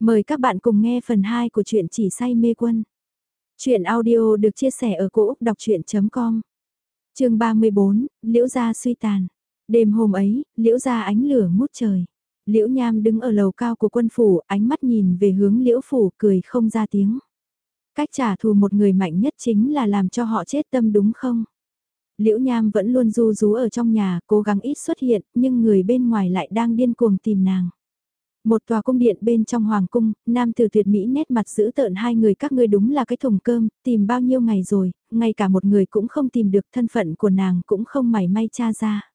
Mời các bạn cùng nghe phần 2 của truyện Chỉ say mê quân. Chuyện audio được chia sẻ ở cỗ đọc chuyện.com Trường 34, Liễu Gia suy tàn. Đêm hôm ấy, Liễu Gia ánh lửa ngút trời. Liễu Nham đứng ở lầu cao của quân phủ, ánh mắt nhìn về hướng Liễu Phủ cười không ra tiếng. Cách trả thù một người mạnh nhất chính là làm cho họ chết tâm đúng không? Liễu Nham vẫn luôn du rú ở trong nhà, cố gắng ít xuất hiện, nhưng người bên ngoài lại đang điên cuồng tìm nàng. Một tòa cung điện bên trong hoàng cung, nam tử tuyệt mỹ nét mặt giữ tợn hai người các ngươi đúng là cái thùng cơm, tìm bao nhiêu ngày rồi, ngay cả một người cũng không tìm được thân phận của nàng cũng không mảy may cha ra.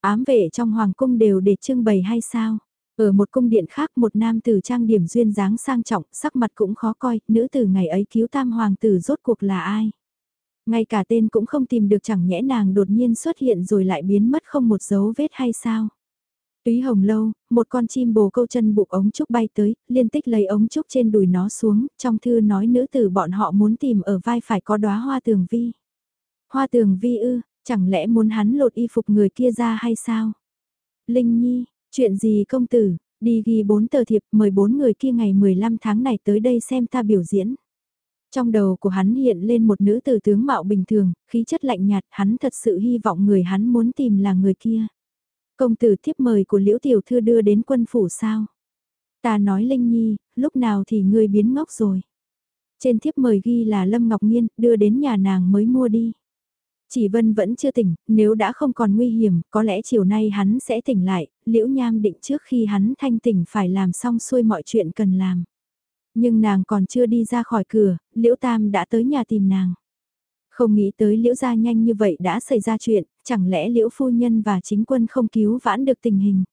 Ám vệ trong hoàng cung đều để trưng bày hay sao? Ở một cung điện khác một nam tử trang điểm duyên dáng sang trọng, sắc mặt cũng khó coi, nữ tử ngày ấy cứu tam hoàng tử rốt cuộc là ai? Ngay cả tên cũng không tìm được chẳng nhẽ nàng đột nhiên xuất hiện rồi lại biến mất không một dấu vết hay sao? Túy hồng lâu, một con chim bồ câu chân buộc ống trúc bay tới, liên tích lấy ống trúc trên đùi nó xuống, trong thư nói nữ tử bọn họ muốn tìm ở vai phải có đóa hoa tường vi. Hoa tường vi ư, chẳng lẽ muốn hắn lột y phục người kia ra hay sao? Linh Nhi, chuyện gì công tử, đi ghi bốn tờ thiệp mời bốn người kia ngày 15 tháng này tới đây xem ta biểu diễn. Trong đầu của hắn hiện lên một nữ tử tướng mạo bình thường, khí chất lạnh nhạt, hắn thật sự hy vọng người hắn muốn tìm là người kia. Công tử thiếp mời của Liễu Tiểu Thư đưa đến quân phủ sao? Ta nói Linh Nhi, lúc nào thì ngươi biến ngốc rồi. Trên thiếp mời ghi là Lâm Ngọc Nghiên, đưa đến nhà nàng mới mua đi. Chỉ Vân vẫn chưa tỉnh, nếu đã không còn nguy hiểm, có lẽ chiều nay hắn sẽ tỉnh lại, Liễu Nham định trước khi hắn thanh tỉnh phải làm xong xuôi mọi chuyện cần làm. Nhưng nàng còn chưa đi ra khỏi cửa, Liễu Tam đã tới nhà tìm nàng. Không nghĩ tới liễu gia nhanh như vậy đã xảy ra chuyện, chẳng lẽ liễu phu nhân và chính quân không cứu vãn được tình hình.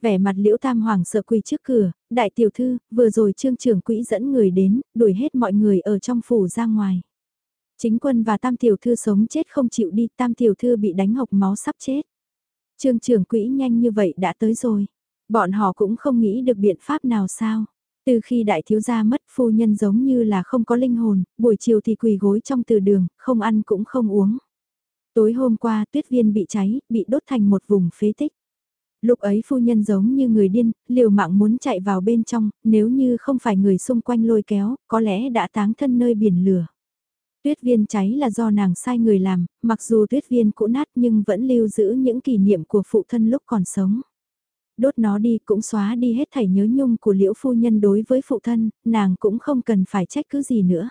Vẻ mặt liễu tam hoàng sợ quỳ trước cửa, đại tiểu thư, vừa rồi trương trưởng quỹ dẫn người đến, đuổi hết mọi người ở trong phủ ra ngoài. Chính quân và tam tiểu thư sống chết không chịu đi, tam tiểu thư bị đánh hộc máu sắp chết. Trương trưởng quỹ nhanh như vậy đã tới rồi. Bọn họ cũng không nghĩ được biện pháp nào sao. Từ khi đại thiếu gia mất phu nhân giống như là không có linh hồn, buổi chiều thì quỳ gối trong từ đường, không ăn cũng không uống. Tối hôm qua tuyết viên bị cháy, bị đốt thành một vùng phế tích. Lúc ấy phu nhân giống như người điên, liều mạng muốn chạy vào bên trong, nếu như không phải người xung quanh lôi kéo, có lẽ đã táng thân nơi biển lửa. Tuyết viên cháy là do nàng sai người làm, mặc dù tuyết viên cũ nát nhưng vẫn lưu giữ những kỷ niệm của phụ thân lúc còn sống đốt nó đi cũng xóa đi hết thảy nhớ nhung của liễu phu nhân đối với phụ thân, nàng cũng không cần phải trách cứ gì nữa.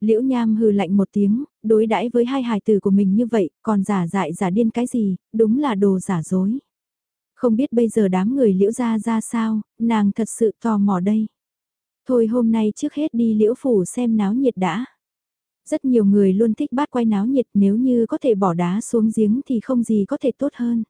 Liễu Nham hừ lạnh một tiếng, đối đãi với hai hài tử của mình như vậy, còn giả dại giả điên cái gì, đúng là đồ giả dối. Không biết bây giờ đám người liễu ra ra sao, nàng thật sự tò mò đây. Thôi hôm nay trước hết đi liễu phủ xem náo nhiệt đã. Rất nhiều người luôn thích bát quay náo nhiệt nếu như có thể bỏ đá xuống giếng thì không gì có thể tốt hơn.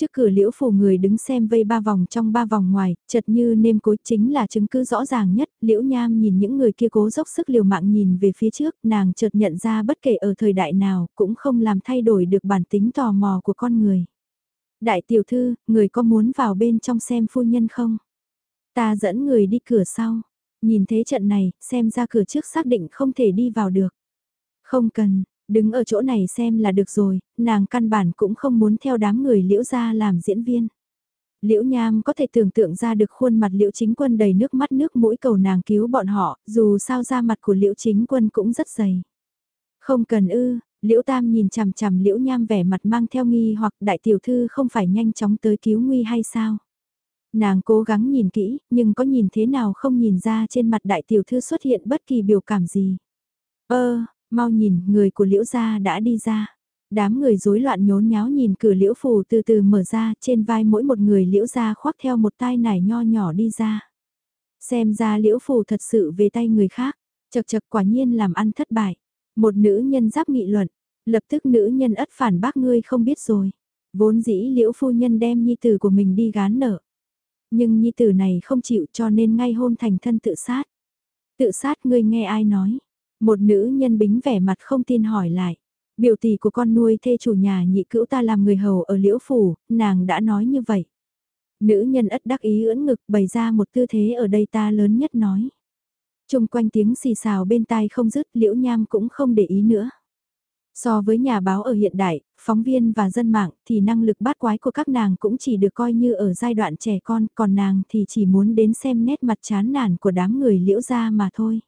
Trước cửa liễu phủ người đứng xem vây ba vòng trong ba vòng ngoài, chật như nêm cối chính là chứng cứ rõ ràng nhất, liễu nham nhìn những người kia cố dốc sức liều mạng nhìn về phía trước, nàng chợt nhận ra bất kể ở thời đại nào, cũng không làm thay đổi được bản tính tò mò của con người. Đại tiểu thư, người có muốn vào bên trong xem phu nhân không? Ta dẫn người đi cửa sau. Nhìn thế trận này, xem ra cửa trước xác định không thể đi vào được. Không cần, Đứng ở chỗ này xem là được rồi, nàng căn bản cũng không muốn theo đám người liễu ra làm diễn viên. Liễu Nham có thể tưởng tượng ra được khuôn mặt Liễu Chính Quân đầy nước mắt nước mũi cầu nàng cứu bọn họ, dù sao da mặt của Liễu Chính Quân cũng rất dày. Không cần ư, Liễu Tam nhìn chằm chằm Liễu Nham vẻ mặt mang theo nghi hoặc đại tiểu thư không phải nhanh chóng tới cứu nguy hay sao? Nàng cố gắng nhìn kỹ, nhưng có nhìn thế nào không nhìn ra trên mặt đại tiểu thư xuất hiện bất kỳ biểu cảm gì. Ơ, mau nhìn, người của liễu gia đã đi ra. Đám người rối loạn nhốn nháo nhìn cửa liễu phủ từ từ mở ra, trên vai mỗi một người liễu gia khoác theo một tai nải nho nhỏ đi ra. Xem ra liễu phủ thật sự về tay người khác, chật chật quả nhiên làm ăn thất bại. Một nữ nhân giáp nghị luận, lập tức nữ nhân ất phản bác ngươi không biết rồi. Vốn dĩ liễu phu nhân đem nhi tử của mình đi gán nợ. Nhưng nhi tử này không chịu cho nên ngay hôm thành thân tự sát. Tự sát ngươi nghe ai nói. Một nữ nhân bính vẻ mặt không tin hỏi lại. Biểu tỷ của con nuôi thê chủ nhà nhị cữu ta làm người hầu ở liễu phủ, nàng đã nói như vậy. Nữ nhân ất đắc ý ưỡn ngực bày ra một tư thế ở đây ta lớn nhất nói. Trung quanh tiếng xì xào bên tai không dứt liễu nham cũng không để ý nữa. So với nhà báo ở hiện đại, phóng viên và dân mạng thì năng lực bát quái của các nàng cũng chỉ được coi như ở giai đoạn trẻ con, còn nàng thì chỉ muốn đến xem nét mặt chán nản của đám người liễu gia mà thôi.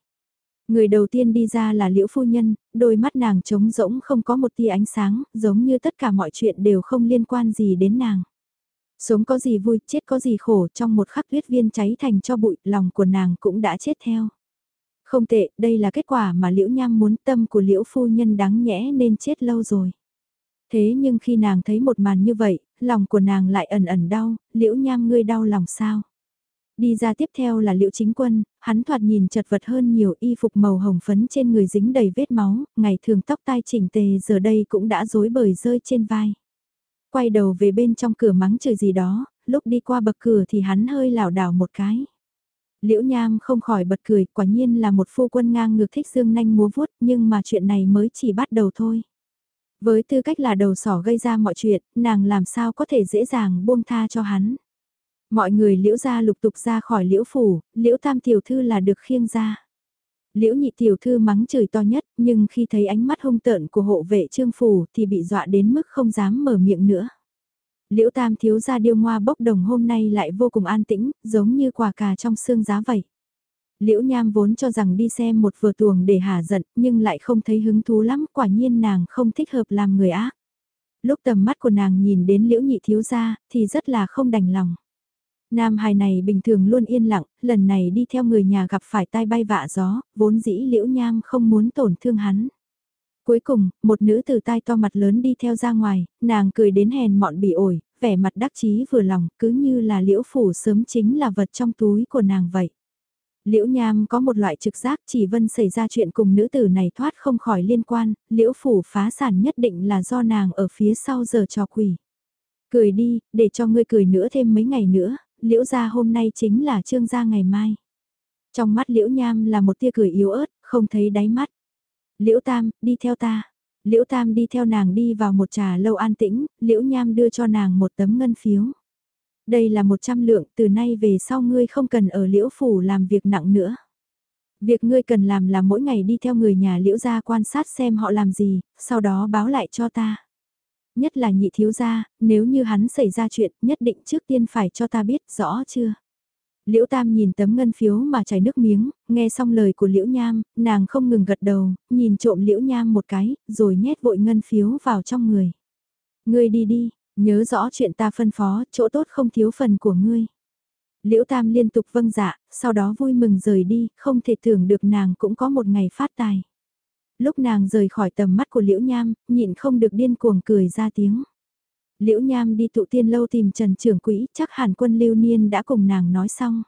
Người đầu tiên đi ra là liễu phu nhân, đôi mắt nàng trống rỗng không có một tia ánh sáng, giống như tất cả mọi chuyện đều không liên quan gì đến nàng. Sống có gì vui, chết có gì khổ, trong một khắc huyết viên cháy thành cho bụi, lòng của nàng cũng đã chết theo. Không tệ, đây là kết quả mà liễu nham muốn tâm của liễu phu nhân đáng nhẽ nên chết lâu rồi. Thế nhưng khi nàng thấy một màn như vậy, lòng của nàng lại ẩn ẩn đau, liễu nham ngươi đau lòng sao? Đi ra tiếp theo là liễu chính quân, hắn thoạt nhìn chật vật hơn nhiều y phục màu hồng phấn trên người dính đầy vết máu, ngày thường tóc tai chỉnh tề giờ đây cũng đã rối bời rơi trên vai. Quay đầu về bên trong cửa mắng trời gì đó, lúc đi qua bậc cửa thì hắn hơi lảo đảo một cái. Liễu Nham không khỏi bật cười, quả nhiên là một phu quân ngang ngược thích dương nanh múa vuốt, nhưng mà chuyện này mới chỉ bắt đầu thôi. Với tư cách là đầu sỏ gây ra mọi chuyện, nàng làm sao có thể dễ dàng buông tha cho hắn. Mọi người liễu gia lục tục ra khỏi liễu phủ, liễu tam tiểu thư là được khiêng ra. Liễu nhị tiểu thư mắng trời to nhất, nhưng khi thấy ánh mắt hung tợn của hộ vệ trương phủ thì bị dọa đến mức không dám mở miệng nữa. Liễu tam thiếu gia điêu ngoa bốc đồng hôm nay lại vô cùng an tĩnh, giống như quả cà trong xương giá vậy. Liễu Nham vốn cho rằng đi xem một vừa tuồng để hả giận, nhưng lại không thấy hứng thú lắm, quả nhiên nàng không thích hợp làm người ác. Lúc tầm mắt của nàng nhìn đến Liễu Nhị thiếu gia, thì rất là không đành lòng. Nam hài này bình thường luôn yên lặng, lần này đi theo người nhà gặp phải tai bay vạ gió, vốn dĩ Liễu Nham không muốn tổn thương hắn. Cuối cùng, một nữ tử tai to mặt lớn đi theo ra ngoài, nàng cười đến hèn mọn bị ổi, vẻ mặt đắc chí vừa lòng, cứ như là liễu phủ sớm chính là vật trong túi của nàng vậy. Liễu Nham có một loại trực giác chỉ vân xảy ra chuyện cùng nữ tử này thoát không khỏi liên quan, liễu phủ phá sản nhất định là do nàng ở phía sau giờ trò quỷ. Cười đi, để cho ngươi cười nữa thêm mấy ngày nữa, liễu gia hôm nay chính là trương gia ngày mai. Trong mắt liễu nham là một tia cười yếu ớt, không thấy đáy mắt. Liễu Tam, đi theo ta. Liễu Tam đi theo nàng đi vào một trà lâu an tĩnh, Liễu Nham đưa cho nàng một tấm ngân phiếu. Đây là một trăm lượng, từ nay về sau ngươi không cần ở Liễu Phủ làm việc nặng nữa. Việc ngươi cần làm là mỗi ngày đi theo người nhà Liễu gia quan sát xem họ làm gì, sau đó báo lại cho ta. Nhất là nhị thiếu gia, nếu như hắn xảy ra chuyện, nhất định trước tiên phải cho ta biết, rõ chưa? Liễu Tam nhìn tấm ngân phiếu mà chảy nước miếng, nghe xong lời của Liễu Nham, nàng không ngừng gật đầu, nhìn trộm Liễu Nham một cái, rồi nhét vội ngân phiếu vào trong người. Ngươi đi đi, nhớ rõ chuyện ta phân phó, chỗ tốt không thiếu phần của ngươi. Liễu Tam liên tục vâng dạ, sau đó vui mừng rời đi, không thể tưởng được nàng cũng có một ngày phát tài. Lúc nàng rời khỏi tầm mắt của Liễu Nham, nhịn không được điên cuồng cười ra tiếng. Liễu Nham đi tụ tiên lâu tìm Trần Trưởng Quỹ, chắc hẳn quân lưu niên đã cùng nàng nói xong.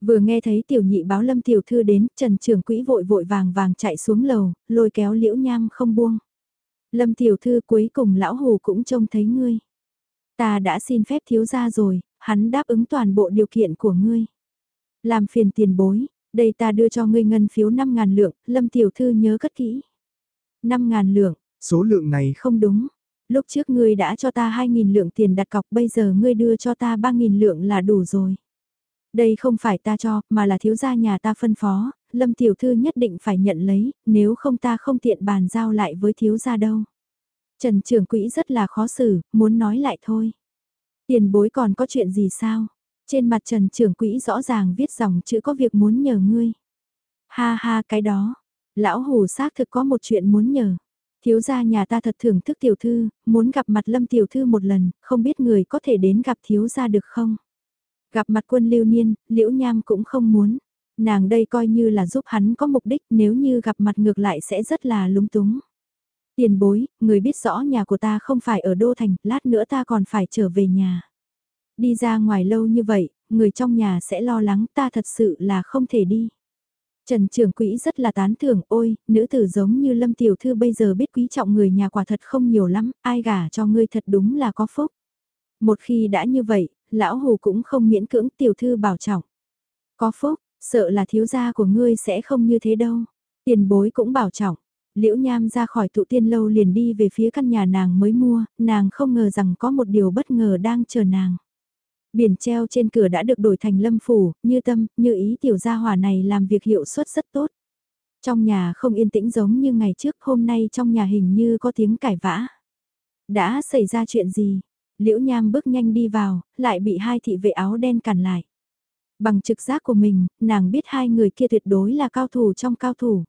Vừa nghe thấy tiểu nhị báo lâm tiểu thư đến, Trần Trưởng Quỹ vội vội vàng vàng chạy xuống lầu, lôi kéo Liễu Nham không buông. Lâm tiểu thư cuối cùng lão hù cũng trông thấy ngươi. Ta đã xin phép thiếu gia rồi, hắn đáp ứng toàn bộ điều kiện của ngươi. Làm phiền tiền bối, đây ta đưa cho ngươi ngân phiếu 5.000 lượng, Lâm tiểu thư nhớ cất kỹ. 5.000 lượng, số lượng này không đúng, lúc trước ngươi đã cho ta 2.000 lượng tiền đặt cọc bây giờ ngươi đưa cho ta 3.000 lượng là đủ rồi. Đây không phải ta cho, mà là thiếu gia nhà ta phân phó, Lâm Tiểu Thư nhất định phải nhận lấy, nếu không ta không tiện bàn giao lại với thiếu gia đâu. Trần Trường Quỹ rất là khó xử, muốn nói lại thôi. Tiền bối còn có chuyện gì sao? Trên mặt Trần trưởng Quỹ rõ ràng viết dòng chữ có việc muốn nhờ ngươi. Ha ha cái đó, lão hù xác thực có một chuyện muốn nhờ. Thiếu gia nhà ta thật thưởng thức tiểu thư, muốn gặp mặt lâm tiểu thư một lần, không biết người có thể đến gặp thiếu gia được không? Gặp mặt quân lưu niên, liễu nham cũng không muốn. Nàng đây coi như là giúp hắn có mục đích nếu như gặp mặt ngược lại sẽ rất là lúng túng. Tiền bối, người biết rõ nhà của ta không phải ở Đô Thành, lát nữa ta còn phải trở về nhà. Đi ra ngoài lâu như vậy, người trong nhà sẽ lo lắng ta thật sự là không thể đi. Trần trưởng Quỹ rất là tán thưởng, ôi, nữ tử giống như Lâm Tiểu Thư bây giờ biết quý trọng người nhà quả thật không nhiều lắm, ai gả cho ngươi thật đúng là có phúc. Một khi đã như vậy, lão hù cũng không miễn cưỡng Tiểu Thư bảo trọng. Có phúc, sợ là thiếu gia của ngươi sẽ không như thế đâu. Tiền bối cũng bảo trọng. Liễu Nham ra khỏi tụ tiên lâu liền đi về phía căn nhà nàng mới mua, nàng không ngờ rằng có một điều bất ngờ đang chờ nàng. Biển treo trên cửa đã được đổi thành lâm phủ, như tâm, như ý tiểu gia hỏa này làm việc hiệu suất rất tốt. Trong nhà không yên tĩnh giống như ngày trước hôm nay trong nhà hình như có tiếng cãi vã. Đã xảy ra chuyện gì? Liễu Nham bước nhanh đi vào, lại bị hai thị vệ áo đen cản lại. Bằng trực giác của mình, nàng biết hai người kia tuyệt đối là cao thủ trong cao thủ.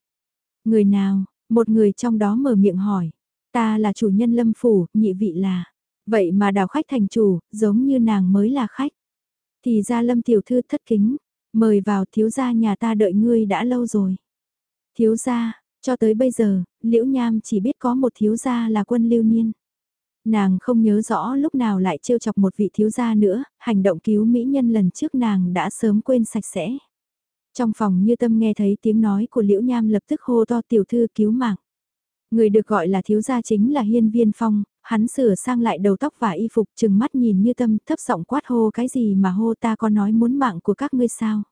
Người nào, một người trong đó mở miệng hỏi. Ta là chủ nhân lâm phủ, nhị vị là. Vậy mà đào khách thành chủ, giống như nàng mới là khách. Thì ra lâm tiểu thư thất kính, mời vào thiếu gia nhà ta đợi ngươi đã lâu rồi. Thiếu gia, cho tới bây giờ, liễu nham chỉ biết có một thiếu gia là quân lưu niên. Nàng không nhớ rõ lúc nào lại trêu chọc một vị thiếu gia nữa, hành động cứu mỹ nhân lần trước nàng đã sớm quên sạch sẽ. Trong phòng như tâm nghe thấy tiếng nói của liễu nham lập tức hô to tiểu thư cứu mạng. Người được gọi là thiếu gia chính là hiên viên phong, hắn sửa sang lại đầu tóc và y phục chừng mắt nhìn như tâm thấp giọng quát hô cái gì mà hô ta có nói muốn mạng của các ngươi sao.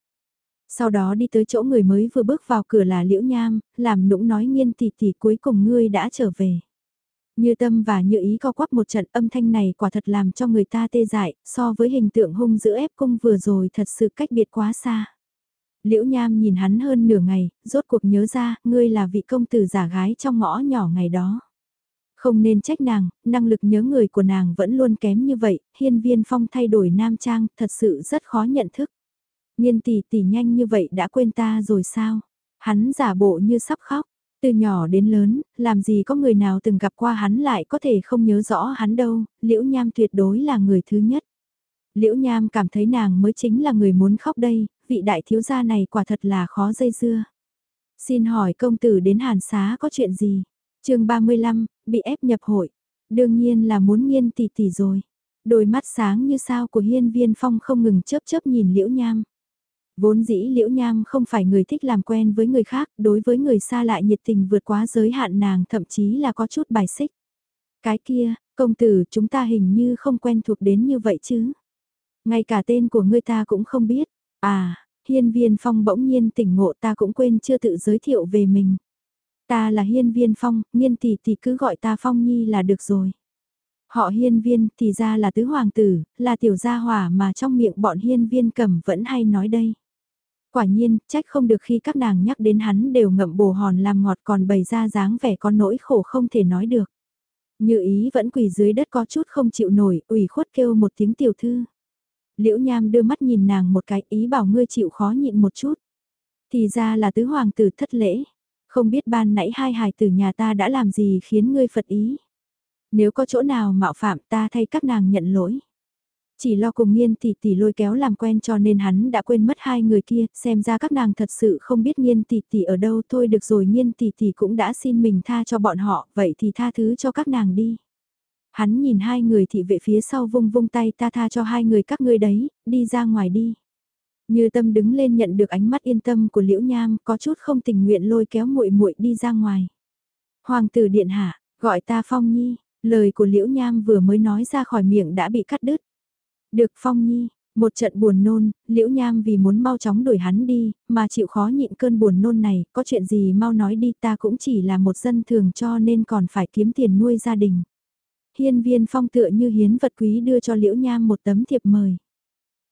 Sau đó đi tới chỗ người mới vừa bước vào cửa là liễu nham, làm nũng nói nghiên tỷ tỷ cuối cùng ngươi đã trở về. Như tâm và như ý co quắp một trận âm thanh này quả thật làm cho người ta tê dại, so với hình tượng hung dữ ép cung vừa rồi thật sự cách biệt quá xa. Liễu Nham nhìn hắn hơn nửa ngày, rốt cuộc nhớ ra, ngươi là vị công tử giả gái trong ngõ nhỏ ngày đó. Không nên trách nàng, năng lực nhớ người của nàng vẫn luôn kém như vậy, hiên viên phong thay đổi nam trang, thật sự rất khó nhận thức. Nhiên tỷ tỷ nhanh như vậy đã quên ta rồi sao? Hắn giả bộ như sắp khóc, từ nhỏ đến lớn, làm gì có người nào từng gặp qua hắn lại có thể không nhớ rõ hắn đâu, liễu nham tuyệt đối là người thứ nhất. Liễu nham cảm thấy nàng mới chính là người muốn khóc đây, vị đại thiếu gia này quả thật là khó dây dưa. Xin hỏi công tử đến hàn xá có chuyện gì? Chương 35, bị ép nhập hội. Đương nhiên là muốn nghiên tỷ tỷ rồi. Đôi mắt sáng như sao của hiên viên phong không ngừng chớp chớp nhìn liễu nham. Vốn dĩ liễu nham không phải người thích làm quen với người khác, đối với người xa lại nhiệt tình vượt quá giới hạn nàng thậm chí là có chút bài xích. Cái kia, công tử chúng ta hình như không quen thuộc đến như vậy chứ. Ngay cả tên của ngươi ta cũng không biết. À, hiên viên phong bỗng nhiên tỉnh ngộ ta cũng quên chưa tự giới thiệu về mình. Ta là hiên viên phong, nghiên tỷ thì cứ gọi ta phong nhi là được rồi. Họ hiên viên thì ra là tứ hoàng tử, là tiểu gia hỏa mà trong miệng bọn hiên viên cầm vẫn hay nói đây. Quả nhiên, trách không được khi các nàng nhắc đến hắn đều ngậm bồ hòn làm ngọt còn bày ra dáng vẻ con nỗi khổ không thể nói được. Như ý vẫn quỳ dưới đất có chút không chịu nổi, ủy khuất kêu một tiếng tiểu thư. Liễu Nham đưa mắt nhìn nàng một cái ý bảo ngươi chịu khó nhịn một chút. Thì ra là tứ hoàng tử thất lễ. Không biết ban nãy hai hài tử nhà ta đã làm gì khiến ngươi phật ý. Nếu có chỗ nào mạo phạm ta thay các nàng nhận lỗi. Chỉ lo cùng nghiên tỷ tỷ lôi kéo làm quen cho nên hắn đã quên mất hai người kia, xem ra các nàng thật sự không biết nghiên tỷ tỷ ở đâu thôi được rồi nghiên tỷ tỷ cũng đã xin mình tha cho bọn họ, vậy thì tha thứ cho các nàng đi. Hắn nhìn hai người thị vệ phía sau vung vung tay ta tha cho hai người các ngươi đấy, đi ra ngoài đi. Như tâm đứng lên nhận được ánh mắt yên tâm của liễu nham có chút không tình nguyện lôi kéo muội muội đi ra ngoài. Hoàng tử điện hạ, gọi ta phong nhi, lời của liễu nham vừa mới nói ra khỏi miệng đã bị cắt đứt. Được Phong Nhi, một trận buồn nôn, liễu nham vì muốn mau chóng đuổi hắn đi, mà chịu khó nhịn cơn buồn nôn này, có chuyện gì mau nói đi ta cũng chỉ là một dân thường cho nên còn phải kiếm tiền nuôi gia đình. Hiên viên phong tựa như hiến vật quý đưa cho liễu nham một tấm thiệp mời.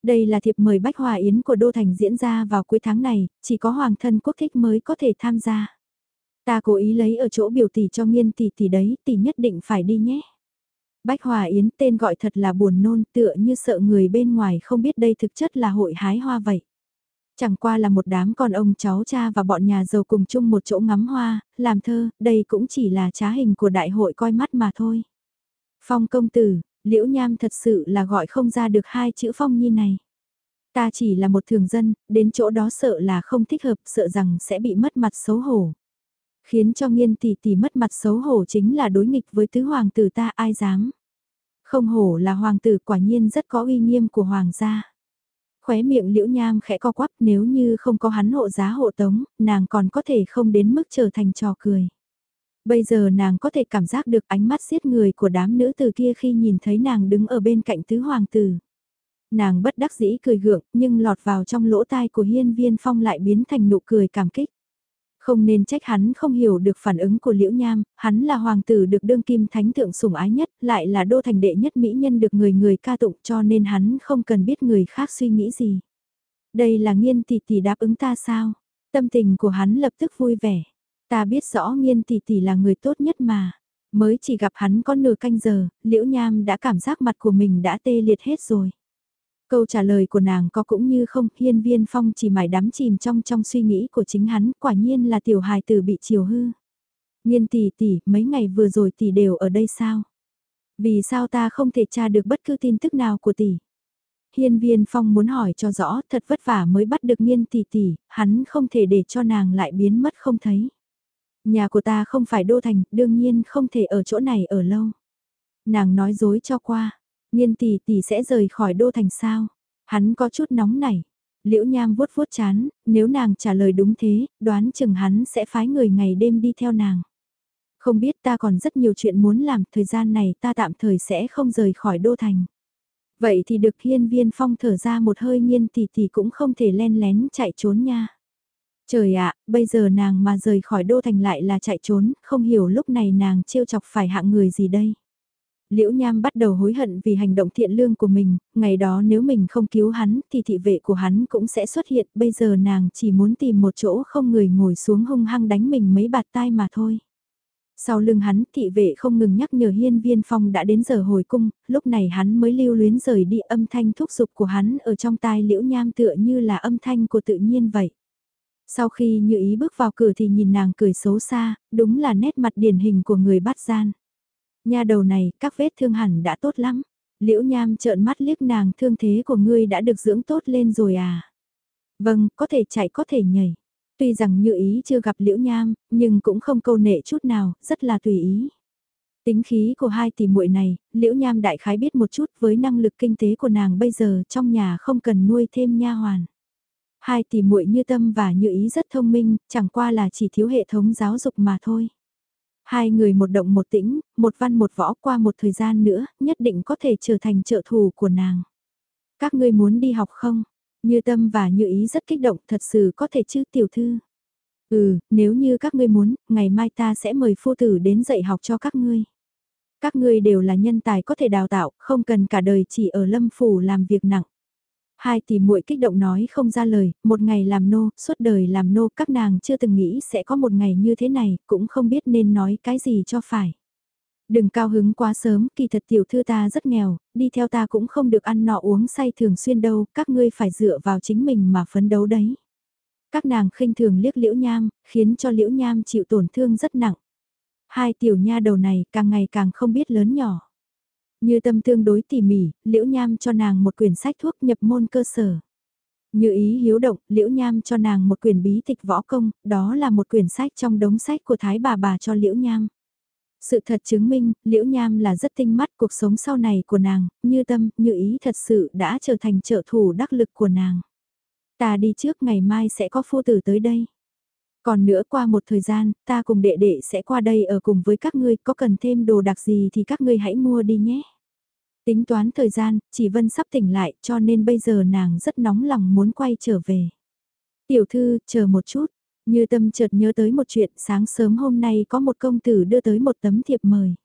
Đây là thiệp mời Bách Hòa Yến của Đô Thành diễn ra vào cuối tháng này, chỉ có Hoàng thân quốc thích mới có thể tham gia. Ta cố ý lấy ở chỗ biểu tỷ cho nghiên tỷ tỷ đấy, tỷ nhất định phải đi nhé. Bách Hòa Yến tên gọi thật là buồn nôn tựa như sợ người bên ngoài không biết đây thực chất là hội hái hoa vậy. Chẳng qua là một đám con ông cháu cha và bọn nhà giàu cùng chung một chỗ ngắm hoa, làm thơ, đây cũng chỉ là trá hình của đại hội coi mắt mà thôi. Phong công tử, liễu nham thật sự là gọi không ra được hai chữ phong nhi này. Ta chỉ là một thường dân, đến chỗ đó sợ là không thích hợp, sợ rằng sẽ bị mất mặt xấu hổ. Khiến cho nghiên tỷ tỷ mất mặt xấu hổ chính là đối nghịch với tứ hoàng tử ta ai dám. Không hổ là hoàng tử quả nhiên rất có uy nghiêm của hoàng gia. Khóe miệng liễu nham khẽ co quắp nếu như không có hắn hộ giá hộ tống, nàng còn có thể không đến mức trở thành trò cười. Bây giờ nàng có thể cảm giác được ánh mắt giết người của đám nữ từ kia khi nhìn thấy nàng đứng ở bên cạnh tứ hoàng tử. Nàng bất đắc dĩ cười gượng nhưng lọt vào trong lỗ tai của hiên viên phong lại biến thành nụ cười cảm kích. Không nên trách hắn không hiểu được phản ứng của Liễu Nham, hắn là hoàng tử được đương kim thánh thượng sủng ái nhất, lại là đô thành đệ nhất mỹ nhân được người người ca tụng cho nên hắn không cần biết người khác suy nghĩ gì. Đây là nghiên tỷ tỷ đáp ứng ta sao? Tâm tình của hắn lập tức vui vẻ. Ta biết rõ nghiên tỷ tỷ là người tốt nhất mà. Mới chỉ gặp hắn có nửa canh giờ, liễu nham đã cảm giác mặt của mình đã tê liệt hết rồi. Câu trả lời của nàng có cũng như không, hiên viên phong chỉ mải đắm chìm trong trong suy nghĩ của chính hắn, quả nhiên là tiểu hài tử bị chiều hư. Nhiên tỷ tỷ, mấy ngày vừa rồi tỷ đều ở đây sao? Vì sao ta không thể tra được bất cứ tin tức nào của tỷ? Hiên viên phong muốn hỏi cho rõ, thật vất vả mới bắt được nghiên tỷ tỷ, hắn không thể để cho nàng lại biến mất không thấy. Nhà của ta không phải đô thành, đương nhiên không thể ở chỗ này ở lâu. Nàng nói dối cho qua, nhiên tỷ tỷ sẽ rời khỏi đô thành sao? Hắn có chút nóng nảy. Liễu Nham vuốt vuốt chán, nếu nàng trả lời đúng thế, đoán chừng hắn sẽ phái người ngày đêm đi theo nàng. Không biết ta còn rất nhiều chuyện muốn làm, thời gian này ta tạm thời sẽ không rời khỏi đô thành. Vậy thì được hiên viên phong thở ra một hơi nghiên tỷ tỷ cũng không thể len lén chạy trốn nha. Trời ạ, bây giờ nàng mà rời khỏi đô thành lại là chạy trốn, không hiểu lúc này nàng trêu chọc phải hạng người gì đây. Liễu Nham bắt đầu hối hận vì hành động thiện lương của mình, ngày đó nếu mình không cứu hắn thì thị vệ của hắn cũng sẽ xuất hiện, bây giờ nàng chỉ muốn tìm một chỗ không người ngồi xuống hung hăng đánh mình mấy bạt tai mà thôi. Sau lưng hắn, thị vệ không ngừng nhắc nhở hiên viên phong đã đến giờ hồi cung, lúc này hắn mới lưu luyến rời đi âm thanh thúc giục của hắn ở trong tai liễu nham tựa như là âm thanh của tự nhiên vậy. Sau khi như ý bước vào cửa thì nhìn nàng cười xấu xa, đúng là nét mặt điển hình của người bắt gian. Nha đầu này, các vết thương hẳn đã tốt lắm. Liễu nham trợn mắt liếc nàng thương thế của ngươi đã được dưỡng tốt lên rồi à. Vâng, có thể chạy có thể nhảy. Tuy rằng như ý chưa gặp liễu nham, nhưng cũng không câu nệ chút nào, rất là tùy ý. Tính khí của hai tỷ muội này, liễu nham đại khái biết một chút với năng lực kinh tế của nàng bây giờ trong nhà không cần nuôi thêm nha hoàn. Hai tỷ muội như tâm và như ý rất thông minh, chẳng qua là chỉ thiếu hệ thống giáo dục mà thôi. Hai người một động một tĩnh, một văn một võ qua một thời gian nữa, nhất định có thể trở thành trợ thủ của nàng. Các ngươi muốn đi học không? Như tâm và như ý rất kích động, thật sự có thể chứ tiểu thư. Ừ, nếu như các ngươi muốn, ngày mai ta sẽ mời phu tử đến dạy học cho các ngươi. Các ngươi đều là nhân tài có thể đào tạo, không cần cả đời chỉ ở lâm phủ làm việc nặng. Hai tỷ muội kích động nói không ra lời, một ngày làm nô, suốt đời làm nô, các nàng chưa từng nghĩ sẽ có một ngày như thế này, cũng không biết nên nói cái gì cho phải. Đừng cao hứng quá sớm, kỳ thật tiểu thư ta rất nghèo, đi theo ta cũng không được ăn nọ uống say thường xuyên đâu, các ngươi phải dựa vào chính mình mà phấn đấu đấy. Các nàng khinh thường liếc liễu nham, khiến cho liễu nham chịu tổn thương rất nặng. Hai tiểu nha đầu này càng ngày càng không biết lớn nhỏ. Như tâm tương đối tỉ mỉ, liễu nham cho nàng một quyển sách thuốc nhập môn cơ sở. Như ý hiếu động, liễu nham cho nàng một quyển bí tịch võ công, đó là một quyển sách trong đống sách của thái bà bà cho liễu nham. Sự thật chứng minh, Liễu Nham là rất tinh mắt cuộc sống sau này của nàng, như tâm, như ý thật sự đã trở thành trợ thủ đắc lực của nàng. Ta đi trước ngày mai sẽ có phu tử tới đây. Còn nữa qua một thời gian, ta cùng đệ đệ sẽ qua đây ở cùng với các ngươi, có cần thêm đồ đặc gì thì các ngươi hãy mua đi nhé. Tính toán thời gian, chỉ Vân sắp tỉnh lại cho nên bây giờ nàng rất nóng lòng muốn quay trở về. Tiểu thư, chờ một chút, như tâm chợt nhớ tới một chuyện sáng sớm hôm nay có một công tử đưa tới một tấm thiệp mời.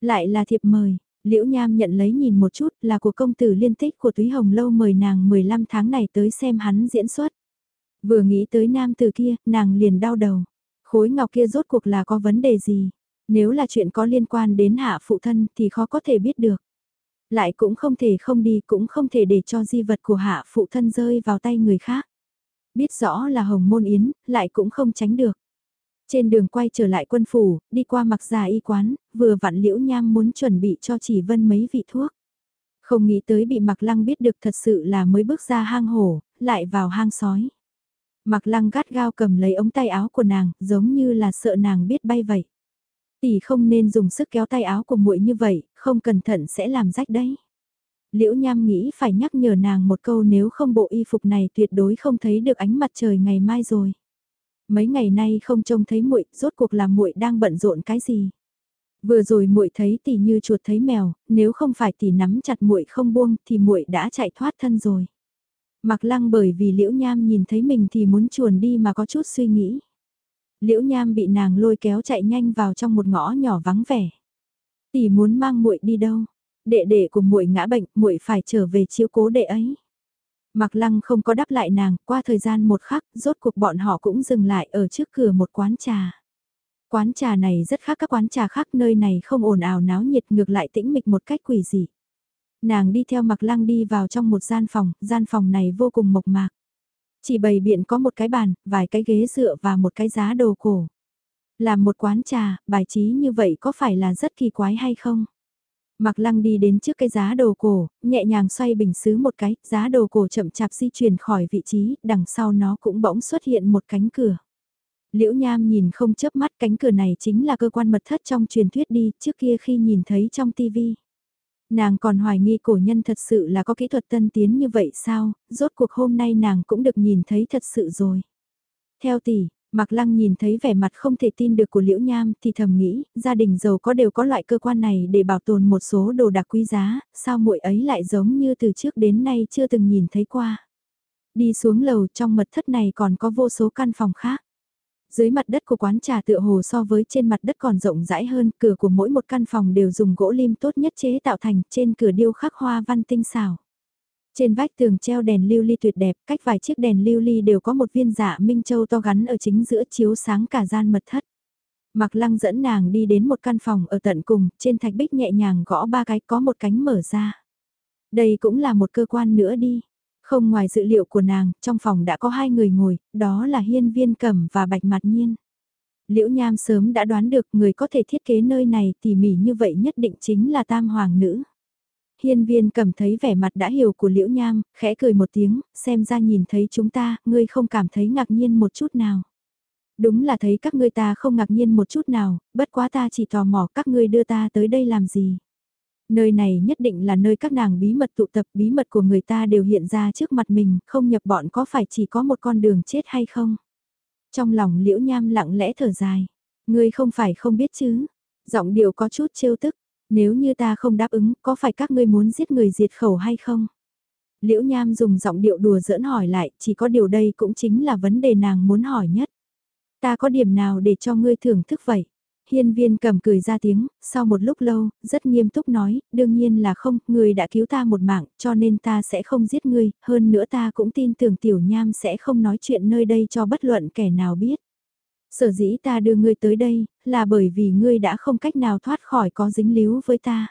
Lại là thiệp mời, Liễu Nham nhận lấy nhìn một chút là của công tử liên tích của Túy Hồng Lâu mời nàng 15 tháng này tới xem hắn diễn xuất. Vừa nghĩ tới nam từ kia, nàng liền đau đầu. Khối ngọc kia rốt cuộc là có vấn đề gì? Nếu là chuyện có liên quan đến hạ phụ thân thì khó có thể biết được. Lại cũng không thể không đi cũng không thể để cho di vật của hạ phụ thân rơi vào tay người khác. Biết rõ là hồng môn yến, lại cũng không tránh được. Trên đường quay trở lại quân phủ, đi qua mặc già y quán, vừa vặn liễu nham muốn chuẩn bị cho chỉ vân mấy vị thuốc. Không nghĩ tới bị mặc lăng biết được thật sự là mới bước ra hang hổ, lại vào hang sói. Mặc lăng gắt gao cầm lấy ống tay áo của nàng, giống như là sợ nàng biết bay vậy. Tỷ không nên dùng sức kéo tay áo của muội như vậy, không cẩn thận sẽ làm rách đấy. Liễu Nham nghĩ phải nhắc nhở nàng một câu nếu không bộ y phục này tuyệt đối không thấy được ánh mặt trời ngày mai rồi. Mấy ngày nay không trông thấy muội, rốt cuộc là muội đang bận rộn cái gì? Vừa rồi muội thấy tỷ như chuột thấy mèo, nếu không phải tỷ nắm chặt muội không buông thì muội đã chạy thoát thân rồi. Mặc lăng bởi vì liễu nham nhìn thấy mình thì muốn chuồn đi mà có chút suy nghĩ. Liễu nham bị nàng lôi kéo chạy nhanh vào trong một ngõ nhỏ vắng vẻ. Tỷ muốn mang muội đi đâu? Đệ đệ của muội ngã bệnh, muội phải trở về chiếu cố đệ ấy. Mạc Lăng không có đáp lại nàng, qua thời gian một khắc, rốt cuộc bọn họ cũng dừng lại ở trước cửa một quán trà. Quán trà này rất khác các quán trà khác nơi này không ồn ào náo nhiệt ngược lại tĩnh mịch một cách quỷ dị. Nàng đi theo mặc Lăng đi vào trong một gian phòng, gian phòng này vô cùng mộc mạc. Chỉ bày biện có một cái bàn, vài cái ghế dựa và một cái giá đồ cổ. Làm một quán trà, bài trí như vậy có phải là rất kỳ quái hay không? Mạc Lăng đi đến trước cái giá đồ cổ, nhẹ nhàng xoay bình xứ một cái, giá đồ cổ chậm chạp di chuyển khỏi vị trí, đằng sau nó cũng bỗng xuất hiện một cánh cửa. Liễu Nham nhìn không chớp mắt cánh cửa này chính là cơ quan mật thất trong truyền thuyết đi, trước kia khi nhìn thấy trong tivi. Nàng còn hoài nghi cổ nhân thật sự là có kỹ thuật tân tiến như vậy sao, rốt cuộc hôm nay nàng cũng được nhìn thấy thật sự rồi. Theo tỷ, Mạc Lăng nhìn thấy vẻ mặt không thể tin được của Liễu Nham thì thầm nghĩ, gia đình giàu có đều có loại cơ quan này để bảo tồn một số đồ đặc quý giá, sao muội ấy lại giống như từ trước đến nay chưa từng nhìn thấy qua. Đi xuống lầu trong mật thất này còn có vô số căn phòng khác. Dưới mặt đất của quán trà tựa hồ so với trên mặt đất còn rộng rãi hơn, cửa của mỗi một căn phòng đều dùng gỗ lim tốt nhất chế tạo thành, trên cửa điêu khắc hoa văn tinh xảo. Trên vách tường treo đèn lưu ly tuyệt đẹp, cách vài chiếc đèn lưu ly đều có một viên dạ minh châu to gắn ở chính giữa chiếu sáng cả gian mật thất. Mặc lăng dẫn nàng đi đến một căn phòng ở tận cùng, trên thạch bích nhẹ nhàng gõ ba cái có một cánh mở ra. Đây cũng là một cơ quan nữa đi. Không ngoài dự liệu của nàng, trong phòng đã có hai người ngồi, đó là hiên viên cẩm và bạch Mạt nhiên. Liễu Nham sớm đã đoán được người có thể thiết kế nơi này tỉ mỉ như vậy nhất định chính là tam hoàng nữ. Hiên viên Cẩm thấy vẻ mặt đã hiểu của Liễu Nham, khẽ cười một tiếng, xem ra nhìn thấy chúng ta, ngươi không cảm thấy ngạc nhiên một chút nào. Đúng là thấy các ngươi ta không ngạc nhiên một chút nào, bất quá ta chỉ tò mò các ngươi đưa ta tới đây làm gì. Nơi này nhất định là nơi các nàng bí mật tụ tập bí mật của người ta đều hiện ra trước mặt mình, không nhập bọn có phải chỉ có một con đường chết hay không. Trong lòng liễu nham lặng lẽ thở dài, ngươi không phải không biết chứ, giọng điệu có chút trêu tức, nếu như ta không đáp ứng, có phải các ngươi muốn giết người diệt khẩu hay không? Liễu Nham dùng giọng điệu đùa giỡn hỏi lại, chỉ có điều đây cũng chính là vấn đề nàng muốn hỏi nhất. Ta có điểm nào để cho ngươi thưởng thức vậy? Hiên viên cầm cười ra tiếng, sau một lúc lâu, rất nghiêm túc nói, đương nhiên là không, ngươi đã cứu ta một mạng, cho nên ta sẽ không giết ngươi, hơn nữa ta cũng tin tưởng tiểu nham sẽ không nói chuyện nơi đây cho bất luận kẻ nào biết. Sở dĩ ta đưa ngươi tới đây, là bởi vì ngươi đã không cách nào thoát khỏi có dính líu với ta.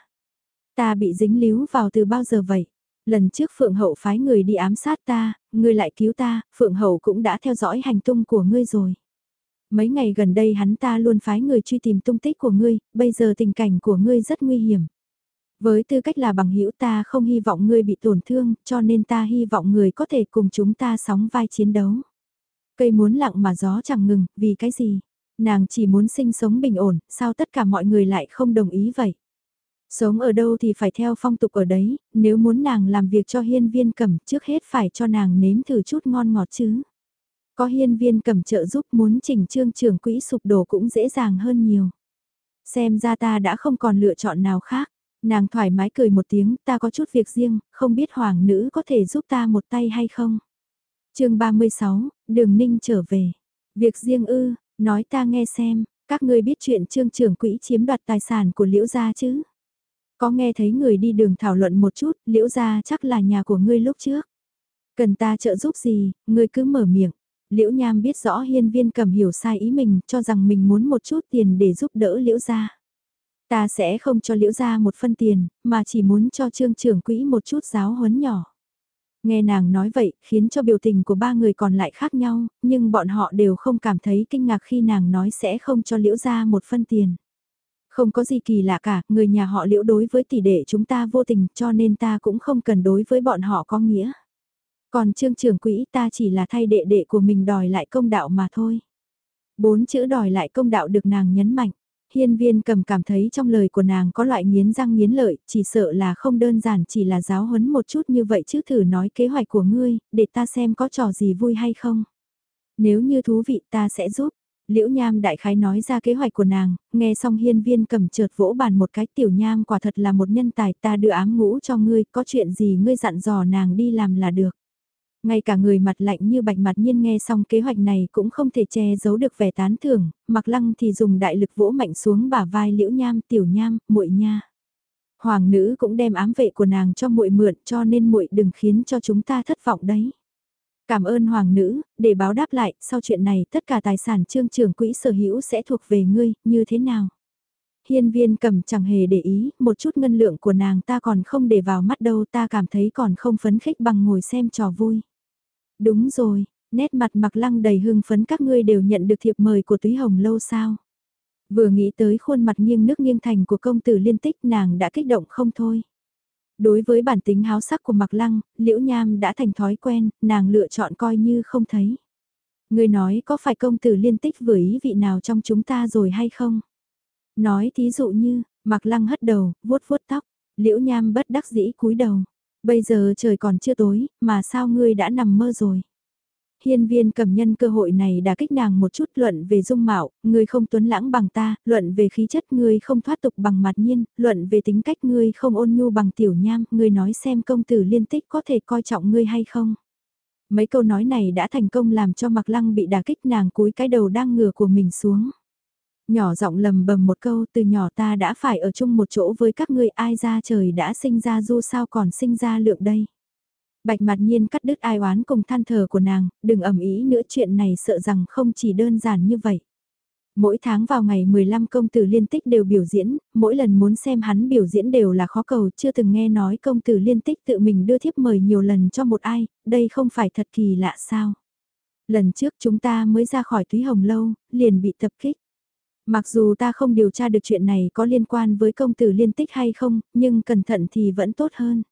Ta bị dính líu vào từ bao giờ vậy? Lần trước Phượng Hậu phái người đi ám sát ta, ngươi lại cứu ta, Phượng Hậu cũng đã theo dõi hành tung của ngươi rồi. Mấy ngày gần đây hắn ta luôn phái người truy tìm tung tích của ngươi, bây giờ tình cảnh của ngươi rất nguy hiểm. Với tư cách là bằng hữu ta không hy vọng ngươi bị tổn thương, cho nên ta hy vọng người có thể cùng chúng ta sóng vai chiến đấu. Cây muốn lặng mà gió chẳng ngừng, vì cái gì? Nàng chỉ muốn sinh sống bình ổn, sao tất cả mọi người lại không đồng ý vậy? Sống ở đâu thì phải theo phong tục ở đấy, nếu muốn nàng làm việc cho hiên viên cẩm trước hết phải cho nàng nếm thử chút ngon ngọt chứ. Có hiên viên cẩm trợ giúp muốn chỉnh trương trường quỹ sụp đổ cũng dễ dàng hơn nhiều. Xem ra ta đã không còn lựa chọn nào khác. Nàng thoải mái cười một tiếng, ta có chút việc riêng, không biết hoàng nữ có thể giúp ta một tay hay không chương 36, đường ninh trở về. Việc riêng ư, nói ta nghe xem, các ngươi biết chuyện trương trưởng quỹ chiếm đoạt tài sản của liễu gia chứ? Có nghe thấy người đi đường thảo luận một chút, liễu gia chắc là nhà của ngươi lúc trước. Cần ta trợ giúp gì, ngươi cứ mở miệng. Liễu Nham biết rõ hiên viên cầm hiểu sai ý mình, cho rằng mình muốn một chút tiền để giúp đỡ liễu gia. Ta sẽ không cho liễu gia một phân tiền, mà chỉ muốn cho trương trưởng quỹ một chút giáo huấn nhỏ. Nghe nàng nói vậy, khiến cho biểu tình của ba người còn lại khác nhau, nhưng bọn họ đều không cảm thấy kinh ngạc khi nàng nói sẽ không cho liễu Gia một phân tiền. Không có gì kỳ lạ cả, người nhà họ liễu đối với tỷ đệ chúng ta vô tình cho nên ta cũng không cần đối với bọn họ có nghĩa. Còn trương trưởng quỹ ta chỉ là thay đệ đệ của mình đòi lại công đạo mà thôi. Bốn chữ đòi lại công đạo được nàng nhấn mạnh. Hiên viên cầm cảm thấy trong lời của nàng có loại nghiến răng nghiến lợi, chỉ sợ là không đơn giản chỉ là giáo huấn một chút như vậy chứ thử nói kế hoạch của ngươi, để ta xem có trò gì vui hay không. Nếu như thú vị ta sẽ giúp. Liễu Nham đại khái nói ra kế hoạch của nàng, nghe xong hiên viên cầm chợt vỗ bàn một cái tiểu nham quả thật là một nhân tài ta đưa ám ngũ cho ngươi, có chuyện gì ngươi dặn dò nàng đi làm là được. Ngay cả người mặt lạnh như bạch mặt nhiên nghe xong kế hoạch này cũng không thể che giấu được vẻ tán thưởng, mặc lăng thì dùng đại lực vỗ mạnh xuống bả vai liễu nham tiểu nham, muội nha. Hoàng nữ cũng đem ám vệ của nàng cho muội mượn cho nên muội đừng khiến cho chúng ta thất vọng đấy. Cảm ơn hoàng nữ, để báo đáp lại, sau chuyện này tất cả tài sản trương trưởng quỹ sở hữu sẽ thuộc về ngươi, như thế nào? Hiên viên cầm chẳng hề để ý, một chút ngân lượng của nàng ta còn không để vào mắt đâu ta cảm thấy còn không phấn khích bằng ngồi xem trò vui. Đúng rồi, nét mặt mặc lăng đầy hưng phấn các ngươi đều nhận được thiệp mời của túy hồng lâu sao? Vừa nghĩ tới khuôn mặt nghiêng nước nghiêng thành của công tử liên tích nàng đã kích động không thôi. Đối với bản tính háo sắc của Mạc Lăng, Liễu Nham đã thành thói quen, nàng lựa chọn coi như không thấy. Người nói có phải công tử liên tích vừa ý vị nào trong chúng ta rồi hay không? Nói thí dụ như, Mạc Lăng hất đầu, vuốt vuốt tóc, Liễu Nham bất đắc dĩ cúi đầu. Bây giờ trời còn chưa tối, mà sao ngươi đã nằm mơ rồi? Hiên viên cầm nhân cơ hội này đã kích nàng một chút luận về dung mạo, ngươi không tuấn lãng bằng ta, luận về khí chất ngươi không thoát tục bằng mặt nhiên, luận về tính cách ngươi không ôn nhu bằng tiểu nham, ngươi nói xem công tử liên tích có thể coi trọng ngươi hay không. Mấy câu nói này đã thành công làm cho mặc lăng bị đả kích nàng cúi cái đầu đang ngửa của mình xuống. Nhỏ giọng lầm bầm một câu từ nhỏ ta đã phải ở chung một chỗ với các ngươi ai ra trời đã sinh ra du sao còn sinh ra lượng đây. Bạch mặt nhiên cắt đứt ai oán cùng than thở của nàng, đừng ẩm ý nữa chuyện này sợ rằng không chỉ đơn giản như vậy. Mỗi tháng vào ngày 15 công tử liên tích đều biểu diễn, mỗi lần muốn xem hắn biểu diễn đều là khó cầu, chưa từng nghe nói công tử liên tích tự mình đưa thiếp mời nhiều lần cho một ai, đây không phải thật kỳ lạ sao. Lần trước chúng ta mới ra khỏi Thúy Hồng Lâu, liền bị tập kích. Mặc dù ta không điều tra được chuyện này có liên quan với công tử liên tích hay không, nhưng cẩn thận thì vẫn tốt hơn.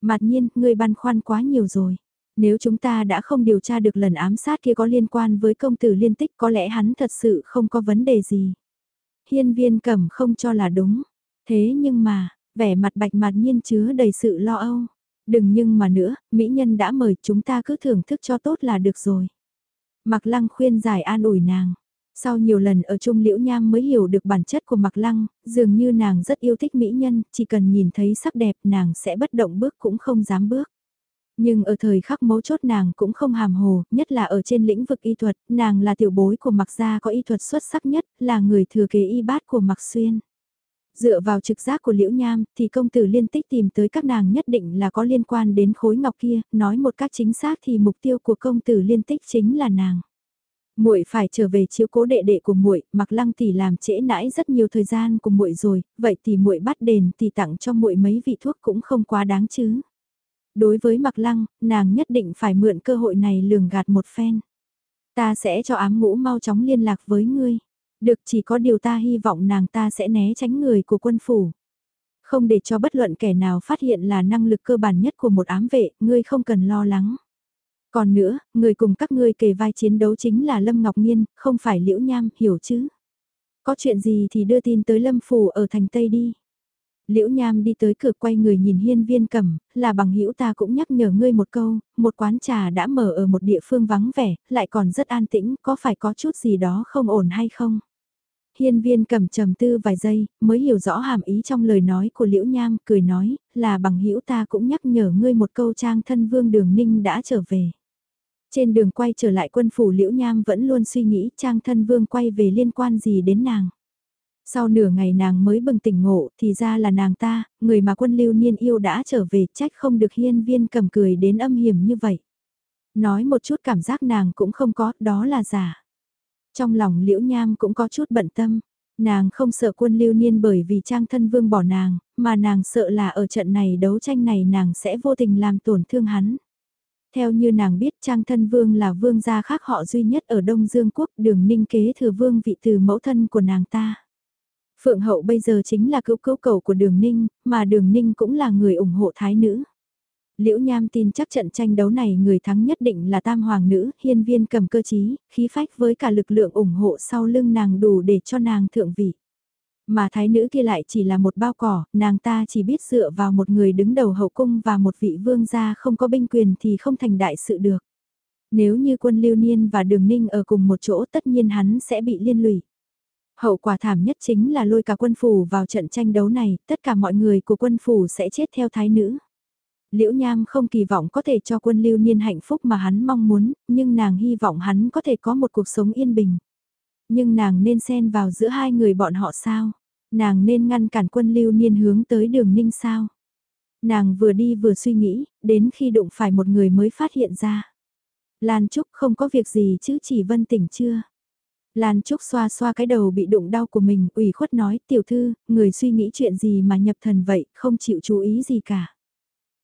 mặt nhiên, ngươi băn khoăn quá nhiều rồi. Nếu chúng ta đã không điều tra được lần ám sát kia có liên quan với công tử liên tích có lẽ hắn thật sự không có vấn đề gì. Hiên viên cẩm không cho là đúng. Thế nhưng mà, vẻ mặt bạch mặt nhiên chứa đầy sự lo âu. Đừng nhưng mà nữa, mỹ nhân đã mời chúng ta cứ thưởng thức cho tốt là được rồi. Mặc lăng khuyên giải an ủi nàng. Sau nhiều lần ở chung liễu nham mới hiểu được bản chất của Mạc Lăng, dường như nàng rất yêu thích mỹ nhân, chỉ cần nhìn thấy sắc đẹp nàng sẽ bất động bước cũng không dám bước. Nhưng ở thời khắc mấu chốt nàng cũng không hàm hồ, nhất là ở trên lĩnh vực y thuật, nàng là tiểu bối của Mạc Gia có y thuật xuất sắc nhất, là người thừa kế y bát của Mạc Xuyên. Dựa vào trực giác của Liễu Nham, thì công tử liên tích tìm tới các nàng nhất định là có liên quan đến khối ngọc kia, nói một cách chính xác thì mục tiêu của công tử liên tích chính là nàng muội phải trở về chiếu cố đệ đệ của muội, Mặc Lăng tỷ làm trễ nãi rất nhiều thời gian của muội rồi, vậy thì muội bắt đền thì tặng cho muội mấy vị thuốc cũng không quá đáng chứ. Đối với Mặc Lăng, nàng nhất định phải mượn cơ hội này lường gạt một phen. Ta sẽ cho ám ngũ mau chóng liên lạc với ngươi. Được chỉ có điều ta hy vọng nàng ta sẽ né tránh người của quân phủ. Không để cho bất luận kẻ nào phát hiện là năng lực cơ bản nhất của một ám vệ, ngươi không cần lo lắng. Còn nữa, người cùng các ngươi kề vai chiến đấu chính là Lâm Ngọc Nhiên, không phải Liễu Nham, hiểu chứ? Có chuyện gì thì đưa tin tới Lâm Phủ ở thành Tây đi. Liễu Nham đi tới cửa quay người nhìn hiên viên cẩm, là bằng hữu ta cũng nhắc nhở ngươi một câu, một quán trà đã mở ở một địa phương vắng vẻ, lại còn rất an tĩnh, có phải có chút gì đó không ổn hay không? Hiên viên cẩm trầm tư vài giây, mới hiểu rõ hàm ý trong lời nói của Liễu Nham, cười nói, là bằng hữu ta cũng nhắc nhở ngươi một câu trang thân vương đường ninh đã trở về. Trên đường quay trở lại quân phủ Liễu Nham vẫn luôn suy nghĩ Trang Thân Vương quay về liên quan gì đến nàng. Sau nửa ngày nàng mới bừng tỉnh ngộ thì ra là nàng ta, người mà quân lưu niên yêu đã trở về trách không được hiên viên cầm cười đến âm hiểm như vậy. Nói một chút cảm giác nàng cũng không có, đó là giả. Trong lòng Liễu Nham cũng có chút bận tâm. Nàng không sợ quân lưu niên bởi vì Trang Thân Vương bỏ nàng, mà nàng sợ là ở trận này đấu tranh này nàng sẽ vô tình làm tổn thương hắn. Theo như nàng biết Trang Thân Vương là vương gia khác họ duy nhất ở Đông Dương Quốc đường ninh kế thừa vương vị từ mẫu thân của nàng ta. Phượng Hậu bây giờ chính là cứu cứu cầu của đường ninh, mà đường ninh cũng là người ủng hộ thái nữ. Liễu Nham tin chắc trận tranh đấu này người thắng nhất định là tam hoàng nữ, hiên viên cầm cơ chí, khí phách với cả lực lượng ủng hộ sau lưng nàng đủ để cho nàng thượng vị. Mà thái nữ kia lại chỉ là một bao cỏ, nàng ta chỉ biết dựa vào một người đứng đầu hậu cung và một vị vương gia không có binh quyền thì không thành đại sự được. Nếu như quân lưu niên và đường ninh ở cùng một chỗ tất nhiên hắn sẽ bị liên lụy. Hậu quả thảm nhất chính là lôi cả quân phủ vào trận tranh đấu này, tất cả mọi người của quân phủ sẽ chết theo thái nữ. Liễu Nham không kỳ vọng có thể cho quân lưu niên hạnh phúc mà hắn mong muốn, nhưng nàng hy vọng hắn có thể có một cuộc sống yên bình. Nhưng nàng nên xen vào giữa hai người bọn họ sao? Nàng nên ngăn cản quân lưu niên hướng tới đường ninh sao? Nàng vừa đi vừa suy nghĩ, đến khi đụng phải một người mới phát hiện ra. Lan Trúc không có việc gì chứ chỉ vân tỉnh chưa? Lan Trúc xoa xoa cái đầu bị đụng đau của mình, ủy khuất nói, tiểu thư, người suy nghĩ chuyện gì mà nhập thần vậy, không chịu chú ý gì cả.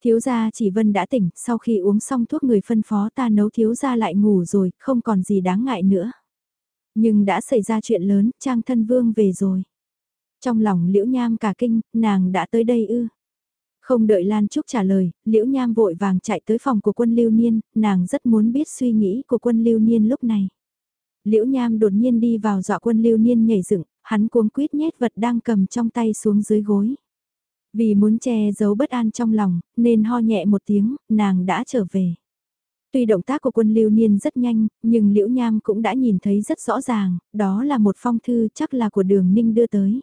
Thiếu gia chỉ vân đã tỉnh, sau khi uống xong thuốc người phân phó ta nấu thiếu gia lại ngủ rồi, không còn gì đáng ngại nữa. Nhưng đã xảy ra chuyện lớn, trang thân vương về rồi. Trong lòng liễu nham cả kinh, nàng đã tới đây ư. Không đợi Lan Trúc trả lời, liễu nham vội vàng chạy tới phòng của quân lưu niên, nàng rất muốn biết suy nghĩ của quân lưu niên lúc này. Liễu nham đột nhiên đi vào dọa quân lưu niên nhảy dựng, hắn cuống quýt nhét vật đang cầm trong tay xuống dưới gối. Vì muốn che giấu bất an trong lòng, nên ho nhẹ một tiếng, nàng đã trở về. Tuy động tác của quân lưu niên rất nhanh, nhưng Liễu Nham cũng đã nhìn thấy rất rõ ràng, đó là một phong thư chắc là của đường ninh đưa tới.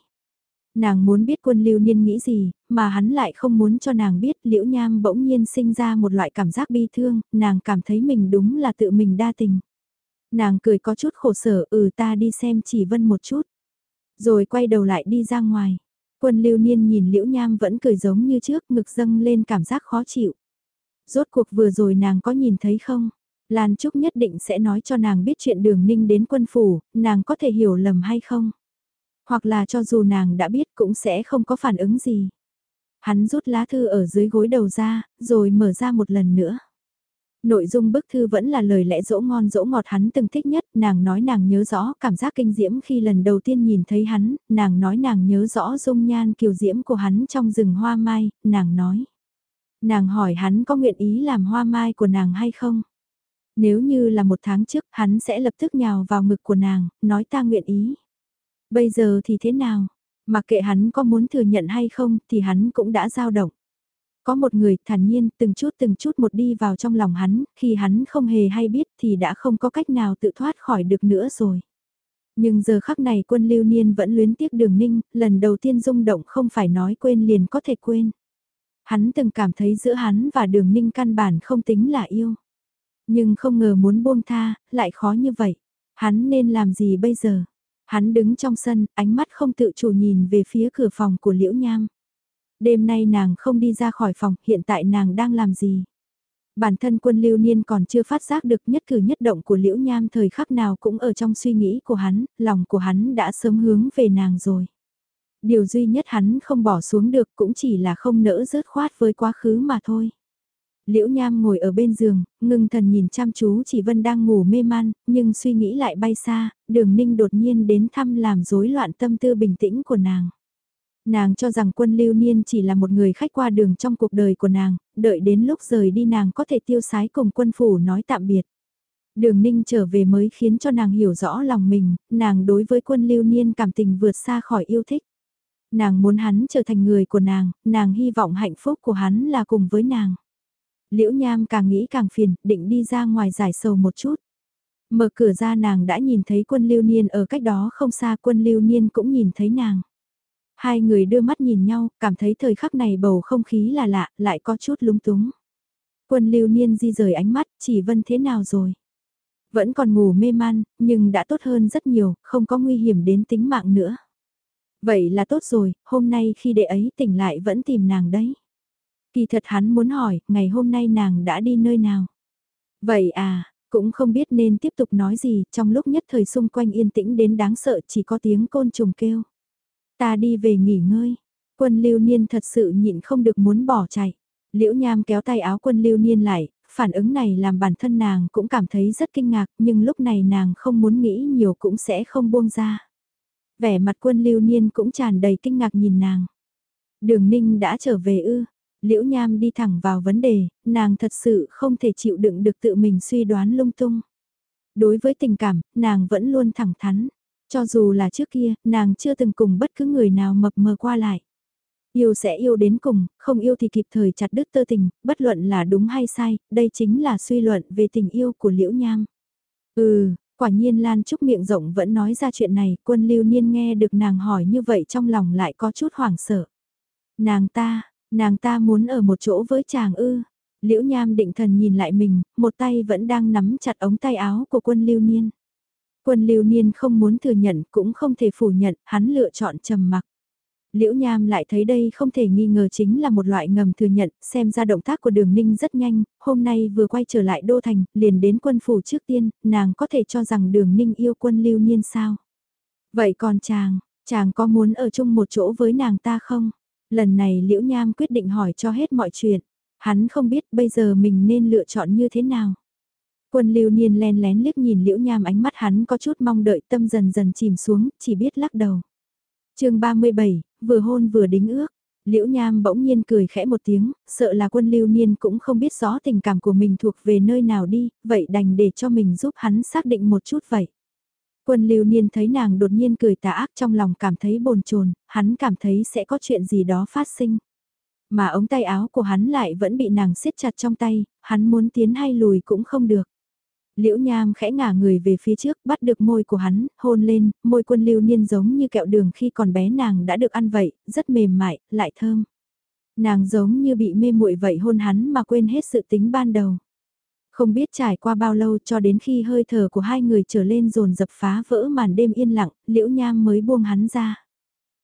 Nàng muốn biết quân lưu niên nghĩ gì, mà hắn lại không muốn cho nàng biết Liễu Nham bỗng nhiên sinh ra một loại cảm giác bi thương, nàng cảm thấy mình đúng là tự mình đa tình. Nàng cười có chút khổ sở, ừ ta đi xem chỉ vân một chút. Rồi quay đầu lại đi ra ngoài. Quân lưu niên nhìn liễu nham vẫn cười giống như trước ngực dâng lên cảm giác khó chịu. Rốt cuộc vừa rồi nàng có nhìn thấy không? Lan Trúc nhất định sẽ nói cho nàng biết chuyện đường ninh đến quân phủ, nàng có thể hiểu lầm hay không? Hoặc là cho dù nàng đã biết cũng sẽ không có phản ứng gì. Hắn rút lá thư ở dưới gối đầu ra, rồi mở ra một lần nữa. Nội dung bức thư vẫn là lời lẽ dỗ ngon dỗ ngọt hắn từng thích nhất, nàng nói nàng nhớ rõ cảm giác kinh diễm khi lần đầu tiên nhìn thấy hắn, nàng nói nàng nhớ rõ dung nhan kiều diễm của hắn trong rừng hoa mai, nàng nói. Nàng hỏi hắn có nguyện ý làm hoa mai của nàng hay không? Nếu như là một tháng trước hắn sẽ lập tức nhào vào ngực của nàng, nói ta nguyện ý. Bây giờ thì thế nào? Mặc kệ hắn có muốn thừa nhận hay không thì hắn cũng đã dao động. Có một người thản nhiên từng chút từng chút một đi vào trong lòng hắn, khi hắn không hề hay biết thì đã không có cách nào tự thoát khỏi được nữa rồi. Nhưng giờ khắc này quân lưu niên vẫn luyến tiếc đường ninh, lần đầu tiên rung động không phải nói quên liền có thể quên. Hắn từng cảm thấy giữa hắn và đường ninh căn bản không tính là yêu. Nhưng không ngờ muốn buông tha, lại khó như vậy. Hắn nên làm gì bây giờ? Hắn đứng trong sân, ánh mắt không tự chủ nhìn về phía cửa phòng của Liễu Nham. Đêm nay nàng không đi ra khỏi phòng, hiện tại nàng đang làm gì? Bản thân quân lưu niên còn chưa phát giác được nhất cử nhất động của liễu nham thời khắc nào cũng ở trong suy nghĩ của hắn, lòng của hắn đã sớm hướng về nàng rồi. Điều duy nhất hắn không bỏ xuống được cũng chỉ là không nỡ rớt khoát với quá khứ mà thôi. Liễu Nham ngồi ở bên giường, ngưng thần nhìn chăm chú chỉ Vân đang ngủ mê man, nhưng suy nghĩ lại bay xa, đường ninh đột nhiên đến thăm làm rối loạn tâm tư bình tĩnh của nàng. Nàng cho rằng quân lưu niên chỉ là một người khách qua đường trong cuộc đời của nàng, đợi đến lúc rời đi nàng có thể tiêu sái cùng quân phủ nói tạm biệt. Đường ninh trở về mới khiến cho nàng hiểu rõ lòng mình, nàng đối với quân lưu niên cảm tình vượt xa khỏi yêu thích. Nàng muốn hắn trở thành người của nàng, nàng hy vọng hạnh phúc của hắn là cùng với nàng. Liễu Nham càng nghĩ càng phiền, định đi ra ngoài giải sầu một chút. Mở cửa ra nàng đã nhìn thấy quân lưu niên ở cách đó không xa quân lưu niên cũng nhìn thấy nàng. Hai người đưa mắt nhìn nhau, cảm thấy thời khắc này bầu không khí là lạ, lại có chút lúng túng. Quân lưu niên di rời ánh mắt, chỉ vân thế nào rồi? Vẫn còn ngủ mê man, nhưng đã tốt hơn rất nhiều, không có nguy hiểm đến tính mạng nữa. Vậy là tốt rồi, hôm nay khi đệ ấy tỉnh lại vẫn tìm nàng đấy. Kỳ thật hắn muốn hỏi, ngày hôm nay nàng đã đi nơi nào? Vậy à, cũng không biết nên tiếp tục nói gì, trong lúc nhất thời xung quanh yên tĩnh đến đáng sợ chỉ có tiếng côn trùng kêu. Ta đi về nghỉ ngơi. Quân lưu niên thật sự nhịn không được muốn bỏ chạy. Liễu nham kéo tay áo quân lưu niên lại, phản ứng này làm bản thân nàng cũng cảm thấy rất kinh ngạc nhưng lúc này nàng không muốn nghĩ nhiều cũng sẽ không buông ra. Vẻ mặt quân lưu niên cũng tràn đầy kinh ngạc nhìn nàng. Đường ninh đã trở về ư. Liễu Nham đi thẳng vào vấn đề, nàng thật sự không thể chịu đựng được tự mình suy đoán lung tung. Đối với tình cảm, nàng vẫn luôn thẳng thắn. Cho dù là trước kia, nàng chưa từng cùng bất cứ người nào mập mờ qua lại. Yêu sẽ yêu đến cùng, không yêu thì kịp thời chặt đứt tơ tình, bất luận là đúng hay sai, đây chính là suy luận về tình yêu của Liễu Nham. Ừ, quả nhiên Lan Trúc miệng rộng vẫn nói ra chuyện này, quân lưu niên nghe được nàng hỏi như vậy trong lòng lại có chút hoảng sợ. Nàng ta, nàng ta muốn ở một chỗ với chàng ư. Liễu Nham định thần nhìn lại mình, một tay vẫn đang nắm chặt ống tay áo của quân lưu niên. Quân lưu niên không muốn thừa nhận cũng không thể phủ nhận, hắn lựa chọn trầm mặc. Liễu Nham lại thấy đây không thể nghi ngờ chính là một loại ngầm thừa nhận, xem ra động tác của đường ninh rất nhanh, hôm nay vừa quay trở lại Đô Thành, liền đến quân phủ trước tiên, nàng có thể cho rằng đường ninh yêu quân lưu niên sao. Vậy còn chàng, chàng có muốn ở chung một chỗ với nàng ta không? Lần này Liễu Nham quyết định hỏi cho hết mọi chuyện, hắn không biết bây giờ mình nên lựa chọn như thế nào. Quân lưu niên len lén liếc nhìn Liễu Nham ánh mắt hắn có chút mong đợi tâm dần dần chìm xuống, chỉ biết lắc đầu chương 37, vừa hôn vừa đính ước. Liễu Nham bỗng nhiên cười khẽ một tiếng, sợ là quân lưu niên cũng không biết rõ tình cảm của mình thuộc về nơi nào đi, vậy đành để cho mình giúp hắn xác định một chút vậy. Quân lưu niên thấy nàng đột nhiên cười tà ác trong lòng cảm thấy bồn chồn, hắn cảm thấy sẽ có chuyện gì đó phát sinh. Mà ống tay áo của hắn lại vẫn bị nàng siết chặt trong tay, hắn muốn tiến hay lùi cũng không được. Liễu Nham khẽ ngả người về phía trước, bắt được môi của hắn, hôn lên, môi quân lưu niên giống như kẹo đường khi còn bé nàng đã được ăn vậy, rất mềm mại, lại thơm. Nàng giống như bị mê muội vậy hôn hắn mà quên hết sự tính ban đầu. Không biết trải qua bao lâu cho đến khi hơi thở của hai người trở lên dồn dập phá vỡ màn đêm yên lặng, Liễu Nham mới buông hắn ra.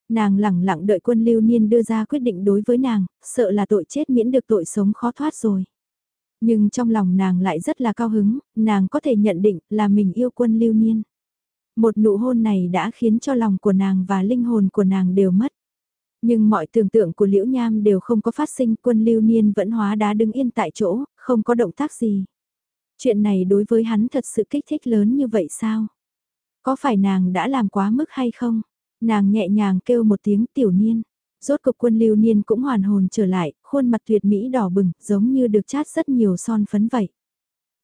Nàng lẳng lặng đợi quân lưu niên đưa ra quyết định đối với nàng, sợ là tội chết miễn được tội sống khó thoát rồi. Nhưng trong lòng nàng lại rất là cao hứng, nàng có thể nhận định là mình yêu quân lưu niên. Một nụ hôn này đã khiến cho lòng của nàng và linh hồn của nàng đều mất. Nhưng mọi tưởng tượng của Liễu Nham đều không có phát sinh quân lưu niên vẫn hóa đá đứng yên tại chỗ, không có động tác gì. Chuyện này đối với hắn thật sự kích thích lớn như vậy sao? Có phải nàng đã làm quá mức hay không? Nàng nhẹ nhàng kêu một tiếng tiểu niên. Rốt cục quân lưu niên cũng hoàn hồn trở lại, khuôn mặt tuyệt mỹ đỏ bừng, giống như được chát rất nhiều son phấn vậy.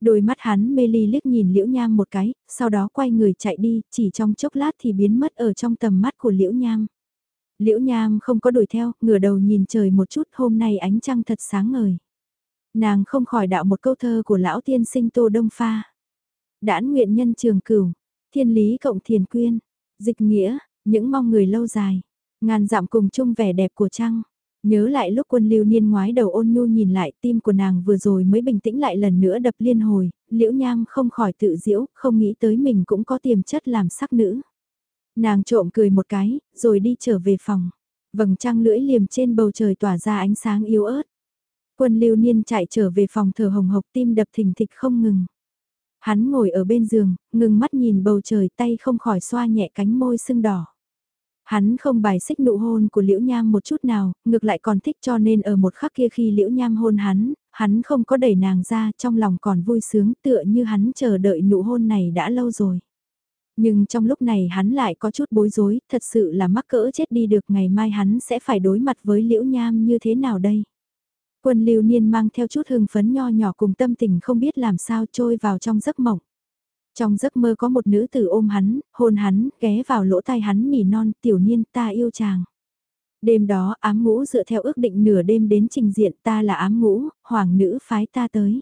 Đôi mắt hắn mê ly liếc nhìn liễu nham một cái, sau đó quay người chạy đi, chỉ trong chốc lát thì biến mất ở trong tầm mắt của liễu nham. Liễu nham không có đuổi theo, ngửa đầu nhìn trời một chút hôm nay ánh trăng thật sáng ngời. Nàng không khỏi đạo một câu thơ của lão tiên sinh tô đông pha. Đãn nguyện nhân trường cửu, thiên lý cộng thiền quyên, dịch nghĩa, những mong người lâu dài. Ngàn dặm cùng chung vẻ đẹp của trăng. Nhớ lại lúc quân lưu niên ngoái đầu ôn nhu nhìn lại tim của nàng vừa rồi mới bình tĩnh lại lần nữa đập liên hồi, liễu nham không khỏi tự diễu, không nghĩ tới mình cũng có tiềm chất làm sắc nữ. Nàng trộm cười một cái, rồi đi trở về phòng. Vầng trăng lưỡi liềm trên bầu trời tỏa ra ánh sáng yếu ớt. Quân lưu niên chạy trở về phòng thở hồng hộc tim đập thình thịch không ngừng. Hắn ngồi ở bên giường, ngừng mắt nhìn bầu trời tay không khỏi xoa nhẹ cánh môi sưng đỏ. Hắn không bài xích nụ hôn của Liễu Nham một chút nào, ngược lại còn thích cho nên ở một khắc kia khi Liễu Nham hôn hắn, hắn không có đẩy nàng ra trong lòng còn vui sướng tựa như hắn chờ đợi nụ hôn này đã lâu rồi. Nhưng trong lúc này hắn lại có chút bối rối, thật sự là mắc cỡ chết đi được ngày mai hắn sẽ phải đối mặt với Liễu Nham như thế nào đây? Quân lưu niên mang theo chút hưng phấn nho nhỏ cùng tâm tình không biết làm sao trôi vào trong giấc mộng. Trong giấc mơ có một nữ tử ôm hắn, hôn hắn, ghé vào lỗ tai hắn nỉ non, tiểu niên ta yêu chàng. Đêm đó ám ngũ dựa theo ước định nửa đêm đến trình diện ta là ám ngũ, hoàng nữ phái ta tới.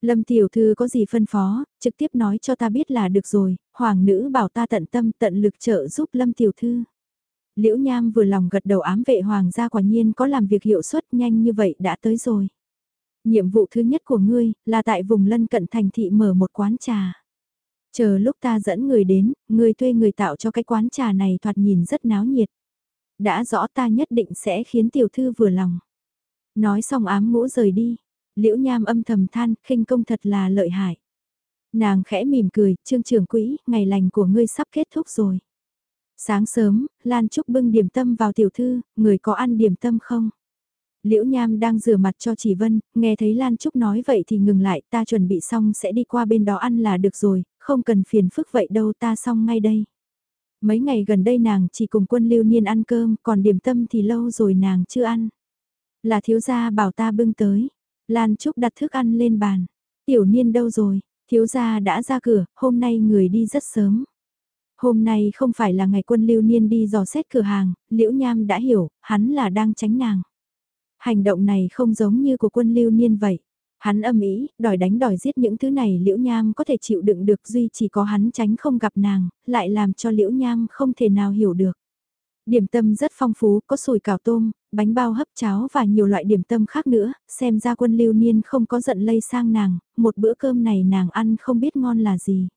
Lâm tiểu thư có gì phân phó, trực tiếp nói cho ta biết là được rồi, hoàng nữ bảo ta tận tâm tận lực trợ giúp lâm tiểu thư. Liễu Nham vừa lòng gật đầu ám vệ hoàng gia quả nhiên có làm việc hiệu suất nhanh như vậy đã tới rồi. Nhiệm vụ thứ nhất của ngươi là tại vùng lân cận thành thị mở một quán trà. Chờ lúc ta dẫn người đến, ngươi thuê người tạo cho cái quán trà này thoạt nhìn rất náo nhiệt. Đã rõ ta nhất định sẽ khiến tiểu thư vừa lòng. Nói xong ám ngũ rời đi. Liễu nham âm thầm than, khinh công thật là lợi hại. Nàng khẽ mỉm cười, trương trưởng quỹ, ngày lành của ngươi sắp kết thúc rồi. Sáng sớm, Lan Trúc bưng điểm tâm vào tiểu thư, người có ăn điểm tâm không? Liễu Nham đang rửa mặt cho Chỉ Vân, nghe thấy Lan Trúc nói vậy thì ngừng lại, ta chuẩn bị xong sẽ đi qua bên đó ăn là được rồi, không cần phiền phức vậy đâu ta xong ngay đây. Mấy ngày gần đây nàng chỉ cùng quân lưu niên ăn cơm, còn điểm tâm thì lâu rồi nàng chưa ăn. Là thiếu gia bảo ta bưng tới. Lan Trúc đặt thức ăn lên bàn. Tiểu niên đâu rồi? Thiếu gia đã ra cửa, hôm nay người đi rất sớm. Hôm nay không phải là ngày quân lưu niên đi dò xét cửa hàng, liễu nham đã hiểu, hắn là đang tránh nàng. Hành động này không giống như của quân lưu niên vậy. Hắn âm ý, đòi đánh đòi giết những thứ này liễu nham có thể chịu đựng được duy chỉ có hắn tránh không gặp nàng, lại làm cho liễu nham không thể nào hiểu được. Điểm tâm rất phong phú, có sùi cảo tôm, bánh bao hấp cháo và nhiều loại điểm tâm khác nữa, xem ra quân lưu niên không có giận lây sang nàng, một bữa cơm này nàng ăn không biết ngon là gì.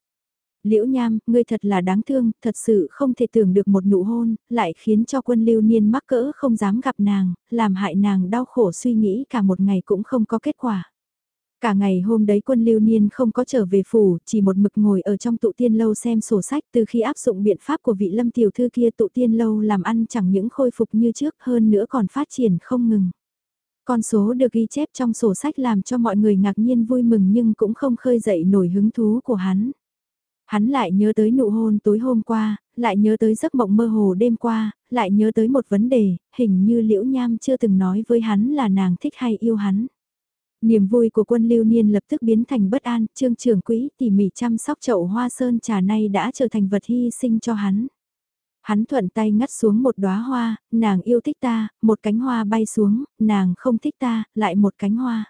Liễu Nham, ngươi thật là đáng thương, thật sự không thể tưởng được một nụ hôn, lại khiến cho quân lưu niên mắc cỡ không dám gặp nàng, làm hại nàng đau khổ suy nghĩ cả một ngày cũng không có kết quả. Cả ngày hôm đấy quân lưu niên không có trở về phủ, chỉ một mực ngồi ở trong tụ tiên lâu xem sổ sách từ khi áp dụng biện pháp của vị lâm tiểu thư kia tụ tiên lâu làm ăn chẳng những khôi phục như trước hơn nữa còn phát triển không ngừng. Con số được ghi chép trong sổ sách làm cho mọi người ngạc nhiên vui mừng nhưng cũng không khơi dậy nổi hứng thú của hắn. Hắn lại nhớ tới nụ hôn tối hôm qua, lại nhớ tới giấc mộng mơ hồ đêm qua, lại nhớ tới một vấn đề, hình như Liễu Nham chưa từng nói với hắn là nàng thích hay yêu hắn. Niềm vui của quân lưu niên lập tức biến thành bất an, trương trưởng quỹ tỉ mỉ chăm sóc chậu hoa sơn trà nay đã trở thành vật hy sinh cho hắn. Hắn thuận tay ngắt xuống một đóa hoa, nàng yêu thích ta, một cánh hoa bay xuống, nàng không thích ta, lại một cánh hoa.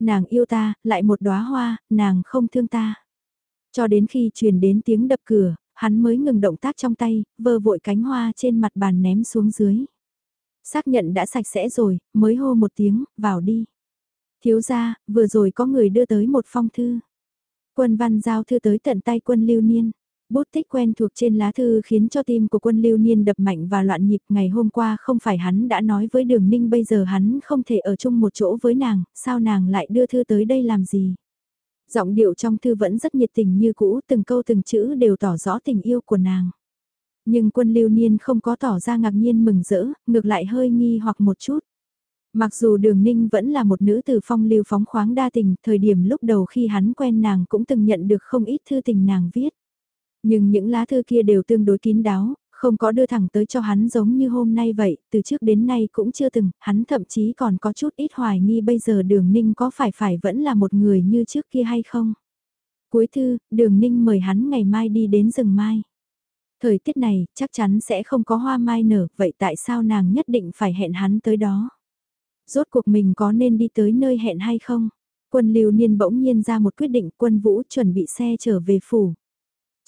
Nàng yêu ta, lại một đóa hoa, nàng không thương ta. Cho đến khi truyền đến tiếng đập cửa, hắn mới ngừng động tác trong tay, vơ vội cánh hoa trên mặt bàn ném xuống dưới. Xác nhận đã sạch sẽ rồi, mới hô một tiếng, vào đi. Thiếu gia, vừa rồi có người đưa tới một phong thư. Quân văn giao thư tới tận tay quân lưu niên. Bút tích quen thuộc trên lá thư khiến cho tim của quân lưu niên đập mạnh và loạn nhịp ngày hôm qua không phải hắn đã nói với đường ninh bây giờ hắn không thể ở chung một chỗ với nàng, sao nàng lại đưa thư tới đây làm gì. Giọng điệu trong thư vẫn rất nhiệt tình như cũ, từng câu từng chữ đều tỏ rõ tình yêu của nàng. Nhưng quân lưu niên không có tỏ ra ngạc nhiên mừng rỡ, ngược lại hơi nghi hoặc một chút. Mặc dù đường ninh vẫn là một nữ từ phong lưu phóng khoáng đa tình, thời điểm lúc đầu khi hắn quen nàng cũng từng nhận được không ít thư tình nàng viết. Nhưng những lá thư kia đều tương đối kín đáo, không có đưa thẳng tới cho hắn giống như hôm nay vậy, từ trước đến nay cũng chưa từng, hắn thậm chí còn có chút ít hoài nghi bây giờ đường ninh có phải phải vẫn là một người như trước kia hay không. Cuối thư, đường ninh mời hắn ngày mai đi đến rừng mai. Thời tiết này, chắc chắn sẽ không có hoa mai nở, vậy tại sao nàng nhất định phải hẹn hắn tới đó? Rốt cuộc mình có nên đi tới nơi hẹn hay không? Quân lưu niên bỗng nhiên ra một quyết định quân vũ chuẩn bị xe trở về phủ.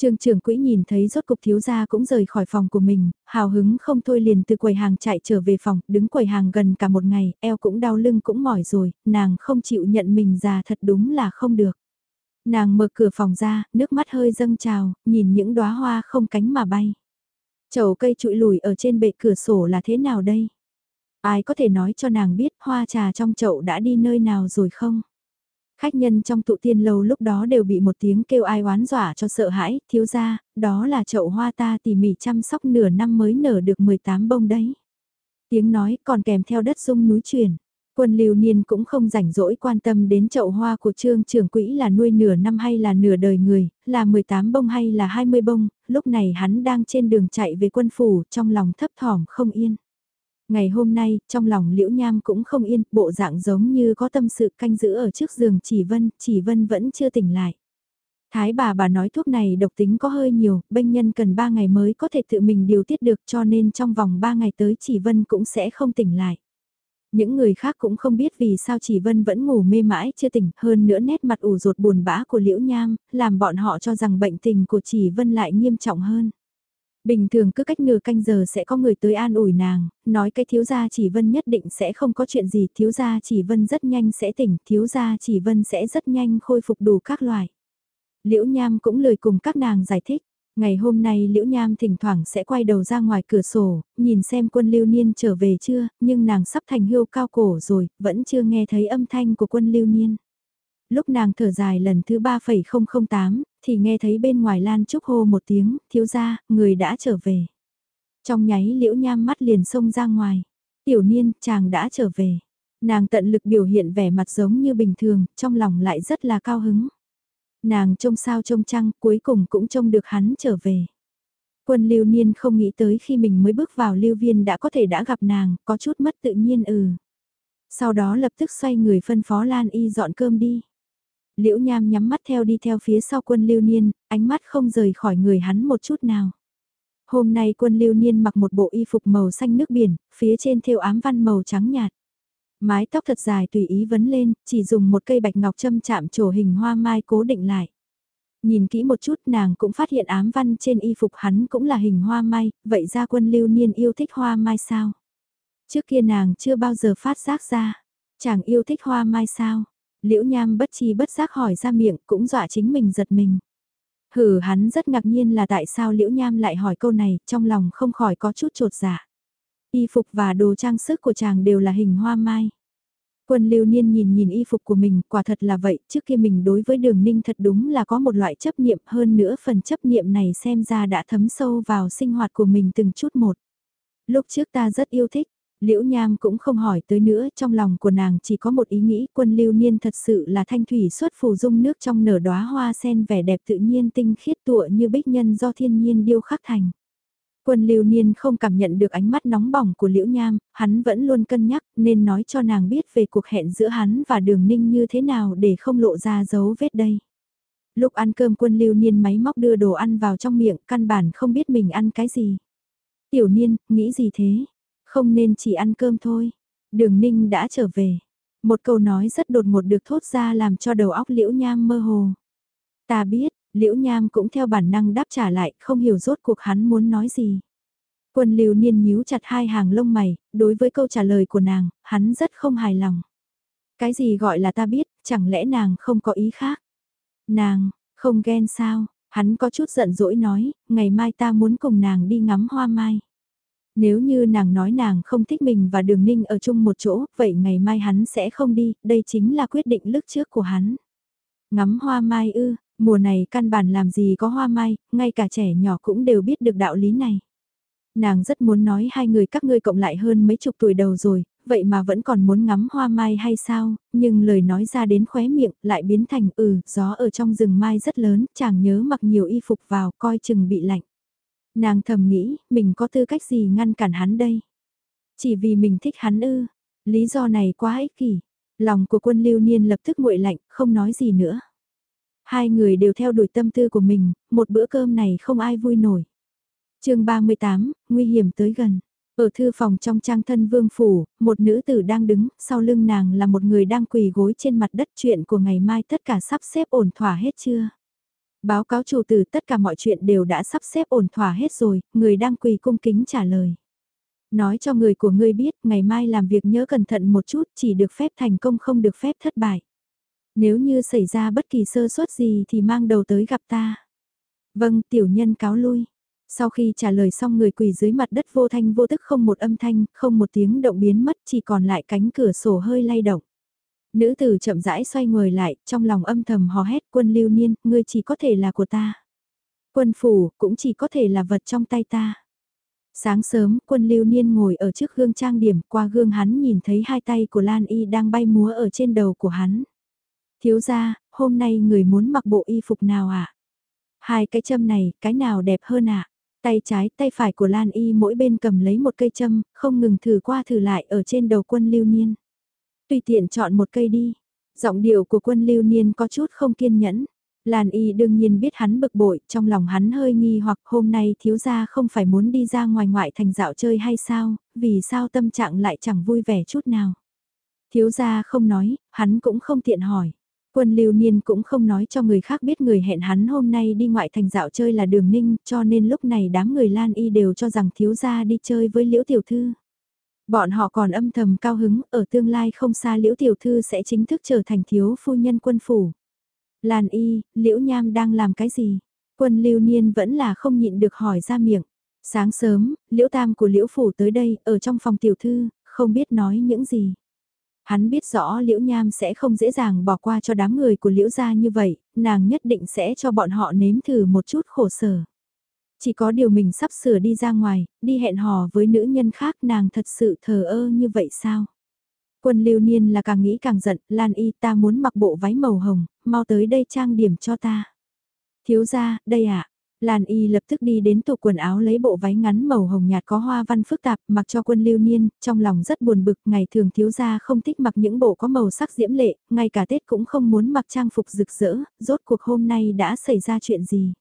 Trương trưởng quỹ nhìn thấy rốt cục thiếu gia cũng rời khỏi phòng của mình, hào hứng không thôi liền từ quầy hàng chạy trở về phòng, đứng quầy hàng gần cả một ngày, eo cũng đau lưng cũng mỏi rồi, nàng không chịu nhận mình già thật đúng là không được. Nàng mở cửa phòng ra, nước mắt hơi dâng trào, nhìn những đóa hoa không cánh mà bay. Chậu cây trụi lùi ở trên bệ cửa sổ là thế nào đây? Ai có thể nói cho nàng biết hoa trà trong chậu đã đi nơi nào rồi không? Khách nhân trong tụ tiên lâu lúc đó đều bị một tiếng kêu ai oán dọa cho sợ hãi, thiếu ra, đó là chậu hoa ta tỉ mỉ chăm sóc nửa năm mới nở được 18 bông đấy. Tiếng nói còn kèm theo đất sung núi chuyển. Quân lưu niên cũng không rảnh rỗi quan tâm đến chậu hoa của trương trưởng quỹ là nuôi nửa năm hay là nửa đời người, là 18 bông hay là 20 bông, lúc này hắn đang trên đường chạy về quân phủ trong lòng thấp thỏm không yên. Ngày hôm nay, trong lòng liễu nham cũng không yên, bộ dạng giống như có tâm sự canh giữ ở trước giường chỉ vân, chỉ vân vẫn chưa tỉnh lại. Thái bà bà nói thuốc này độc tính có hơi nhiều, bệnh nhân cần 3 ngày mới có thể tự mình điều tiết được cho nên trong vòng 3 ngày tới chỉ vân cũng sẽ không tỉnh lại. Những người khác cũng không biết vì sao chỉ vân vẫn ngủ mê mãi chưa tỉnh hơn nữa nét mặt ủ rột buồn bã của liễu nham, làm bọn họ cho rằng bệnh tình của chỉ vân lại nghiêm trọng hơn. Bình thường cứ cách nửa canh giờ sẽ có người tới an ủi nàng, nói cái thiếu gia chỉ vân nhất định sẽ không có chuyện gì, thiếu gia chỉ vân rất nhanh sẽ tỉnh, thiếu gia chỉ vân sẽ rất nhanh khôi phục đủ các loại. Liễu Nham cũng lời cùng các nàng giải thích. Ngày hôm nay Liễu Nham thỉnh thoảng sẽ quay đầu ra ngoài cửa sổ, nhìn xem quân lưu niên trở về chưa, nhưng nàng sắp thành hưu cao cổ rồi, vẫn chưa nghe thấy âm thanh của quân lưu niên. Lúc nàng thở dài lần thứ 3,008, thì nghe thấy bên ngoài Lan Trúc hô một tiếng, thiếu gia, người đã trở về. Trong nháy liễu nham mắt liền xông ra ngoài. Tiểu niên, chàng đã trở về. Nàng tận lực biểu hiện vẻ mặt giống như bình thường, trong lòng lại rất là cao hứng. Nàng trông sao trông trăng, cuối cùng cũng trông được hắn trở về. Quân lưu niên không nghĩ tới khi mình mới bước vào lưu viên đã có thể đã gặp nàng, có chút mất tự nhiên ừ. Sau đó lập tức xoay người phân phó Lan Y dọn cơm đi. Liễu Nham nhắm mắt theo đi theo phía sau quân lưu niên, ánh mắt không rời khỏi người hắn một chút nào. Hôm nay quân lưu niên mặc một bộ y phục màu xanh nước biển, phía trên thêu ám văn màu trắng nhạt. Mái tóc thật dài tùy ý vấn lên, chỉ dùng một cây bạch ngọc châm chạm trổ hình hoa mai cố định lại. Nhìn kỹ một chút nàng cũng phát hiện ám văn trên y phục hắn cũng là hình hoa mai, vậy ra quân lưu niên yêu thích hoa mai sao? Trước kia nàng chưa bao giờ phát giác ra, chàng yêu thích hoa mai sao? Liễu Nham bất chi bất giác hỏi ra miệng cũng dọa chính mình giật mình. Hử hắn rất ngạc nhiên là tại sao Liễu Nham lại hỏi câu này, trong lòng không khỏi có chút trột dạ. Y phục và đồ trang sức của chàng đều là hình hoa mai. Quân lưu niên nhìn nhìn y phục của mình, quả thật là vậy, trước kia mình đối với đường ninh thật đúng là có một loại chấp niệm hơn nữa phần chấp niệm này xem ra đã thấm sâu vào sinh hoạt của mình từng chút một. Lúc trước ta rất yêu thích, Liễu Nham cũng không hỏi tới nữa, trong lòng của nàng chỉ có một ý nghĩ quân lưu niên thật sự là thanh thủy xuất phù dung nước trong nở đóa hoa sen vẻ đẹp tự nhiên tinh khiết tụa như bích nhân do thiên nhiên điêu khắc thành. Quân lưu niên không cảm nhận được ánh mắt nóng bỏng của Liễu Nham, hắn vẫn luôn cân nhắc nên nói cho nàng biết về cuộc hẹn giữa hắn và đường ninh như thế nào để không lộ ra dấu vết đây. Lúc ăn cơm quân lưu niên máy móc đưa đồ ăn vào trong miệng, căn bản không biết mình ăn cái gì. Tiểu niên, nghĩ gì thế? Không nên chỉ ăn cơm thôi. Đường ninh đã trở về. Một câu nói rất đột ngột được thốt ra làm cho đầu óc liễu nham mơ hồ. Ta biết, liễu nham cũng theo bản năng đáp trả lại, không hiểu rốt cuộc hắn muốn nói gì. Quân lưu niên nhíu chặt hai hàng lông mày, đối với câu trả lời của nàng, hắn rất không hài lòng. Cái gì gọi là ta biết, chẳng lẽ nàng không có ý khác? Nàng, không ghen sao? Hắn có chút giận dỗi nói, ngày mai ta muốn cùng nàng đi ngắm hoa mai. Nếu như nàng nói nàng không thích mình và đường ninh ở chung một chỗ, vậy ngày mai hắn sẽ không đi, đây chính là quyết định lúc trước của hắn. Ngắm hoa mai ư, mùa này căn bản làm gì có hoa mai, ngay cả trẻ nhỏ cũng đều biết được đạo lý này. Nàng rất muốn nói hai người các ngươi cộng lại hơn mấy chục tuổi đầu rồi, vậy mà vẫn còn muốn ngắm hoa mai hay sao, nhưng lời nói ra đến khóe miệng lại biến thành ừ, gió ở trong rừng mai rất lớn, chàng nhớ mặc nhiều y phục vào coi chừng bị lạnh. Nàng thầm nghĩ, mình có tư cách gì ngăn cản hắn đây? Chỉ vì mình thích hắn ư, lý do này quá ích kỷ. Lòng của quân lưu niên lập tức nguội lạnh, không nói gì nữa. Hai người đều theo đuổi tâm tư của mình, một bữa cơm này không ai vui nổi. chương 38, nguy hiểm tới gần. Ở thư phòng trong trang thân vương phủ, một nữ tử đang đứng, sau lưng nàng là một người đang quỳ gối trên mặt đất chuyện của ngày mai tất cả sắp xếp ổn thỏa hết chưa? Báo cáo chủ tử tất cả mọi chuyện đều đã sắp xếp ổn thỏa hết rồi, người đang quỳ cung kính trả lời. Nói cho người của ngươi biết, ngày mai làm việc nhớ cẩn thận một chút, chỉ được phép thành công không được phép thất bại. Nếu như xảy ra bất kỳ sơ suất gì thì mang đầu tới gặp ta. Vâng, tiểu nhân cáo lui. Sau khi trả lời xong người quỳ dưới mặt đất vô thanh vô tức không một âm thanh, không một tiếng động biến mất chỉ còn lại cánh cửa sổ hơi lay động. Nữ tử chậm rãi xoay người lại, trong lòng âm thầm hò hét quân lưu niên, ngươi chỉ có thể là của ta. Quân phủ, cũng chỉ có thể là vật trong tay ta. Sáng sớm, quân lưu niên ngồi ở trước gương trang điểm, qua gương hắn nhìn thấy hai tay của Lan Y đang bay múa ở trên đầu của hắn. Thiếu ra, hôm nay người muốn mặc bộ y phục nào ạ? À? Hai cái châm này, cái nào đẹp hơn ạ? À? Tay trái, tay phải của Lan Y mỗi bên cầm lấy một cây châm, không ngừng thử qua thử lại ở trên đầu quân lưu niên. Tùy tiện chọn một cây đi. Giọng điệu của quân lưu niên có chút không kiên nhẫn. Lan y đương nhiên biết hắn bực bội, trong lòng hắn hơi nghi hoặc hôm nay thiếu gia không phải muốn đi ra ngoài ngoại thành dạo chơi hay sao, vì sao tâm trạng lại chẳng vui vẻ chút nào. Thiếu gia không nói, hắn cũng không tiện hỏi. Quân lưu niên cũng không nói cho người khác biết người hẹn hắn hôm nay đi ngoại thành dạo chơi là đường ninh, cho nên lúc này đám người Lan y đều cho rằng thiếu gia đi chơi với liễu tiểu thư. Bọn họ còn âm thầm cao hứng, ở tương lai không xa Liễu Tiểu Thư sẽ chính thức trở thành thiếu phu nhân quân phủ. Lan y, Liễu Nham đang làm cái gì? Quân lưu niên vẫn là không nhịn được hỏi ra miệng. Sáng sớm, Liễu Tam của Liễu Phủ tới đây, ở trong phòng tiểu thư, không biết nói những gì. Hắn biết rõ Liễu Nham sẽ không dễ dàng bỏ qua cho đám người của Liễu gia như vậy, nàng nhất định sẽ cho bọn họ nếm thử một chút khổ sở. Chỉ có điều mình sắp sửa đi ra ngoài, đi hẹn hò với nữ nhân khác nàng thật sự thờ ơ như vậy sao? Quân lưu niên là càng nghĩ càng giận, Lan y ta muốn mặc bộ váy màu hồng, mau tới đây trang điểm cho ta. Thiếu ra, đây ạ. À? Lan y lập tức đi đến tủ quần áo lấy bộ váy ngắn màu hồng nhạt có hoa văn phức tạp mặc cho quân lưu niên, trong lòng rất buồn bực, ngày thường thiếu gia không thích mặc những bộ có màu sắc diễm lệ, ngay cả Tết cũng không muốn mặc trang phục rực rỡ, rốt cuộc hôm nay đã xảy ra chuyện gì.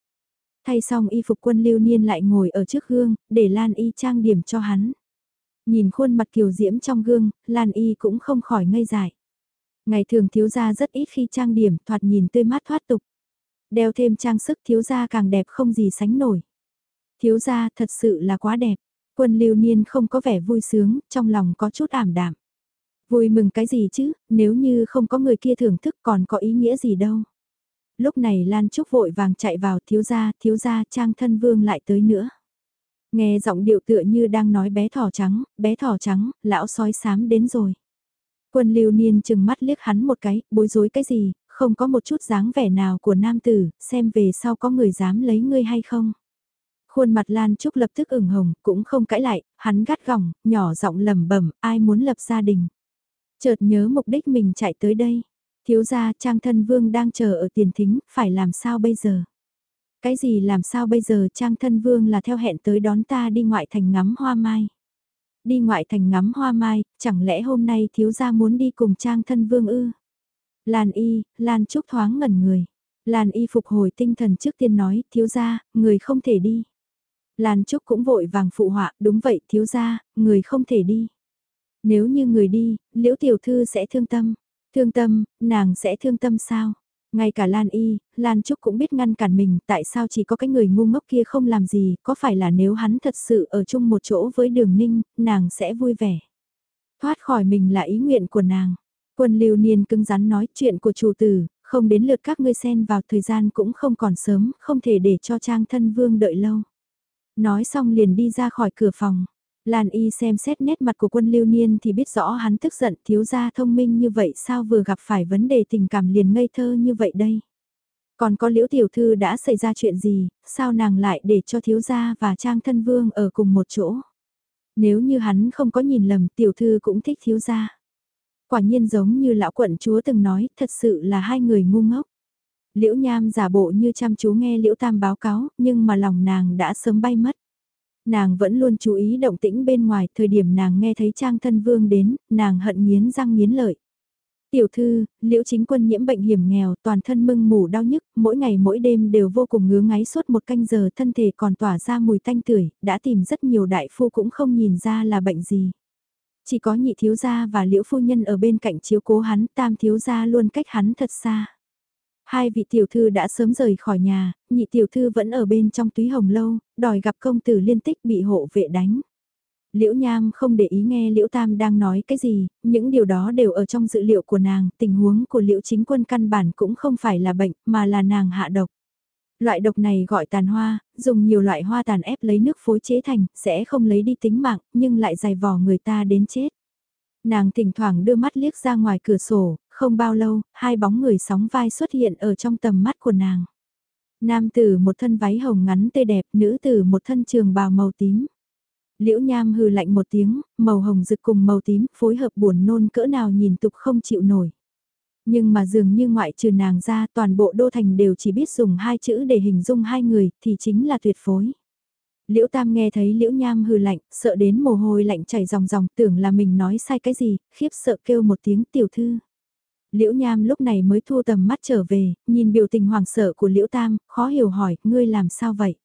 Thay xong y phục quân lưu niên lại ngồi ở trước gương, để Lan Y trang điểm cho hắn. Nhìn khuôn mặt kiều diễm trong gương, Lan Y cũng không khỏi ngây dại. Ngày thường thiếu gia rất ít khi trang điểm, thoạt nhìn tươi mát thoát tục. Đeo thêm trang sức thiếu gia càng đẹp không gì sánh nổi. Thiếu gia thật sự là quá đẹp. Quân lưu niên không có vẻ vui sướng, trong lòng có chút ảm đạm. Vui mừng cái gì chứ, nếu như không có người kia thưởng thức còn có ý nghĩa gì đâu. Lúc này Lan Trúc vội vàng chạy vào thiếu gia, thiếu gia trang thân vương lại tới nữa. Nghe giọng điệu tựa như đang nói bé thỏ trắng, bé thỏ trắng, lão sói xám đến rồi. Quân lưu niên chừng mắt liếc hắn một cái, bối rối cái gì, không có một chút dáng vẻ nào của nam tử, xem về sau có người dám lấy ngươi hay không. Khuôn mặt Lan Trúc lập tức ửng hồng, cũng không cãi lại, hắn gắt gỏng, nhỏ giọng lầm bẩm ai muốn lập gia đình. Chợt nhớ mục đích mình chạy tới đây. Thiếu gia trang thân vương đang chờ ở tiền thính, phải làm sao bây giờ? Cái gì làm sao bây giờ trang thân vương là theo hẹn tới đón ta đi ngoại thành ngắm hoa mai. Đi ngoại thành ngắm hoa mai, chẳng lẽ hôm nay thiếu gia muốn đi cùng trang thân vương ư? Lan y, Lan Trúc thoáng ngẩn người. Lan y phục hồi tinh thần trước tiên nói, thiếu gia, người không thể đi. Lan Trúc cũng vội vàng phụ họa, đúng vậy thiếu gia, người không thể đi. Nếu như người đi, liễu tiểu thư sẽ thương tâm. Thương tâm, nàng sẽ thương tâm sao? Ngay cả Lan Y, Lan Trúc cũng biết ngăn cản mình tại sao chỉ có cái người ngu ngốc kia không làm gì, có phải là nếu hắn thật sự ở chung một chỗ với đường ninh, nàng sẽ vui vẻ. Thoát khỏi mình là ý nguyện của nàng. Quân lưu niên cứng rắn nói chuyện của chủ tử, không đến lượt các ngươi xen vào thời gian cũng không còn sớm, không thể để cho trang thân vương đợi lâu. Nói xong liền đi ra khỏi cửa phòng. Lan y xem xét nét mặt của quân lưu niên thì biết rõ hắn tức giận thiếu gia thông minh như vậy sao vừa gặp phải vấn đề tình cảm liền ngây thơ như vậy đây. Còn có liễu tiểu thư đã xảy ra chuyện gì, sao nàng lại để cho thiếu gia và trang thân vương ở cùng một chỗ. Nếu như hắn không có nhìn lầm tiểu thư cũng thích thiếu gia. Quả nhiên giống như lão quận chúa từng nói, thật sự là hai người ngu ngốc. Liễu nham giả bộ như chăm chú nghe liễu tam báo cáo, nhưng mà lòng nàng đã sớm bay mất. Nàng vẫn luôn chú ý động tĩnh bên ngoài, thời điểm nàng nghe thấy Trang Thân Vương đến, nàng hận nghiến răng nghiến lợi. Tiểu thư, liễu chính quân nhiễm bệnh hiểm nghèo, toàn thân mưng mủ đau nhức, mỗi ngày mỗi đêm đều vô cùng ngứa ngáy suốt một canh giờ thân thể còn tỏa ra mùi tanh tưởi, đã tìm rất nhiều đại phu cũng không nhìn ra là bệnh gì. Chỉ có nhị thiếu gia và liễu phu nhân ở bên cạnh chiếu cố hắn, tam thiếu gia luôn cách hắn thật xa. Hai vị tiểu thư đã sớm rời khỏi nhà, nhị tiểu thư vẫn ở bên trong túy hồng lâu, đòi gặp công tử liên tích bị hộ vệ đánh. Liễu Nham không để ý nghe Liễu Tam đang nói cái gì, những điều đó đều ở trong dự liệu của nàng, tình huống của Liễu Chính Quân căn bản cũng không phải là bệnh, mà là nàng hạ độc. Loại độc này gọi tàn hoa, dùng nhiều loại hoa tàn ép lấy nước phối chế thành, sẽ không lấy đi tính mạng, nhưng lại dài vò người ta đến chết. Nàng thỉnh thoảng đưa mắt liếc ra ngoài cửa sổ, không bao lâu, hai bóng người sóng vai xuất hiện ở trong tầm mắt của nàng. Nam tử một thân váy hồng ngắn tê đẹp, nữ tử một thân trường bào màu tím. Liễu Nham hừ lạnh một tiếng, màu hồng rực cùng màu tím, phối hợp buồn nôn cỡ nào nhìn tục không chịu nổi. Nhưng mà dường như ngoại trừ nàng ra toàn bộ đô thành đều chỉ biết dùng hai chữ để hình dung hai người thì chính là tuyệt phối. Liễu Tam nghe thấy Liễu Nham hừ lạnh, sợ đến mồ hôi lạnh chảy ròng ròng tưởng là mình nói sai cái gì, khiếp sợ kêu một tiếng tiểu thư. Liễu Nham lúc này mới thu tầm mắt trở về, nhìn biểu tình hoảng sợ của Liễu Tam, khó hiểu hỏi, ngươi làm sao vậy?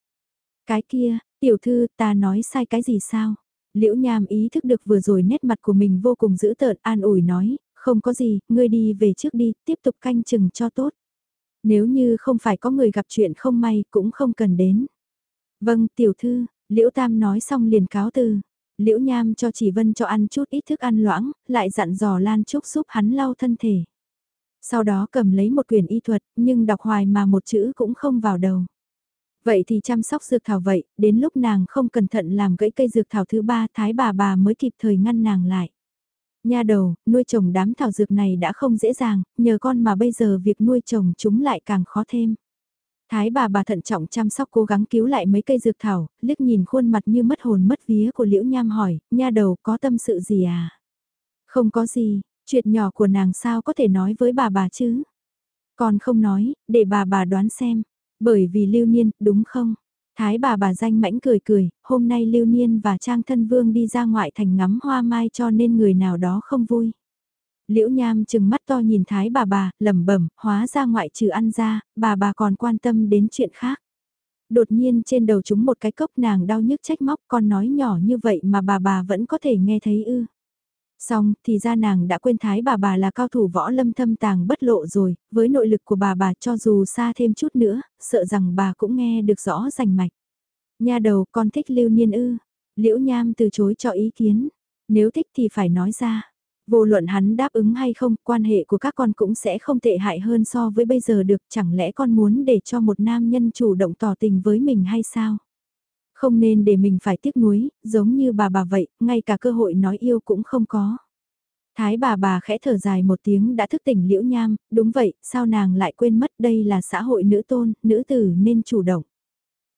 Cái kia, tiểu thư, ta nói sai cái gì sao? Liễu Nham ý thức được vừa rồi nét mặt của mình vô cùng dữ tợn an ủi nói, không có gì, ngươi đi về trước đi, tiếp tục canh chừng cho tốt. Nếu như không phải có người gặp chuyện không may cũng không cần đến. Vâng, tiểu thư, Liễu Tam nói xong liền cáo từ. Liễu Nham cho chỉ Vân cho ăn chút ít thức ăn loãng, lại dặn dò Lan Trúc giúp hắn lau thân thể. Sau đó cầm lấy một quyển y thuật, nhưng đọc hoài mà một chữ cũng không vào đầu. Vậy thì chăm sóc dược thảo vậy, đến lúc nàng không cẩn thận làm gãy cây dược thảo thứ ba thái bà bà mới kịp thời ngăn nàng lại. Nha đầu, nuôi trồng đám thảo dược này đã không dễ dàng, nhờ con mà bây giờ việc nuôi trồng chúng lại càng khó thêm. Thái bà bà thận trọng chăm sóc cố gắng cứu lại mấy cây dược thảo, liếc nhìn khuôn mặt như mất hồn mất vía của Liễu Nham hỏi, nha đầu có tâm sự gì à? Không có gì, chuyện nhỏ của nàng sao có thể nói với bà bà chứ? Còn không nói, để bà bà đoán xem, bởi vì lưu niên, đúng không? Thái bà bà danh mãnh cười cười, hôm nay Lưu Niên và Trang Thân Vương đi ra ngoại thành ngắm hoa mai cho nên người nào đó không vui. Liễu Nham chừng mắt to nhìn Thái bà bà, lẩm bẩm, hóa ra ngoại trừ ăn ra, bà bà còn quan tâm đến chuyện khác. Đột nhiên trên đầu chúng một cái cốc nàng đau nhức trách móc con nói nhỏ như vậy mà bà bà vẫn có thể nghe thấy ư. Xong, thì ra nàng đã quên thái bà bà là cao thủ võ lâm thâm tàng bất lộ rồi, với nội lực của bà bà cho dù xa thêm chút nữa, sợ rằng bà cũng nghe được rõ rành mạch. Nha đầu con thích lưu niên ư, liễu nham từ chối cho ý kiến, nếu thích thì phải nói ra. Vô luận hắn đáp ứng hay không, quan hệ của các con cũng sẽ không tệ hại hơn so với bây giờ được, chẳng lẽ con muốn để cho một nam nhân chủ động tỏ tình với mình hay sao? Không nên để mình phải tiếc nuối, giống như bà bà vậy, ngay cả cơ hội nói yêu cũng không có. Thái bà bà khẽ thở dài một tiếng đã thức tỉnh liễu nham, đúng vậy, sao nàng lại quên mất đây là xã hội nữ tôn, nữ tử nên chủ động.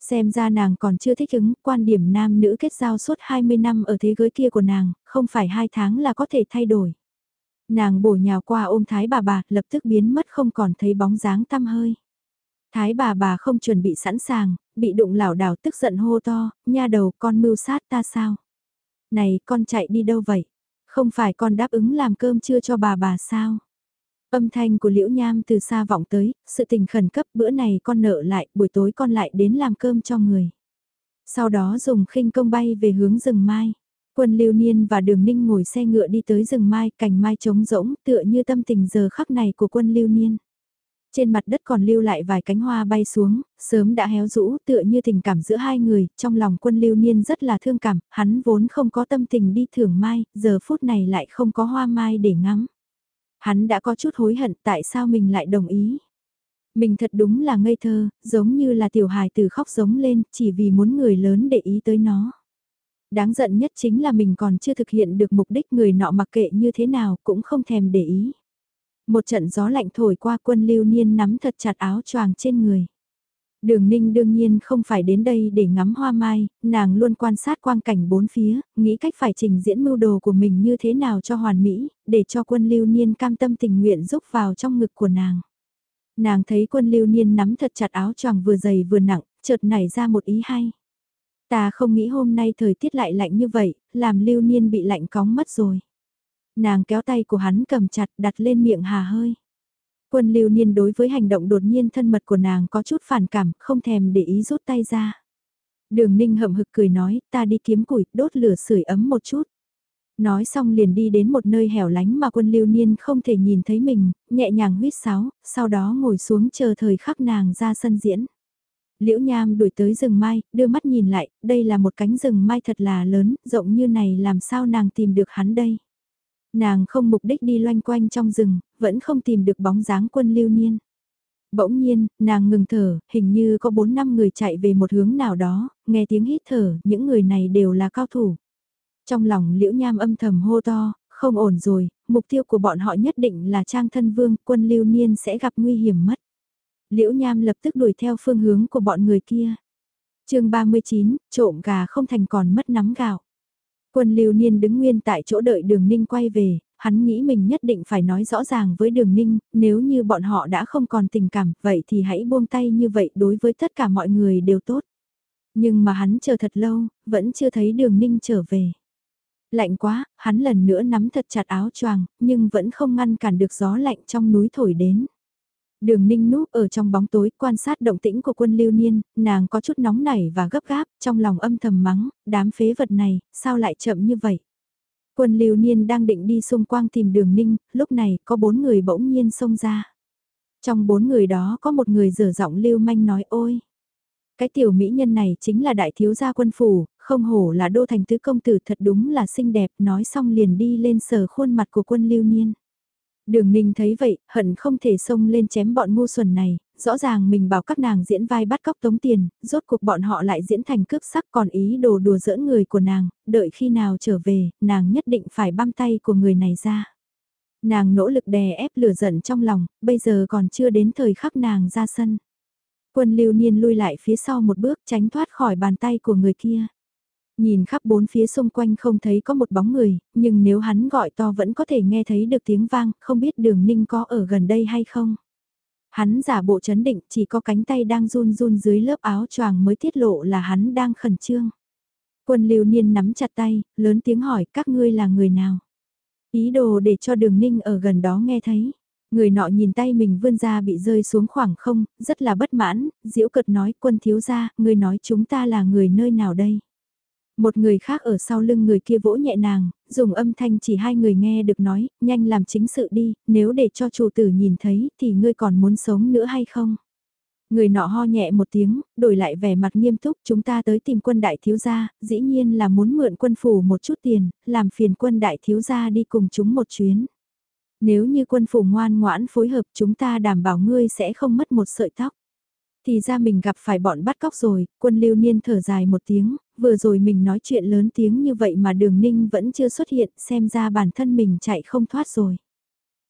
Xem ra nàng còn chưa thích ứng, quan điểm nam nữ kết giao suốt 20 năm ở thế giới kia của nàng, không phải 2 tháng là có thể thay đổi. Nàng bổ nhào qua ôm thái bà bà, lập tức biến mất không còn thấy bóng dáng tăm hơi. Thái bà bà không chuẩn bị sẵn sàng, bị đụng lảo đảo tức giận hô to, nha đầu con mưu sát ta sao? Này con chạy đi đâu vậy? Không phải con đáp ứng làm cơm chưa cho bà bà sao? Âm thanh của Liễu Nham từ xa vọng tới, sự tình khẩn cấp bữa này con nợ lại, buổi tối con lại đến làm cơm cho người. Sau đó dùng khinh công bay về hướng rừng mai. Quân liêu Niên và Đường Ninh ngồi xe ngựa đi tới rừng mai, cành mai trống rỗng, tựa như tâm tình giờ khắc này của quân liêu Niên. Trên mặt đất còn lưu lại vài cánh hoa bay xuống, sớm đã héo rũ tựa như tình cảm giữa hai người, trong lòng quân lưu niên rất là thương cảm, hắn vốn không có tâm tình đi thưởng mai, giờ phút này lại không có hoa mai để ngắm. Hắn đã có chút hối hận tại sao mình lại đồng ý. Mình thật đúng là ngây thơ, giống như là tiểu hài từ khóc giống lên, chỉ vì muốn người lớn để ý tới nó. Đáng giận nhất chính là mình còn chưa thực hiện được mục đích người nọ mặc kệ như thế nào cũng không thèm để ý. Một trận gió lạnh thổi qua quân lưu niên nắm thật chặt áo choàng trên người. Đường ninh đương nhiên không phải đến đây để ngắm hoa mai, nàng luôn quan sát quang cảnh bốn phía, nghĩ cách phải trình diễn mưu đồ của mình như thế nào cho hoàn mỹ, để cho quân lưu niên cam tâm tình nguyện giúp vào trong ngực của nàng. Nàng thấy quân lưu niên nắm thật chặt áo choàng vừa dày vừa nặng, chợt nảy ra một ý hay. Ta không nghĩ hôm nay thời tiết lại lạnh như vậy, làm lưu niên bị lạnh cóng mất rồi. Nàng kéo tay của hắn cầm chặt đặt lên miệng hà hơi. Quân lưu niên đối với hành động đột nhiên thân mật của nàng có chút phản cảm, không thèm để ý rút tay ra. Đường ninh hậm hực cười nói, ta đi kiếm củi, đốt lửa sưởi ấm một chút. Nói xong liền đi đến một nơi hẻo lánh mà quân lưu niên không thể nhìn thấy mình, nhẹ nhàng huyết sáo, sau đó ngồi xuống chờ thời khắc nàng ra sân diễn. Liễu Nham đuổi tới rừng mai, đưa mắt nhìn lại, đây là một cánh rừng mai thật là lớn, rộng như này làm sao nàng tìm được hắn đây. Nàng không mục đích đi loanh quanh trong rừng, vẫn không tìm được bóng dáng quân lưu niên. Bỗng nhiên, nàng ngừng thở, hình như có 4 năm người chạy về một hướng nào đó, nghe tiếng hít thở, những người này đều là cao thủ. Trong lòng liễu nham âm thầm hô to, không ổn rồi, mục tiêu của bọn họ nhất định là trang thân vương, quân lưu niên sẽ gặp nguy hiểm mất. Liễu nham lập tức đuổi theo phương hướng của bọn người kia. chương 39, trộm gà không thành còn mất nắm gạo. Quân lưu niên đứng nguyên tại chỗ đợi đường ninh quay về, hắn nghĩ mình nhất định phải nói rõ ràng với đường ninh, nếu như bọn họ đã không còn tình cảm, vậy thì hãy buông tay như vậy đối với tất cả mọi người đều tốt. Nhưng mà hắn chờ thật lâu, vẫn chưa thấy đường ninh trở về. Lạnh quá, hắn lần nữa nắm thật chặt áo choàng, nhưng vẫn không ngăn cản được gió lạnh trong núi thổi đến. Đường ninh núp ở trong bóng tối quan sát động tĩnh của quân lưu niên, nàng có chút nóng nảy và gấp gáp, trong lòng âm thầm mắng, đám phế vật này, sao lại chậm như vậy? Quân lưu niên đang định đi xung quanh tìm đường ninh, lúc này có bốn người bỗng nhiên xông ra. Trong bốn người đó có một người dở giọng lưu manh nói ôi. Cái tiểu mỹ nhân này chính là đại thiếu gia quân phủ, không hổ là đô thành tứ công tử thật đúng là xinh đẹp, nói xong liền đi lên sờ khuôn mặt của quân lưu niên. Đường ninh thấy vậy, hận không thể xông lên chém bọn ngu xuẩn này, rõ ràng mình bảo các nàng diễn vai bắt cóc tống tiền, rốt cuộc bọn họ lại diễn thành cướp sắc còn ý đồ đùa giỡn người của nàng, đợi khi nào trở về, nàng nhất định phải băm tay của người này ra. Nàng nỗ lực đè ép lửa giận trong lòng, bây giờ còn chưa đến thời khắc nàng ra sân. Quân lưu niên lui lại phía sau một bước tránh thoát khỏi bàn tay của người kia. Nhìn khắp bốn phía xung quanh không thấy có một bóng người, nhưng nếu hắn gọi to vẫn có thể nghe thấy được tiếng vang, không biết đường ninh có ở gần đây hay không. Hắn giả bộ chấn định, chỉ có cánh tay đang run run dưới lớp áo choàng mới tiết lộ là hắn đang khẩn trương. Quân lưu niên nắm chặt tay, lớn tiếng hỏi các ngươi là người nào. Ý đồ để cho đường ninh ở gần đó nghe thấy. Người nọ nhìn tay mình vươn ra bị rơi xuống khoảng không, rất là bất mãn, diễu cợt nói quân thiếu gia, người nói chúng ta là người nơi nào đây. Một người khác ở sau lưng người kia vỗ nhẹ nàng, dùng âm thanh chỉ hai người nghe được nói, nhanh làm chính sự đi, nếu để cho chủ tử nhìn thấy thì ngươi còn muốn sống nữa hay không? Người nọ ho nhẹ một tiếng, đổi lại vẻ mặt nghiêm túc chúng ta tới tìm quân đại thiếu gia, dĩ nhiên là muốn mượn quân phủ một chút tiền, làm phiền quân đại thiếu gia đi cùng chúng một chuyến. Nếu như quân phủ ngoan ngoãn phối hợp chúng ta đảm bảo ngươi sẽ không mất một sợi tóc. Thì ra mình gặp phải bọn bắt cóc rồi, quân lưu niên thở dài một tiếng, vừa rồi mình nói chuyện lớn tiếng như vậy mà đường ninh vẫn chưa xuất hiện, xem ra bản thân mình chạy không thoát rồi.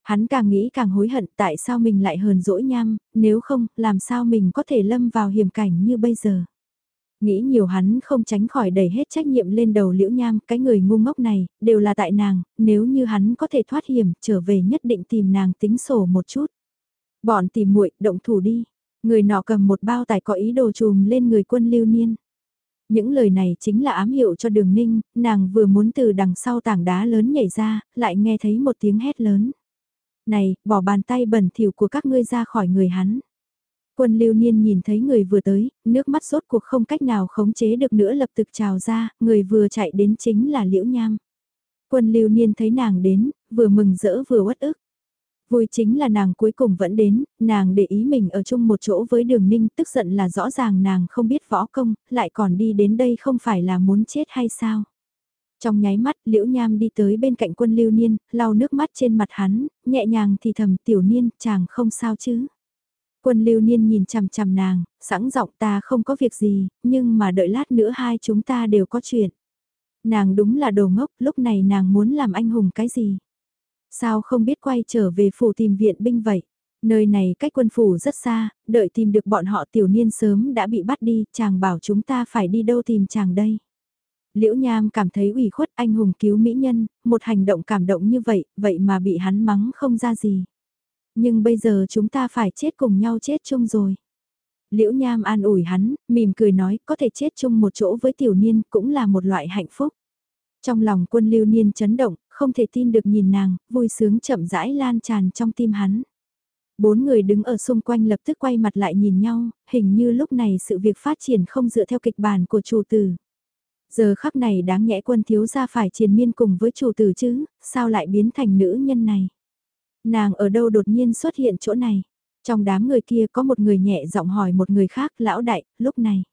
Hắn càng nghĩ càng hối hận tại sao mình lại hờn dỗi nham, nếu không, làm sao mình có thể lâm vào hiểm cảnh như bây giờ. Nghĩ nhiều hắn không tránh khỏi đẩy hết trách nhiệm lên đầu liễu nham, cái người ngu ngốc này, đều là tại nàng, nếu như hắn có thể thoát hiểm, trở về nhất định tìm nàng tính sổ một chút. Bọn tìm muội động thủ đi. Người nọ cầm một bao tải có ý đồ chùm lên người quân lưu niên. Những lời này chính là ám hiệu cho đường ninh, nàng vừa muốn từ đằng sau tảng đá lớn nhảy ra, lại nghe thấy một tiếng hét lớn. Này, bỏ bàn tay bẩn thỉu của các ngươi ra khỏi người hắn. Quân lưu niên nhìn thấy người vừa tới, nước mắt rốt cuộc không cách nào khống chế được nữa lập tức trào ra, người vừa chạy đến chính là liễu nham. Quân lưu niên thấy nàng đến, vừa mừng rỡ vừa uất ức. Vui chính là nàng cuối cùng vẫn đến, nàng để ý mình ở chung một chỗ với đường ninh tức giận là rõ ràng nàng không biết võ công, lại còn đi đến đây không phải là muốn chết hay sao. Trong nháy mắt, Liễu Nham đi tới bên cạnh quân lưu niên, lau nước mắt trên mặt hắn, nhẹ nhàng thì thầm tiểu niên, chàng không sao chứ. Quân lưu niên nhìn chằm chằm nàng, sẵn giọng ta không có việc gì, nhưng mà đợi lát nữa hai chúng ta đều có chuyện. Nàng đúng là đồ ngốc, lúc này nàng muốn làm anh hùng cái gì? Sao không biết quay trở về phủ tìm viện binh vậy? Nơi này cách quân phủ rất xa, đợi tìm được bọn họ tiểu niên sớm đã bị bắt đi, chàng bảo chúng ta phải đi đâu tìm chàng đây? Liễu Nham cảm thấy ủy khuất anh hùng cứu mỹ nhân, một hành động cảm động như vậy, vậy mà bị hắn mắng không ra gì. Nhưng bây giờ chúng ta phải chết cùng nhau chết chung rồi. Liễu Nham an ủi hắn, mỉm cười nói có thể chết chung một chỗ với tiểu niên cũng là một loại hạnh phúc. Trong lòng quân lưu niên chấn động, không thể tin được nhìn nàng, vui sướng chậm rãi lan tràn trong tim hắn. Bốn người đứng ở xung quanh lập tức quay mặt lại nhìn nhau, hình như lúc này sự việc phát triển không dựa theo kịch bản của chủ tử. Giờ khắc này đáng nhẽ quân thiếu gia phải triền miên cùng với chủ tử chứ, sao lại biến thành nữ nhân này? Nàng ở đâu đột nhiên xuất hiện chỗ này? Trong đám người kia có một người nhẹ giọng hỏi một người khác, lão đại, lúc này.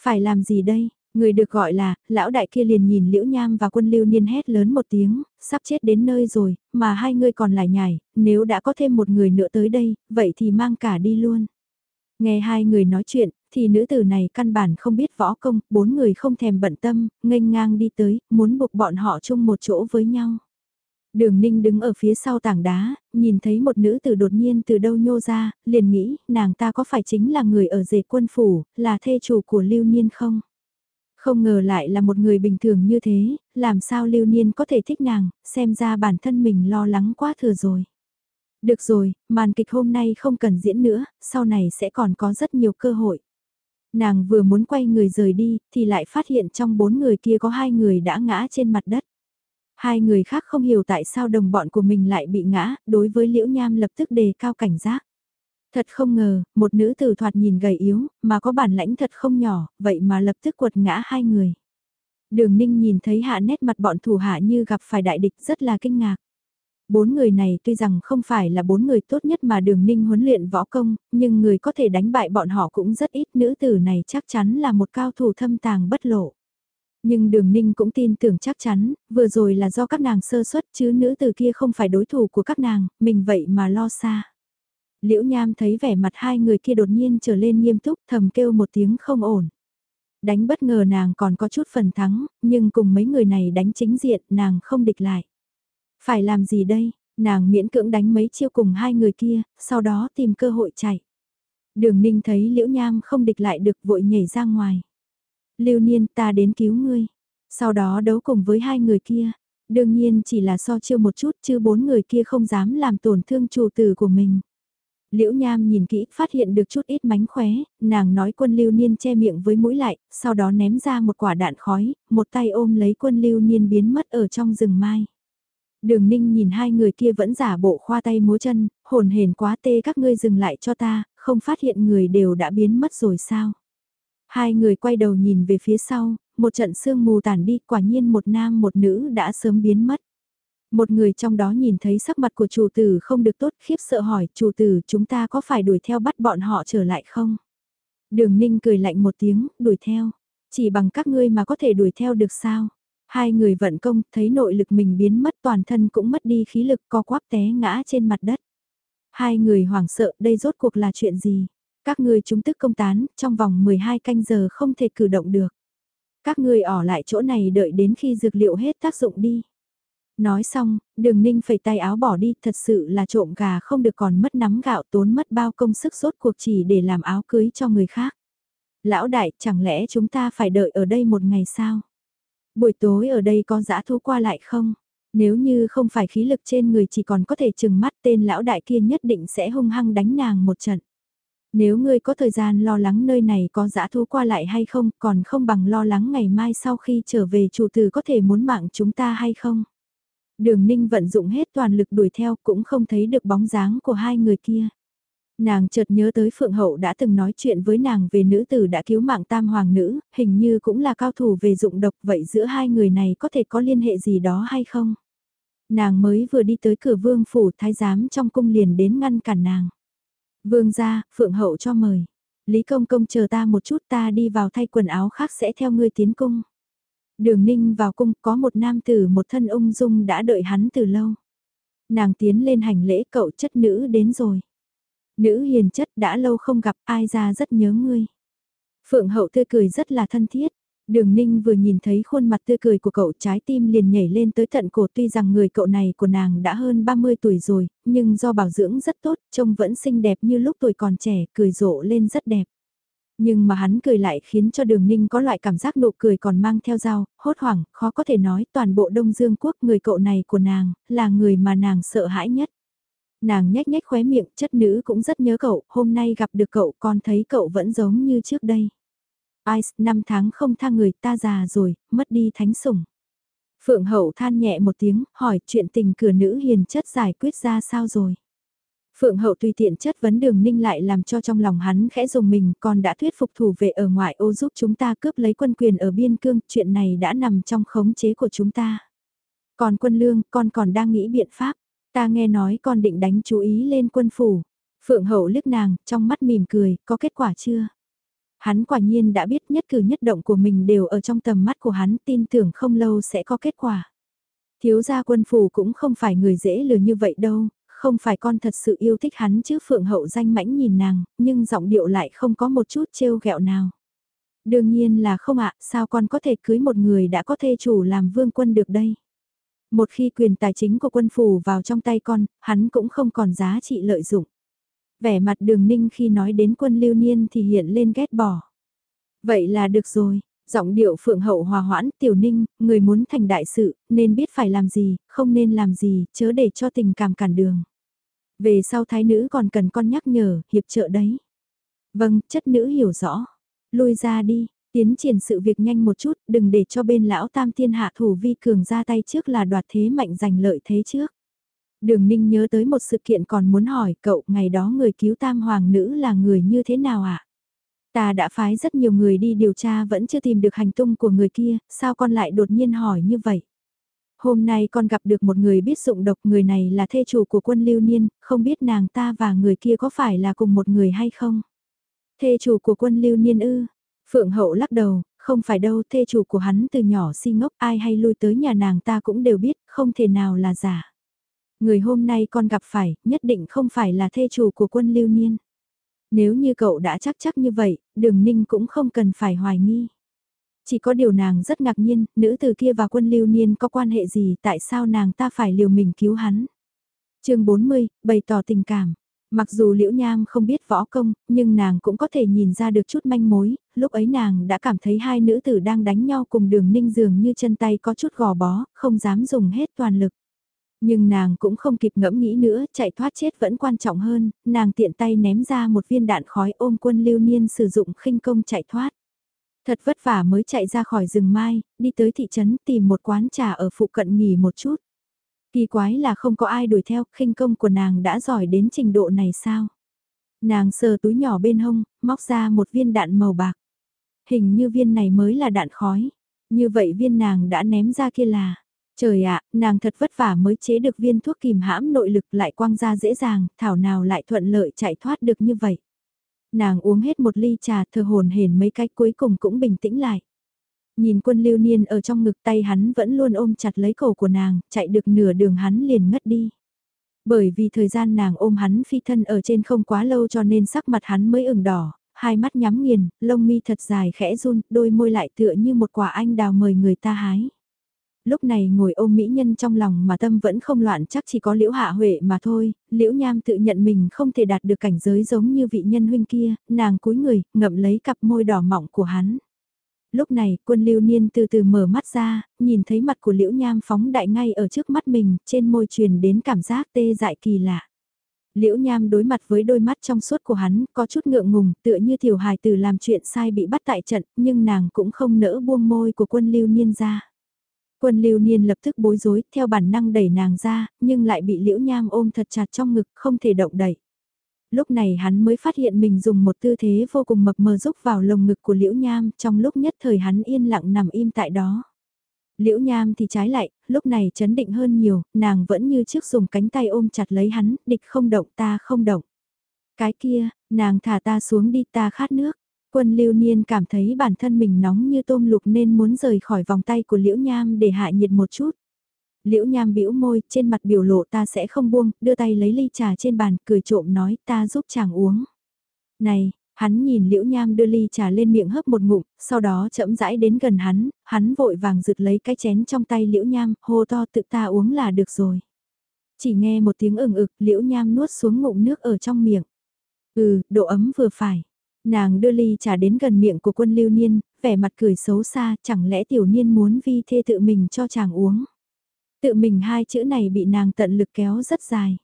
Phải làm gì đây? Người được gọi là, lão đại kia liền nhìn liễu nham và quân lưu niên hét lớn một tiếng, sắp chết đến nơi rồi, mà hai người còn lại nhảy, nếu đã có thêm một người nữa tới đây, vậy thì mang cả đi luôn. Nghe hai người nói chuyện, thì nữ tử này căn bản không biết võ công, bốn người không thèm bận tâm, nghênh ngang đi tới, muốn buộc bọn họ chung một chỗ với nhau. Đường ninh đứng ở phía sau tảng đá, nhìn thấy một nữ tử đột nhiên từ đâu nhô ra, liền nghĩ, nàng ta có phải chính là người ở rể quân phủ, là thê chủ của lưu niên không? Không ngờ lại là một người bình thường như thế, làm sao lưu niên có thể thích nàng, xem ra bản thân mình lo lắng quá thừa rồi. Được rồi, màn kịch hôm nay không cần diễn nữa, sau này sẽ còn có rất nhiều cơ hội. Nàng vừa muốn quay người rời đi, thì lại phát hiện trong bốn người kia có hai người đã ngã trên mặt đất. Hai người khác không hiểu tại sao đồng bọn của mình lại bị ngã, đối với Liễu Nham lập tức đề cao cảnh giác. Thật không ngờ, một nữ tử thoạt nhìn gầy yếu, mà có bản lãnh thật không nhỏ, vậy mà lập tức quật ngã hai người. Đường Ninh nhìn thấy hạ nét mặt bọn thủ hạ như gặp phải đại địch rất là kinh ngạc. Bốn người này tuy rằng không phải là bốn người tốt nhất mà đường ninh huấn luyện võ công, nhưng người có thể đánh bại bọn họ cũng rất ít. Nữ tử này chắc chắn là một cao thủ thâm tàng bất lộ. Nhưng đường ninh cũng tin tưởng chắc chắn, vừa rồi là do các nàng sơ suất chứ nữ tử kia không phải đối thủ của các nàng, mình vậy mà lo xa. Liễu Nham thấy vẻ mặt hai người kia đột nhiên trở lên nghiêm túc thầm kêu một tiếng không ổn. Đánh bất ngờ nàng còn có chút phần thắng, nhưng cùng mấy người này đánh chính diện nàng không địch lại. Phải làm gì đây? Nàng miễn cưỡng đánh mấy chiêu cùng hai người kia, sau đó tìm cơ hội chạy. Đường ninh thấy liễu nham không địch lại được vội nhảy ra ngoài. Lưu niên ta đến cứu ngươi. Sau đó đấu cùng với hai người kia. Đương nhiên chỉ là so chiêu một chút chứ bốn người kia không dám làm tổn thương chủ tử của mình. Liễu Nham nhìn kỹ, phát hiện được chút ít mánh khóe, nàng nói quân lưu niên che miệng với mũi lại, sau đó ném ra một quả đạn khói, một tay ôm lấy quân lưu niên biến mất ở trong rừng mai. Đường ninh nhìn hai người kia vẫn giả bộ khoa tay múa chân, hồn hền quá tê các ngươi dừng lại cho ta, không phát hiện người đều đã biến mất rồi sao. Hai người quay đầu nhìn về phía sau, một trận sương mù tản đi quả nhiên một nam một nữ đã sớm biến mất. Một người trong đó nhìn thấy sắc mặt của chủ tử không được tốt khiếp sợ hỏi chủ tử chúng ta có phải đuổi theo bắt bọn họ trở lại không? Đường ninh cười lạnh một tiếng, đuổi theo. Chỉ bằng các ngươi mà có thể đuổi theo được sao? Hai người vận công thấy nội lực mình biến mất toàn thân cũng mất đi khí lực co quắp té ngã trên mặt đất. Hai người hoảng sợ đây rốt cuộc là chuyện gì? Các ngươi chúng tức công tán, trong vòng 12 canh giờ không thể cử động được. Các ngươi ở lại chỗ này đợi đến khi dược liệu hết tác dụng đi. Nói xong, đường ninh phẩy tay áo bỏ đi, thật sự là trộm gà không được còn mất nắm gạo tốn mất bao công sức rốt cuộc chỉ để làm áo cưới cho người khác. Lão đại, chẳng lẽ chúng ta phải đợi ở đây một ngày sao? Buổi tối ở đây có dã thú qua lại không? Nếu như không phải khí lực trên người chỉ còn có thể chừng mắt tên lão đại kia nhất định sẽ hung hăng đánh nàng một trận. Nếu ngươi có thời gian lo lắng nơi này có dã thú qua lại hay không, còn không bằng lo lắng ngày mai sau khi trở về chủ tử có thể muốn mạng chúng ta hay không. Đường ninh vận dụng hết toàn lực đuổi theo cũng không thấy được bóng dáng của hai người kia. Nàng chợt nhớ tới Phượng Hậu đã từng nói chuyện với nàng về nữ tử đã cứu mạng tam hoàng nữ, hình như cũng là cao thủ về dụng độc vậy giữa hai người này có thể có liên hệ gì đó hay không? Nàng mới vừa đi tới cửa vương phủ thái giám trong cung liền đến ngăn cản nàng. Vương ra, Phượng Hậu cho mời. Lý Công Công chờ ta một chút ta đi vào thay quần áo khác sẽ theo ngươi tiến cung. Đường ninh vào cung có một nam tử một thân ung dung đã đợi hắn từ lâu. Nàng tiến lên hành lễ cậu chất nữ đến rồi. Nữ hiền chất đã lâu không gặp ai ra rất nhớ ngươi. Phượng hậu tươi cười rất là thân thiết. Đường Ninh vừa nhìn thấy khuôn mặt tươi cười của cậu trái tim liền nhảy lên tới tận cổ tuy rằng người cậu này của nàng đã hơn 30 tuổi rồi, nhưng do bảo dưỡng rất tốt, trông vẫn xinh đẹp như lúc tuổi còn trẻ, cười rộ lên rất đẹp. Nhưng mà hắn cười lại khiến cho đường ninh có loại cảm giác nụ cười còn mang theo dao, hốt hoảng, khó có thể nói toàn bộ Đông Dương Quốc người cậu này của nàng, là người mà nàng sợ hãi nhất. Nàng nhếch nhếch khóe miệng, chất nữ cũng rất nhớ cậu, hôm nay gặp được cậu còn thấy cậu vẫn giống như trước đây. Ice, năm tháng không tha người ta già rồi, mất đi thánh sủng. Phượng hậu than nhẹ một tiếng, hỏi chuyện tình cửa nữ hiền chất giải quyết ra sao rồi. Phượng hậu tùy tiện chất vấn đường ninh lại làm cho trong lòng hắn khẽ dùng mình còn đã thuyết phục thủ vệ ở ngoại ô giúp chúng ta cướp lấy quân quyền ở biên cương, chuyện này đã nằm trong khống chế của chúng ta. Còn quân lương, con còn đang nghĩ biện pháp, ta nghe nói con định đánh chú ý lên quân phủ. Phượng hậu liếc nàng, trong mắt mỉm cười, có kết quả chưa? Hắn quả nhiên đã biết nhất cử nhất động của mình đều ở trong tầm mắt của hắn tin tưởng không lâu sẽ có kết quả. Thiếu gia quân phủ cũng không phải người dễ lừa như vậy đâu, không phải con thật sự yêu thích hắn chứ Phượng Hậu danh mãnh nhìn nàng, nhưng giọng điệu lại không có một chút trêu ghẹo nào. Đương nhiên là không ạ, sao con có thể cưới một người đã có thê chủ làm vương quân được đây? Một khi quyền tài chính của quân phủ vào trong tay con, hắn cũng không còn giá trị lợi dụng. Vẻ mặt đường ninh khi nói đến quân lưu niên thì hiện lên ghét bỏ. Vậy là được rồi, giọng điệu phượng hậu hòa hoãn tiểu ninh, người muốn thành đại sự, nên biết phải làm gì, không nên làm gì, chớ để cho tình cảm cản đường. Về sau thái nữ còn cần con nhắc nhở, hiệp trợ đấy. Vâng, chất nữ hiểu rõ. Lui ra đi, tiến triển sự việc nhanh một chút, đừng để cho bên lão tam thiên hạ thủ vi cường ra tay trước là đoạt thế mạnh giành lợi thế trước. Đường Ninh nhớ tới một sự kiện còn muốn hỏi cậu ngày đó người cứu tam hoàng nữ là người như thế nào ạ? À? Ta đã phái rất nhiều người đi điều tra vẫn chưa tìm được hành tung của người kia, sao con lại đột nhiên hỏi như vậy? Hôm nay con gặp được một người biết dụng độc người này là thê chủ của quân lưu niên, không biết nàng ta và người kia có phải là cùng một người hay không? Thê chủ của quân lưu niên ư? Phượng hậu lắc đầu, không phải đâu thê chủ của hắn từ nhỏ si ngốc ai hay lui tới nhà nàng ta cũng đều biết, không thể nào là giả. Người hôm nay con gặp phải, nhất định không phải là thê chủ của quân lưu niên. Nếu như cậu đã chắc chắc như vậy, đường ninh cũng không cần phải hoài nghi. Chỉ có điều nàng rất ngạc nhiên, nữ từ kia và quân lưu niên có quan hệ gì tại sao nàng ta phải liều mình cứu hắn. chương 40, bày tỏ tình cảm. Mặc dù Liễu Nham không biết võ công, nhưng nàng cũng có thể nhìn ra được chút manh mối, lúc ấy nàng đã cảm thấy hai nữ tử đang đánh nhau cùng đường ninh dường như chân tay có chút gò bó, không dám dùng hết toàn lực. Nhưng nàng cũng không kịp ngẫm nghĩ nữa, chạy thoát chết vẫn quan trọng hơn, nàng tiện tay ném ra một viên đạn khói ôm quân lưu niên sử dụng khinh công chạy thoát. Thật vất vả mới chạy ra khỏi rừng mai, đi tới thị trấn tìm một quán trà ở phụ cận nghỉ một chút. Kỳ quái là không có ai đuổi theo, khinh công của nàng đã giỏi đến trình độ này sao? Nàng sờ túi nhỏ bên hông, móc ra một viên đạn màu bạc. Hình như viên này mới là đạn khói. Như vậy viên nàng đã ném ra kia là, Trời ạ, nàng thật vất vả mới chế được viên thuốc kìm hãm nội lực lại quang ra dễ dàng, thảo nào lại thuận lợi chạy thoát được như vậy. Nàng uống hết một ly trà thờ hồn hển mấy cách cuối cùng cũng bình tĩnh lại. Nhìn quân lưu niên ở trong ngực tay hắn vẫn luôn ôm chặt lấy cổ của nàng, chạy được nửa đường hắn liền ngất đi. Bởi vì thời gian nàng ôm hắn phi thân ở trên không quá lâu cho nên sắc mặt hắn mới ửng đỏ, hai mắt nhắm nghiền, lông mi thật dài khẽ run, đôi môi lại tựa như một quả anh đào mời người ta hái. Lúc này ngồi ôm mỹ nhân trong lòng mà tâm vẫn không loạn chắc chỉ có liễu hạ huệ mà thôi, liễu nham tự nhận mình không thể đạt được cảnh giới giống như vị nhân huynh kia, nàng cúi người, ngậm lấy cặp môi đỏ mọng của hắn. Lúc này, quân lưu niên từ từ mở mắt ra, nhìn thấy mặt của liễu nham phóng đại ngay ở trước mắt mình, trên môi truyền đến cảm giác tê dại kỳ lạ. Liễu Nham đối mặt với đôi mắt trong suốt của hắn, có chút ngượng ngùng, tựa như tiểu hài tử làm chuyện sai bị bắt tại trận, nhưng nàng cũng không nỡ buông môi của quân lưu niên ra. Quân lưu niên lập tức bối rối, theo bản năng đẩy nàng ra, nhưng lại bị Liễu Nham ôm thật chặt trong ngực, không thể động đẩy. Lúc này hắn mới phát hiện mình dùng một tư thế vô cùng mập mờ rúc vào lồng ngực của Liễu Nham, trong lúc nhất thời hắn yên lặng nằm im tại đó. Liễu Nham thì trái lại, lúc này chấn định hơn nhiều, nàng vẫn như trước dùng cánh tay ôm chặt lấy hắn, địch không động ta không động. Cái kia, nàng thả ta xuống đi ta khát nước. Quân lưu niên cảm thấy bản thân mình nóng như tôm lục nên muốn rời khỏi vòng tay của Liễu Nham để hạ nhiệt một chút. Liễu Nham bĩu môi, trên mặt biểu lộ ta sẽ không buông, đưa tay lấy ly trà trên bàn, cười trộm nói ta giúp chàng uống. Này, Hắn nhìn Liễu Nham đưa ly trà lên miệng hấp một ngụm, sau đó chậm rãi đến gần hắn, hắn vội vàng rực lấy cái chén trong tay Liễu Nham, hô to tự ta uống là được rồi. Chỉ nghe một tiếng ừng ực, Liễu Nham nuốt xuống ngụm nước ở trong miệng. Ừ, độ ấm vừa phải. Nàng đưa ly trà đến gần miệng của quân lưu niên, vẻ mặt cười xấu xa, chẳng lẽ tiểu niên muốn vi thê tự mình cho chàng uống. Tự mình hai chữ này bị nàng tận lực kéo rất dài.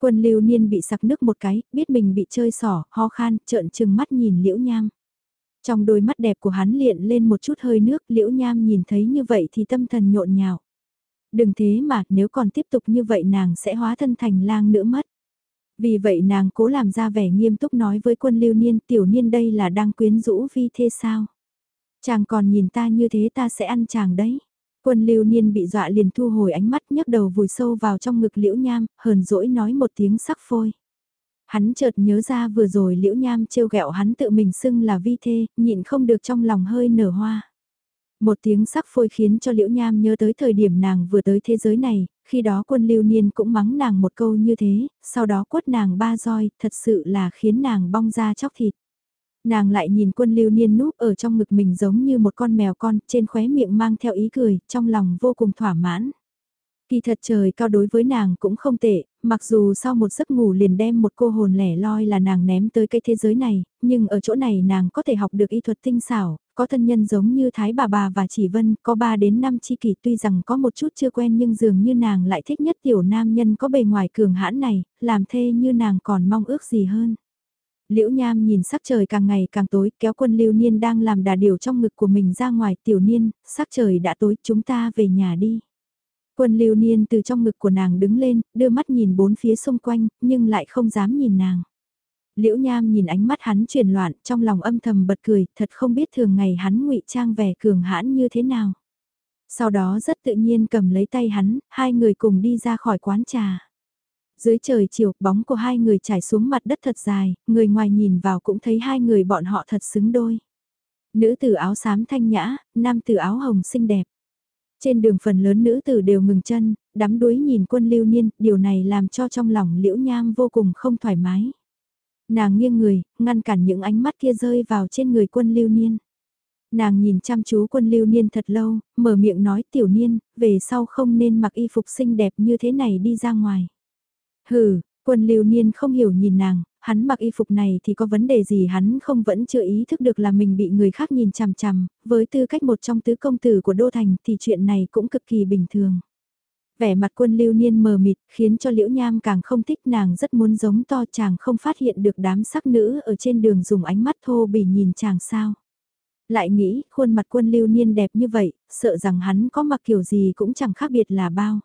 Quân lưu niên bị sặc nước một cái, biết mình bị chơi xỏ, ho khan, trợn trừng mắt nhìn liễu nham. Trong đôi mắt đẹp của hắn liện lên một chút hơi nước, liễu nham nhìn thấy như vậy thì tâm thần nhộn nhào. Đừng thế mà, nếu còn tiếp tục như vậy nàng sẽ hóa thân thành lang nữa mất. Vì vậy nàng cố làm ra vẻ nghiêm túc nói với quân lưu niên tiểu niên đây là đang quyến rũ vi thê sao. Chàng còn nhìn ta như thế ta sẽ ăn chàng đấy. Quân lưu niên bị dọa liền thu hồi ánh mắt nhấc đầu vùi sâu vào trong ngực liễu nham, hờn dỗi nói một tiếng sắc phôi. Hắn chợt nhớ ra vừa rồi liễu nham trêu ghẹo hắn tự mình xưng là vi thê, nhịn không được trong lòng hơi nở hoa. Một tiếng sắc phôi khiến cho liễu nham nhớ tới thời điểm nàng vừa tới thế giới này, khi đó quân lưu niên cũng mắng nàng một câu như thế, sau đó quất nàng ba roi, thật sự là khiến nàng bong ra chóc thịt. Nàng lại nhìn quân lưu niên núp ở trong ngực mình giống như một con mèo con, trên khóe miệng mang theo ý cười, trong lòng vô cùng thỏa mãn. Kỳ thật trời cao đối với nàng cũng không tệ, mặc dù sau một giấc ngủ liền đem một cô hồn lẻ loi là nàng ném tới cái thế giới này, nhưng ở chỗ này nàng có thể học được y thuật tinh xảo, có thân nhân giống như Thái bà bà và Chỉ Vân, có 3 đến 5 chi kỷ tuy rằng có một chút chưa quen nhưng dường như nàng lại thích nhất tiểu nam nhân có bề ngoài cường hãn này, làm thê như nàng còn mong ước gì hơn. Liễu Nham nhìn sắc trời càng ngày càng tối, kéo quân Lưu Niên đang làm đà điều trong ngực của mình ra ngoài, tiểu niên, sắc trời đã tối, chúng ta về nhà đi. Quân Lưu Niên từ trong ngực của nàng đứng lên, đưa mắt nhìn bốn phía xung quanh, nhưng lại không dám nhìn nàng. Liễu Nham nhìn ánh mắt hắn chuyển loạn, trong lòng âm thầm bật cười, thật không biết thường ngày hắn ngụy trang vẻ cường hãn như thế nào. Sau đó rất tự nhiên cầm lấy tay hắn, hai người cùng đi ra khỏi quán trà. Dưới trời chiều, bóng của hai người trải xuống mặt đất thật dài, người ngoài nhìn vào cũng thấy hai người bọn họ thật xứng đôi. Nữ tử áo xám thanh nhã, nam tử áo hồng xinh đẹp. Trên đường phần lớn nữ tử đều ngừng chân, đắm đuối nhìn quân lưu niên, điều này làm cho trong lòng liễu nham vô cùng không thoải mái. Nàng nghiêng người, ngăn cản những ánh mắt kia rơi vào trên người quân lưu niên. Nàng nhìn chăm chú quân lưu niên thật lâu, mở miệng nói tiểu niên, về sau không nên mặc y phục xinh đẹp như thế này đi ra ngoài. Hừ, quân lưu niên không hiểu nhìn nàng, hắn mặc y phục này thì có vấn đề gì hắn không vẫn chưa ý thức được là mình bị người khác nhìn chằm chằm, với tư cách một trong tứ công tử của Đô Thành thì chuyện này cũng cực kỳ bình thường. Vẻ mặt quân lưu niên mờ mịt khiến cho liễu nham càng không thích nàng rất muốn giống to chàng không phát hiện được đám sắc nữ ở trên đường dùng ánh mắt thô bỉ nhìn chàng sao. Lại nghĩ khuôn mặt quân lưu niên đẹp như vậy, sợ rằng hắn có mặc kiểu gì cũng chẳng khác biệt là bao.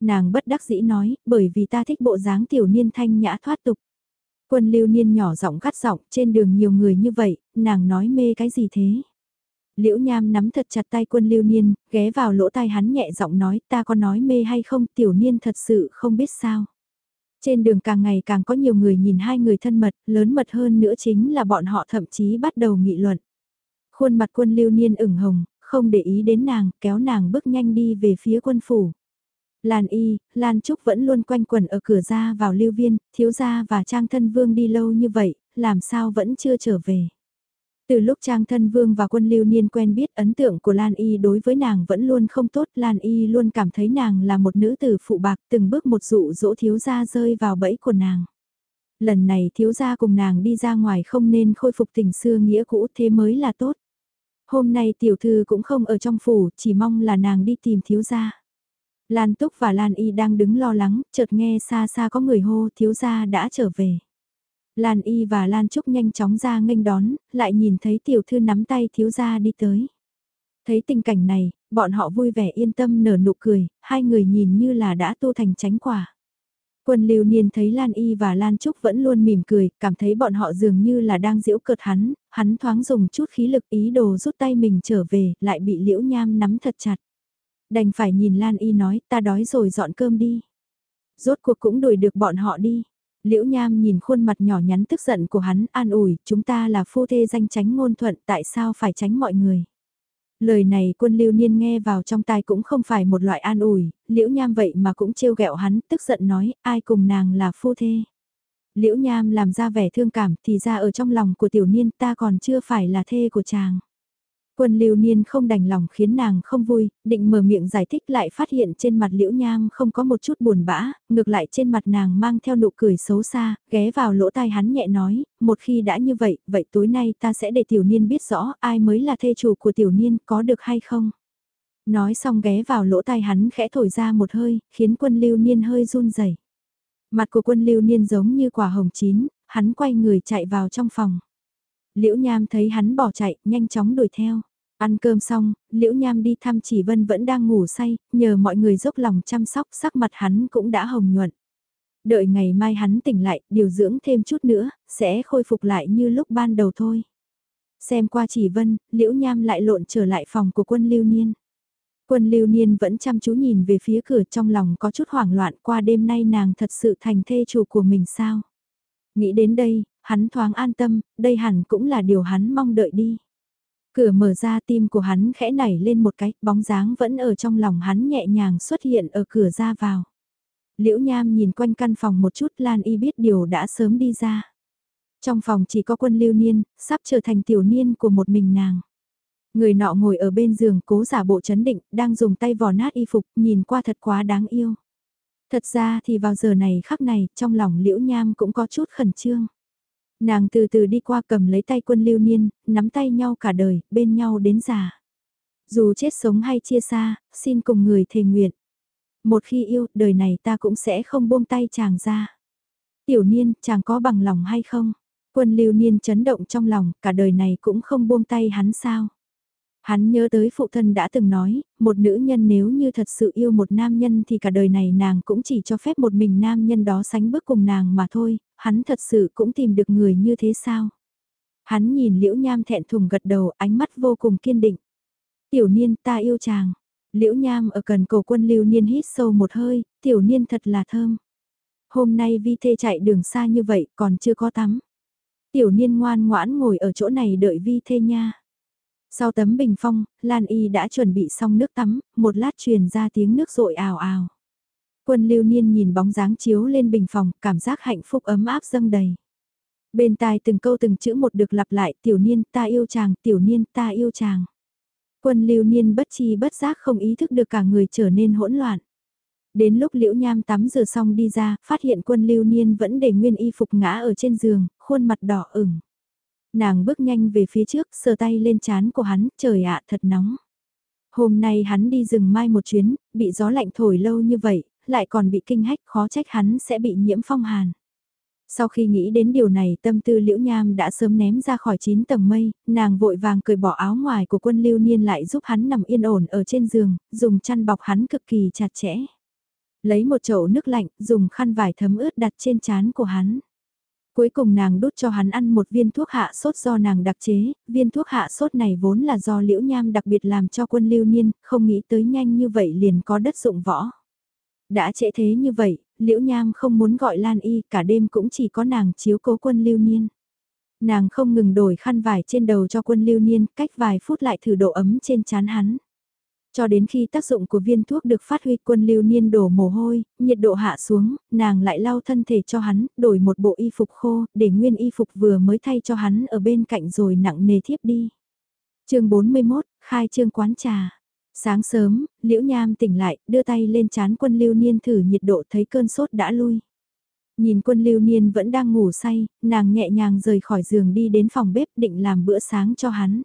Nàng bất đắc dĩ nói, bởi vì ta thích bộ dáng tiểu niên thanh nhã thoát tục. Quân lưu niên nhỏ giọng gắt giọng, trên đường nhiều người như vậy, nàng nói mê cái gì thế? Liễu Nham nắm thật chặt tay quân lưu niên, ghé vào lỗ tai hắn nhẹ giọng nói ta có nói mê hay không tiểu niên thật sự không biết sao. Trên đường càng ngày càng có nhiều người nhìn hai người thân mật, lớn mật hơn nữa chính là bọn họ thậm chí bắt đầu nghị luận. Khuôn mặt quân lưu niên ửng hồng, không để ý đến nàng, kéo nàng bước nhanh đi về phía quân phủ. Lan Y, Lan Trúc vẫn luôn quanh quẩn ở cửa ra vào lưu viên, thiếu gia và trang thân vương đi lâu như vậy, làm sao vẫn chưa trở về. Từ lúc Trang Thân Vương và quân lưu niên quen biết ấn tượng của Lan Y đối với nàng vẫn luôn không tốt, Lan Y luôn cảm thấy nàng là một nữ tử phụ bạc từng bước một dụ dỗ thiếu gia rơi vào bẫy của nàng. Lần này thiếu gia cùng nàng đi ra ngoài không nên khôi phục tình xưa nghĩa cũ thế mới là tốt. Hôm nay tiểu thư cũng không ở trong phủ, chỉ mong là nàng đi tìm thiếu gia. Lan Túc và Lan Y đang đứng lo lắng, chợt nghe xa xa có người hô thiếu gia đã trở về. Lan Y và Lan Trúc nhanh chóng ra nghênh đón, lại nhìn thấy tiểu thư nắm tay thiếu gia đi tới. Thấy tình cảnh này, bọn họ vui vẻ yên tâm nở nụ cười, hai người nhìn như là đã tu thành tránh quả. Quân lưu niên thấy Lan Y và Lan Trúc vẫn luôn mỉm cười, cảm thấy bọn họ dường như là đang giễu cợt hắn, hắn thoáng dùng chút khí lực ý đồ rút tay mình trở về, lại bị liễu nham nắm thật chặt. Đành phải nhìn Lan Y nói, ta đói rồi dọn cơm đi. Rốt cuộc cũng đuổi được bọn họ đi. Liễu Nham nhìn khuôn mặt nhỏ nhắn tức giận của hắn an ủi, chúng ta là phu thê danh tránh ngôn thuận tại sao phải tránh mọi người. Lời này quân lưu niên nghe vào trong tai cũng không phải một loại an ủi, liễu nham vậy mà cũng trêu ghẹo hắn, tức giận nói, ai cùng nàng là phu thê. Liễu nham làm ra vẻ thương cảm thì ra ở trong lòng của tiểu niên ta còn chưa phải là thê của chàng. Quân lưu niên không đành lòng khiến nàng không vui, định mở miệng giải thích lại phát hiện trên mặt liễu nham không có một chút buồn bã, ngược lại trên mặt nàng mang theo nụ cười xấu xa, ghé vào lỗ tai hắn nhẹ nói, một khi đã như vậy, vậy tối nay ta sẽ để tiểu niên biết rõ ai mới là thê chủ của tiểu niên có được hay không. Nói xong ghé vào lỗ tai hắn khẽ thổi ra một hơi, khiến quân lưu niên hơi run rẩy. Mặt của quân lưu niên giống như quả hồng chín, hắn quay người chạy vào trong phòng. Liễu Nham thấy hắn bỏ chạy, nhanh chóng đuổi theo. Ăn cơm xong, Liễu Nham đi thăm chỉ Vân vẫn đang ngủ say, nhờ mọi người dốc lòng chăm sóc sắc mặt hắn cũng đã hồng nhuận. Đợi ngày mai hắn tỉnh lại, điều dưỡng thêm chút nữa, sẽ khôi phục lại như lúc ban đầu thôi. Xem qua chỉ Vân, Liễu Nham lại lộn trở lại phòng của quân Lưu Niên. Quân Lưu Niên vẫn chăm chú nhìn về phía cửa trong lòng có chút hoảng loạn qua đêm nay nàng thật sự thành thê chủ của mình sao. Nghĩ đến đây, hắn thoáng an tâm, đây hẳn cũng là điều hắn mong đợi đi. Cửa mở ra tim của hắn khẽ nảy lên một cái, bóng dáng vẫn ở trong lòng hắn nhẹ nhàng xuất hiện ở cửa ra vào. Liễu Nham nhìn quanh căn phòng một chút Lan Y biết điều đã sớm đi ra. Trong phòng chỉ có quân lưu niên, sắp trở thành tiểu niên của một mình nàng. Người nọ ngồi ở bên giường cố giả bộ chấn định, đang dùng tay vò nát y phục, nhìn qua thật quá đáng yêu. Thật ra thì vào giờ này khắc này, trong lòng liễu nham cũng có chút khẩn trương. Nàng từ từ đi qua cầm lấy tay quân lưu niên, nắm tay nhau cả đời, bên nhau đến già. Dù chết sống hay chia xa, xin cùng người thề nguyện. Một khi yêu, đời này ta cũng sẽ không buông tay chàng ra. Tiểu niên, chàng có bằng lòng hay không? Quân lưu niên chấn động trong lòng, cả đời này cũng không buông tay hắn sao? Hắn nhớ tới phụ thân đã từng nói, một nữ nhân nếu như thật sự yêu một nam nhân thì cả đời này nàng cũng chỉ cho phép một mình nam nhân đó sánh bước cùng nàng mà thôi, hắn thật sự cũng tìm được người như thế sao? Hắn nhìn liễu nham thẹn thùng gật đầu ánh mắt vô cùng kiên định. Tiểu niên ta yêu chàng. Liễu nham ở cần cầu quân lưu niên hít sâu một hơi, tiểu niên thật là thơm. Hôm nay vi thê chạy đường xa như vậy còn chưa có tắm. Tiểu niên ngoan ngoãn ngồi ở chỗ này đợi vi thê nha. Sau tấm bình phong, Lan Y đã chuẩn bị xong nước tắm, một lát truyền ra tiếng nước rội ào ào. Quân lưu niên nhìn bóng dáng chiếu lên bình phòng, cảm giác hạnh phúc ấm áp dâng đầy. Bên tai từng câu từng chữ một được lặp lại, tiểu niên ta yêu chàng, tiểu niên ta yêu chàng. Quân lưu niên bất chi bất giác không ý thức được cả người trở nên hỗn loạn. Đến lúc liễu nham tắm rửa xong đi ra, phát hiện quân lưu niên vẫn để nguyên y phục ngã ở trên giường, khuôn mặt đỏ ửng. Nàng bước nhanh về phía trước, sờ tay lên chán của hắn, trời ạ thật nóng. Hôm nay hắn đi rừng mai một chuyến, bị gió lạnh thổi lâu như vậy, lại còn bị kinh hách khó trách hắn sẽ bị nhiễm phong hàn. Sau khi nghĩ đến điều này tâm tư liễu nham đã sớm ném ra khỏi chín tầng mây, nàng vội vàng cởi bỏ áo ngoài của quân lưu niên lại giúp hắn nằm yên ổn ở trên giường, dùng chăn bọc hắn cực kỳ chặt chẽ. Lấy một chậu nước lạnh, dùng khăn vải thấm ướt đặt trên chán của hắn. Cuối cùng nàng đút cho hắn ăn một viên thuốc hạ sốt do nàng đặc chế, viên thuốc hạ sốt này vốn là do liễu nham đặc biệt làm cho quân lưu niên, không nghĩ tới nhanh như vậy liền có đất dụng võ. Đã trễ thế như vậy, liễu nham không muốn gọi Lan Y, cả đêm cũng chỉ có nàng chiếu cố quân lưu niên. Nàng không ngừng đổi khăn vải trên đầu cho quân lưu niên, cách vài phút lại thử độ ấm trên chán hắn. Cho đến khi tác dụng của viên thuốc được phát huy quân lưu niên đổ mồ hôi, nhiệt độ hạ xuống, nàng lại lau thân thể cho hắn, đổi một bộ y phục khô, để nguyên y phục vừa mới thay cho hắn ở bên cạnh rồi nặng nề thiếp đi. chương 41, khai trương quán trà. Sáng sớm, Liễu Nham tỉnh lại, đưa tay lên chán quân lưu niên thử nhiệt độ thấy cơn sốt đã lui. Nhìn quân lưu niên vẫn đang ngủ say, nàng nhẹ nhàng rời khỏi giường đi đến phòng bếp định làm bữa sáng cho hắn.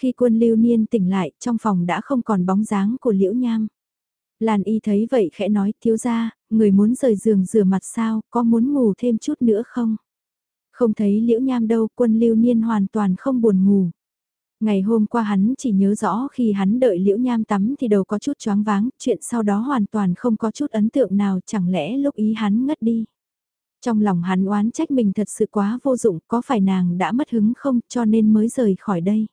Khi quân lưu niên tỉnh lại, trong phòng đã không còn bóng dáng của liễu nham. Làn y thấy vậy khẽ nói, thiếu ra, người muốn rời giường rửa mặt sao, có muốn ngủ thêm chút nữa không? Không thấy liễu nham đâu, quân lưu niên hoàn toàn không buồn ngủ. Ngày hôm qua hắn chỉ nhớ rõ khi hắn đợi liễu nham tắm thì đầu có chút choáng váng, chuyện sau đó hoàn toàn không có chút ấn tượng nào chẳng lẽ lúc ý hắn ngất đi. Trong lòng hắn oán trách mình thật sự quá vô dụng, có phải nàng đã mất hứng không cho nên mới rời khỏi đây.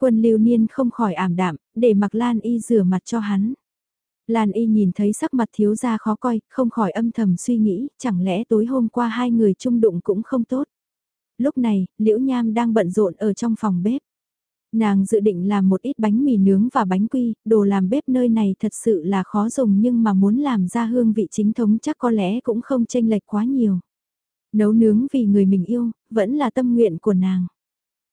Quân lưu niên không khỏi ảm đạm, để mặc Lan Y rửa mặt cho hắn. Lan Y nhìn thấy sắc mặt thiếu gia khó coi, không khỏi âm thầm suy nghĩ, chẳng lẽ tối hôm qua hai người chung đụng cũng không tốt. Lúc này, Liễu Nham đang bận rộn ở trong phòng bếp. Nàng dự định làm một ít bánh mì nướng và bánh quy, đồ làm bếp nơi này thật sự là khó dùng nhưng mà muốn làm ra hương vị chính thống chắc có lẽ cũng không chênh lệch quá nhiều. Nấu nướng vì người mình yêu, vẫn là tâm nguyện của nàng.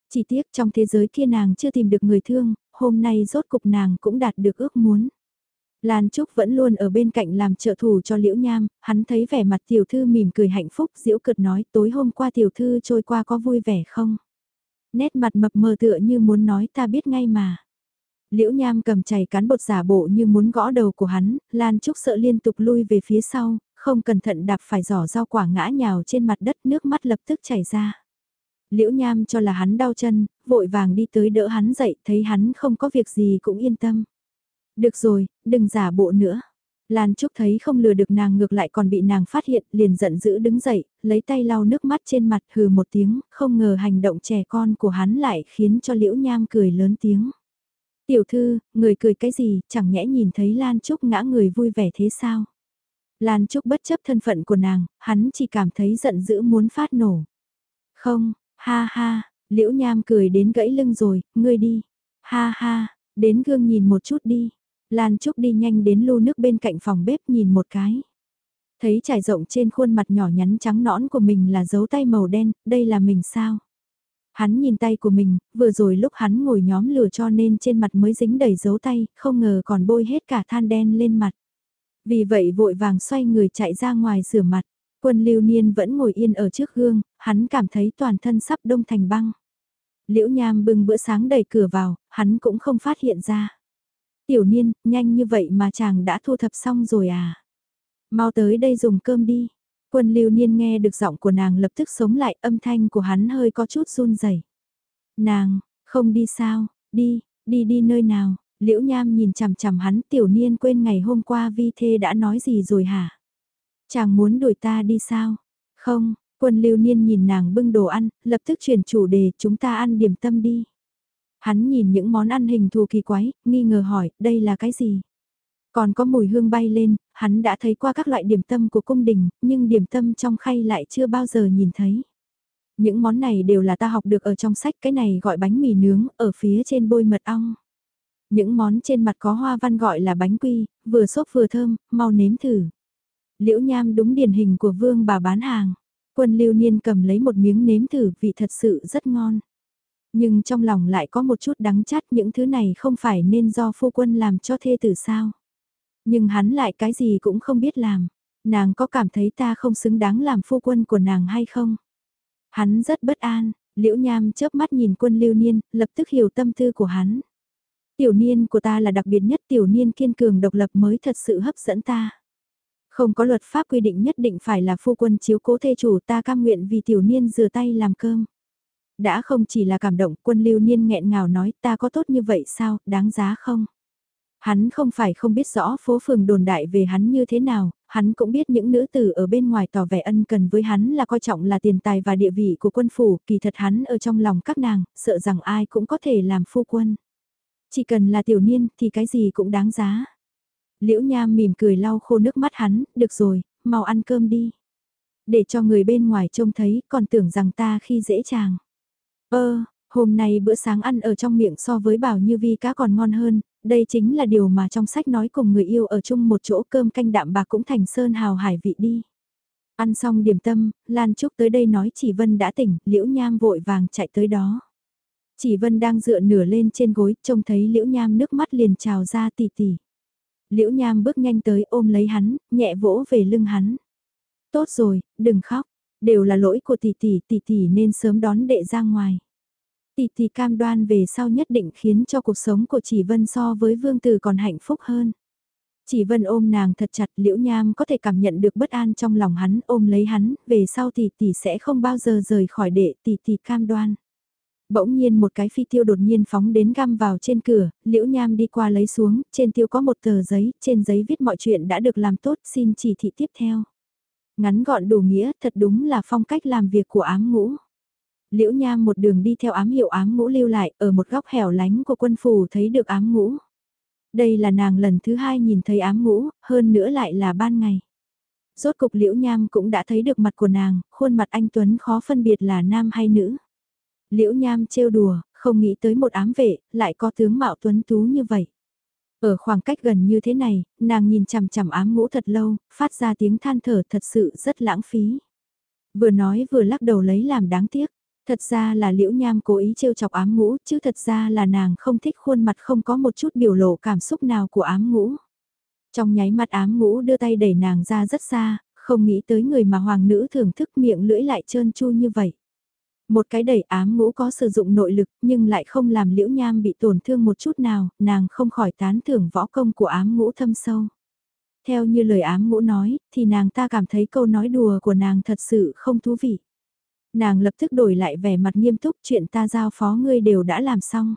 Chỉ tiếc trong thế giới kia nàng chưa tìm được người thương, hôm nay rốt cục nàng cũng đạt được ước muốn. Lan Trúc vẫn luôn ở bên cạnh làm trợ thủ cho Liễu Nham, hắn thấy vẻ mặt tiểu thư mỉm cười hạnh phúc, diễu cợt nói tối hôm qua tiểu thư trôi qua có vui vẻ không? Nét mặt mập mờ tựa như muốn nói ta biết ngay mà. Liễu Nham cầm chày cán bột giả bộ như muốn gõ đầu của hắn, Lan Trúc sợ liên tục lui về phía sau, không cẩn thận đạp phải giỏ rau quả ngã nhào trên mặt đất nước mắt lập tức chảy ra. Liễu Nham cho là hắn đau chân, vội vàng đi tới đỡ hắn dậy, thấy hắn không có việc gì cũng yên tâm. Được rồi, đừng giả bộ nữa. Lan Trúc thấy không lừa được nàng ngược lại còn bị nàng phát hiện, liền giận dữ đứng dậy, lấy tay lau nước mắt trên mặt hừ một tiếng, không ngờ hành động trẻ con của hắn lại khiến cho Liễu Nham cười lớn tiếng. Tiểu thư, người cười cái gì, chẳng nhẽ nhìn thấy Lan Trúc ngã người vui vẻ thế sao? Lan Trúc bất chấp thân phận của nàng, hắn chỉ cảm thấy giận dữ muốn phát nổ. Không, Ha ha, liễu nham cười đến gãy lưng rồi, ngươi đi. Ha ha, đến gương nhìn một chút đi. Lan Trúc đi nhanh đến lu nước bên cạnh phòng bếp nhìn một cái. Thấy trải rộng trên khuôn mặt nhỏ nhắn trắng nõn của mình là dấu tay màu đen, đây là mình sao? Hắn nhìn tay của mình, vừa rồi lúc hắn ngồi nhóm lửa cho nên trên mặt mới dính đầy dấu tay, không ngờ còn bôi hết cả than đen lên mặt. Vì vậy vội vàng xoay người chạy ra ngoài rửa mặt. Quân lưu niên vẫn ngồi yên ở trước gương, hắn cảm thấy toàn thân sắp đông thành băng. Liễu nham bưng bữa sáng đẩy cửa vào, hắn cũng không phát hiện ra. Tiểu niên, nhanh như vậy mà chàng đã thu thập xong rồi à? Mau tới đây dùng cơm đi. Quân lưu niên nghe được giọng của nàng lập tức sống lại âm thanh của hắn hơi có chút run rẩy. Nàng, không đi sao, đi, đi đi nơi nào, liễu nham nhìn chằm chằm hắn tiểu niên quên ngày hôm qua vi thê đã nói gì rồi hả? Chàng muốn đuổi ta đi sao? Không, quân lưu niên nhìn nàng bưng đồ ăn, lập tức chuyển chủ đề chúng ta ăn điểm tâm đi. Hắn nhìn những món ăn hình thù kỳ quái, nghi ngờ hỏi, đây là cái gì? Còn có mùi hương bay lên, hắn đã thấy qua các loại điểm tâm của cung đình, nhưng điểm tâm trong khay lại chưa bao giờ nhìn thấy. Những món này đều là ta học được ở trong sách, cái này gọi bánh mì nướng, ở phía trên bôi mật ong. Những món trên mặt có hoa văn gọi là bánh quy, vừa xốp vừa thơm, mau nếm thử. Liễu Nham đúng điển hình của vương bà bán hàng. Quân lưu niên cầm lấy một miếng nếm thử vị thật sự rất ngon. Nhưng trong lòng lại có một chút đắng chát những thứ này không phải nên do phu quân làm cho thê tử sao. Nhưng hắn lại cái gì cũng không biết làm. Nàng có cảm thấy ta không xứng đáng làm phu quân của nàng hay không? Hắn rất bất an, liễu nham chớp mắt nhìn quân lưu niên, lập tức hiểu tâm tư của hắn. Tiểu niên của ta là đặc biệt nhất tiểu niên kiên cường độc lập mới thật sự hấp dẫn ta. Không có luật pháp quy định nhất định phải là phu quân chiếu cố thê chủ ta cam nguyện vì tiểu niên rửa tay làm cơm. Đã không chỉ là cảm động quân lưu niên nghẹn ngào nói ta có tốt như vậy sao, đáng giá không? Hắn không phải không biết rõ phố phường đồn đại về hắn như thế nào, hắn cũng biết những nữ tử ở bên ngoài tỏ vẻ ân cần với hắn là coi trọng là tiền tài và địa vị của quân phủ, kỳ thật hắn ở trong lòng các nàng, sợ rằng ai cũng có thể làm phu quân. Chỉ cần là tiểu niên thì cái gì cũng đáng giá. Liễu Nham mỉm cười lau khô nước mắt hắn, được rồi, mau ăn cơm đi. Để cho người bên ngoài trông thấy, còn tưởng rằng ta khi dễ chàng. Ơ, hôm nay bữa sáng ăn ở trong miệng so với bảo như vi cá còn ngon hơn, đây chính là điều mà trong sách nói cùng người yêu ở chung một chỗ cơm canh đạm bạc cũng thành sơn hào hải vị đi. Ăn xong điểm tâm, Lan Trúc tới đây nói chỉ Vân đã tỉnh, Liễu Nham vội vàng chạy tới đó. Chỉ Vân đang dựa nửa lên trên gối, trông thấy Liễu Nham nước mắt liền trào ra tỉ tỉ. Liễu Nham bước nhanh tới ôm lấy hắn, nhẹ vỗ về lưng hắn. Tốt rồi, đừng khóc, đều là lỗi của tỷ tỷ, tỷ tỷ nên sớm đón đệ ra ngoài. Tỷ tỷ cam đoan về sau nhất định khiến cho cuộc sống của chỉ Vân so với Vương Tử còn hạnh phúc hơn. Chỉ Vân ôm nàng thật chặt Liễu Nham có thể cảm nhận được bất an trong lòng hắn ôm lấy hắn, về sau tỷ tỷ sẽ không bao giờ rời khỏi đệ tỷ tỷ cam đoan. Bỗng nhiên một cái phi tiêu đột nhiên phóng đến găm vào trên cửa, liễu nham đi qua lấy xuống, trên tiêu có một tờ giấy, trên giấy viết mọi chuyện đã được làm tốt, xin chỉ thị tiếp theo. Ngắn gọn đủ nghĩa, thật đúng là phong cách làm việc của ám ngũ. Liễu nham một đường đi theo ám hiệu ám ngũ lưu lại, ở một góc hẻo lánh của quân phủ thấy được ám ngũ. Đây là nàng lần thứ hai nhìn thấy ám ngũ, hơn nữa lại là ban ngày. Rốt cục liễu nham cũng đã thấy được mặt của nàng, khuôn mặt anh Tuấn khó phân biệt là nam hay nữ. Liễu Nham trêu đùa, không nghĩ tới một ám vệ, lại có tướng mạo tuấn tú như vậy. Ở khoảng cách gần như thế này, nàng nhìn chằm chằm ám ngũ thật lâu, phát ra tiếng than thở thật sự rất lãng phí. Vừa nói vừa lắc đầu lấy làm đáng tiếc. Thật ra là liễu nham cố ý trêu chọc ám ngũ, chứ thật ra là nàng không thích khuôn mặt không có một chút biểu lộ cảm xúc nào của ám ngũ. Trong nháy mắt ám ngũ đưa tay đẩy nàng ra rất xa, không nghĩ tới người mà hoàng nữ thưởng thức miệng lưỡi lại trơn chu như vậy. Một cái đẩy ám ngũ có sử dụng nội lực nhưng lại không làm liễu nham bị tổn thương một chút nào, nàng không khỏi tán thưởng võ công của ám ngũ thâm sâu. Theo như lời ám ngũ nói, thì nàng ta cảm thấy câu nói đùa của nàng thật sự không thú vị. Nàng lập tức đổi lại vẻ mặt nghiêm túc chuyện ta giao phó ngươi đều đã làm xong.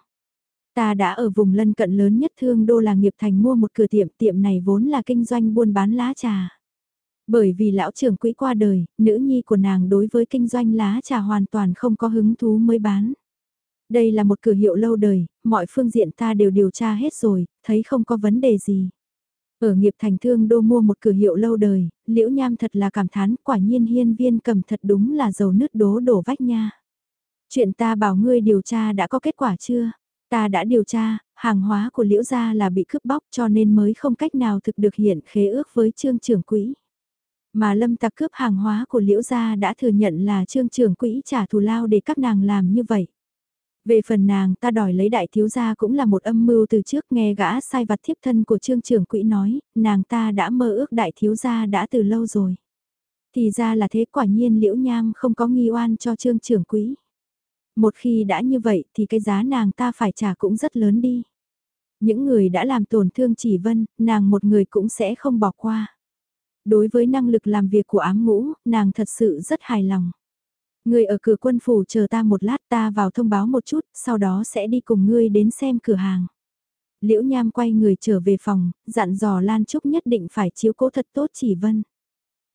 Ta đã ở vùng lân cận lớn nhất thương đô là nghiệp thành mua một cửa tiệm, tiệm này vốn là kinh doanh buôn bán lá trà. Bởi vì lão trưởng quỹ qua đời, nữ nhi của nàng đối với kinh doanh lá trà hoàn toàn không có hứng thú mới bán. Đây là một cửa hiệu lâu đời, mọi phương diện ta đều điều tra hết rồi, thấy không có vấn đề gì. Ở nghiệp thành thương đô mua một cửa hiệu lâu đời, liễu nham thật là cảm thán, quả nhiên hiên viên cầm thật đúng là dầu nứt đố đổ vách nha. Chuyện ta bảo ngươi điều tra đã có kết quả chưa? Ta đã điều tra, hàng hóa của liễu gia là bị cướp bóc cho nên mới không cách nào thực được hiện khế ước với trương trưởng quỹ. Mà lâm tặc cướp hàng hóa của liễu gia đã thừa nhận là trương trưởng quỹ trả thù lao để các nàng làm như vậy. Về phần nàng ta đòi lấy đại thiếu gia cũng là một âm mưu từ trước nghe gã sai vặt thiếp thân của trương trưởng quỹ nói, nàng ta đã mơ ước đại thiếu gia đã từ lâu rồi. Thì ra là thế quả nhiên liễu nham không có nghi oan cho trương trưởng quỹ. Một khi đã như vậy thì cái giá nàng ta phải trả cũng rất lớn đi. Những người đã làm tổn thương chỉ vân, nàng một người cũng sẽ không bỏ qua. Đối với năng lực làm việc của ám ngũ, nàng thật sự rất hài lòng. Người ở cửa quân phủ chờ ta một lát ta vào thông báo một chút, sau đó sẽ đi cùng ngươi đến xem cửa hàng. Liễu Nham quay người trở về phòng, dặn dò Lan Trúc nhất định phải chiếu cố thật tốt chỉ vân.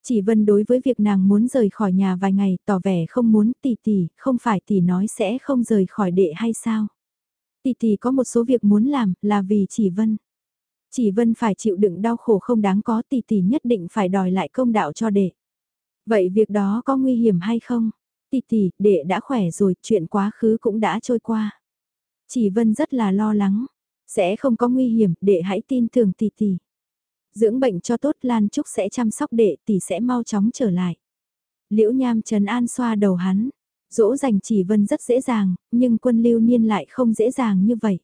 Chỉ vân đối với việc nàng muốn rời khỏi nhà vài ngày tỏ vẻ không muốn tỷ tỷ, không phải tỷ nói sẽ không rời khỏi đệ hay sao. Tỷ tỷ có một số việc muốn làm là vì chỉ vân. Chỉ vân phải chịu đựng đau khổ không đáng có tỷ tỷ nhất định phải đòi lại công đạo cho đệ. Vậy việc đó có nguy hiểm hay không? Tỷ tỷ, đệ đã khỏe rồi, chuyện quá khứ cũng đã trôi qua. Chỉ vân rất là lo lắng. Sẽ không có nguy hiểm, đệ hãy tin tưởng tỷ tỷ. Dưỡng bệnh cho tốt Lan Trúc sẽ chăm sóc đệ tỷ sẽ mau chóng trở lại. Liễu Nham Trần An xoa đầu hắn. Dỗ dành chỉ vân rất dễ dàng, nhưng quân lưu niên lại không dễ dàng như vậy.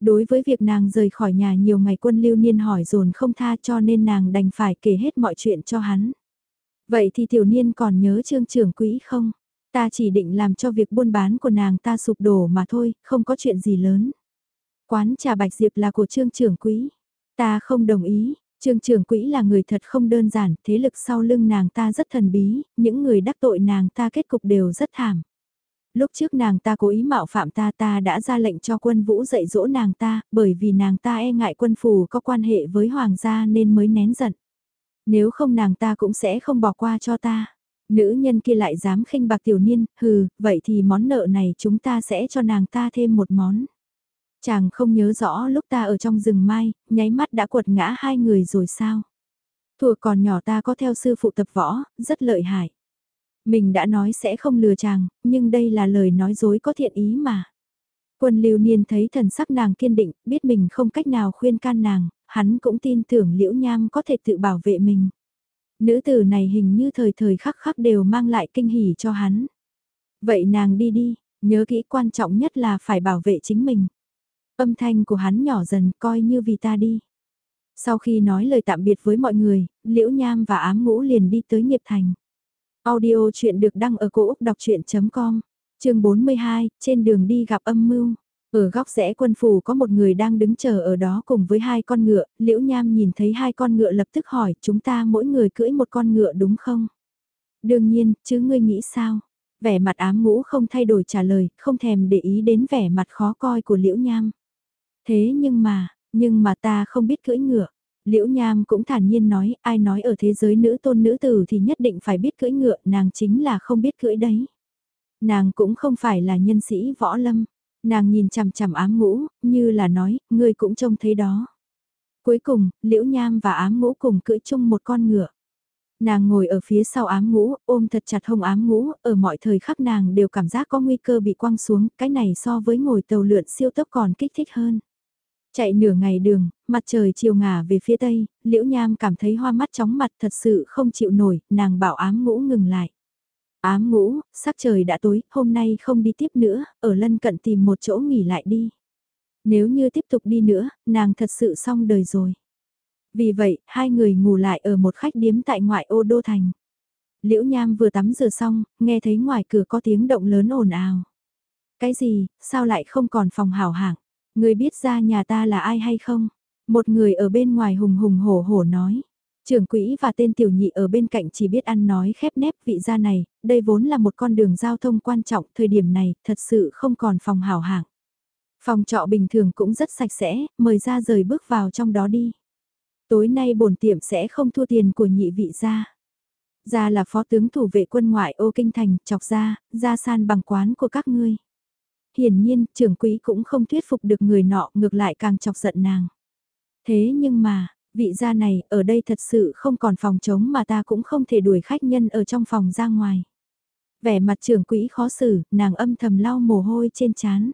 Đối với việc nàng rời khỏi nhà nhiều ngày quân lưu niên hỏi dồn không tha cho nên nàng đành phải kể hết mọi chuyện cho hắn. Vậy thì tiểu niên còn nhớ trương trưởng quỹ không? Ta chỉ định làm cho việc buôn bán của nàng ta sụp đổ mà thôi, không có chuyện gì lớn. Quán trà bạch diệp là của trương trưởng quỹ. Ta không đồng ý, trương trưởng quỹ là người thật không đơn giản, thế lực sau lưng nàng ta rất thần bí, những người đắc tội nàng ta kết cục đều rất thảm. Lúc trước nàng ta cố ý mạo phạm ta ta đã ra lệnh cho quân vũ dạy dỗ nàng ta, bởi vì nàng ta e ngại quân phù có quan hệ với hoàng gia nên mới nén giận. Nếu không nàng ta cũng sẽ không bỏ qua cho ta. Nữ nhân kia lại dám khinh bạc tiểu niên, hừ, vậy thì món nợ này chúng ta sẽ cho nàng ta thêm một món. Chàng không nhớ rõ lúc ta ở trong rừng mai, nháy mắt đã quật ngã hai người rồi sao? Thùa còn nhỏ ta có theo sư phụ tập võ, rất lợi hại. Mình đã nói sẽ không lừa chàng, nhưng đây là lời nói dối có thiện ý mà. Quân lưu niên thấy thần sắc nàng kiên định, biết mình không cách nào khuyên can nàng, hắn cũng tin tưởng liễu nham có thể tự bảo vệ mình. Nữ tử này hình như thời thời khắc khắc đều mang lại kinh hỉ cho hắn. Vậy nàng đi đi, nhớ kỹ quan trọng nhất là phải bảo vệ chính mình. Âm thanh của hắn nhỏ dần coi như vì ta đi. Sau khi nói lời tạm biệt với mọi người, Liễu Nham và Ám Ngũ liền đi tới Nghiệp Thành. Audio chuyện được đăng ở cổ Úc đọc chuyện.com, trường 42, trên đường đi gặp âm mưu. Ở góc rẽ quân phủ có một người đang đứng chờ ở đó cùng với hai con ngựa, Liễu Nham nhìn thấy hai con ngựa lập tức hỏi chúng ta mỗi người cưỡi một con ngựa đúng không? Đương nhiên, chứ ngươi nghĩ sao? Vẻ mặt ám ngũ không thay đổi trả lời, không thèm để ý đến vẻ mặt khó coi của Liễu Nham. Thế nhưng mà, nhưng mà ta không biết cưỡi ngựa. Liễu Nham cũng thản nhiên nói, ai nói ở thế giới nữ tôn nữ tử thì nhất định phải biết cưỡi ngựa, nàng chính là không biết cưỡi đấy. Nàng cũng không phải là nhân sĩ võ lâm, nàng nhìn chằm chằm ám ngũ, như là nói, ngươi cũng trông thấy đó. Cuối cùng, Liễu Nham và ám ngũ cùng cưỡi chung một con ngựa. Nàng ngồi ở phía sau ám ngũ, ôm thật chặt hông ám ngũ, ở mọi thời khắc nàng đều cảm giác có nguy cơ bị quăng xuống, cái này so với ngồi tàu lượn siêu tốc còn kích thích hơn. Chạy nửa ngày đường, mặt trời chiều ngả về phía tây, liễu nham cảm thấy hoa mắt chóng mặt thật sự không chịu nổi, nàng bảo ám ngũ ngừng lại. Ám ngũ, sắc trời đã tối, hôm nay không đi tiếp nữa, ở lân cận tìm một chỗ nghỉ lại đi. Nếu như tiếp tục đi nữa, nàng thật sự xong đời rồi. Vì vậy, hai người ngủ lại ở một khách điếm tại ngoại ô đô thành. Liễu Nham vừa tắm rửa xong, nghe thấy ngoài cửa có tiếng động lớn ồn ào. Cái gì, sao lại không còn phòng hảo hạng? Người biết ra nhà ta là ai hay không? Một người ở bên ngoài hùng hùng hổ hổ nói. Trưởng quỹ và tên tiểu nhị ở bên cạnh chỉ biết ăn nói khép nép vị gia này, đây vốn là một con đường giao thông quan trọng, thời điểm này thật sự không còn phòng hảo hạng. Phòng trọ bình thường cũng rất sạch sẽ, mời ra rời bước vào trong đó đi. Tối nay bổn tiệm sẽ không thua tiền của nhị vị gia. Gia là phó tướng thủ vệ quân ngoại ô kinh thành, chọc gia, gia san bằng quán của các ngươi. Hiển nhiên, trưởng quỹ cũng không thuyết phục được người nọ, ngược lại càng chọc giận nàng. Thế nhưng mà, vị gia này, ở đây thật sự không còn phòng trống mà ta cũng không thể đuổi khách nhân ở trong phòng ra ngoài. Vẻ mặt trưởng quỹ khó xử, nàng âm thầm lau mồ hôi trên trán.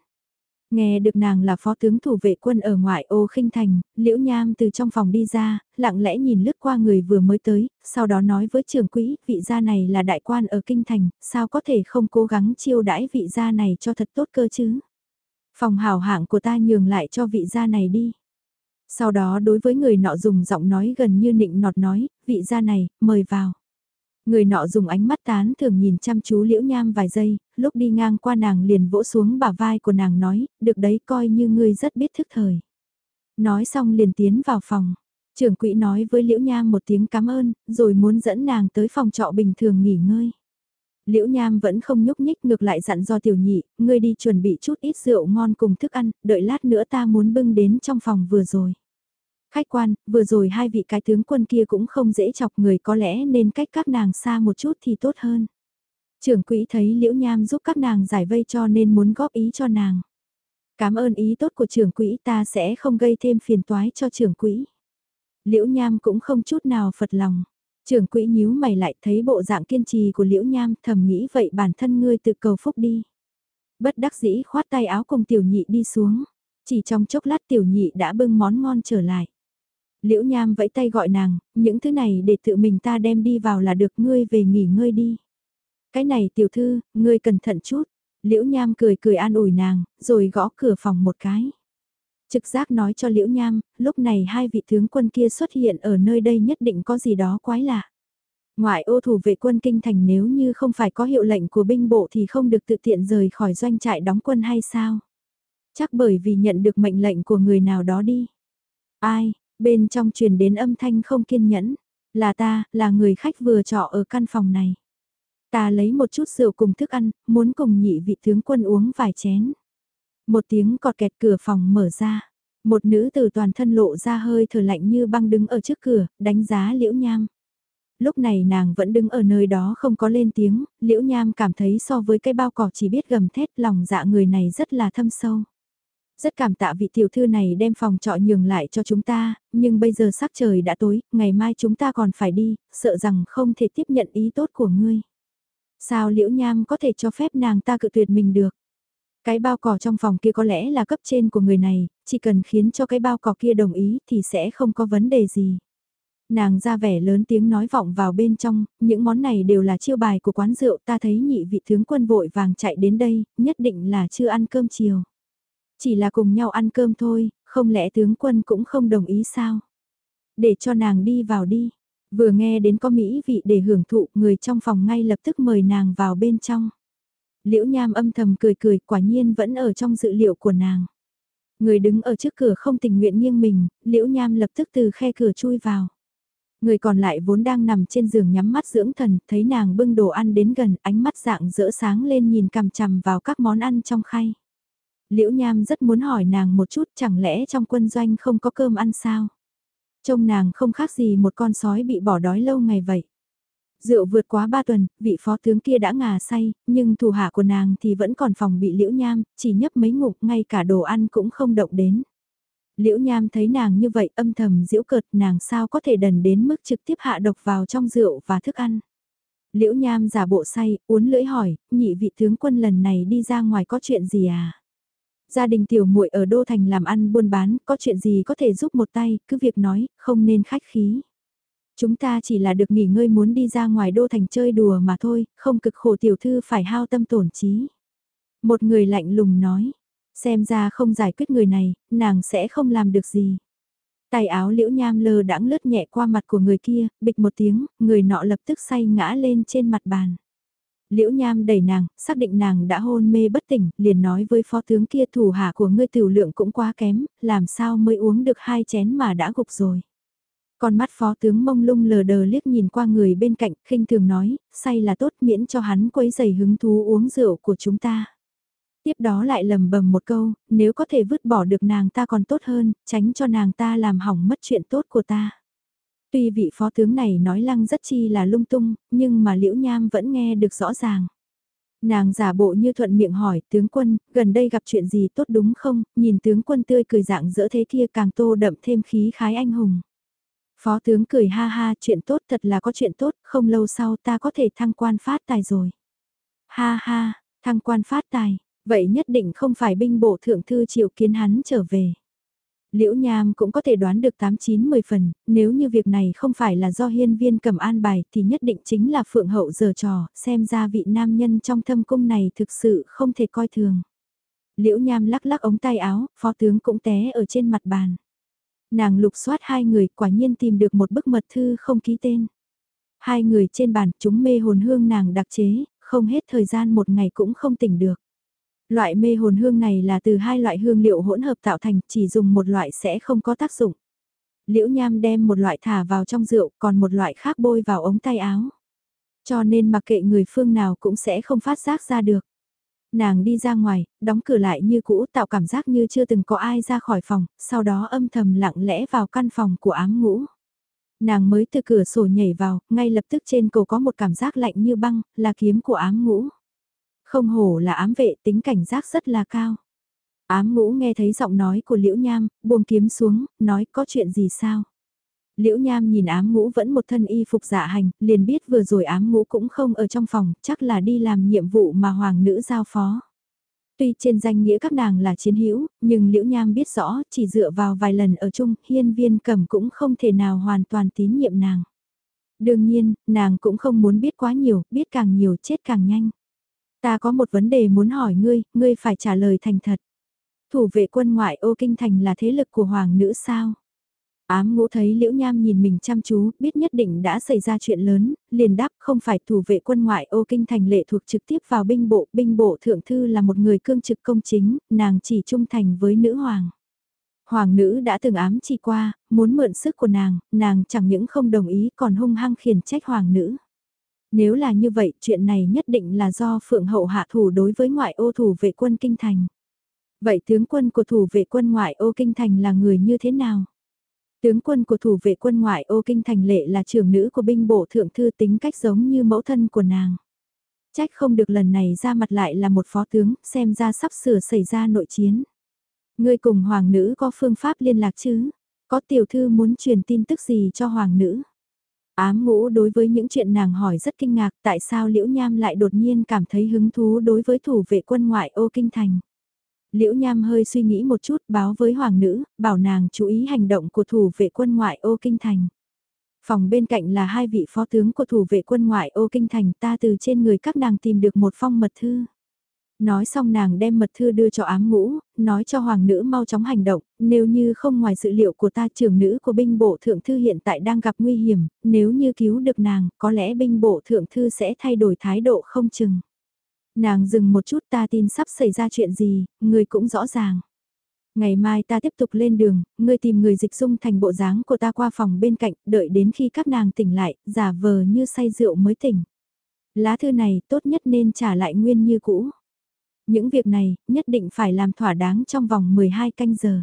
Nghe được nàng là phó tướng thủ vệ quân ở ngoại ô khinh thành, liễu nham từ trong phòng đi ra, lặng lẽ nhìn lướt qua người vừa mới tới, sau đó nói với trưởng quỹ, vị gia này là đại quan ở kinh thành, sao có thể không cố gắng chiêu đãi vị gia này cho thật tốt cơ chứ? Phòng hào hạng của ta nhường lại cho vị gia này đi. Sau đó đối với người nọ dùng giọng nói gần như nịnh nọt nói, vị gia này, mời vào. Người nọ dùng ánh mắt tán thường nhìn chăm chú liễu nham vài giây, lúc đi ngang qua nàng liền vỗ xuống bả vai của nàng nói, được đấy coi như ngươi rất biết thức thời. Nói xong liền tiến vào phòng. Trưởng quỹ nói với Liễu Nham một tiếng cảm ơn, rồi muốn dẫn nàng tới phòng trọ bình thường nghỉ ngơi. Liễu Nham vẫn không nhúc nhích ngược lại dặn do tiểu nhị, ngươi đi chuẩn bị chút ít rượu ngon cùng thức ăn, đợi lát nữa ta muốn bưng đến trong phòng vừa rồi. Khách quan, vừa rồi hai vị cái tướng quân kia cũng không dễ chọc người có lẽ nên cách các nàng xa một chút thì tốt hơn. Trưởng quỹ thấy Liễu Nham giúp các nàng giải vây cho nên muốn góp ý cho nàng. Cảm ơn ý tốt của trưởng quỹ ta sẽ không gây thêm phiền toái cho trưởng quỹ. Liễu Nham cũng không chút nào phật lòng. Trưởng quỹ nhíu mày lại thấy bộ dạng kiên trì của Liễu Nham thầm nghĩ vậy bản thân ngươi tự cầu phúc đi. Bất đắc dĩ khoát tay áo cùng tiểu nhị đi xuống. Chỉ trong chốc lát tiểu nhị đã bưng món ngon trở lại. Liễu Nham vẫy tay gọi nàng, những thứ này để tự mình ta đem đi vào là được ngươi về nghỉ ngơi đi. Cái này tiểu thư, ngươi cẩn thận chút. Liễu Nham cười cười an ủi nàng, rồi gõ cửa phòng một cái. Trực giác nói cho Liễu Nham, lúc này hai vị tướng quân kia xuất hiện ở nơi đây nhất định có gì đó quái lạ. Ngoại ô thủ vệ quân kinh thành nếu như không phải có hiệu lệnh của binh bộ thì không được tự tiện rời khỏi doanh trại đóng quân hay sao? Chắc bởi vì nhận được mệnh lệnh của người nào đó đi. Ai, bên trong truyền đến âm thanh không kiên nhẫn. Là ta, là người khách vừa trọ ở căn phòng này. Ta lấy một chút rượu cùng thức ăn, muốn cùng nhị vị tướng quân uống vài chén. Một tiếng cọt kẹt cửa phòng mở ra. Một nữ từ toàn thân lộ ra hơi thở lạnh như băng đứng ở trước cửa, đánh giá liễu nham. Lúc này nàng vẫn đứng ở nơi đó không có lên tiếng, liễu nham cảm thấy so với cái bao cỏ chỉ biết gầm thét lòng dạ người này rất là thâm sâu. Rất cảm tạ vị tiểu thư này đem phòng trọ nhường lại cho chúng ta, nhưng bây giờ sắc trời đã tối, ngày mai chúng ta còn phải đi, sợ rằng không thể tiếp nhận ý tốt của ngươi. Sao liễu nham có thể cho phép nàng ta cự tuyệt mình được? Cái bao cỏ trong phòng kia có lẽ là cấp trên của người này, chỉ cần khiến cho cái bao cỏ kia đồng ý thì sẽ không có vấn đề gì. Nàng ra vẻ lớn tiếng nói vọng vào bên trong, những món này đều là chiêu bài của quán rượu ta thấy nhị vị tướng quân vội vàng chạy đến đây, nhất định là chưa ăn cơm chiều. Chỉ là cùng nhau ăn cơm thôi, không lẽ tướng quân cũng không đồng ý sao? Để cho nàng đi vào đi. Vừa nghe đến có mỹ vị để hưởng thụ, người trong phòng ngay lập tức mời nàng vào bên trong. Liễu Nham âm thầm cười cười, quả nhiên vẫn ở trong dự liệu của nàng. Người đứng ở trước cửa không tình nguyện nghiêng mình, Liễu Nham lập tức từ khe cửa chui vào. Người còn lại vốn đang nằm trên giường nhắm mắt dưỡng thần, thấy nàng bưng đồ ăn đến gần, ánh mắt dạng rỡ sáng lên nhìn cằm chằm vào các món ăn trong khay. Liễu Nham rất muốn hỏi nàng một chút chẳng lẽ trong quân doanh không có cơm ăn sao? Trông nàng không khác gì một con sói bị bỏ đói lâu ngày vậy. Rượu vượt quá ba tuần, vị phó tướng kia đã ngà say, nhưng thủ hạ của nàng thì vẫn còn phòng bị liễu nham, chỉ nhấp mấy ngục ngay cả đồ ăn cũng không động đến. Liễu nham thấy nàng như vậy âm thầm diễu cợt nàng sao có thể đần đến mức trực tiếp hạ độc vào trong rượu và thức ăn. Liễu nham giả bộ say, uốn lưỡi hỏi, nhị vị tướng quân lần này đi ra ngoài có chuyện gì à? Gia đình tiểu muội ở Đô Thành làm ăn buôn bán, có chuyện gì có thể giúp một tay, cứ việc nói, không nên khách khí. Chúng ta chỉ là được nghỉ ngơi muốn đi ra ngoài Đô Thành chơi đùa mà thôi, không cực khổ tiểu thư phải hao tâm tổn trí. Một người lạnh lùng nói, xem ra không giải quyết người này, nàng sẽ không làm được gì. Tay áo liễu nham lơ đãng lướt nhẹ qua mặt của người kia, bịch một tiếng, người nọ lập tức say ngã lên trên mặt bàn. Liễu Nham đẩy nàng, xác định nàng đã hôn mê bất tỉnh, liền nói với phó tướng kia thủ hạ của ngươi tiểu lượng cũng quá kém, làm sao mới uống được hai chén mà đã gục rồi. Con mắt phó tướng mông lung lờ đờ liếc nhìn qua người bên cạnh, khinh thường nói, say là tốt miễn cho hắn quấy giày hứng thú uống rượu của chúng ta. Tiếp đó lại lầm bầm một câu, nếu có thể vứt bỏ được nàng ta còn tốt hơn, tránh cho nàng ta làm hỏng mất chuyện tốt của ta. Tuy vị phó tướng này nói lăng rất chi là lung tung, nhưng mà Liễu Nham vẫn nghe được rõ ràng. Nàng giả bộ như thuận miệng hỏi, tướng quân, gần đây gặp chuyện gì tốt đúng không, nhìn tướng quân tươi cười dạng dỡ thế kia càng tô đậm thêm khí khái anh hùng. Phó tướng cười ha ha, chuyện tốt thật là có chuyện tốt, không lâu sau ta có thể thăng quan phát tài rồi. Ha ha, thăng quan phát tài, vậy nhất định không phải binh bộ thượng thư triệu kiến hắn trở về. Liễu Nham cũng có thể đoán được 8-9-10 phần, nếu như việc này không phải là do hiên viên cầm an bài thì nhất định chính là phượng hậu giờ trò, xem ra vị nam nhân trong thâm cung này thực sự không thể coi thường. Liễu Nham lắc lắc ống tay áo, phó tướng cũng té ở trên mặt bàn. Nàng lục soát hai người quả nhiên tìm được một bức mật thư không ký tên. Hai người trên bàn chúng mê hồn hương nàng đặc chế, không hết thời gian một ngày cũng không tỉnh được. Loại mê hồn hương này là từ hai loại hương liệu hỗn hợp tạo thành, chỉ dùng một loại sẽ không có tác dụng. Liễu Nham đem một loại thả vào trong rượu, còn một loại khác bôi vào ống tay áo. Cho nên mặc kệ người phương nào cũng sẽ không phát giác ra được. Nàng đi ra ngoài, đóng cửa lại như cũ tạo cảm giác như chưa từng có ai ra khỏi phòng, sau đó âm thầm lặng lẽ vào căn phòng của ám ngũ. Nàng mới từ cửa sổ nhảy vào, ngay lập tức trên cổ có một cảm giác lạnh như băng, là kiếm của ám ngũ. Không hổ là ám vệ tính cảnh giác rất là cao. Ám ngũ nghe thấy giọng nói của Liễu Nham, buông kiếm xuống, nói có chuyện gì sao? Liễu Nham nhìn ám ngũ vẫn một thân y phục dạ hành, liền biết vừa rồi ám ngũ cũng không ở trong phòng, chắc là đi làm nhiệm vụ mà hoàng nữ giao phó. Tuy trên danh nghĩa các nàng là chiến hữu, nhưng Liễu Nham biết rõ, chỉ dựa vào vài lần ở chung, hiên viên cầm cũng không thể nào hoàn toàn tín nhiệm nàng. Đương nhiên, nàng cũng không muốn biết quá nhiều, biết càng nhiều chết càng nhanh. Ta có một vấn đề muốn hỏi ngươi, ngươi phải trả lời thành thật. Thủ vệ quân ngoại ô kinh thành là thế lực của hoàng nữ sao? Ám ngũ thấy Liễu Nham nhìn mình chăm chú, biết nhất định đã xảy ra chuyện lớn, liền đáp không phải thủ vệ quân ngoại ô kinh thành lệ thuộc trực tiếp vào binh bộ, binh bộ thượng thư là một người cương trực công chính, nàng chỉ trung thành với nữ hoàng. Hoàng nữ đã từng ám chỉ qua, muốn mượn sức của nàng, nàng chẳng những không đồng ý còn hung hăng khiển trách hoàng nữ. Nếu là như vậy, chuyện này nhất định là do Phượng Hậu hạ thủ đối với ngoại ô thủ vệ quân Kinh Thành. Vậy tướng quân của thủ vệ quân ngoại ô Kinh Thành là người như thế nào? Tướng quân của thủ vệ quân ngoại ô Kinh Thành lệ là trưởng nữ của binh bộ thượng thư tính cách giống như mẫu thân của nàng. Trách không được lần này ra mặt lại là một phó tướng, xem ra sắp sửa xảy ra nội chiến. Ngươi cùng hoàng nữ có phương pháp liên lạc chứ? Có tiểu thư muốn truyền tin tức gì cho hoàng nữ? Ám ngũ đối với những chuyện nàng hỏi rất kinh ngạc tại sao Liễu Nham lại đột nhiên cảm thấy hứng thú đối với thủ vệ quân ngoại ô kinh thành. Liễu Nham hơi suy nghĩ một chút báo với hoàng nữ, bảo nàng chú ý hành động của thủ vệ quân ngoại ô kinh thành. Phòng bên cạnh là hai vị phó tướng của thủ vệ quân ngoại ô kinh thành ta từ trên người các nàng tìm được một phong mật thư. Nói xong nàng đem mật thư đưa cho ám ngũ, nói cho hoàng nữ mau chóng hành động, nếu như không ngoài dự liệu của ta trưởng nữ của binh bộ thượng thư hiện tại đang gặp nguy hiểm, nếu như cứu được nàng, có lẽ binh bộ thượng thư sẽ thay đổi thái độ không chừng. Nàng dừng một chút ta tin sắp xảy ra chuyện gì, người cũng rõ ràng. Ngày mai ta tiếp tục lên đường, ngươi tìm người dịch dung thành bộ dáng của ta qua phòng bên cạnh, đợi đến khi các nàng tỉnh lại, giả vờ như say rượu mới tỉnh. Lá thư này tốt nhất nên trả lại nguyên như cũ. Những việc này, nhất định phải làm thỏa đáng trong vòng 12 canh giờ.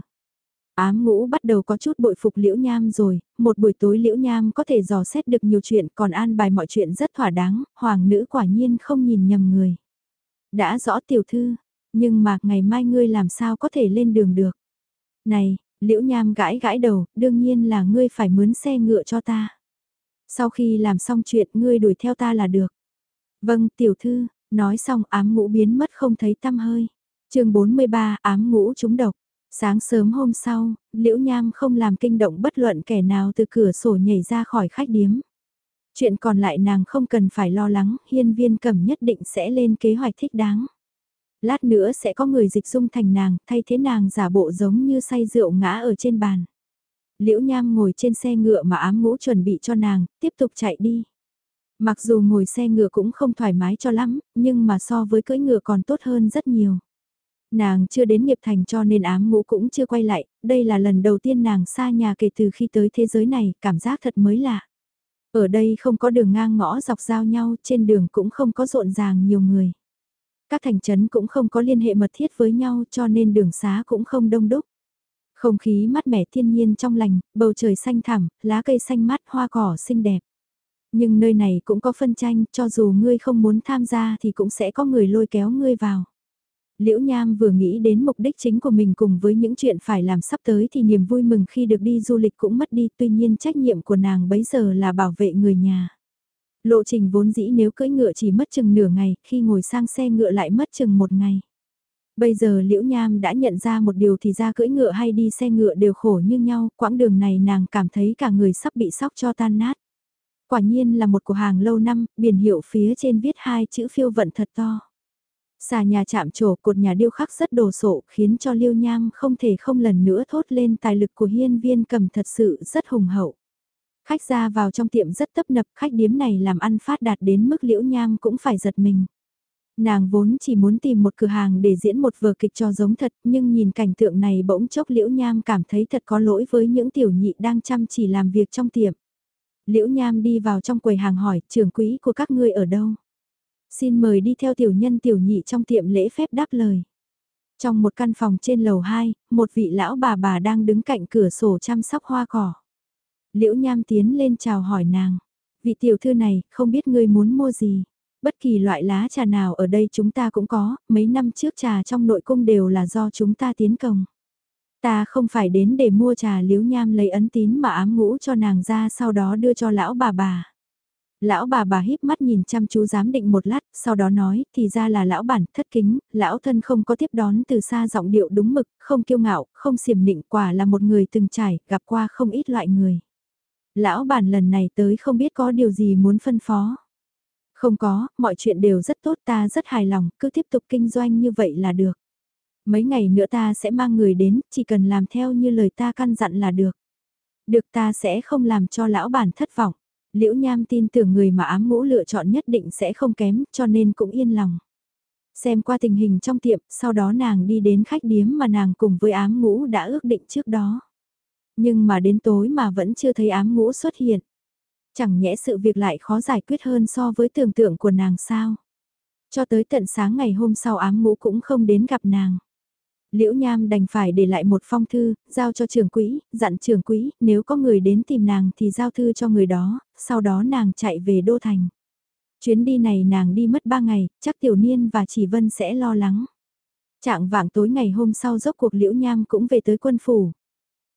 Ám ngũ bắt đầu có chút bội phục liễu nham rồi, một buổi tối liễu nham có thể dò xét được nhiều chuyện còn an bài mọi chuyện rất thỏa đáng, hoàng nữ quả nhiên không nhìn nhầm người. Đã rõ tiểu thư, nhưng mà ngày mai ngươi làm sao có thể lên đường được. Này, liễu nham gãi gãi đầu, đương nhiên là ngươi phải mướn xe ngựa cho ta. Sau khi làm xong chuyện ngươi đuổi theo ta là được. Vâng, tiểu thư, nói xong ám ngũ biến mất không thấy tăm hơi. chương 43 ám ngũ trúng độc. Sáng sớm hôm sau, Liễu Nham không làm kinh động bất luận kẻ nào từ cửa sổ nhảy ra khỏi khách điếm. Chuyện còn lại nàng không cần phải lo lắng, hiên viên cẩm nhất định sẽ lên kế hoạch thích đáng. Lát nữa sẽ có người dịch dung thành nàng, thay thế nàng giả bộ giống như say rượu ngã ở trên bàn. Liễu Nham ngồi trên xe ngựa mà ám ngũ chuẩn bị cho nàng, tiếp tục chạy đi. Mặc dù ngồi xe ngựa cũng không thoải mái cho lắm, nhưng mà so với cưỡi ngựa còn tốt hơn rất nhiều. Nàng chưa đến nghiệp thành cho nên ám ngũ cũng chưa quay lại, đây là lần đầu tiên nàng xa nhà kể từ khi tới thế giới này, cảm giác thật mới lạ. Ở đây không có đường ngang ngõ dọc giao nhau, trên đường cũng không có rộn ràng nhiều người. Các thành trấn cũng không có liên hệ mật thiết với nhau cho nên đường xá cũng không đông đúc. Không khí mát mẻ thiên nhiên trong lành, bầu trời xanh thẳm, lá cây xanh mát, hoa cỏ xinh đẹp. Nhưng nơi này cũng có phân tranh, cho dù ngươi không muốn tham gia thì cũng sẽ có người lôi kéo ngươi vào. Liễu Nham vừa nghĩ đến mục đích chính của mình cùng với những chuyện phải làm sắp tới thì niềm vui mừng khi được đi du lịch cũng mất đi tuy nhiên trách nhiệm của nàng bấy giờ là bảo vệ người nhà. Lộ trình vốn dĩ nếu cưỡi ngựa chỉ mất chừng nửa ngày, khi ngồi sang xe ngựa lại mất chừng một ngày. Bây giờ Liễu Nham đã nhận ra một điều thì ra cưỡi ngựa hay đi xe ngựa đều khổ như nhau, quãng đường này nàng cảm thấy cả người sắp bị sóc cho tan nát. Quả nhiên là một cửa hàng lâu năm, biển hiệu phía trên viết hai chữ phiêu vận thật to. Xà nhà chạm trổ cột nhà điêu khắc rất đồ sộ khiến cho Liêu Nham không thể không lần nữa thốt lên tài lực của hiên viên cầm thật sự rất hùng hậu. Khách ra vào trong tiệm rất tấp nập, khách điếm này làm ăn phát đạt đến mức liễu nham cũng phải giật mình. Nàng vốn chỉ muốn tìm một cửa hàng để diễn một vở kịch cho giống thật, nhưng nhìn cảnh tượng này bỗng chốc liễu nham cảm thấy thật có lỗi với những tiểu nhị đang chăm chỉ làm việc trong tiệm. Liễu nham đi vào trong quầy hàng hỏi, trưởng quỹ của các ngươi ở đâu? Xin mời đi theo tiểu nhân tiểu nhị trong tiệm lễ phép đáp lời. Trong một căn phòng trên lầu 2, một vị lão bà bà đang đứng cạnh cửa sổ chăm sóc hoa cỏ. Liễu Nham tiến lên chào hỏi nàng. Vị tiểu thư này, không biết ngươi muốn mua gì. Bất kỳ loại lá trà nào ở đây chúng ta cũng có, mấy năm trước trà trong nội cung đều là do chúng ta tiến công. Ta không phải đến để mua trà liếu nham lấy ấn tín mà ám ngũ cho nàng ra sau đó đưa cho lão bà bà. Lão bà bà híp mắt nhìn chăm chú giám định một lát, sau đó nói, thì ra là lão bản, thất kính, lão thân không có tiếp đón từ xa giọng điệu đúng mực, không kiêu ngạo, không xiểm nịnh, quả là một người từng trải, gặp qua không ít loại người. Lão bản lần này tới không biết có điều gì muốn phân phó. Không có, mọi chuyện đều rất tốt ta rất hài lòng, cứ tiếp tục kinh doanh như vậy là được. Mấy ngày nữa ta sẽ mang người đến, chỉ cần làm theo như lời ta căn dặn là được. Được ta sẽ không làm cho lão bản thất vọng. Liễu Nham tin tưởng người mà ám ngũ lựa chọn nhất định sẽ không kém, cho nên cũng yên lòng. Xem qua tình hình trong tiệm, sau đó nàng đi đến khách điếm mà nàng cùng với ám ngũ đã ước định trước đó. Nhưng mà đến tối mà vẫn chưa thấy ám ngũ xuất hiện. Chẳng nhẽ sự việc lại khó giải quyết hơn so với tưởng tượng của nàng sao? Cho tới tận sáng ngày hôm sau ám ngũ cũng không đến gặp nàng. Liễu Nham đành phải để lại một phong thư, giao cho trưởng quỹ, dặn trưởng quỹ, nếu có người đến tìm nàng thì giao thư cho người đó, sau đó nàng chạy về Đô Thành. Chuyến đi này nàng đi mất 3 ngày, chắc Tiểu Niên và Chỉ Vân sẽ lo lắng. Trạng vạng tối ngày hôm sau dốc cuộc Liễu Nham cũng về tới quân phủ.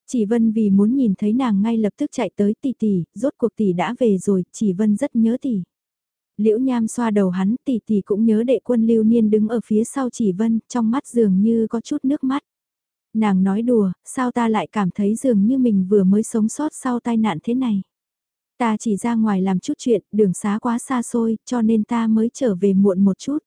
Chỉ Vân vì muốn nhìn thấy nàng ngay lập tức chạy tới tỷ tỷ, rốt cuộc tỷ đã về rồi, Chỉ Vân rất nhớ tỷ. Liễu Nham xoa đầu hắn tỷ tỷ cũng nhớ đệ quân lưu niên đứng ở phía sau chỉ vân, trong mắt dường như có chút nước mắt. Nàng nói đùa, sao ta lại cảm thấy dường như mình vừa mới sống sót sau tai nạn thế này. Ta chỉ ra ngoài làm chút chuyện, đường xá quá xa xôi, cho nên ta mới trở về muộn một chút.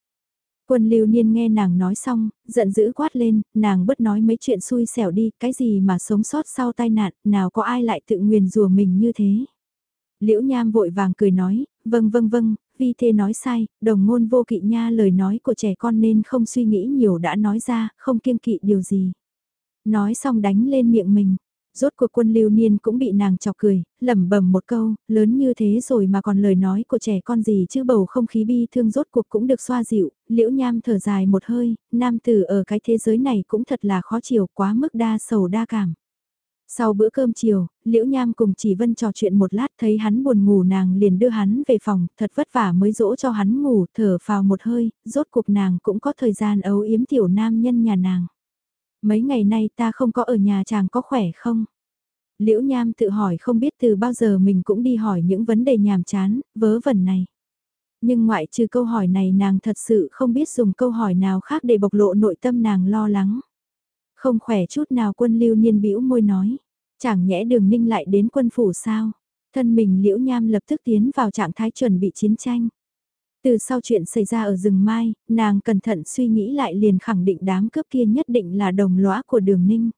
Quân lưu niên nghe nàng nói xong, giận dữ quát lên, nàng bất nói mấy chuyện xui xẻo đi, cái gì mà sống sót sau tai nạn, nào có ai lại tự nguyền rùa mình như thế. Liễu Nham vội vàng cười nói, vâng vâng vâng, vi thê nói sai, đồng ngôn vô kỵ nha lời nói của trẻ con nên không suy nghĩ nhiều đã nói ra, không kiêng kỵ điều gì. Nói xong đánh lên miệng mình. Rốt cuộc quân lưu niên cũng bị nàng chọc cười, lẩm bẩm một câu, lớn như thế rồi mà còn lời nói của trẻ con gì chứ bầu không khí bi thương rốt cuộc cũng được xoa dịu, liễu nham thở dài một hơi, nam tử ở cái thế giới này cũng thật là khó chịu quá mức đa sầu đa cảm. Sau bữa cơm chiều, Liễu Nham cùng Chỉ Vân trò chuyện một lát thấy hắn buồn ngủ nàng liền đưa hắn về phòng, thật vất vả mới dỗ cho hắn ngủ, thở vào một hơi, rốt cuộc nàng cũng có thời gian ấu yếm tiểu nam nhân nhà nàng. Mấy ngày nay ta không có ở nhà chàng có khỏe không? Liễu Nham tự hỏi không biết từ bao giờ mình cũng đi hỏi những vấn đề nhàm chán, vớ vẩn này. Nhưng ngoại trừ câu hỏi này nàng thật sự không biết dùng câu hỏi nào khác để bộc lộ nội tâm nàng lo lắng. Không khỏe chút nào quân lưu niên bĩu môi nói. Chẳng nhẽ đường ninh lại đến quân phủ sao? Thân mình liễu nham lập tức tiến vào trạng thái chuẩn bị chiến tranh. Từ sau chuyện xảy ra ở rừng Mai, nàng cẩn thận suy nghĩ lại liền khẳng định đám cướp kia nhất định là đồng lõa của đường ninh.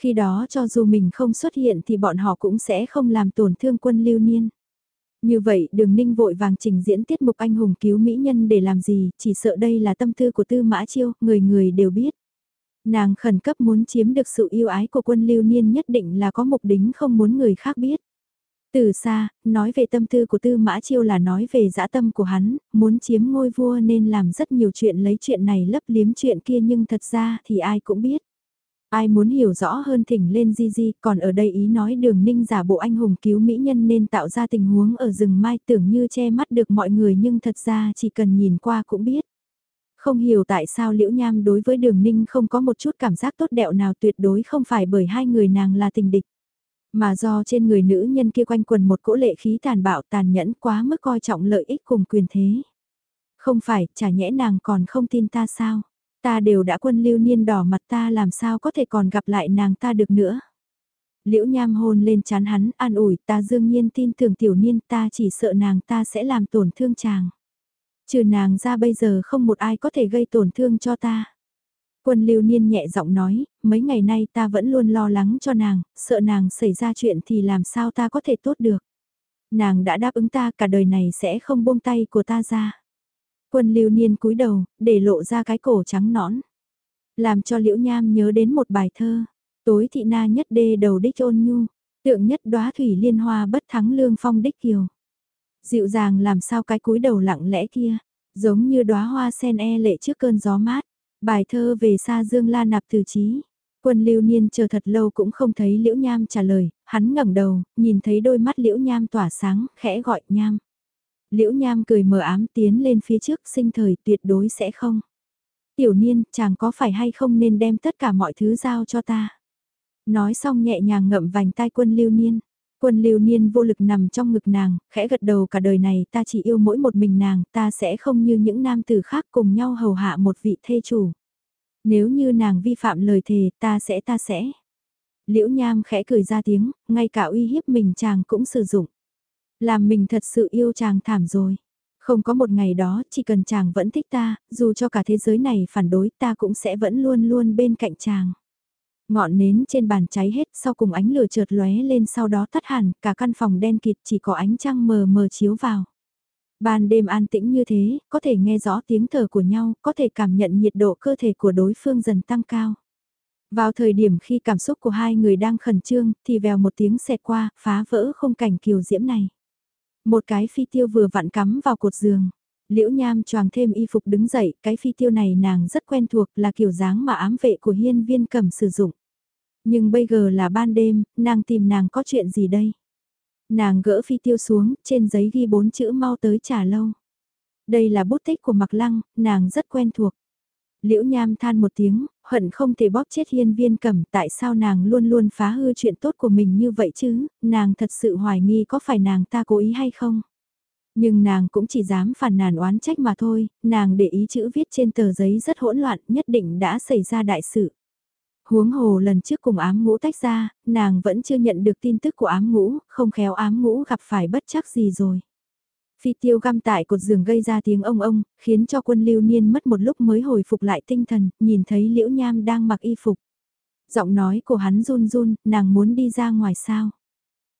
Khi đó cho dù mình không xuất hiện thì bọn họ cũng sẽ không làm tổn thương quân lưu niên. Như vậy đường ninh vội vàng trình diễn tiết mục anh hùng cứu mỹ nhân để làm gì, chỉ sợ đây là tâm tư của tư mã chiêu, người người đều biết. Nàng khẩn cấp muốn chiếm được sự yêu ái của quân lưu niên nhất định là có mục đích không muốn người khác biết. Từ xa, nói về tâm tư của tư mã chiêu là nói về dã tâm của hắn, muốn chiếm ngôi vua nên làm rất nhiều chuyện lấy chuyện này lấp liếm chuyện kia nhưng thật ra thì ai cũng biết. Ai muốn hiểu rõ hơn thỉnh lên di di, còn ở đây ý nói đường ninh giả bộ anh hùng cứu mỹ nhân nên tạo ra tình huống ở rừng mai tưởng như che mắt được mọi người nhưng thật ra chỉ cần nhìn qua cũng biết. Không hiểu tại sao Liễu Nham đối với đường ninh không có một chút cảm giác tốt đẹp nào tuyệt đối không phải bởi hai người nàng là tình địch. Mà do trên người nữ nhân kia quanh quần một cỗ lệ khí tàn bạo tàn nhẫn quá mức coi trọng lợi ích cùng quyền thế. Không phải, chả nhẽ nàng còn không tin ta sao? Ta đều đã quân lưu niên đỏ mặt ta làm sao có thể còn gặp lại nàng ta được nữa. Liễu nham hôn lên chán hắn an ủi ta dương nhiên tin tưởng tiểu niên ta chỉ sợ nàng ta sẽ làm tổn thương chàng. Trừ nàng ra bây giờ không một ai có thể gây tổn thương cho ta. Quân lưu niên nhẹ giọng nói, mấy ngày nay ta vẫn luôn lo lắng cho nàng, sợ nàng xảy ra chuyện thì làm sao ta có thể tốt được. Nàng đã đáp ứng ta cả đời này sẽ không buông tay của ta ra. Quân lưu niên cúi đầu, để lộ ra cái cổ trắng nõn. Làm cho liễu nham nhớ đến một bài thơ. Tối thị na nhất đê đầu đích ôn nhu, tượng nhất đóa thủy liên hoa bất thắng lương phong đích kiều. Dịu dàng làm sao cái cúi đầu lặng lẽ kia, giống như đóa hoa sen e lệ trước cơn gió mát. Bài thơ về xa dương la nạp từ trí. Quân lưu niên chờ thật lâu cũng không thấy liễu nham trả lời, hắn ngẩng đầu, nhìn thấy đôi mắt liễu nham tỏa sáng, khẽ gọi nham. Liễu nham cười mờ ám tiến lên phía trước sinh thời tuyệt đối sẽ không. Tiểu niên, chàng có phải hay không nên đem tất cả mọi thứ giao cho ta. Nói xong nhẹ nhàng ngậm vành tai quân lưu niên. Quân lưu niên vô lực nằm trong ngực nàng, khẽ gật đầu cả đời này ta chỉ yêu mỗi một mình nàng, ta sẽ không như những nam tử khác cùng nhau hầu hạ một vị thê chủ. Nếu như nàng vi phạm lời thề, ta sẽ ta sẽ. Liễu nham khẽ cười ra tiếng, ngay cả uy hiếp mình chàng cũng sử dụng. Làm mình thật sự yêu chàng thảm rồi. Không có một ngày đó, chỉ cần chàng vẫn thích ta, dù cho cả thế giới này phản đối ta cũng sẽ vẫn luôn luôn bên cạnh chàng. Ngọn nến trên bàn cháy hết sau cùng ánh lửa chợt lóe lên sau đó tắt hẳn, cả căn phòng đen kịt chỉ có ánh trăng mờ mờ chiếu vào. Ban đêm an tĩnh như thế, có thể nghe rõ tiếng thở của nhau, có thể cảm nhận nhiệt độ cơ thể của đối phương dần tăng cao. Vào thời điểm khi cảm xúc của hai người đang khẩn trương, thì vèo một tiếng xẹt qua, phá vỡ không cảnh kiều diễm này. Một cái phi tiêu vừa vặn cắm vào cột giường. Liễu Nham choàng thêm y phục đứng dậy, cái phi tiêu này nàng rất quen thuộc là kiểu dáng mà ám vệ của hiên viên cầm sử dụng. Nhưng bây giờ là ban đêm, nàng tìm nàng có chuyện gì đây? Nàng gỡ phi tiêu xuống, trên giấy ghi bốn chữ mau tới trả lâu. Đây là bút tích của Mạc Lăng, nàng rất quen thuộc. Liễu Nham than một tiếng, hận không thể bóp chết hiên viên cẩm tại sao nàng luôn luôn phá hư chuyện tốt của mình như vậy chứ, nàng thật sự hoài nghi có phải nàng ta cố ý hay không. Nhưng nàng cũng chỉ dám phản nàn oán trách mà thôi, nàng để ý chữ viết trên tờ giấy rất hỗn loạn, nhất định đã xảy ra đại sự. Huống hồ lần trước cùng ám ngũ tách ra, nàng vẫn chưa nhận được tin tức của ám ngũ, không khéo ám ngũ gặp phải bất chắc gì rồi. Phi tiêu găm tại cột giường gây ra tiếng ông ông, khiến cho quân lưu niên mất một lúc mới hồi phục lại tinh thần, nhìn thấy liễu nham đang mặc y phục. Giọng nói của hắn run run, nàng muốn đi ra ngoài sao.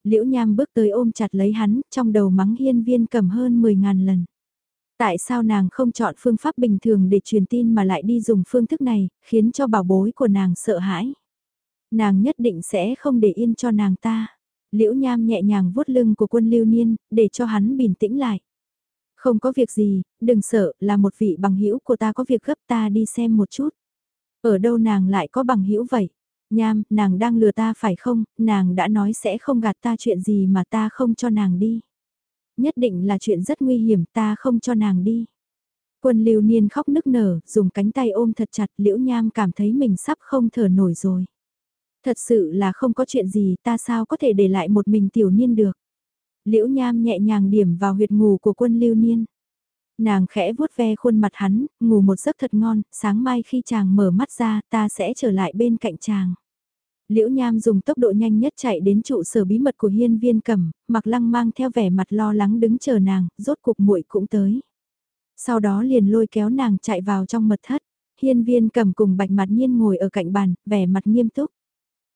Liễu nham bước tới ôm chặt lấy hắn, trong đầu mắng hiên viên cầm hơn 10.000 lần. Tại sao nàng không chọn phương pháp bình thường để truyền tin mà lại đi dùng phương thức này, khiến cho bảo bối của nàng sợ hãi. Nàng nhất định sẽ không để yên cho nàng ta. Liễu Nham nhẹ nhàng vuốt lưng của quân lưu niên, để cho hắn bình tĩnh lại. Không có việc gì, đừng sợ, là một vị bằng hữu của ta có việc gấp ta đi xem một chút. Ở đâu nàng lại có bằng hữu vậy? Nham, nàng đang lừa ta phải không, nàng đã nói sẽ không gạt ta chuyện gì mà ta không cho nàng đi. Nhất định là chuyện rất nguy hiểm ta không cho nàng đi. Quân lưu niên khóc nức nở, dùng cánh tay ôm thật chặt liễu nham cảm thấy mình sắp không thở nổi rồi. Thật sự là không có chuyện gì ta sao có thể để lại một mình tiểu niên được. Liễu nham nhẹ nhàng điểm vào huyệt ngủ của quân lưu niên. Nàng khẽ vuốt ve khuôn mặt hắn, ngủ một giấc thật ngon, sáng mai khi chàng mở mắt ra ta sẽ trở lại bên cạnh chàng. Liễu Nham dùng tốc độ nhanh nhất chạy đến trụ sở bí mật của hiên viên cẩm, mặc lăng mang theo vẻ mặt lo lắng đứng chờ nàng, rốt cuộc muội cũng tới. Sau đó liền lôi kéo nàng chạy vào trong mật thất, hiên viên cẩm cùng bạch mặt nhiên ngồi ở cạnh bàn, vẻ mặt nghiêm túc.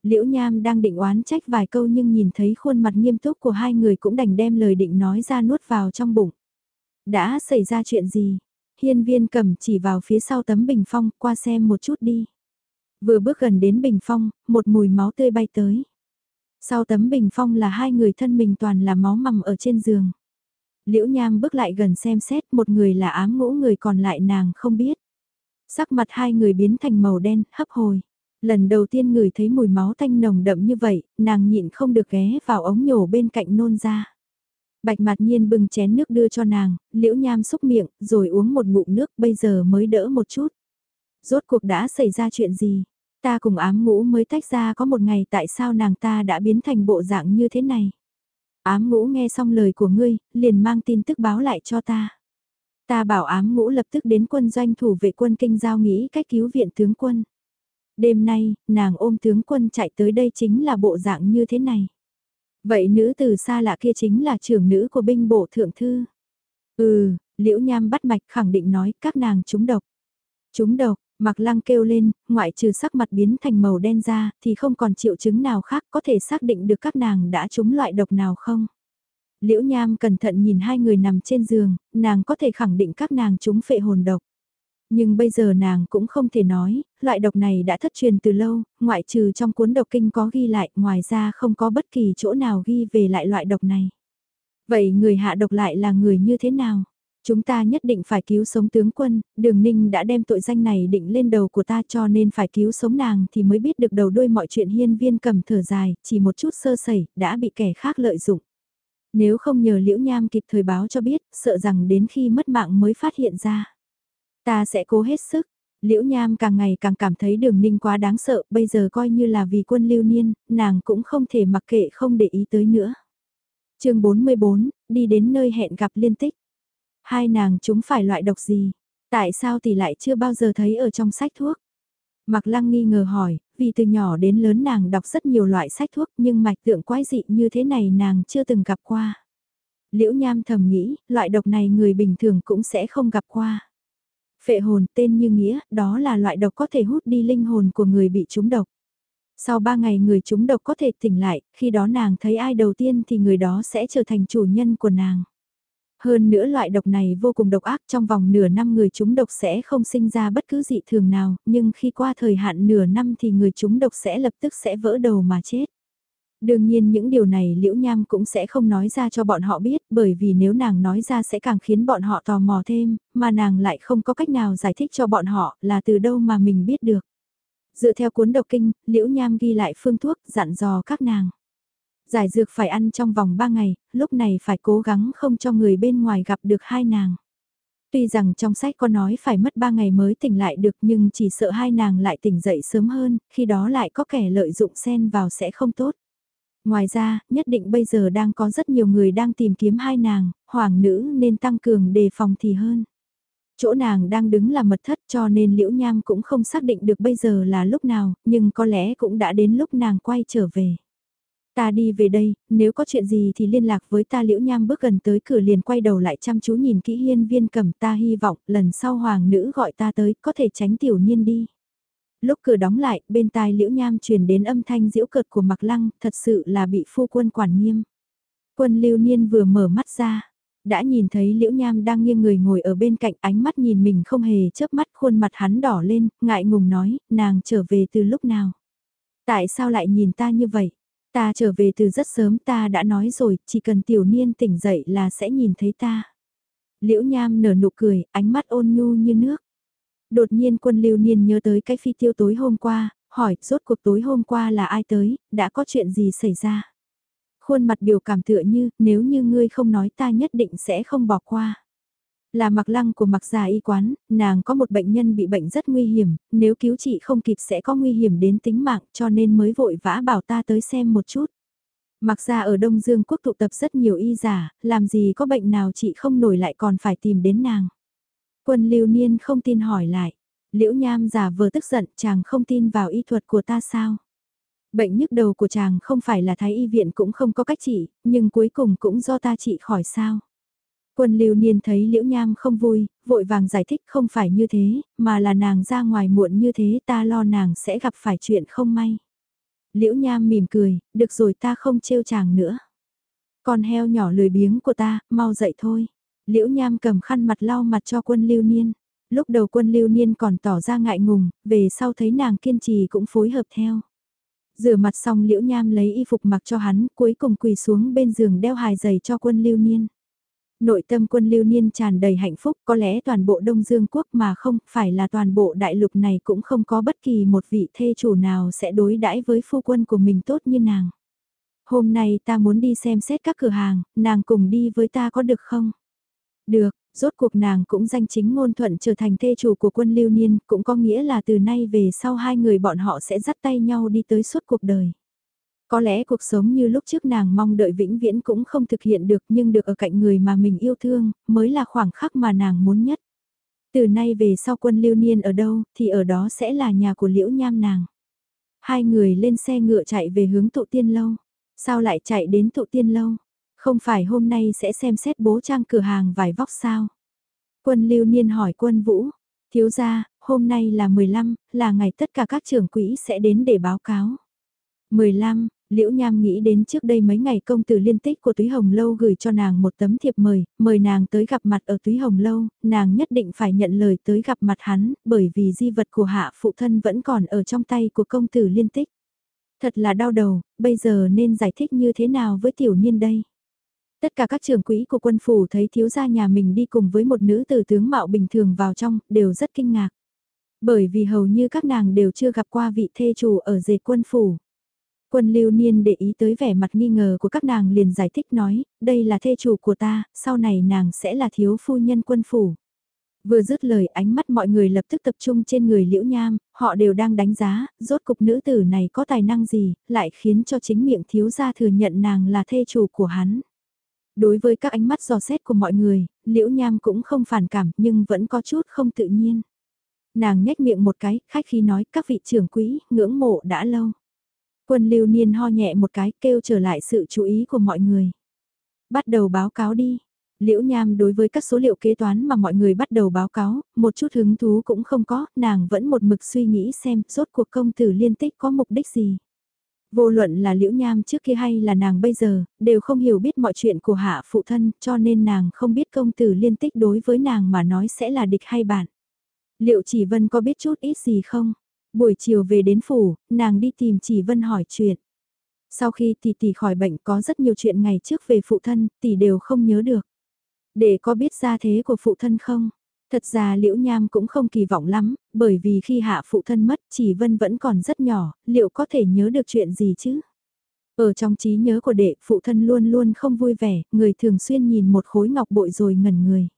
Liễu Nham đang định oán trách vài câu nhưng nhìn thấy khuôn mặt nghiêm túc của hai người cũng đành đem lời định nói ra nuốt vào trong bụng. Đã xảy ra chuyện gì? Hiên viên cầm chỉ vào phía sau tấm bình phong qua xem một chút đi. Vừa bước gần đến bình phong, một mùi máu tươi bay tới. Sau tấm bình phong là hai người thân mình toàn là máu mầm ở trên giường. Liễu Nham bước lại gần xem xét một người là ám ngũ người còn lại nàng không biết. Sắc mặt hai người biến thành màu đen, hấp hồi. Lần đầu tiên người thấy mùi máu tanh nồng đậm như vậy, nàng nhịn không được ghé vào ống nhổ bên cạnh nôn ra. Bạch mặt nhiên bưng chén nước đưa cho nàng, liễu nham xúc miệng, rồi uống một ngụm nước bây giờ mới đỡ một chút. Rốt cuộc đã xảy ra chuyện gì? Ta cùng ám ngũ mới tách ra có một ngày tại sao nàng ta đã biến thành bộ dạng như thế này? Ám ngũ nghe xong lời của ngươi, liền mang tin tức báo lại cho ta. Ta bảo ám ngũ lập tức đến quân doanh thủ vệ quân kinh giao nghĩ cách cứu viện tướng quân. Đêm nay, nàng ôm tướng quân chạy tới đây chính là bộ dạng như thế này. Vậy nữ từ xa lạ kia chính là trưởng nữ của binh bộ thượng thư. Ừ, liễu nham bắt mạch khẳng định nói các nàng trúng độc. Trúng độc, Mạc lăng kêu lên, ngoại trừ sắc mặt biến thành màu đen ra, thì không còn triệu chứng nào khác có thể xác định được các nàng đã trúng loại độc nào không. Liễu Nham cẩn thận nhìn hai người nằm trên giường, nàng có thể khẳng định các nàng trúng phệ hồn độc. Nhưng bây giờ nàng cũng không thể nói, loại độc này đã thất truyền từ lâu, ngoại trừ trong cuốn độc kinh có ghi lại, ngoài ra không có bất kỳ chỗ nào ghi về lại loại độc này. Vậy người hạ độc lại là người như thế nào? Chúng ta nhất định phải cứu sống tướng quân, đường ninh đã đem tội danh này định lên đầu của ta cho nên phải cứu sống nàng thì mới biết được đầu đuôi mọi chuyện hiên viên cầm thở dài, chỉ một chút sơ sẩy, đã bị kẻ khác lợi dụng. Nếu không nhờ liễu nham kịp thời báo cho biết, sợ rằng đến khi mất mạng mới phát hiện ra. Ta sẽ cố hết sức, liễu nham càng ngày càng cảm thấy đường ninh quá đáng sợ, bây giờ coi như là vì quân lưu niên, nàng cũng không thể mặc kệ không để ý tới nữa. chương 44, đi đến nơi hẹn gặp liên tích. Hai nàng chúng phải loại độc gì? Tại sao thì lại chưa bao giờ thấy ở trong sách thuốc? Mặc lăng nghi ngờ hỏi, vì từ nhỏ đến lớn nàng đọc rất nhiều loại sách thuốc nhưng mạch tượng quái dị như thế này nàng chưa từng gặp qua. Liễu Nham thầm nghĩ, loại độc này người bình thường cũng sẽ không gặp qua. Phệ hồn tên như nghĩa, đó là loại độc có thể hút đi linh hồn của người bị trúng độc. Sau ba ngày người trúng độc có thể tỉnh lại, khi đó nàng thấy ai đầu tiên thì người đó sẽ trở thành chủ nhân của nàng. Hơn nữa loại độc này vô cùng độc ác trong vòng nửa năm người chúng độc sẽ không sinh ra bất cứ dị thường nào, nhưng khi qua thời hạn nửa năm thì người chúng độc sẽ lập tức sẽ vỡ đầu mà chết. Đương nhiên những điều này Liễu Nham cũng sẽ không nói ra cho bọn họ biết bởi vì nếu nàng nói ra sẽ càng khiến bọn họ tò mò thêm, mà nàng lại không có cách nào giải thích cho bọn họ là từ đâu mà mình biết được. Dựa theo cuốn độc kinh, Liễu Nham ghi lại phương thuốc dặn dò các nàng. Giải dược phải ăn trong vòng 3 ngày, lúc này phải cố gắng không cho người bên ngoài gặp được hai nàng. Tuy rằng trong sách có nói phải mất 3 ngày mới tỉnh lại được nhưng chỉ sợ hai nàng lại tỉnh dậy sớm hơn, khi đó lại có kẻ lợi dụng xen vào sẽ không tốt. Ngoài ra, nhất định bây giờ đang có rất nhiều người đang tìm kiếm hai nàng, hoàng nữ nên tăng cường đề phòng thì hơn. Chỗ nàng đang đứng là mật thất cho nên Liễu Nham cũng không xác định được bây giờ là lúc nào, nhưng có lẽ cũng đã đến lúc nàng quay trở về. Ta đi về đây, nếu có chuyện gì thì liên lạc với ta liễu nham bước gần tới cửa liền quay đầu lại chăm chú nhìn kỹ hiên viên cầm ta hy vọng lần sau hoàng nữ gọi ta tới có thể tránh tiểu niên đi. Lúc cửa đóng lại, bên tai liễu nham truyền đến âm thanh diễu cợt của mặc lăng, thật sự là bị phu quân quản nghiêm. Quân lưu niên vừa mở mắt ra, đã nhìn thấy liễu nham đang nghiêng người ngồi ở bên cạnh ánh mắt nhìn mình không hề chớp mắt khuôn mặt hắn đỏ lên, ngại ngùng nói, nàng trở về từ lúc nào. Tại sao lại nhìn ta như vậy? Ta trở về từ rất sớm ta đã nói rồi, chỉ cần tiểu niên tỉnh dậy là sẽ nhìn thấy ta. Liễu nham nở nụ cười, ánh mắt ôn nhu như nước. Đột nhiên quân lưu niên nhớ tới cái phi tiêu tối hôm qua, hỏi rốt cuộc tối hôm qua là ai tới, đã có chuyện gì xảy ra. Khuôn mặt biểu cảm tựa như, nếu như ngươi không nói ta nhất định sẽ không bỏ qua. Là mặc lăng của mặc già y quán, nàng có một bệnh nhân bị bệnh rất nguy hiểm, nếu cứu trị không kịp sẽ có nguy hiểm đến tính mạng cho nên mới vội vã bảo ta tới xem một chút. Mặc ra ở Đông Dương quốc tụ tập rất nhiều y giả, làm gì có bệnh nào chị không nổi lại còn phải tìm đến nàng. Quân lưu niên không tin hỏi lại, liễu nham giả vừa tức giận chàng không tin vào y thuật của ta sao. Bệnh nhức đầu của chàng không phải là thái y viện cũng không có cách trị, nhưng cuối cùng cũng do ta trị khỏi sao. Quân lưu niên thấy liễu nham không vui, vội vàng giải thích không phải như thế, mà là nàng ra ngoài muộn như thế ta lo nàng sẽ gặp phải chuyện không may. Liễu nham mỉm cười, được rồi ta không trêu chàng nữa. Con heo nhỏ lười biếng của ta, mau dậy thôi. Liễu nham cầm khăn mặt lau mặt cho quân lưu niên. Lúc đầu quân lưu niên còn tỏ ra ngại ngùng, về sau thấy nàng kiên trì cũng phối hợp theo. Rửa mặt xong liễu nham lấy y phục mặc cho hắn, cuối cùng quỳ xuống bên giường đeo hài giày cho quân lưu niên. Nội tâm quân lưu niên tràn đầy hạnh phúc, có lẽ toàn bộ Đông Dương quốc mà không phải là toàn bộ đại lục này cũng không có bất kỳ một vị thê chủ nào sẽ đối đãi với phu quân của mình tốt như nàng. Hôm nay ta muốn đi xem xét các cửa hàng, nàng cùng đi với ta có được không? Được, rốt cuộc nàng cũng danh chính ngôn thuận trở thành thê chủ của quân lưu niên, cũng có nghĩa là từ nay về sau hai người bọn họ sẽ dắt tay nhau đi tới suốt cuộc đời. Có lẽ cuộc sống như lúc trước nàng mong đợi vĩnh viễn cũng không thực hiện được nhưng được ở cạnh người mà mình yêu thương, mới là khoảng khắc mà nàng muốn nhất. Từ nay về sau quân lưu niên ở đâu, thì ở đó sẽ là nhà của liễu nham nàng. Hai người lên xe ngựa chạy về hướng tụ tiên lâu. Sao lại chạy đến tụ tiên lâu? Không phải hôm nay sẽ xem xét bố trang cửa hàng vải vóc sao? Quân lưu niên hỏi quân vũ. Thiếu gia, hôm nay là 15, là ngày tất cả các trưởng quỹ sẽ đến để báo cáo. 15, Liễu Nham nghĩ đến trước đây mấy ngày công tử liên tích của Túy Hồng Lâu gửi cho nàng một tấm thiệp mời, mời nàng tới gặp mặt ở Túy Hồng Lâu, nàng nhất định phải nhận lời tới gặp mặt hắn, bởi vì di vật của hạ phụ thân vẫn còn ở trong tay của công tử liên tích. Thật là đau đầu, bây giờ nên giải thích như thế nào với tiểu niên đây? Tất cả các trưởng quỹ của quân phủ thấy thiếu gia nhà mình đi cùng với một nữ tử tướng mạo bình thường vào trong, đều rất kinh ngạc. Bởi vì hầu như các nàng đều chưa gặp qua vị thê chủ ở dệt quân phủ. Quân lưu niên để ý tới vẻ mặt nghi ngờ của các nàng liền giải thích nói, đây là thê chủ của ta, sau này nàng sẽ là thiếu phu nhân quân phủ. Vừa dứt lời ánh mắt mọi người lập tức tập trung trên người liễu nham, họ đều đang đánh giá, rốt cục nữ tử này có tài năng gì, lại khiến cho chính miệng thiếu gia thừa nhận nàng là thê chủ của hắn. Đối với các ánh mắt dò xét của mọi người, liễu nham cũng không phản cảm nhưng vẫn có chút không tự nhiên. Nàng nhếch miệng một cái, khách khi nói các vị trưởng quỹ, ngưỡng mộ đã lâu. Quân lưu niên ho nhẹ một cái kêu trở lại sự chú ý của mọi người. Bắt đầu báo cáo đi. Liễu Nham đối với các số liệu kế toán mà mọi người bắt đầu báo cáo, một chút hứng thú cũng không có, nàng vẫn một mực suy nghĩ xem rốt cuộc công tử liên tích có mục đích gì. Vô luận là Liễu Nham trước kia hay là nàng bây giờ, đều không hiểu biết mọi chuyện của hạ phụ thân cho nên nàng không biết công tử liên tích đối với nàng mà nói sẽ là địch hay bạn. Liệu chỉ vân có biết chút ít gì không? Buổi chiều về đến phủ, nàng đi tìm chỉ Vân hỏi chuyện. Sau khi tỷ tỷ khỏi bệnh có rất nhiều chuyện ngày trước về phụ thân, tỷ đều không nhớ được. Để có biết gia thế của phụ thân không? Thật ra Liễu Nham cũng không kỳ vọng lắm, bởi vì khi hạ phụ thân mất chỉ Vân vẫn còn rất nhỏ, liệu có thể nhớ được chuyện gì chứ? Ở trong trí nhớ của đệ, phụ thân luôn luôn không vui vẻ, người thường xuyên nhìn một khối ngọc bội rồi ngẩn người.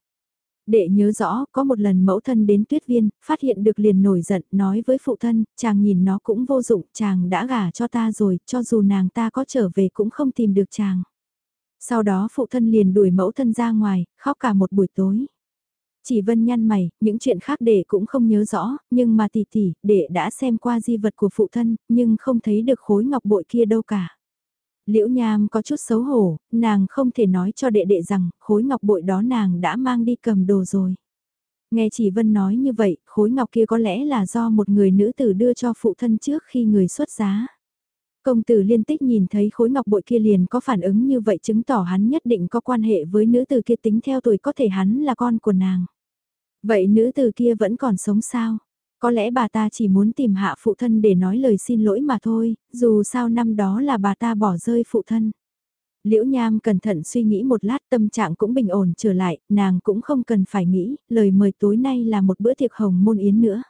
Đệ nhớ rõ, có một lần mẫu thân đến tuyết viên, phát hiện được liền nổi giận, nói với phụ thân, chàng nhìn nó cũng vô dụng, chàng đã gả cho ta rồi, cho dù nàng ta có trở về cũng không tìm được chàng. Sau đó phụ thân liền đuổi mẫu thân ra ngoài, khóc cả một buổi tối. Chỉ vân nhăn mày, những chuyện khác đệ cũng không nhớ rõ, nhưng mà tỷ tỷ, đệ đã xem qua di vật của phụ thân, nhưng không thấy được khối ngọc bội kia đâu cả. Liễu Nham có chút xấu hổ, nàng không thể nói cho đệ đệ rằng khối ngọc bội đó nàng đã mang đi cầm đồ rồi. Nghe chỉ Vân nói như vậy, khối ngọc kia có lẽ là do một người nữ tử đưa cho phụ thân trước khi người xuất giá. Công tử liên tích nhìn thấy khối ngọc bội kia liền có phản ứng như vậy chứng tỏ hắn nhất định có quan hệ với nữ tử kia tính theo tuổi có thể hắn là con của nàng. Vậy nữ tử kia vẫn còn sống sao? Có lẽ bà ta chỉ muốn tìm hạ phụ thân để nói lời xin lỗi mà thôi, dù sao năm đó là bà ta bỏ rơi phụ thân. Liễu Nham cẩn thận suy nghĩ một lát tâm trạng cũng bình ổn trở lại, nàng cũng không cần phải nghĩ, lời mời tối nay là một bữa tiệc hồng môn yến nữa.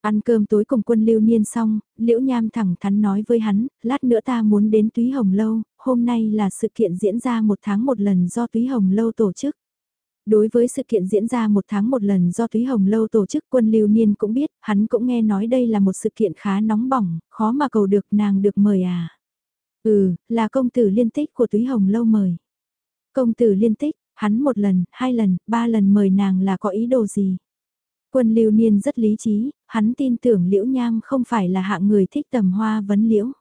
Ăn cơm tối cùng quân lưu niên xong, Liễu Nham thẳng thắn nói với hắn, lát nữa ta muốn đến Túy Hồng Lâu, hôm nay là sự kiện diễn ra một tháng một lần do Túy Hồng Lâu tổ chức. Đối với sự kiện diễn ra một tháng một lần do Thúy Hồng Lâu tổ chức quân lưu niên cũng biết, hắn cũng nghe nói đây là một sự kiện khá nóng bỏng, khó mà cầu được nàng được mời à. Ừ, là công tử liên tích của Thúy Hồng Lâu mời. Công tử liên tích, hắn một lần, hai lần, ba lần mời nàng là có ý đồ gì. Quân lưu niên rất lý trí, hắn tin tưởng liễu nham không phải là hạng người thích tầm hoa vấn liễu.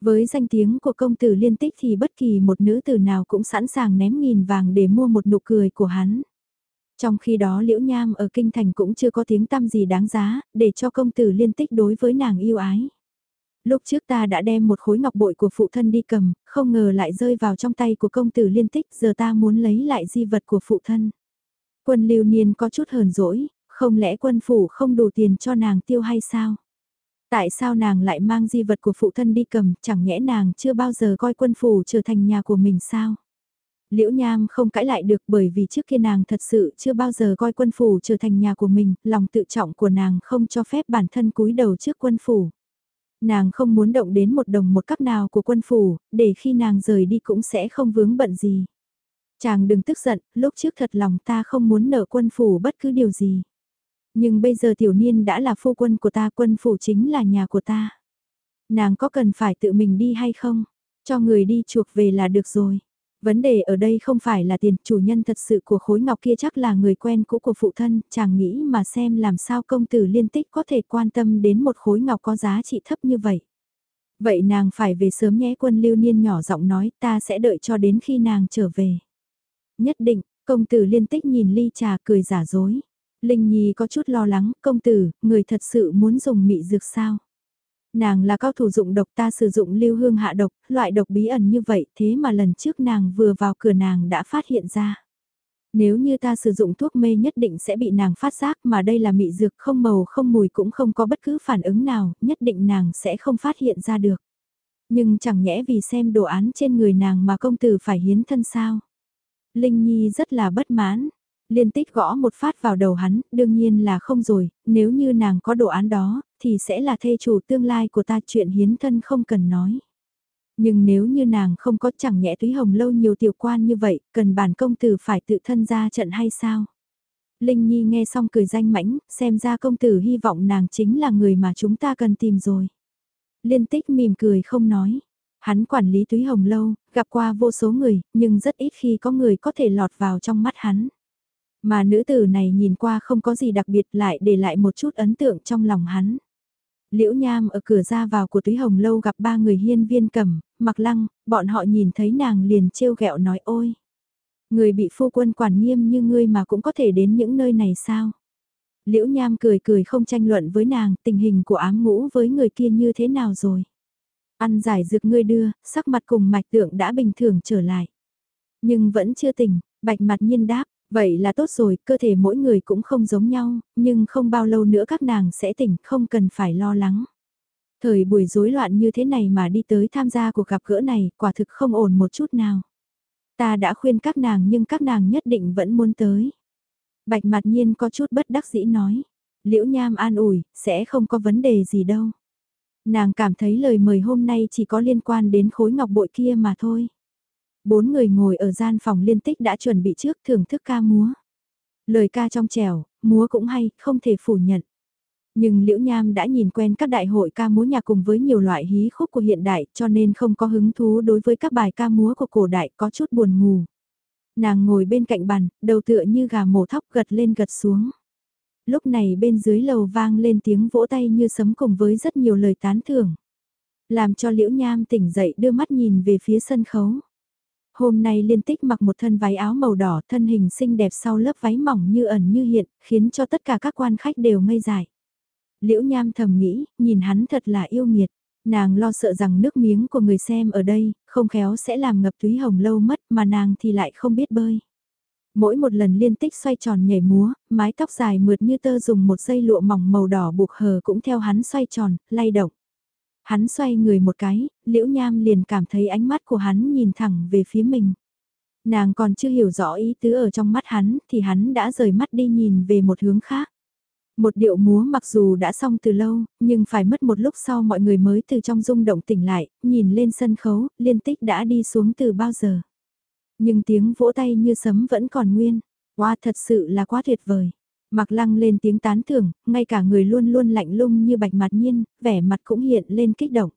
Với danh tiếng của công tử liên tích thì bất kỳ một nữ tử nào cũng sẵn sàng ném nghìn vàng để mua một nụ cười của hắn. Trong khi đó Liễu Nham ở Kinh Thành cũng chưa có tiếng tăm gì đáng giá, để cho công tử liên tích đối với nàng yêu ái. Lúc trước ta đã đem một khối ngọc bội của phụ thân đi cầm, không ngờ lại rơi vào trong tay của công tử liên tích, giờ ta muốn lấy lại di vật của phụ thân. Quân lưu niên có chút hờn dỗi, không lẽ quân phủ không đủ tiền cho nàng tiêu hay sao? Tại sao nàng lại mang di vật của phụ thân đi cầm, chẳng nhẽ nàng chưa bao giờ coi quân phủ trở thành nhà của mình sao? Liễu Nham không cãi lại được bởi vì trước kia nàng thật sự chưa bao giờ coi quân phủ trở thành nhà của mình, lòng tự trọng của nàng không cho phép bản thân cúi đầu trước quân phủ. Nàng không muốn động đến một đồng một cấp nào của quân phủ, để khi nàng rời đi cũng sẽ không vướng bận gì. Chàng đừng tức giận, lúc trước thật lòng ta không muốn nợ quân phủ bất cứ điều gì. Nhưng bây giờ tiểu niên đã là phu quân của ta, quân phủ chính là nhà của ta. Nàng có cần phải tự mình đi hay không? Cho người đi chuộc về là được rồi. Vấn đề ở đây không phải là tiền, chủ nhân thật sự của khối ngọc kia chắc là người quen cũ của phụ thân, chàng nghĩ mà xem làm sao công tử liên tích có thể quan tâm đến một khối ngọc có giá trị thấp như vậy. Vậy nàng phải về sớm nhé quân lưu niên nhỏ giọng nói ta sẽ đợi cho đến khi nàng trở về. Nhất định, công tử liên tích nhìn ly trà cười giả dối. Linh Nhi có chút lo lắng, công tử, người thật sự muốn dùng mị dược sao? Nàng là cao thủ dụng độc ta sử dụng lưu hương hạ độc, loại độc bí ẩn như vậy thế mà lần trước nàng vừa vào cửa nàng đã phát hiện ra. Nếu như ta sử dụng thuốc mê nhất định sẽ bị nàng phát giác mà đây là mị dược không màu không mùi cũng không có bất cứ phản ứng nào, nhất định nàng sẽ không phát hiện ra được. Nhưng chẳng nhẽ vì xem đồ án trên người nàng mà công tử phải hiến thân sao? Linh Nhi rất là bất mãn, liên tích gõ một phát vào đầu hắn, đương nhiên là không rồi, nếu như nàng có đồ án đó, thì sẽ là thê chủ tương lai của ta chuyện hiến thân không cần nói. Nhưng nếu như nàng không có chẳng nhẽ túy hồng lâu nhiều tiểu quan như vậy, cần bản công tử phải tự thân ra trận hay sao? Linh Nhi nghe xong cười danh mãnh, xem ra công tử hy vọng nàng chính là người mà chúng ta cần tìm rồi. Liên tích mỉm cười không nói. Hắn quản lý túy hồng lâu, gặp qua vô số người, nhưng rất ít khi có người có thể lọt vào trong mắt hắn. Mà nữ tử này nhìn qua không có gì đặc biệt lại để lại một chút ấn tượng trong lòng hắn. Liễu Nham ở cửa ra vào của túy hồng lâu gặp ba người hiên viên cầm, mặc lăng, bọn họ nhìn thấy nàng liền trêu ghẹo nói ôi. Người bị phu quân quản nghiêm như ngươi mà cũng có thể đến những nơi này sao? Liễu Nham cười cười không tranh luận với nàng, tình hình của ám ngũ với người kia như thế nào rồi? Ăn giải dược ngươi đưa, sắc mặt cùng mạch tượng đã bình thường trở lại. Nhưng vẫn chưa tỉnh, bạch mặt nhiên đáp, Vậy là tốt rồi, cơ thể mỗi người cũng không giống nhau, nhưng không bao lâu nữa các nàng sẽ tỉnh, không cần phải lo lắng. Thời buổi rối loạn như thế này mà đi tới tham gia cuộc gặp gỡ này, quả thực không ổn một chút nào. Ta đã khuyên các nàng nhưng các nàng nhất định vẫn muốn tới. Bạch mặt nhiên có chút bất đắc dĩ nói. Liễu Nham an ủi, sẽ không có vấn đề gì đâu. Nàng cảm thấy lời mời hôm nay chỉ có liên quan đến khối ngọc bội kia mà thôi. Bốn người ngồi ở gian phòng liên tích đã chuẩn bị trước thưởng thức ca múa. Lời ca trong trẻo, múa cũng hay, không thể phủ nhận. Nhưng Liễu Nham đã nhìn quen các đại hội ca múa nhạc cùng với nhiều loại hí khúc của hiện đại cho nên không có hứng thú đối với các bài ca múa của cổ đại có chút buồn ngủ. Nàng ngồi bên cạnh bàn, đầu tựa như gà mổ thóc gật lên gật xuống. Lúc này bên dưới lầu vang lên tiếng vỗ tay như sấm cùng với rất nhiều lời tán thưởng. Làm cho Liễu Nham tỉnh dậy đưa mắt nhìn về phía sân khấu. Hôm nay liên tích mặc một thân váy áo màu đỏ thân hình xinh đẹp sau lớp váy mỏng như ẩn như hiện, khiến cho tất cả các quan khách đều ngây dại. Liễu Nham thầm nghĩ, nhìn hắn thật là yêu nghiệt. Nàng lo sợ rằng nước miếng của người xem ở đây, không khéo sẽ làm ngập túy hồng lâu mất mà nàng thì lại không biết bơi. Mỗi một lần liên tích xoay tròn nhảy múa, mái tóc dài mượt như tơ dùng một dây lụa mỏng màu đỏ buộc hờ cũng theo hắn xoay tròn, lay động. Hắn xoay người một cái, liễu nham liền cảm thấy ánh mắt của hắn nhìn thẳng về phía mình. Nàng còn chưa hiểu rõ ý tứ ở trong mắt hắn thì hắn đã rời mắt đi nhìn về một hướng khác. Một điệu múa mặc dù đã xong từ lâu, nhưng phải mất một lúc sau mọi người mới từ trong rung động tỉnh lại, nhìn lên sân khấu, liên tích đã đi xuống từ bao giờ. Nhưng tiếng vỗ tay như sấm vẫn còn nguyên, wow thật sự là quá tuyệt vời mạc lăng lên tiếng tán thưởng, ngay cả người luôn luôn lạnh lung như bạch mặt nhiên, vẻ mặt cũng hiện lên kích động.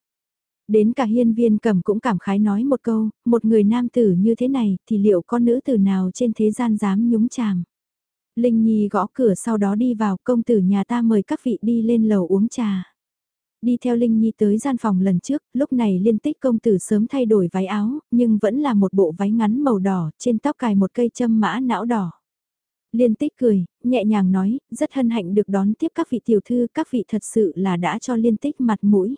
Đến cả hiên viên cầm cũng cảm khái nói một câu, một người nam tử như thế này thì liệu có nữ tử nào trên thế gian dám nhúng chàm. Linh Nhi gõ cửa sau đó đi vào công tử nhà ta mời các vị đi lên lầu uống trà. Đi theo Linh Nhi tới gian phòng lần trước, lúc này liên tích công tử sớm thay đổi váy áo, nhưng vẫn là một bộ váy ngắn màu đỏ, trên tóc cài một cây châm mã não đỏ. Liên tích cười, nhẹ nhàng nói, rất hân hạnh được đón tiếp các vị tiểu thư, các vị thật sự là đã cho liên tích mặt mũi.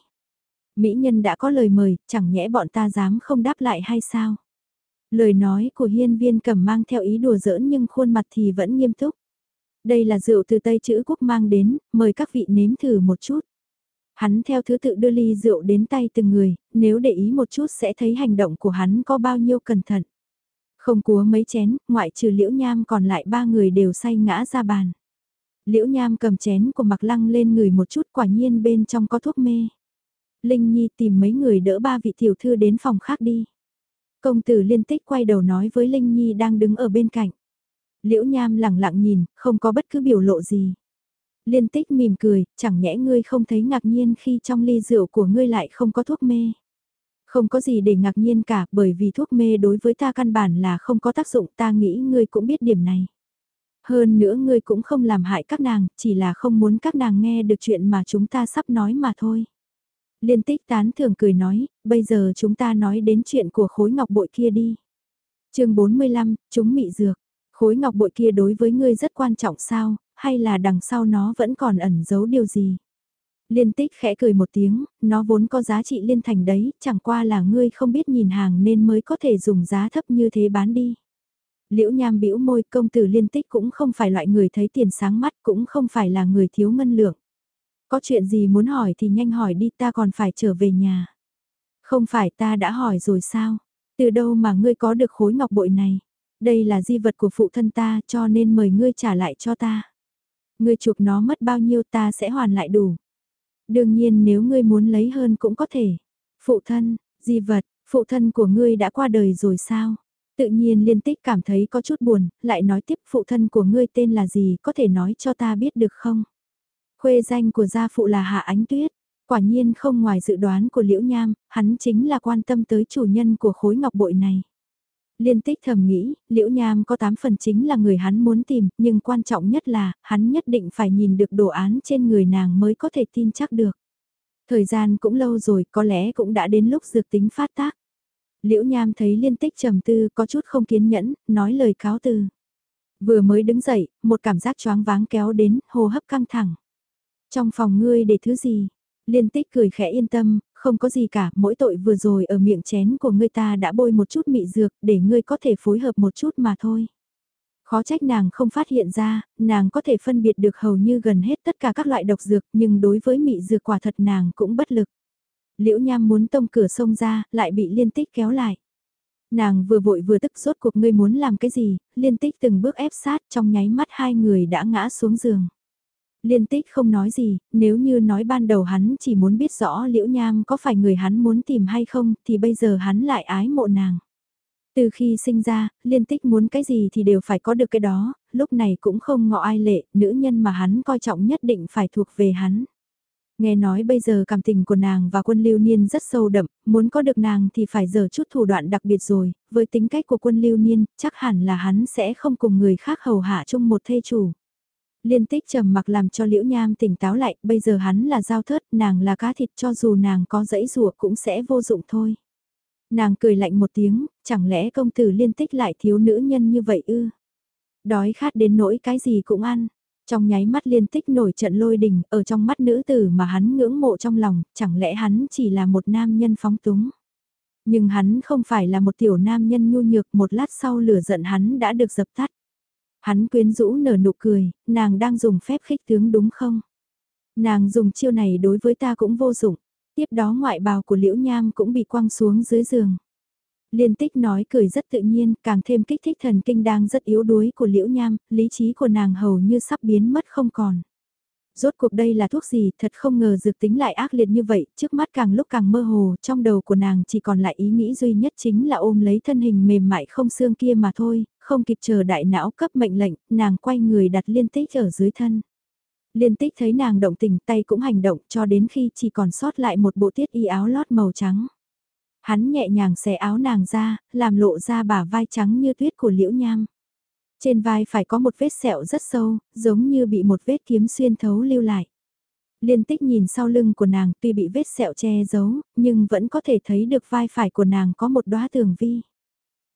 Mỹ nhân đã có lời mời, chẳng nhẽ bọn ta dám không đáp lại hay sao? Lời nói của hiên viên cầm mang theo ý đùa giỡn nhưng khuôn mặt thì vẫn nghiêm túc. Đây là rượu từ Tây chữ quốc mang đến, mời các vị nếm thử một chút. Hắn theo thứ tự đưa ly rượu đến tay từng người, nếu để ý một chút sẽ thấy hành động của hắn có bao nhiêu cẩn thận. Không cúa mấy chén, ngoại trừ liễu nham còn lại ba người đều say ngã ra bàn. Liễu nham cầm chén của mặc lăng lên người một chút quả nhiên bên trong có thuốc mê. Linh Nhi tìm mấy người đỡ ba vị tiểu thư đến phòng khác đi. Công tử liên tích quay đầu nói với Linh Nhi đang đứng ở bên cạnh. Liễu Nham lặng lặng nhìn, không có bất cứ biểu lộ gì. Liên tích mỉm cười, chẳng nhẽ ngươi không thấy ngạc nhiên khi trong ly rượu của ngươi lại không có thuốc mê. Không có gì để ngạc nhiên cả bởi vì thuốc mê đối với ta căn bản là không có tác dụng ta nghĩ ngươi cũng biết điểm này. Hơn nữa ngươi cũng không làm hại các nàng, chỉ là không muốn các nàng nghe được chuyện mà chúng ta sắp nói mà thôi. Liên tích tán thường cười nói, bây giờ chúng ta nói đến chuyện của khối ngọc bội kia đi. chương 45, chúng mị dược. Khối ngọc bội kia đối với ngươi rất quan trọng sao, hay là đằng sau nó vẫn còn ẩn giấu điều gì? Liên tích khẽ cười một tiếng, nó vốn có giá trị liên thành đấy, chẳng qua là ngươi không biết nhìn hàng nên mới có thể dùng giá thấp như thế bán đi. Liễu nham bĩu môi công tử liên tích cũng không phải loại người thấy tiền sáng mắt cũng không phải là người thiếu ngân lượng. Có chuyện gì muốn hỏi thì nhanh hỏi đi ta còn phải trở về nhà. Không phải ta đã hỏi rồi sao? Từ đâu mà ngươi có được khối ngọc bội này? Đây là di vật của phụ thân ta cho nên mời ngươi trả lại cho ta. Ngươi chuộc nó mất bao nhiêu ta sẽ hoàn lại đủ. Đương nhiên nếu ngươi muốn lấy hơn cũng có thể. Phụ thân, di vật, phụ thân của ngươi đã qua đời rồi sao? Tự nhiên liên tích cảm thấy có chút buồn, lại nói tiếp phụ thân của ngươi tên là gì có thể nói cho ta biết được không? Khuê danh của gia phụ là Hạ Ánh Tuyết. Quả nhiên không ngoài dự đoán của Liễu Nham, hắn chính là quan tâm tới chủ nhân của khối ngọc bội này. Liên tích thầm nghĩ, Liễu Nham có 8 phần chính là người hắn muốn tìm, nhưng quan trọng nhất là, hắn nhất định phải nhìn được đồ án trên người nàng mới có thể tin chắc được. Thời gian cũng lâu rồi, có lẽ cũng đã đến lúc dược tính phát tác. Liễu Nham thấy liên tích trầm tư có chút không kiên nhẫn, nói lời cáo từ. Vừa mới đứng dậy, một cảm giác choáng váng kéo đến, hô hấp căng thẳng. Trong phòng ngươi để thứ gì? Liên tích cười khẽ yên tâm, không có gì cả, mỗi tội vừa rồi ở miệng chén của ngươi ta đã bôi một chút mị dược để ngươi có thể phối hợp một chút mà thôi. Khó trách nàng không phát hiện ra, nàng có thể phân biệt được hầu như gần hết tất cả các loại độc dược nhưng đối với mị dược quả thật nàng cũng bất lực. Liễu Nham muốn tông cửa sông ra, lại bị liên tích kéo lại. Nàng vừa vội vừa tức rốt cuộc ngươi muốn làm cái gì, liên tích từng bước ép sát trong nháy mắt hai người đã ngã xuống giường. Liên tích không nói gì, nếu như nói ban đầu hắn chỉ muốn biết rõ liễu nham có phải người hắn muốn tìm hay không thì bây giờ hắn lại ái mộ nàng. Từ khi sinh ra, liên tích muốn cái gì thì đều phải có được cái đó, lúc này cũng không ngọ ai lệ, nữ nhân mà hắn coi trọng nhất định phải thuộc về hắn. Nghe nói bây giờ cảm tình của nàng và quân lưu niên rất sâu đậm, muốn có được nàng thì phải giờ chút thủ đoạn đặc biệt rồi, với tính cách của quân lưu niên, chắc hẳn là hắn sẽ không cùng người khác hầu hạ chung một thê chủ. Liên tích trầm mặc làm cho liễu nham tỉnh táo lại, bây giờ hắn là giao thớt, nàng là cá thịt cho dù nàng có dãy rùa cũng sẽ vô dụng thôi. Nàng cười lạnh một tiếng, chẳng lẽ công tử liên tích lại thiếu nữ nhân như vậy ư? Đói khát đến nỗi cái gì cũng ăn. Trong nháy mắt liên tích nổi trận lôi đình, ở trong mắt nữ tử mà hắn ngưỡng mộ trong lòng, chẳng lẽ hắn chỉ là một nam nhân phóng túng. Nhưng hắn không phải là một tiểu nam nhân nhu nhược, một lát sau lửa giận hắn đã được dập tắt. Hắn quyến rũ nở nụ cười, nàng đang dùng phép khích tướng đúng không? Nàng dùng chiêu này đối với ta cũng vô dụng. Tiếp đó ngoại bào của Liễu Nham cũng bị quăng xuống dưới giường. Liên tích nói cười rất tự nhiên, càng thêm kích thích thần kinh đang rất yếu đuối của Liễu Nham, lý trí của nàng hầu như sắp biến mất không còn. Rốt cuộc đây là thuốc gì, thật không ngờ dược tính lại ác liệt như vậy, trước mắt càng lúc càng mơ hồ, trong đầu của nàng chỉ còn lại ý nghĩ duy nhất chính là ôm lấy thân hình mềm mại không xương kia mà thôi, không kịp chờ đại não cấp mệnh lệnh, nàng quay người đặt liên tích ở dưới thân. Liên tích thấy nàng động tình tay cũng hành động cho đến khi chỉ còn sót lại một bộ tiết y áo lót màu trắng. Hắn nhẹ nhàng xé áo nàng ra, làm lộ ra bả vai trắng như tuyết của liễu nham. Trên vai phải có một vết sẹo rất sâu, giống như bị một vết kiếm xuyên thấu lưu lại. Liên tích nhìn sau lưng của nàng tuy bị vết sẹo che giấu, nhưng vẫn có thể thấy được vai phải của nàng có một đóa tường vi.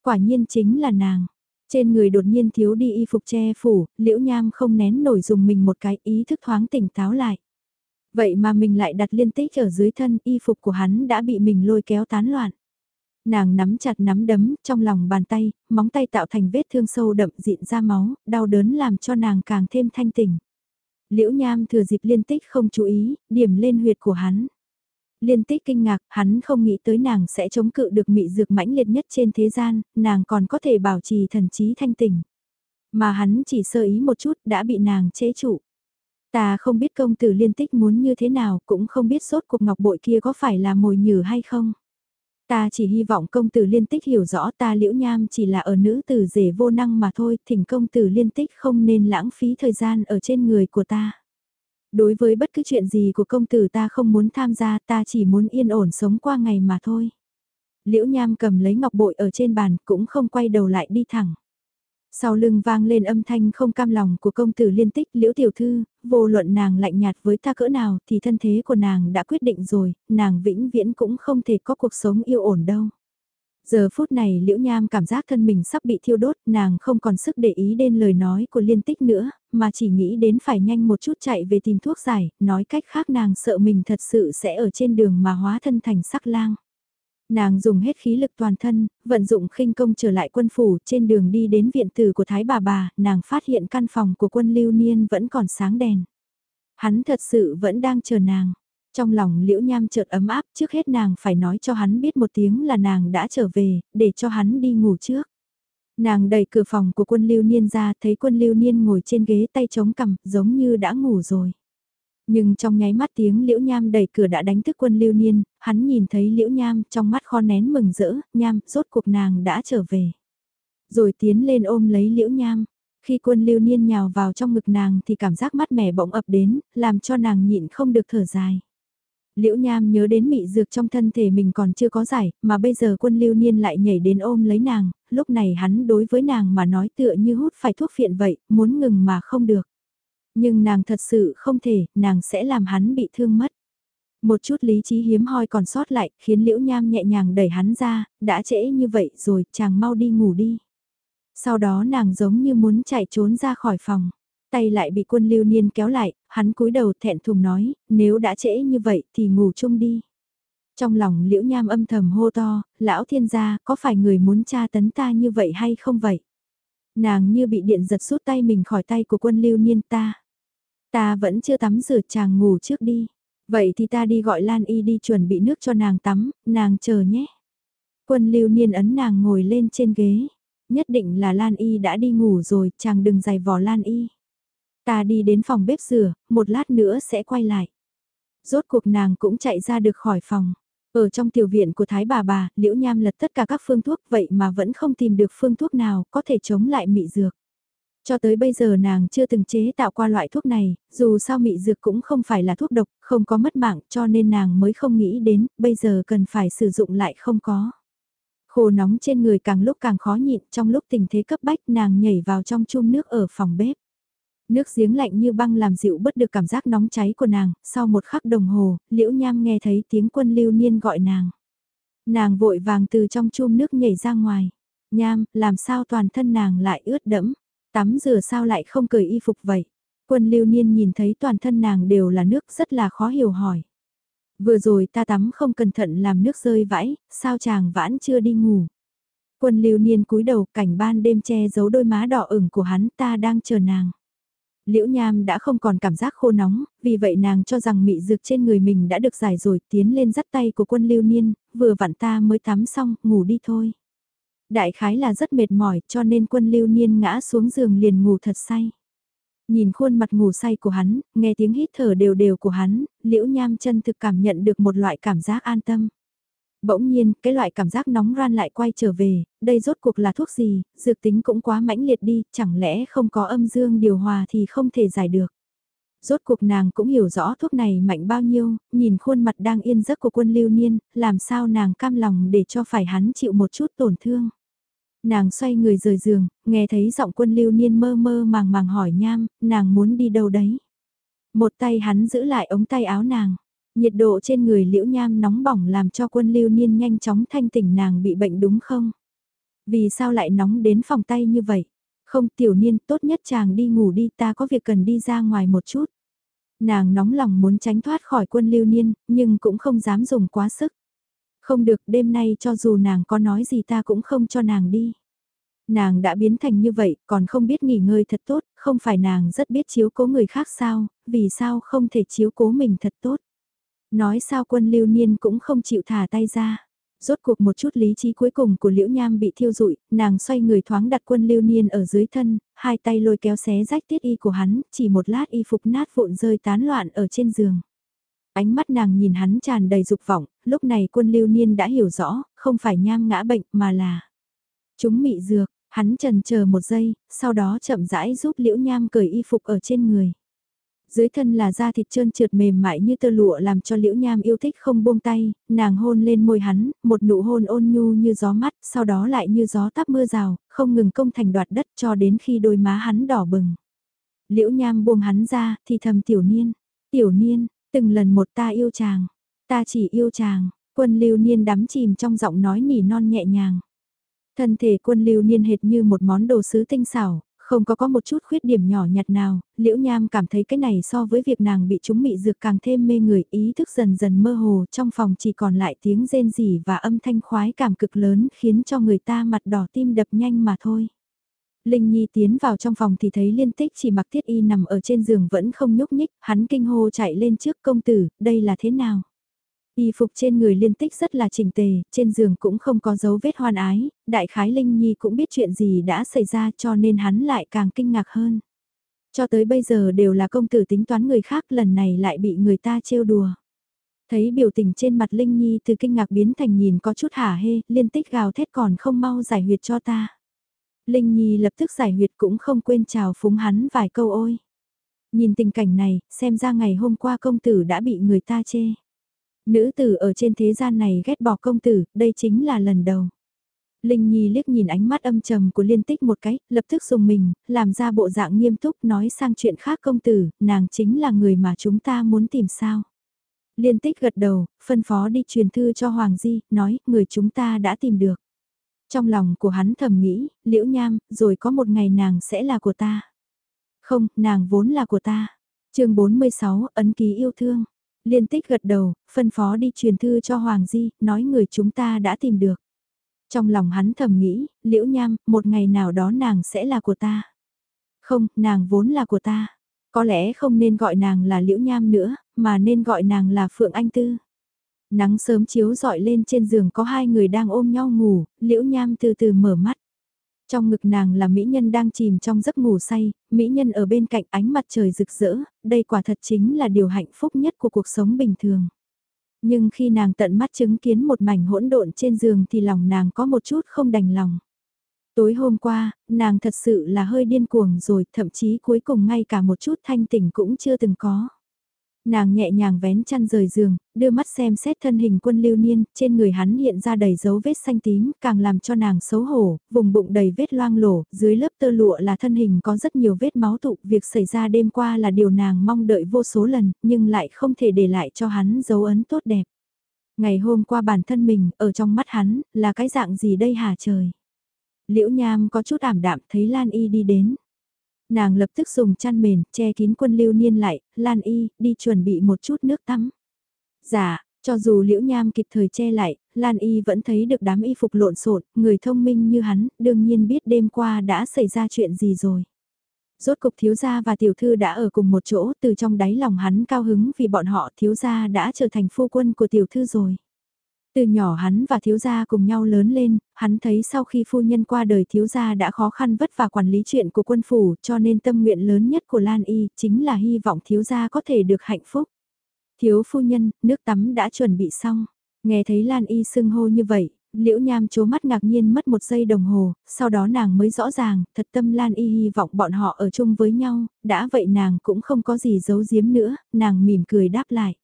Quả nhiên chính là nàng. Trên người đột nhiên thiếu đi y phục che phủ, liễu nham không nén nổi dùng mình một cái ý thức thoáng tỉnh táo lại. Vậy mà mình lại đặt liên tích ở dưới thân y phục của hắn đã bị mình lôi kéo tán loạn. Nàng nắm chặt nắm đấm trong lòng bàn tay, móng tay tạo thành vết thương sâu đậm dịn ra máu, đau đớn làm cho nàng càng thêm thanh tỉnh. Liễu nham thừa dịp liên tích không chú ý, điểm lên huyệt của hắn. Liên tích kinh ngạc, hắn không nghĩ tới nàng sẽ chống cự được mị dược mãnh liệt nhất trên thế gian, nàng còn có thể bảo trì thần trí thanh tỉnh. Mà hắn chỉ sơ ý một chút đã bị nàng chế trụ. Ta không biết công tử liên tích muốn như thế nào, cũng không biết sốt cuộc ngọc bội kia có phải là mồi nhử hay không. Ta chỉ hy vọng công tử liên tích hiểu rõ ta liễu nham chỉ là ở nữ tử rể vô năng mà thôi, thỉnh công tử liên tích không nên lãng phí thời gian ở trên người của ta. Đối với bất cứ chuyện gì của công tử ta không muốn tham gia ta chỉ muốn yên ổn sống qua ngày mà thôi. Liễu nham cầm lấy ngọc bội ở trên bàn cũng không quay đầu lại đi thẳng. Sau lưng vang lên âm thanh không cam lòng của công tử liên tích liễu tiểu thư, vô luận nàng lạnh nhạt với ta cỡ nào thì thân thế của nàng đã quyết định rồi, nàng vĩnh viễn cũng không thể có cuộc sống yêu ổn đâu. Giờ phút này liễu nham cảm giác thân mình sắp bị thiêu đốt, nàng không còn sức để ý đến lời nói của liên tích nữa, mà chỉ nghĩ đến phải nhanh một chút chạy về tìm thuốc giải, nói cách khác nàng sợ mình thật sự sẽ ở trên đường mà hóa thân thành sắc lang. Nàng dùng hết khí lực toàn thân, vận dụng khinh công trở lại quân phủ trên đường đi đến viện tử của Thái bà bà, nàng phát hiện căn phòng của quân lưu niên vẫn còn sáng đèn. Hắn thật sự vẫn đang chờ nàng. Trong lòng liễu nham chợt ấm áp trước hết nàng phải nói cho hắn biết một tiếng là nàng đã trở về, để cho hắn đi ngủ trước. Nàng đẩy cửa phòng của quân lưu niên ra thấy quân lưu niên ngồi trên ghế tay chống cằm giống như đã ngủ rồi. Nhưng trong nháy mắt tiếng Liễu Nham đẩy cửa đã đánh thức quân Lưu Niên, hắn nhìn thấy Liễu Nham trong mắt kho nén mừng rỡ, Nham, rốt cuộc nàng đã trở về. Rồi tiến lên ôm lấy Liễu Nham. Khi quân Lưu Niên nhào vào trong ngực nàng thì cảm giác mát mẻ bỗng ập đến, làm cho nàng nhịn không được thở dài. Liễu Nham nhớ đến mị dược trong thân thể mình còn chưa có giải, mà bây giờ quân lưu niên lại nhảy đến ôm lấy nàng, lúc này hắn đối với nàng mà nói tựa như hút phải thuốc phiện vậy, muốn ngừng mà không được. Nhưng nàng thật sự không thể, nàng sẽ làm hắn bị thương mất. Một chút lý trí hiếm hoi còn sót lại, khiến liễu nham nhẹ nhàng đẩy hắn ra, đã trễ như vậy rồi, chàng mau đi ngủ đi. Sau đó nàng giống như muốn chạy trốn ra khỏi phòng. Tay lại bị quân lưu niên kéo lại, hắn cúi đầu thẹn thùng nói, nếu đã trễ như vậy thì ngủ chung đi. Trong lòng liễu nham âm thầm hô to, lão thiên gia, có phải người muốn tra tấn ta như vậy hay không vậy? Nàng như bị điện giật rút tay mình khỏi tay của quân lưu niên ta. Ta vẫn chưa tắm rửa chàng ngủ trước đi. Vậy thì ta đi gọi Lan Y đi chuẩn bị nước cho nàng tắm, nàng chờ nhé. Quân lưu niên ấn nàng ngồi lên trên ghế. Nhất định là Lan Y đã đi ngủ rồi, chàng đừng giày vò Lan Y. Ta đi đến phòng bếp rửa, một lát nữa sẽ quay lại. Rốt cuộc nàng cũng chạy ra được khỏi phòng. Ở trong tiểu viện của Thái bà bà, Liễu Nham lật tất cả các phương thuốc vậy mà vẫn không tìm được phương thuốc nào có thể chống lại mị dược. Cho tới bây giờ nàng chưa từng chế tạo qua loại thuốc này, dù sao mị dược cũng không phải là thuốc độc, không có mất mạng cho nên nàng mới không nghĩ đến, bây giờ cần phải sử dụng lại không có. Khô nóng trên người càng lúc càng khó nhịn trong lúc tình thế cấp bách nàng nhảy vào trong chum nước ở phòng bếp. Nước giếng lạnh như băng làm dịu bớt được cảm giác nóng cháy của nàng, sau một khắc đồng hồ, liễu nham nghe thấy tiếng quân lưu niên gọi nàng. Nàng vội vàng từ trong chum nước nhảy ra ngoài. Nham, làm sao toàn thân nàng lại ướt đẫm, tắm rửa sao lại không cởi y phục vậy. Quân lưu niên nhìn thấy toàn thân nàng đều là nước rất là khó hiểu hỏi. Vừa rồi ta tắm không cẩn thận làm nước rơi vãi, sao chàng vãn chưa đi ngủ. Quân lưu niên cúi đầu cảnh ban đêm che giấu đôi má đỏ ửng của hắn ta đang chờ nàng. Liễu Nham đã không còn cảm giác khô nóng, vì vậy nàng cho rằng mị dược trên người mình đã được giải rồi tiến lên dắt tay của quân lưu niên, vừa vặn ta mới tắm xong, ngủ đi thôi. Đại khái là rất mệt mỏi cho nên quân lưu niên ngã xuống giường liền ngủ thật say. Nhìn khuôn mặt ngủ say của hắn, nghe tiếng hít thở đều đều của hắn, liễu nham chân thực cảm nhận được một loại cảm giác an tâm. Bỗng nhiên, cái loại cảm giác nóng ran lại quay trở về, đây rốt cuộc là thuốc gì, dược tính cũng quá mãnh liệt đi, chẳng lẽ không có âm dương điều hòa thì không thể giải được. Rốt cuộc nàng cũng hiểu rõ thuốc này mạnh bao nhiêu, nhìn khuôn mặt đang yên giấc của quân lưu niên, làm sao nàng cam lòng để cho phải hắn chịu một chút tổn thương. Nàng xoay người rời giường, nghe thấy giọng quân lưu niên mơ mơ màng màng hỏi nham, nàng muốn đi đâu đấy. Một tay hắn giữ lại ống tay áo nàng. Nhiệt độ trên người liễu nham nóng bỏng làm cho quân lưu niên nhanh chóng thanh tỉnh nàng bị bệnh đúng không? Vì sao lại nóng đến phòng tay như vậy? Không tiểu niên tốt nhất chàng đi ngủ đi ta có việc cần đi ra ngoài một chút. Nàng nóng lòng muốn tránh thoát khỏi quân lưu niên, nhưng cũng không dám dùng quá sức. Không được đêm nay cho dù nàng có nói gì ta cũng không cho nàng đi. Nàng đã biến thành như vậy, còn không biết nghỉ ngơi thật tốt, không phải nàng rất biết chiếu cố người khác sao, vì sao không thể chiếu cố mình thật tốt. Nói sao quân lưu niên cũng không chịu thả tay ra. Rốt cuộc một chút lý trí cuối cùng của Liễu Nham bị thiêu rụi, nàng xoay người thoáng đặt quân lưu niên ở dưới thân, hai tay lôi kéo xé rách tiết y của hắn, chỉ một lát y phục nát vụn rơi tán loạn ở trên giường. Ánh mắt nàng nhìn hắn tràn đầy dục vọng, lúc này quân lưu niên đã hiểu rõ, không phải nham ngã bệnh mà là chúng mị dược, hắn trần chờ một giây, sau đó chậm rãi giúp liễu nham cởi y phục ở trên người. Dưới thân là da thịt trơn trượt mềm mại như tơ lụa làm cho liễu nham yêu thích không buông tay, nàng hôn lên môi hắn, một nụ hôn ôn nhu như gió mắt, sau đó lại như gió táp mưa rào, không ngừng công thành đoạt đất cho đến khi đôi má hắn đỏ bừng. Liễu nham buông hắn ra, thì thầm tiểu niên, tiểu niên, từng lần một ta yêu chàng, ta chỉ yêu chàng, quân lưu niên đắm chìm trong giọng nói nỉ non nhẹ nhàng. Thân thể quân lưu niên hệt như một món đồ sứ tinh xảo, không có có một chút khuyết điểm nhỏ nhặt nào, liễu nham cảm thấy cái này so với việc nàng bị chúng mị dược càng thêm mê người ý thức dần dần mơ hồ trong phòng chỉ còn lại tiếng rên rỉ và âm thanh khoái cảm cực lớn khiến cho người ta mặt đỏ tim đập nhanh mà thôi. Linh Nhi tiến vào trong phòng thì thấy liên tích chỉ mặc thiết y nằm ở trên giường vẫn không nhúc nhích, hắn kinh hô chạy lên trước công tử, đây là thế nào? Y phục trên người liên tích rất là chỉnh tề, trên giường cũng không có dấu vết hoan ái, đại khái Linh Nhi cũng biết chuyện gì đã xảy ra cho nên hắn lại càng kinh ngạc hơn. Cho tới bây giờ đều là công tử tính toán người khác lần này lại bị người ta trêu đùa. Thấy biểu tình trên mặt Linh Nhi từ kinh ngạc biến thành nhìn có chút hả hê, liên tích gào thét còn không mau giải huyệt cho ta. Linh Nhi lập tức giải huyệt cũng không quên chào phúng hắn vài câu ôi. Nhìn tình cảnh này, xem ra ngày hôm qua công tử đã bị người ta chê. Nữ tử ở trên thế gian này ghét bỏ công tử, đây chính là lần đầu. Linh Nhi liếc nhìn ánh mắt âm trầm của liên tích một cái, lập tức dùng mình, làm ra bộ dạng nghiêm túc nói sang chuyện khác công tử, nàng chính là người mà chúng ta muốn tìm sao. Liên tích gật đầu, phân phó đi truyền thư cho Hoàng Di, nói, người chúng ta đã tìm được. Trong lòng của hắn thầm nghĩ, liễu nham, rồi có một ngày nàng sẽ là của ta. Không, nàng vốn là của ta. chương 46, ấn ký yêu thương. Liên tích gật đầu, phân phó đi truyền thư cho Hoàng Di, nói người chúng ta đã tìm được. Trong lòng hắn thầm nghĩ, liễu nham, một ngày nào đó nàng sẽ là của ta. Không, nàng vốn là của ta. Có lẽ không nên gọi nàng là liễu nham nữa, mà nên gọi nàng là Phượng Anh Tư. Nắng sớm chiếu dọi lên trên giường có hai người đang ôm nhau ngủ, liễu nham từ từ mở mắt. Trong ngực nàng là mỹ nhân đang chìm trong giấc ngủ say, mỹ nhân ở bên cạnh ánh mặt trời rực rỡ, đây quả thật chính là điều hạnh phúc nhất của cuộc sống bình thường. Nhưng khi nàng tận mắt chứng kiến một mảnh hỗn độn trên giường thì lòng nàng có một chút không đành lòng. Tối hôm qua, nàng thật sự là hơi điên cuồng rồi, thậm chí cuối cùng ngay cả một chút thanh tỉnh cũng chưa từng có. Nàng nhẹ nhàng vén chăn rời giường, đưa mắt xem xét thân hình quân lưu niên, trên người hắn hiện ra đầy dấu vết xanh tím, càng làm cho nàng xấu hổ, vùng bụng đầy vết loang lổ, dưới lớp tơ lụa là thân hình có rất nhiều vết máu tụ, việc xảy ra đêm qua là điều nàng mong đợi vô số lần, nhưng lại không thể để lại cho hắn dấu ấn tốt đẹp. Ngày hôm qua bản thân mình, ở trong mắt hắn, là cái dạng gì đây hả trời? Liễu Nham có chút ảm đạm thấy Lan Y đi đến. Nàng lập tức dùng chăn mền, che kín quân lưu niên lại, Lan Y, đi chuẩn bị một chút nước tắm. Dạ, cho dù liễu nham kịp thời che lại, Lan Y vẫn thấy được đám y phục lộn xộn, người thông minh như hắn, đương nhiên biết đêm qua đã xảy ra chuyện gì rồi. Rốt cục thiếu gia và tiểu thư đã ở cùng một chỗ, từ trong đáy lòng hắn cao hứng vì bọn họ thiếu gia đã trở thành phu quân của tiểu thư rồi. Từ nhỏ hắn và thiếu gia cùng nhau lớn lên, hắn thấy sau khi phu nhân qua đời thiếu gia đã khó khăn vất vả quản lý chuyện của quân phủ cho nên tâm nguyện lớn nhất của Lan Y chính là hy vọng thiếu gia có thể được hạnh phúc. Thiếu phu nhân, nước tắm đã chuẩn bị xong. Nghe thấy Lan Y sưng hô như vậy, liễu nham chố mắt ngạc nhiên mất một giây đồng hồ, sau đó nàng mới rõ ràng, thật tâm Lan Y hy vọng bọn họ ở chung với nhau, đã vậy nàng cũng không có gì giấu giếm nữa, nàng mỉm cười đáp lại.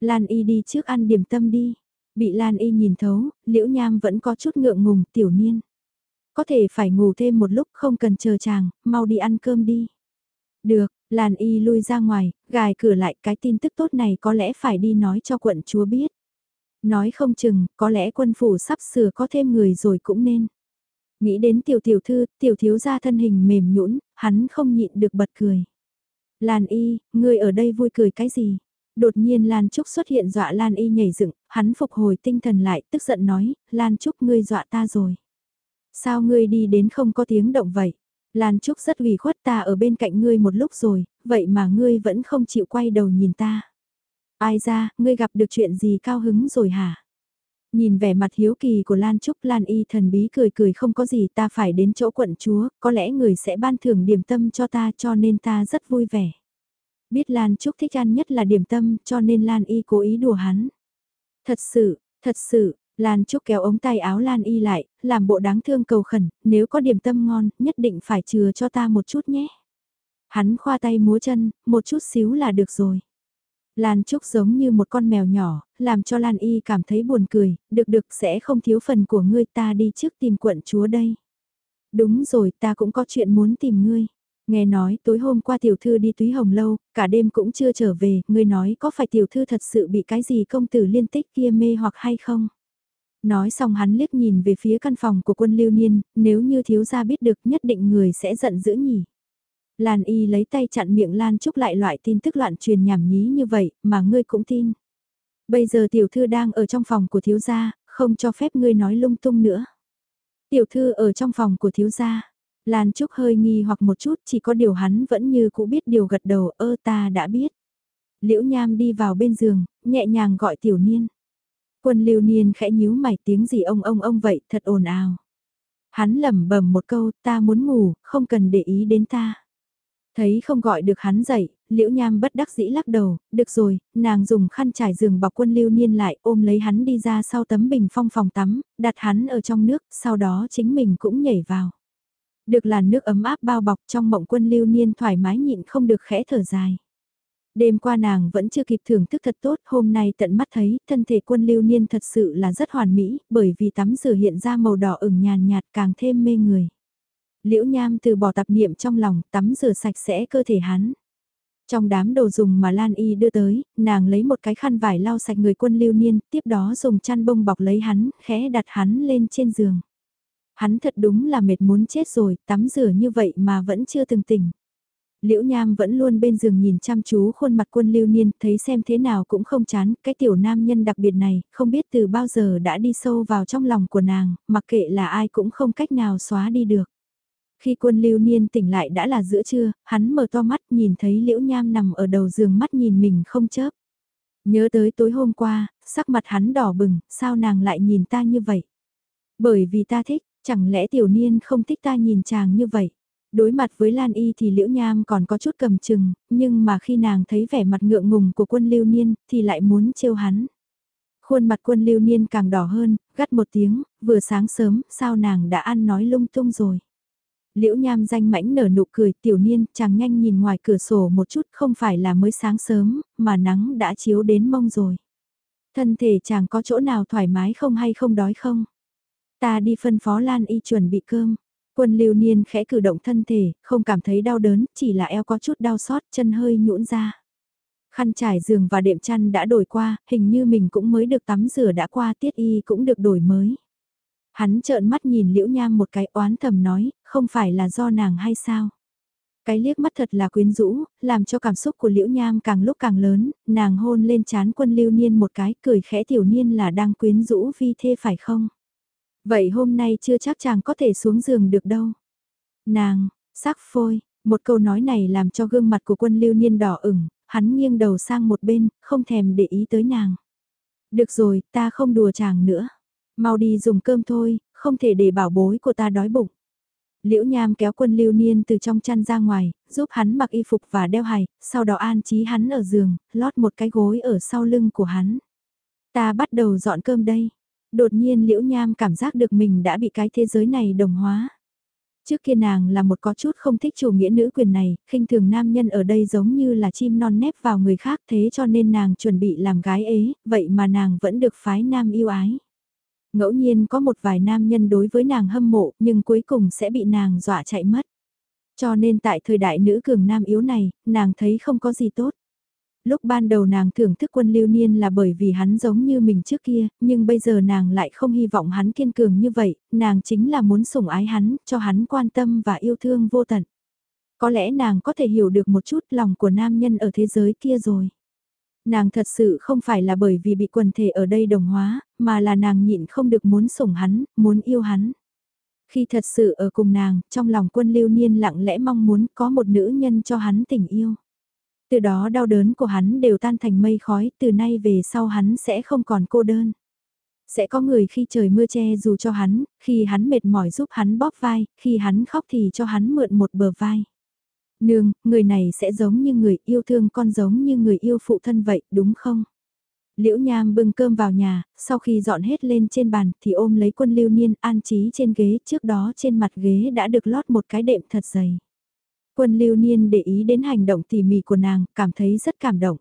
Lan Y đi trước ăn điểm tâm đi. Bị Lan Y nhìn thấu, Liễu Nham vẫn có chút ngượng ngùng, tiểu niên. Có thể phải ngủ thêm một lúc không cần chờ chàng, mau đi ăn cơm đi. Được, Lan Y lui ra ngoài, gài cửa lại cái tin tức tốt này có lẽ phải đi nói cho quận chúa biết. Nói không chừng, có lẽ quân phủ sắp sửa có thêm người rồi cũng nên. Nghĩ đến tiểu tiểu thư, tiểu thiếu gia thân hình mềm nhũn, hắn không nhịn được bật cười. Lan Y, ngươi ở đây vui cười cái gì? Đột nhiên Lan Trúc xuất hiện dọa Lan Y nhảy dựng, hắn phục hồi tinh thần lại, tức giận nói, Lan Trúc ngươi dọa ta rồi. Sao ngươi đi đến không có tiếng động vậy? Lan Trúc rất ủy khuất ta ở bên cạnh ngươi một lúc rồi, vậy mà ngươi vẫn không chịu quay đầu nhìn ta. Ai ra, ngươi gặp được chuyện gì cao hứng rồi hả? Nhìn vẻ mặt hiếu kỳ của Lan Trúc Lan Y thần bí cười cười không có gì ta phải đến chỗ quận chúa, có lẽ người sẽ ban thưởng điểm tâm cho ta cho nên ta rất vui vẻ. Biết Lan Trúc thích ăn nhất là điểm tâm cho nên Lan Y cố ý đùa hắn. Thật sự, thật sự, Lan Trúc kéo ống tay áo Lan Y lại, làm bộ đáng thương cầu khẩn, nếu có điểm tâm ngon, nhất định phải chừa cho ta một chút nhé. Hắn khoa tay múa chân, một chút xíu là được rồi. Lan Trúc giống như một con mèo nhỏ, làm cho Lan Y cảm thấy buồn cười, được được sẽ không thiếu phần của ngươi ta đi trước tìm quận chúa đây. Đúng rồi ta cũng có chuyện muốn tìm ngươi. Nghe nói tối hôm qua tiểu thư đi túy hồng lâu, cả đêm cũng chưa trở về, ngươi nói có phải tiểu thư thật sự bị cái gì công tử liên tích kia mê hoặc hay không? Nói xong hắn liếc nhìn về phía căn phòng của quân lưu niên, nếu như thiếu gia biết được nhất định người sẽ giận dữ nhỉ. Lan y lấy tay chặn miệng Lan Trúc lại loại tin tức loạn truyền nhảm nhí như vậy, mà ngươi cũng tin. Bây giờ tiểu thư đang ở trong phòng của thiếu gia, không cho phép ngươi nói lung tung nữa. Tiểu thư ở trong phòng của thiếu gia, Lan Trúc hơi nghi hoặc một chút chỉ có điều hắn vẫn như cũ biết điều gật đầu ơ ta đã biết. Liễu Nham đi vào bên giường, nhẹ nhàng gọi tiểu niên. Quân lưu niên khẽ nhíu mày tiếng gì ông ông ông vậy thật ồn ào. Hắn lẩm bẩm một câu ta muốn ngủ, không cần để ý đến ta. Thấy không gọi được hắn dậy, liễu nham bất đắc dĩ lắc đầu, được rồi, nàng dùng khăn trải giường bọc quân lưu niên lại ôm lấy hắn đi ra sau tấm bình phong phòng tắm, đặt hắn ở trong nước, sau đó chính mình cũng nhảy vào. Được làn nước ấm áp bao bọc trong mộng quân lưu niên thoải mái nhịn không được khẽ thở dài. Đêm qua nàng vẫn chưa kịp thưởng thức thật tốt, hôm nay tận mắt thấy, thân thể quân lưu niên thật sự là rất hoàn mỹ, bởi vì tắm rửa hiện ra màu đỏ ửng nhàn nhạt càng thêm mê người. Liễu nham từ bỏ tạp niệm trong lòng, tắm rửa sạch sẽ cơ thể hắn. Trong đám đồ dùng mà Lan Y đưa tới, nàng lấy một cái khăn vải lau sạch người quân lưu niên, tiếp đó dùng chăn bông bọc lấy hắn, khẽ đặt hắn lên trên giường. Hắn thật đúng là mệt muốn chết rồi, tắm rửa như vậy mà vẫn chưa từng tỉnh. Liễu Nham vẫn luôn bên giường nhìn chăm chú khuôn mặt quân lưu niên, thấy xem thế nào cũng không chán, cái tiểu nam nhân đặc biệt này, không biết từ bao giờ đã đi sâu vào trong lòng của nàng, mặc kệ là ai cũng không cách nào xóa đi được. Khi quân lưu niên tỉnh lại đã là giữa trưa, hắn mở to mắt nhìn thấy Liễu Nham nằm ở đầu giường mắt nhìn mình không chớp. Nhớ tới tối hôm qua, sắc mặt hắn đỏ bừng, sao nàng lại nhìn ta như vậy? Bởi vì ta thích, chẳng lẽ tiểu niên không thích ta nhìn chàng như vậy? Đối mặt với Lan Y thì Liễu Nham còn có chút cầm chừng, nhưng mà khi nàng thấy vẻ mặt ngượng ngùng của quân lưu niên thì lại muốn trêu hắn. Khuôn mặt quân lưu niên càng đỏ hơn, gắt một tiếng, vừa sáng sớm, sao nàng đã ăn nói lung tung rồi. Liễu Nham danh mãnh nở nụ cười tiểu niên, chàng nhanh nhìn ngoài cửa sổ một chút không phải là mới sáng sớm, mà nắng đã chiếu đến mông rồi. Thân thể chàng có chỗ nào thoải mái không hay không đói không? Ta đi phân phó Lan Y chuẩn bị cơm. Quân lưu niên khẽ cử động thân thể, không cảm thấy đau đớn, chỉ là eo có chút đau xót, chân hơi nhũn ra. Khăn trải giường và đệm chăn đã đổi qua, hình như mình cũng mới được tắm rửa đã qua tiết y cũng được đổi mới. Hắn trợn mắt nhìn liễu nham một cái oán thầm nói, không phải là do nàng hay sao? Cái liếc mắt thật là quyến rũ, làm cho cảm xúc của liễu nham càng lúc càng lớn, nàng hôn lên chán quân lưu niên một cái cười khẽ tiểu niên là đang quyến rũ vi thê phải không? Vậy hôm nay chưa chắc chàng có thể xuống giường được đâu. Nàng, sắc phôi, một câu nói này làm cho gương mặt của quân lưu niên đỏ ửng, hắn nghiêng đầu sang một bên, không thèm để ý tới nàng. Được rồi, ta không đùa chàng nữa. Mau đi dùng cơm thôi, không thể để bảo bối của ta đói bụng. Liễu Nham kéo quân lưu niên từ trong chăn ra ngoài, giúp hắn mặc y phục và đeo hài, sau đó an trí hắn ở giường, lót một cái gối ở sau lưng của hắn. Ta bắt đầu dọn cơm đây. Đột nhiên Liễu Nham cảm giác được mình đã bị cái thế giới này đồng hóa. Trước kia nàng là một có chút không thích chủ nghĩa nữ quyền này, khinh thường nam nhân ở đây giống như là chim non nép vào người khác thế cho nên nàng chuẩn bị làm gái ế, vậy mà nàng vẫn được phái nam yêu ái. Ngẫu nhiên có một vài nam nhân đối với nàng hâm mộ nhưng cuối cùng sẽ bị nàng dọa chạy mất. Cho nên tại thời đại nữ cường nam yếu này, nàng thấy không có gì tốt. Lúc ban đầu nàng thưởng thức quân lưu niên là bởi vì hắn giống như mình trước kia, nhưng bây giờ nàng lại không hy vọng hắn kiên cường như vậy, nàng chính là muốn sủng ái hắn, cho hắn quan tâm và yêu thương vô tận. Có lẽ nàng có thể hiểu được một chút lòng của nam nhân ở thế giới kia rồi. Nàng thật sự không phải là bởi vì bị quần thể ở đây đồng hóa, mà là nàng nhịn không được muốn sủng hắn, muốn yêu hắn. Khi thật sự ở cùng nàng, trong lòng quân lưu niên lặng lẽ mong muốn có một nữ nhân cho hắn tình yêu. Từ đó đau đớn của hắn đều tan thành mây khói, từ nay về sau hắn sẽ không còn cô đơn. Sẽ có người khi trời mưa che dù cho hắn, khi hắn mệt mỏi giúp hắn bóp vai, khi hắn khóc thì cho hắn mượn một bờ vai. Nương, người này sẽ giống như người yêu thương con giống như người yêu phụ thân vậy, đúng không? Liễu Nham bưng cơm vào nhà, sau khi dọn hết lên trên bàn thì ôm lấy quân lưu niên an trí trên ghế, trước đó trên mặt ghế đã được lót một cái đệm thật dày. Quân lưu niên để ý đến hành động tỉ mỉ của nàng, cảm thấy rất cảm động.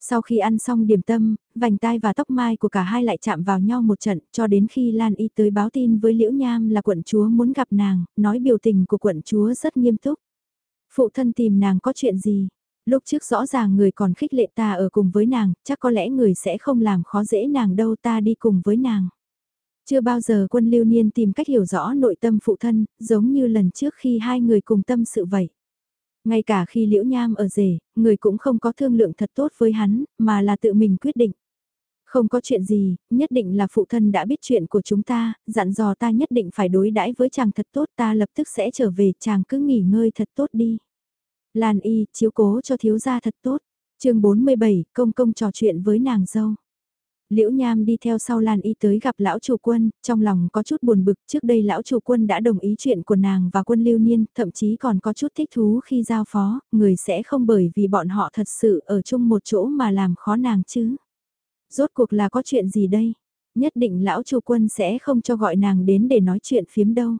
Sau khi ăn xong điểm tâm, vành tai và tóc mai của cả hai lại chạm vào nhau một trận cho đến khi Lan Y tới báo tin với Liễu Nham là quận chúa muốn gặp nàng, nói biểu tình của quận chúa rất nghiêm túc. Phụ thân tìm nàng có chuyện gì? Lúc trước rõ ràng người còn khích lệ ta ở cùng với nàng, chắc có lẽ người sẽ không làm khó dễ nàng đâu ta đi cùng với nàng. Chưa bao giờ quân lưu niên tìm cách hiểu rõ nội tâm phụ thân, giống như lần trước khi hai người cùng tâm sự vậy. Ngay cả khi liễu nham ở rể, người cũng không có thương lượng thật tốt với hắn, mà là tự mình quyết định. Không có chuyện gì, nhất định là phụ thân đã biết chuyện của chúng ta, dặn dò ta nhất định phải đối đãi với chàng thật tốt ta lập tức sẽ trở về chàng cứ nghỉ ngơi thật tốt đi. Lan y, chiếu cố cho thiếu gia thật tốt. chương 47, công công trò chuyện với nàng dâu. Liễu Nham đi theo sau Lan Y tới gặp lão chủ quân, trong lòng có chút buồn bực, trước đây lão chủ quân đã đồng ý chuyện của nàng và quân lưu niên, thậm chí còn có chút thích thú khi giao phó, người sẽ không bởi vì bọn họ thật sự ở chung một chỗ mà làm khó nàng chứ. Rốt cuộc là có chuyện gì đây? Nhất định lão chủ quân sẽ không cho gọi nàng đến để nói chuyện phiếm đâu.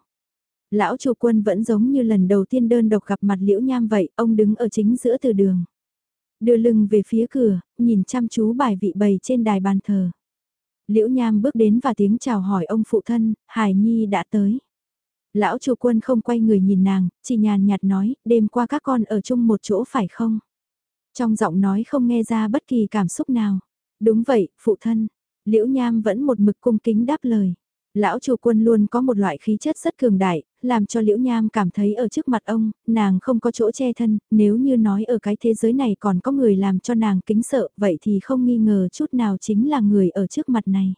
Lão chủ quân vẫn giống như lần đầu tiên đơn độc gặp mặt liễu nham vậy, ông đứng ở chính giữa từ đường. Đưa lưng về phía cửa, nhìn chăm chú bài vị bày trên đài bàn thờ. Liễu nham bước đến và tiếng chào hỏi ông phụ thân, Hải Nhi đã tới. Lão chủ quân không quay người nhìn nàng, chỉ nhàn nhạt nói, đêm qua các con ở chung một chỗ phải không? Trong giọng nói không nghe ra bất kỳ cảm xúc nào. Đúng vậy, phụ thân. Liễu Nham vẫn một mực cung kính đáp lời. Lão chủ quân luôn có một loại khí chất rất cường đại, làm cho Liễu Nham cảm thấy ở trước mặt ông, nàng không có chỗ che thân, nếu như nói ở cái thế giới này còn có người làm cho nàng kính sợ, vậy thì không nghi ngờ chút nào chính là người ở trước mặt này.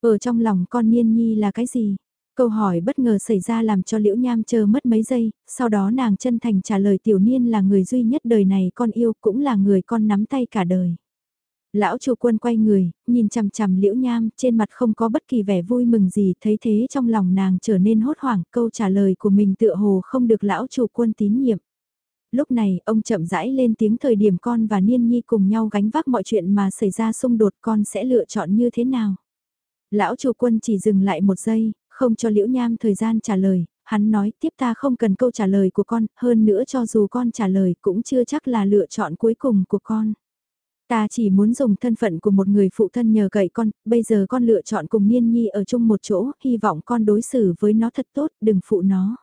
Ở trong lòng con Niên Nhi là cái gì? Câu hỏi bất ngờ xảy ra làm cho Liễu Nham chờ mất mấy giây, sau đó nàng chân thành trả lời Tiểu Niên là người duy nhất đời này con yêu cũng là người con nắm tay cả đời. Lão chủ quân quay người, nhìn chằm chằm liễu nham, trên mặt không có bất kỳ vẻ vui mừng gì, thấy thế trong lòng nàng trở nên hốt hoảng, câu trả lời của mình tựa hồ không được lão chủ quân tín nhiệm. Lúc này, ông chậm rãi lên tiếng thời điểm con và Niên Nhi cùng nhau gánh vác mọi chuyện mà xảy ra xung đột con sẽ lựa chọn như thế nào. Lão chủ quân chỉ dừng lại một giây, không cho Liễu Nham thời gian trả lời, hắn nói tiếp ta không cần câu trả lời của con, hơn nữa cho dù con trả lời cũng chưa chắc là lựa chọn cuối cùng của con. Ta chỉ muốn dùng thân phận của một người phụ thân nhờ cậy con, bây giờ con lựa chọn cùng Niên Nhi ở chung một chỗ, hy vọng con đối xử với nó thật tốt, đừng phụ nó.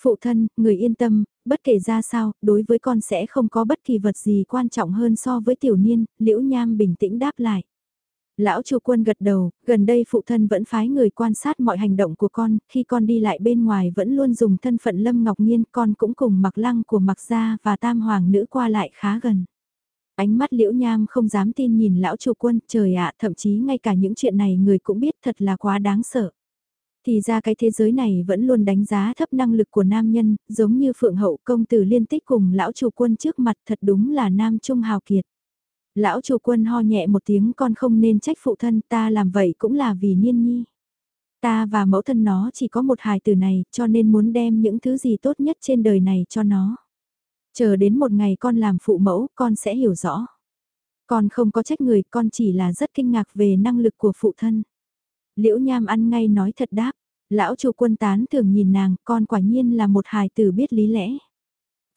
Phụ thân, người yên tâm, bất kể ra sao, đối với con sẽ không có bất kỳ vật gì quan trọng hơn so với tiểu niên, liễu nham bình tĩnh đáp lại. Lão chủ quân gật đầu, gần đây phụ thân vẫn phái người quan sát mọi hành động của con, khi con đi lại bên ngoài vẫn luôn dùng thân phận Lâm Ngọc Nhiên, con cũng cùng mặc lăng của mặc gia và tam hoàng nữ qua lại khá gần. Ánh mắt liễu nham không dám tin nhìn lão chủ quân, trời ạ, thậm chí ngay cả những chuyện này người cũng biết thật là quá đáng sợ. Thì ra cái thế giới này vẫn luôn đánh giá thấp năng lực của nam nhân, giống như phượng hậu công tử liên tích cùng lão chủ quân trước mặt thật đúng là nam trung hào kiệt. Lão chủ quân ho nhẹ một tiếng con không nên trách phụ thân ta làm vậy cũng là vì niên nhi. Ta và mẫu thân nó chỉ có một hài tử này cho nên muốn đem những thứ gì tốt nhất trên đời này cho nó. Chờ đến một ngày con làm phụ mẫu, con sẽ hiểu rõ. Con không có trách người, con chỉ là rất kinh ngạc về năng lực của phụ thân. Liễu Nham ăn ngay nói thật đáp, lão chủ quân tán thường nhìn nàng, con quả nhiên là một hài tử biết lý lẽ.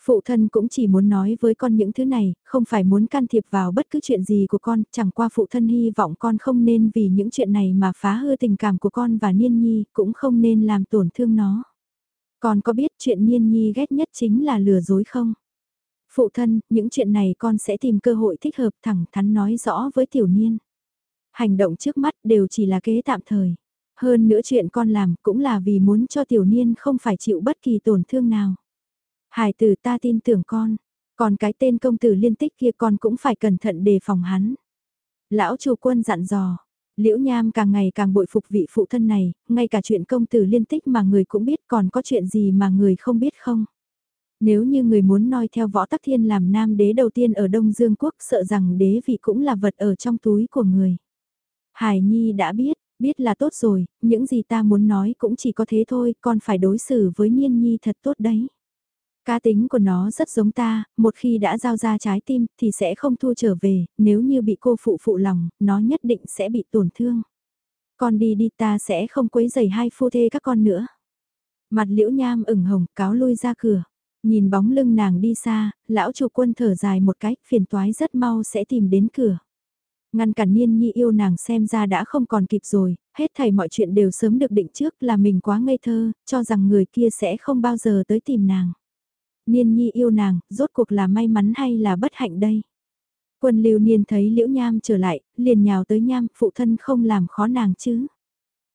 Phụ thân cũng chỉ muốn nói với con những thứ này, không phải muốn can thiệp vào bất cứ chuyện gì của con, chẳng qua phụ thân hy vọng con không nên vì những chuyện này mà phá hư tình cảm của con và Niên Nhi, cũng không nên làm tổn thương nó. Con có biết chuyện Niên Nhi ghét nhất chính là lừa dối không? Phụ thân, những chuyện này con sẽ tìm cơ hội thích hợp thẳng thắn nói rõ với tiểu niên. Hành động trước mắt đều chỉ là kế tạm thời. Hơn nữa chuyện con làm cũng là vì muốn cho tiểu niên không phải chịu bất kỳ tổn thương nào. Hải tử ta tin tưởng con, còn cái tên công tử liên tích kia con cũng phải cẩn thận đề phòng hắn. Lão chủ quân dặn dò, Liễu Nham càng ngày càng bội phục vị phụ thân này, ngay cả chuyện công tử liên tích mà người cũng biết còn có chuyện gì mà người không biết không. Nếu như người muốn noi theo võ tắc thiên làm nam đế đầu tiên ở Đông Dương Quốc sợ rằng đế vị cũng là vật ở trong túi của người. Hải Nhi đã biết, biết là tốt rồi, những gì ta muốn nói cũng chỉ có thế thôi, con phải đối xử với Niên Nhi thật tốt đấy. Cá tính của nó rất giống ta, một khi đã giao ra trái tim thì sẽ không thua trở về, nếu như bị cô phụ phụ lòng, nó nhất định sẽ bị tổn thương. Con đi đi ta sẽ không quấy giày hai phu thê các con nữa. Mặt liễu nham ửng hồng cáo lui ra cửa. Nhìn bóng lưng nàng đi xa, lão chủ quân thở dài một cách phiền toái rất mau sẽ tìm đến cửa. Ngăn cản niên nhi yêu nàng xem ra đã không còn kịp rồi, hết thảy mọi chuyện đều sớm được định trước là mình quá ngây thơ, cho rằng người kia sẽ không bao giờ tới tìm nàng. Niên nhi yêu nàng, rốt cuộc là may mắn hay là bất hạnh đây? Quân lưu niên thấy liễu nham trở lại, liền nhào tới nham, phụ thân không làm khó nàng chứ.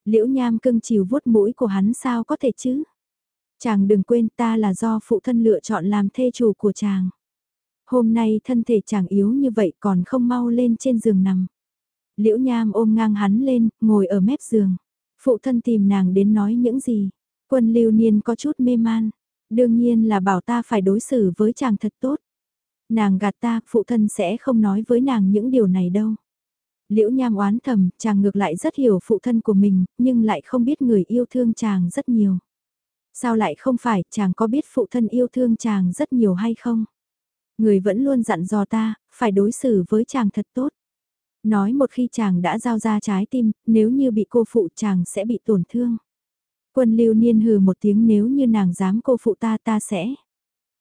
Liễu nham cưng chiều vuốt mũi của hắn sao có thể chứ? Chàng đừng quên ta là do phụ thân lựa chọn làm thê chủ của chàng. Hôm nay thân thể chàng yếu như vậy còn không mau lên trên giường nằm. Liễu nham ôm ngang hắn lên, ngồi ở mép giường. Phụ thân tìm nàng đến nói những gì. Quân lưu niên có chút mê man. Đương nhiên là bảo ta phải đối xử với chàng thật tốt. Nàng gạt ta, phụ thân sẽ không nói với nàng những điều này đâu. Liễu nham oán thầm, chàng ngược lại rất hiểu phụ thân của mình, nhưng lại không biết người yêu thương chàng rất nhiều. Sao lại không phải, chàng có biết phụ thân yêu thương chàng rất nhiều hay không? Người vẫn luôn dặn dò ta, phải đối xử với chàng thật tốt. Nói một khi chàng đã giao ra trái tim, nếu như bị cô phụ chàng sẽ bị tổn thương. Quân lưu niên hừ một tiếng nếu như nàng dám cô phụ ta ta sẽ.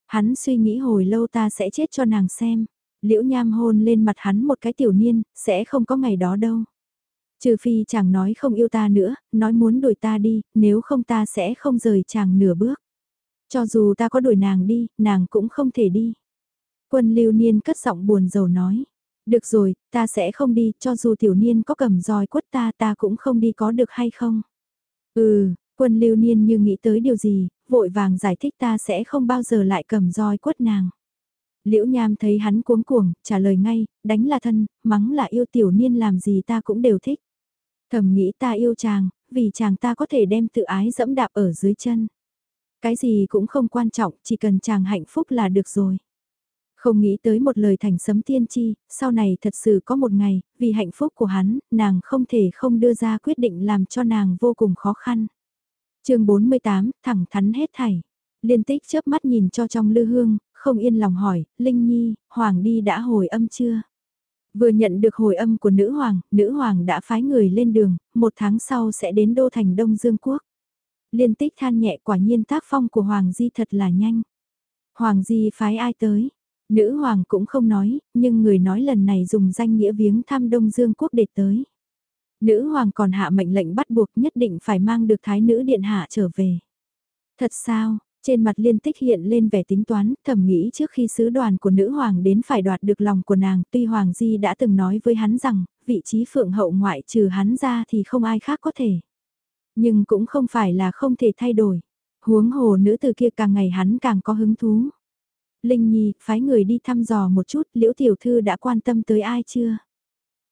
Hắn suy nghĩ hồi lâu ta sẽ chết cho nàng xem. Liễu nham hôn lên mặt hắn một cái tiểu niên, sẽ không có ngày đó đâu. Trừ phi chàng nói không yêu ta nữa, nói muốn đuổi ta đi, nếu không ta sẽ không rời chàng nửa bước. Cho dù ta có đuổi nàng đi, nàng cũng không thể đi. Quân lưu niên cất giọng buồn rầu nói. Được rồi, ta sẽ không đi, cho dù tiểu niên có cầm roi quất ta ta cũng không đi có được hay không. Ừ, quân lưu niên như nghĩ tới điều gì, vội vàng giải thích ta sẽ không bao giờ lại cầm roi quất nàng. Liễu Nham thấy hắn cuống cuồng, trả lời ngay, đánh là thân, mắng là yêu tiểu niên làm gì ta cũng đều thích. Thầm nghĩ ta yêu chàng, vì chàng ta có thể đem tự ái dẫm đạp ở dưới chân. Cái gì cũng không quan trọng, chỉ cần chàng hạnh phúc là được rồi. Không nghĩ tới một lời thành sấm tiên tri, sau này thật sự có một ngày, vì hạnh phúc của hắn, nàng không thể không đưa ra quyết định làm cho nàng vô cùng khó khăn. chương 48, thẳng thắn hết thảy. Liên tích chớp mắt nhìn cho trong lư hương, không yên lòng hỏi, Linh Nhi, Hoàng đi đã hồi âm chưa? Vừa nhận được hồi âm của nữ hoàng, nữ hoàng đã phái người lên đường, một tháng sau sẽ đến đô thành Đông Dương Quốc. Liên tích than nhẹ quả nhiên tác phong của Hoàng Di thật là nhanh. Hoàng Di phái ai tới? Nữ hoàng cũng không nói, nhưng người nói lần này dùng danh nghĩa viếng thăm Đông Dương Quốc để tới. Nữ hoàng còn hạ mệnh lệnh bắt buộc nhất định phải mang được thái nữ điện hạ trở về. Thật sao, trên mặt liên tích hiện lên vẻ tính toán, thầm nghĩ trước khi sứ đoàn của nữ hoàng đến phải đoạt được lòng của nàng, tuy Hoàng Di đã từng nói với hắn rằng, vị trí phượng hậu ngoại trừ hắn ra thì không ai khác có thể. Nhưng cũng không phải là không thể thay đổi. Huống hồ nữ từ kia càng ngày hắn càng có hứng thú. Linh Nhi, phái người đi thăm dò một chút, liễu tiểu thư đã quan tâm tới ai chưa?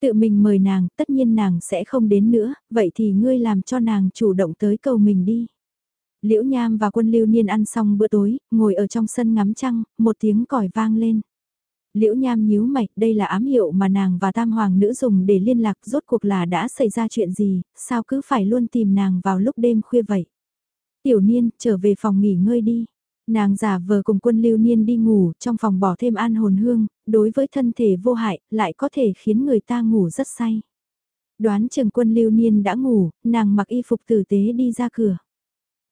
Tự mình mời nàng, tất nhiên nàng sẽ không đến nữa, vậy thì ngươi làm cho nàng chủ động tới cầu mình đi. Liễu Nham và quân lưu niên ăn xong bữa tối, ngồi ở trong sân ngắm trăng, một tiếng còi vang lên. Liễu Nham nhíu mày, đây là ám hiệu mà nàng và tam hoàng nữ dùng để liên lạc rốt cuộc là đã xảy ra chuyện gì, sao cứ phải luôn tìm nàng vào lúc đêm khuya vậy. Tiểu niên, trở về phòng nghỉ ngơi đi. Nàng giả vờ cùng quân lưu niên đi ngủ, trong phòng bỏ thêm an hồn hương, đối với thân thể vô hại, lại có thể khiến người ta ngủ rất say. Đoán chừng quân lưu niên đã ngủ, nàng mặc y phục tử tế đi ra cửa.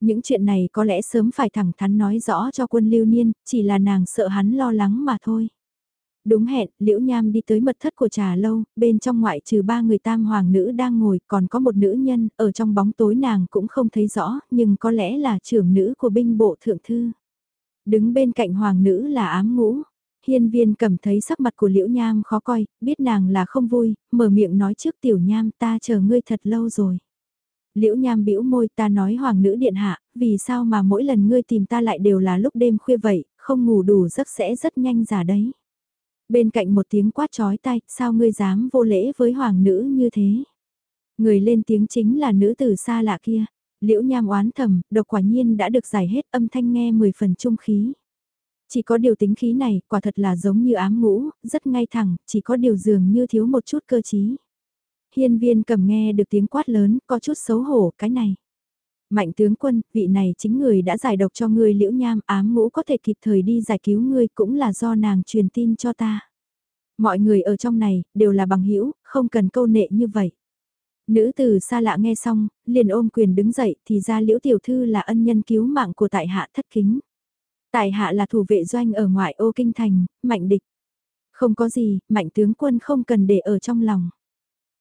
Những chuyện này có lẽ sớm phải thẳng thắn nói rõ cho quân lưu niên, chỉ là nàng sợ hắn lo lắng mà thôi. Đúng hẹn, Liễu Nham đi tới mật thất của trà lâu, bên trong ngoại trừ ba người tam hoàng nữ đang ngồi, còn có một nữ nhân, ở trong bóng tối nàng cũng không thấy rõ, nhưng có lẽ là trưởng nữ của binh bộ thượng thư. Đứng bên cạnh hoàng nữ là ám ngũ. Hiên viên cầm thấy sắc mặt của Liễu Nham khó coi, biết nàng là không vui, mở miệng nói trước tiểu nham ta chờ ngươi thật lâu rồi. Liễu Nham bĩu môi ta nói hoàng nữ điện hạ, vì sao mà mỗi lần ngươi tìm ta lại đều là lúc đêm khuya vậy, không ngủ đủ giấc sẽ rất nhanh giả đấy. Bên cạnh một tiếng quát chói tay, sao ngươi dám vô lễ với hoàng nữ như thế? Người lên tiếng chính là nữ tử xa lạ kia. Liễu Nham oán thầm, độc quả nhiên đã được giải hết âm thanh nghe 10 phần trung khí. Chỉ có điều tính khí này, quả thật là giống như ám ngũ, rất ngay thẳng, chỉ có điều dường như thiếu một chút cơ trí. Hiên viên cầm nghe được tiếng quát lớn, có chút xấu hổ, cái này. Mạnh tướng quân, vị này chính người đã giải độc cho ngươi liễu nham ám ngũ có thể kịp thời đi giải cứu ngươi cũng là do nàng truyền tin cho ta. Mọi người ở trong này, đều là bằng hữu không cần câu nệ như vậy. Nữ tử xa lạ nghe xong, liền ôm quyền đứng dậy thì ra liễu tiểu thư là ân nhân cứu mạng của tại hạ thất kính. Tại hạ là thủ vệ doanh ở ngoại ô kinh thành, mạnh địch. Không có gì, mạnh tướng quân không cần để ở trong lòng.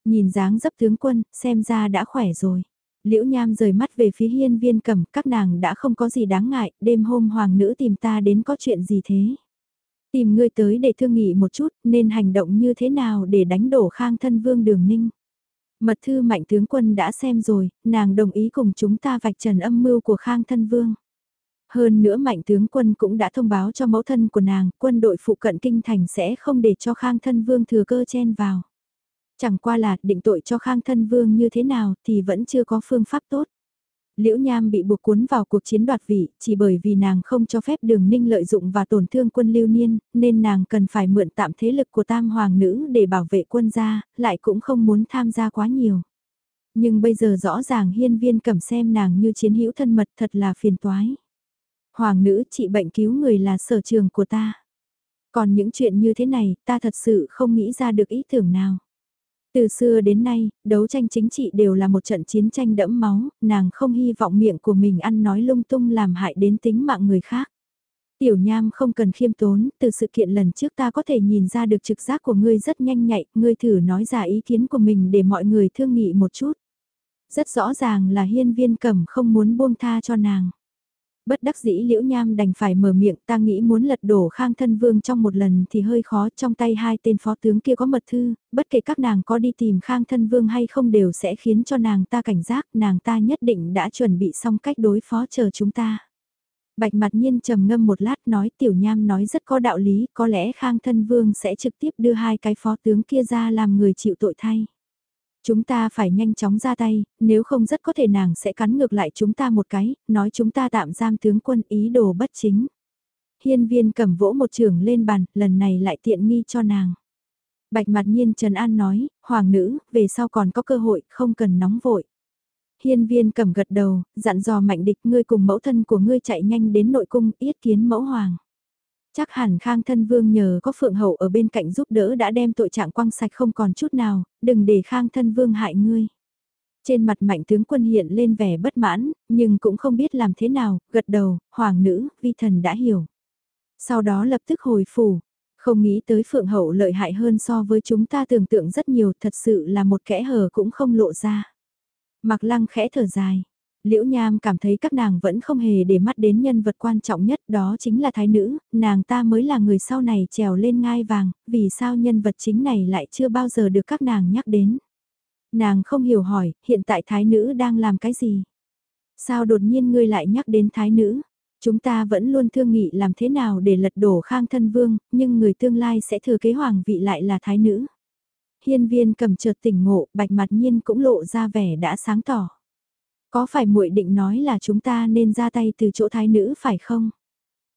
Nhìn dáng dấp tướng quân, xem ra đã khỏe rồi. Liễu Nham rời mắt về phía hiên viên cầm, các nàng đã không có gì đáng ngại, đêm hôm hoàng nữ tìm ta đến có chuyện gì thế? Tìm ngươi tới để thương nghị một chút, nên hành động như thế nào để đánh đổ khang thân vương đường ninh? Mật thư mạnh tướng quân đã xem rồi, nàng đồng ý cùng chúng ta vạch trần âm mưu của khang thân vương. Hơn nữa mạnh tướng quân cũng đã thông báo cho mẫu thân của nàng, quân đội phụ cận kinh thành sẽ không để cho khang thân vương thừa cơ chen vào. Chẳng qua là định tội cho Khang Thân Vương như thế nào thì vẫn chưa có phương pháp tốt. Liễu Nham bị buộc cuốn vào cuộc chiến đoạt vị, chỉ bởi vì nàng không cho phép đường ninh lợi dụng và tổn thương quân lưu niên, nên nàng cần phải mượn tạm thế lực của tam hoàng nữ để bảo vệ quân gia, lại cũng không muốn tham gia quá nhiều. Nhưng bây giờ rõ ràng hiên viên cầm xem nàng như chiến hữu thân mật thật là phiền toái. Hoàng nữ trị bệnh cứu người là sở trường của ta. Còn những chuyện như thế này ta thật sự không nghĩ ra được ý tưởng nào. Từ xưa đến nay, đấu tranh chính trị đều là một trận chiến tranh đẫm máu, nàng không hy vọng miệng của mình ăn nói lung tung làm hại đến tính mạng người khác. Tiểu Nham không cần khiêm tốn, từ sự kiện lần trước ta có thể nhìn ra được trực giác của ngươi rất nhanh nhạy, ngươi thử nói ra ý kiến của mình để mọi người thương nghị một chút. Rất rõ ràng là hiên viên cẩm không muốn buông tha cho nàng. Bất đắc dĩ liễu nham đành phải mở miệng ta nghĩ muốn lật đổ khang thân vương trong một lần thì hơi khó trong tay hai tên phó tướng kia có mật thư, bất kể các nàng có đi tìm khang thân vương hay không đều sẽ khiến cho nàng ta cảnh giác, nàng ta nhất định đã chuẩn bị xong cách đối phó chờ chúng ta. Bạch mặt nhiên trầm ngâm một lát nói tiểu nham nói rất có đạo lý, có lẽ khang thân vương sẽ trực tiếp đưa hai cái phó tướng kia ra làm người chịu tội thay. Chúng ta phải nhanh chóng ra tay, nếu không rất có thể nàng sẽ cắn ngược lại chúng ta một cái, nói chúng ta tạm giam tướng quân ý đồ bất chính. Hiên viên cầm vỗ một trường lên bàn, lần này lại tiện nghi cho nàng. Bạch mặt nhiên Trần An nói, hoàng nữ, về sau còn có cơ hội, không cần nóng vội. Hiên viên cầm gật đầu, dặn dò mạnh địch ngươi cùng mẫu thân của ngươi chạy nhanh đến nội cung, yết kiến mẫu hoàng. Chắc hẳn Khang Thân Vương nhờ có Phượng Hậu ở bên cạnh giúp đỡ đã đem tội trạng quăng sạch không còn chút nào, đừng để Khang Thân Vương hại ngươi. Trên mặt mạnh tướng quân hiện lên vẻ bất mãn, nhưng cũng không biết làm thế nào, gật đầu, hoàng nữ, vi thần đã hiểu. Sau đó lập tức hồi phủ, không nghĩ tới Phượng Hậu lợi hại hơn so với chúng ta tưởng tượng rất nhiều, thật sự là một kẽ hở cũng không lộ ra. Mặc lăng khẽ thở dài. Liễu Nham cảm thấy các nàng vẫn không hề để mắt đến nhân vật quan trọng nhất đó chính là thái nữ, nàng ta mới là người sau này trèo lên ngai vàng, vì sao nhân vật chính này lại chưa bao giờ được các nàng nhắc đến. Nàng không hiểu hỏi, hiện tại thái nữ đang làm cái gì? Sao đột nhiên ngươi lại nhắc đến thái nữ? Chúng ta vẫn luôn thương nghị làm thế nào để lật đổ khang thân vương, nhưng người tương lai sẽ thừa kế hoàng vị lại là thái nữ. Hiên viên cầm chợt tỉnh ngộ, bạch mặt nhiên cũng lộ ra vẻ đã sáng tỏ. Có phải muội định nói là chúng ta nên ra tay từ chỗ thái nữ phải không?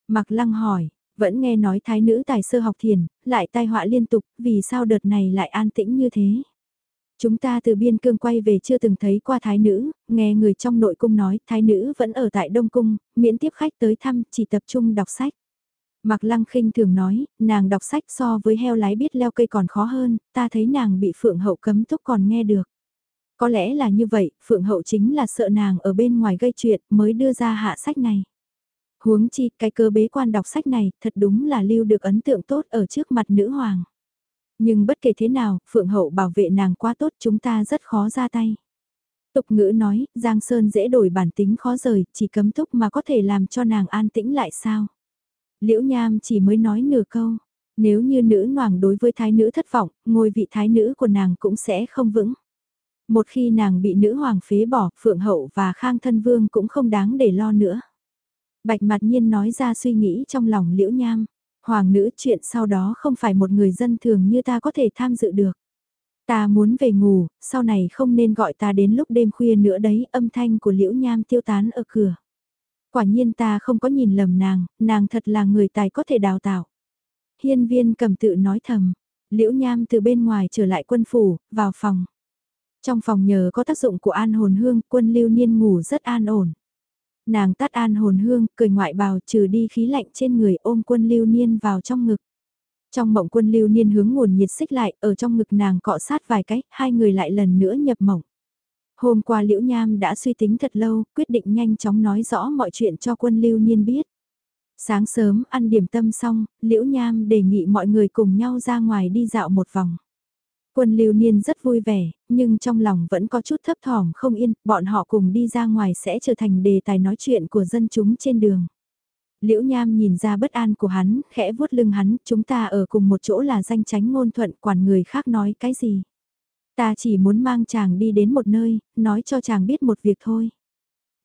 Mặc lăng hỏi, vẫn nghe nói thái nữ tài sơ học thiền, lại tai họa liên tục, vì sao đợt này lại an tĩnh như thế? Chúng ta từ biên cương quay về chưa từng thấy qua thái nữ, nghe người trong nội cung nói thái nữ vẫn ở tại Đông Cung, miễn tiếp khách tới thăm chỉ tập trung đọc sách. Mạc Lăng khinh thường nói, nàng đọc sách so với heo lái biết leo cây còn khó hơn, ta thấy nàng bị Phượng Hậu cấm túc còn nghe được. Có lẽ là như vậy, Phượng Hậu chính là sợ nàng ở bên ngoài gây chuyện mới đưa ra hạ sách này. Huống chi, cái cơ bế quan đọc sách này thật đúng là lưu được ấn tượng tốt ở trước mặt nữ hoàng. Nhưng bất kể thế nào, Phượng Hậu bảo vệ nàng quá tốt chúng ta rất khó ra tay. Tục ngữ nói, Giang Sơn dễ đổi bản tính khó rời, chỉ cấm túc mà có thể làm cho nàng an tĩnh lại sao. Liễu Nham chỉ mới nói nửa câu, nếu như nữ hoàng đối với thái nữ thất vọng, ngôi vị thái nữ của nàng cũng sẽ không vững. Một khi nàng bị nữ hoàng phế bỏ, Phượng Hậu và Khang Thân Vương cũng không đáng để lo nữa. Bạch mặt nhiên nói ra suy nghĩ trong lòng liễu nham. Hoàng nữ chuyện sau đó không phải một người dân thường như ta có thể tham dự được. Ta muốn về ngủ, sau này không nên gọi ta đến lúc đêm khuya nữa đấy, âm thanh của liễu nham tiêu tán ở cửa. Quả nhiên ta không có nhìn lầm nàng, nàng thật là người tài có thể đào tạo. Hiên viên cầm tự nói thầm, liễu nham từ bên ngoài trở lại quân phủ, vào phòng. Trong phòng nhờ có tác dụng của an hồn hương, quân lưu niên ngủ rất an ổn. Nàng tắt an hồn hương, cười ngoại bào trừ đi khí lạnh trên người ôm quân lưu niên vào trong ngực. Trong mộng quân lưu niên hướng nguồn nhiệt xích lại, ở trong ngực nàng cọ sát vài cái, hai người lại lần nữa nhập mộng. Hôm qua Liễu Nham đã suy tính thật lâu, quyết định nhanh chóng nói rõ mọi chuyện cho quân lưu niên biết. Sáng sớm ăn điểm tâm xong, Liễu Nham đề nghị mọi người cùng nhau ra ngoài đi dạo một vòng. Quân lưu niên rất vui vẻ, nhưng trong lòng vẫn có chút thấp thỏm không yên, bọn họ cùng đi ra ngoài sẽ trở thành đề tài nói chuyện của dân chúng trên đường. Liễu Nham nhìn ra bất an của hắn, khẽ vuốt lưng hắn, chúng ta ở cùng một chỗ là danh tránh ngôn thuận quản người khác nói cái gì. Ta chỉ muốn mang chàng đi đến một nơi, nói cho chàng biết một việc thôi.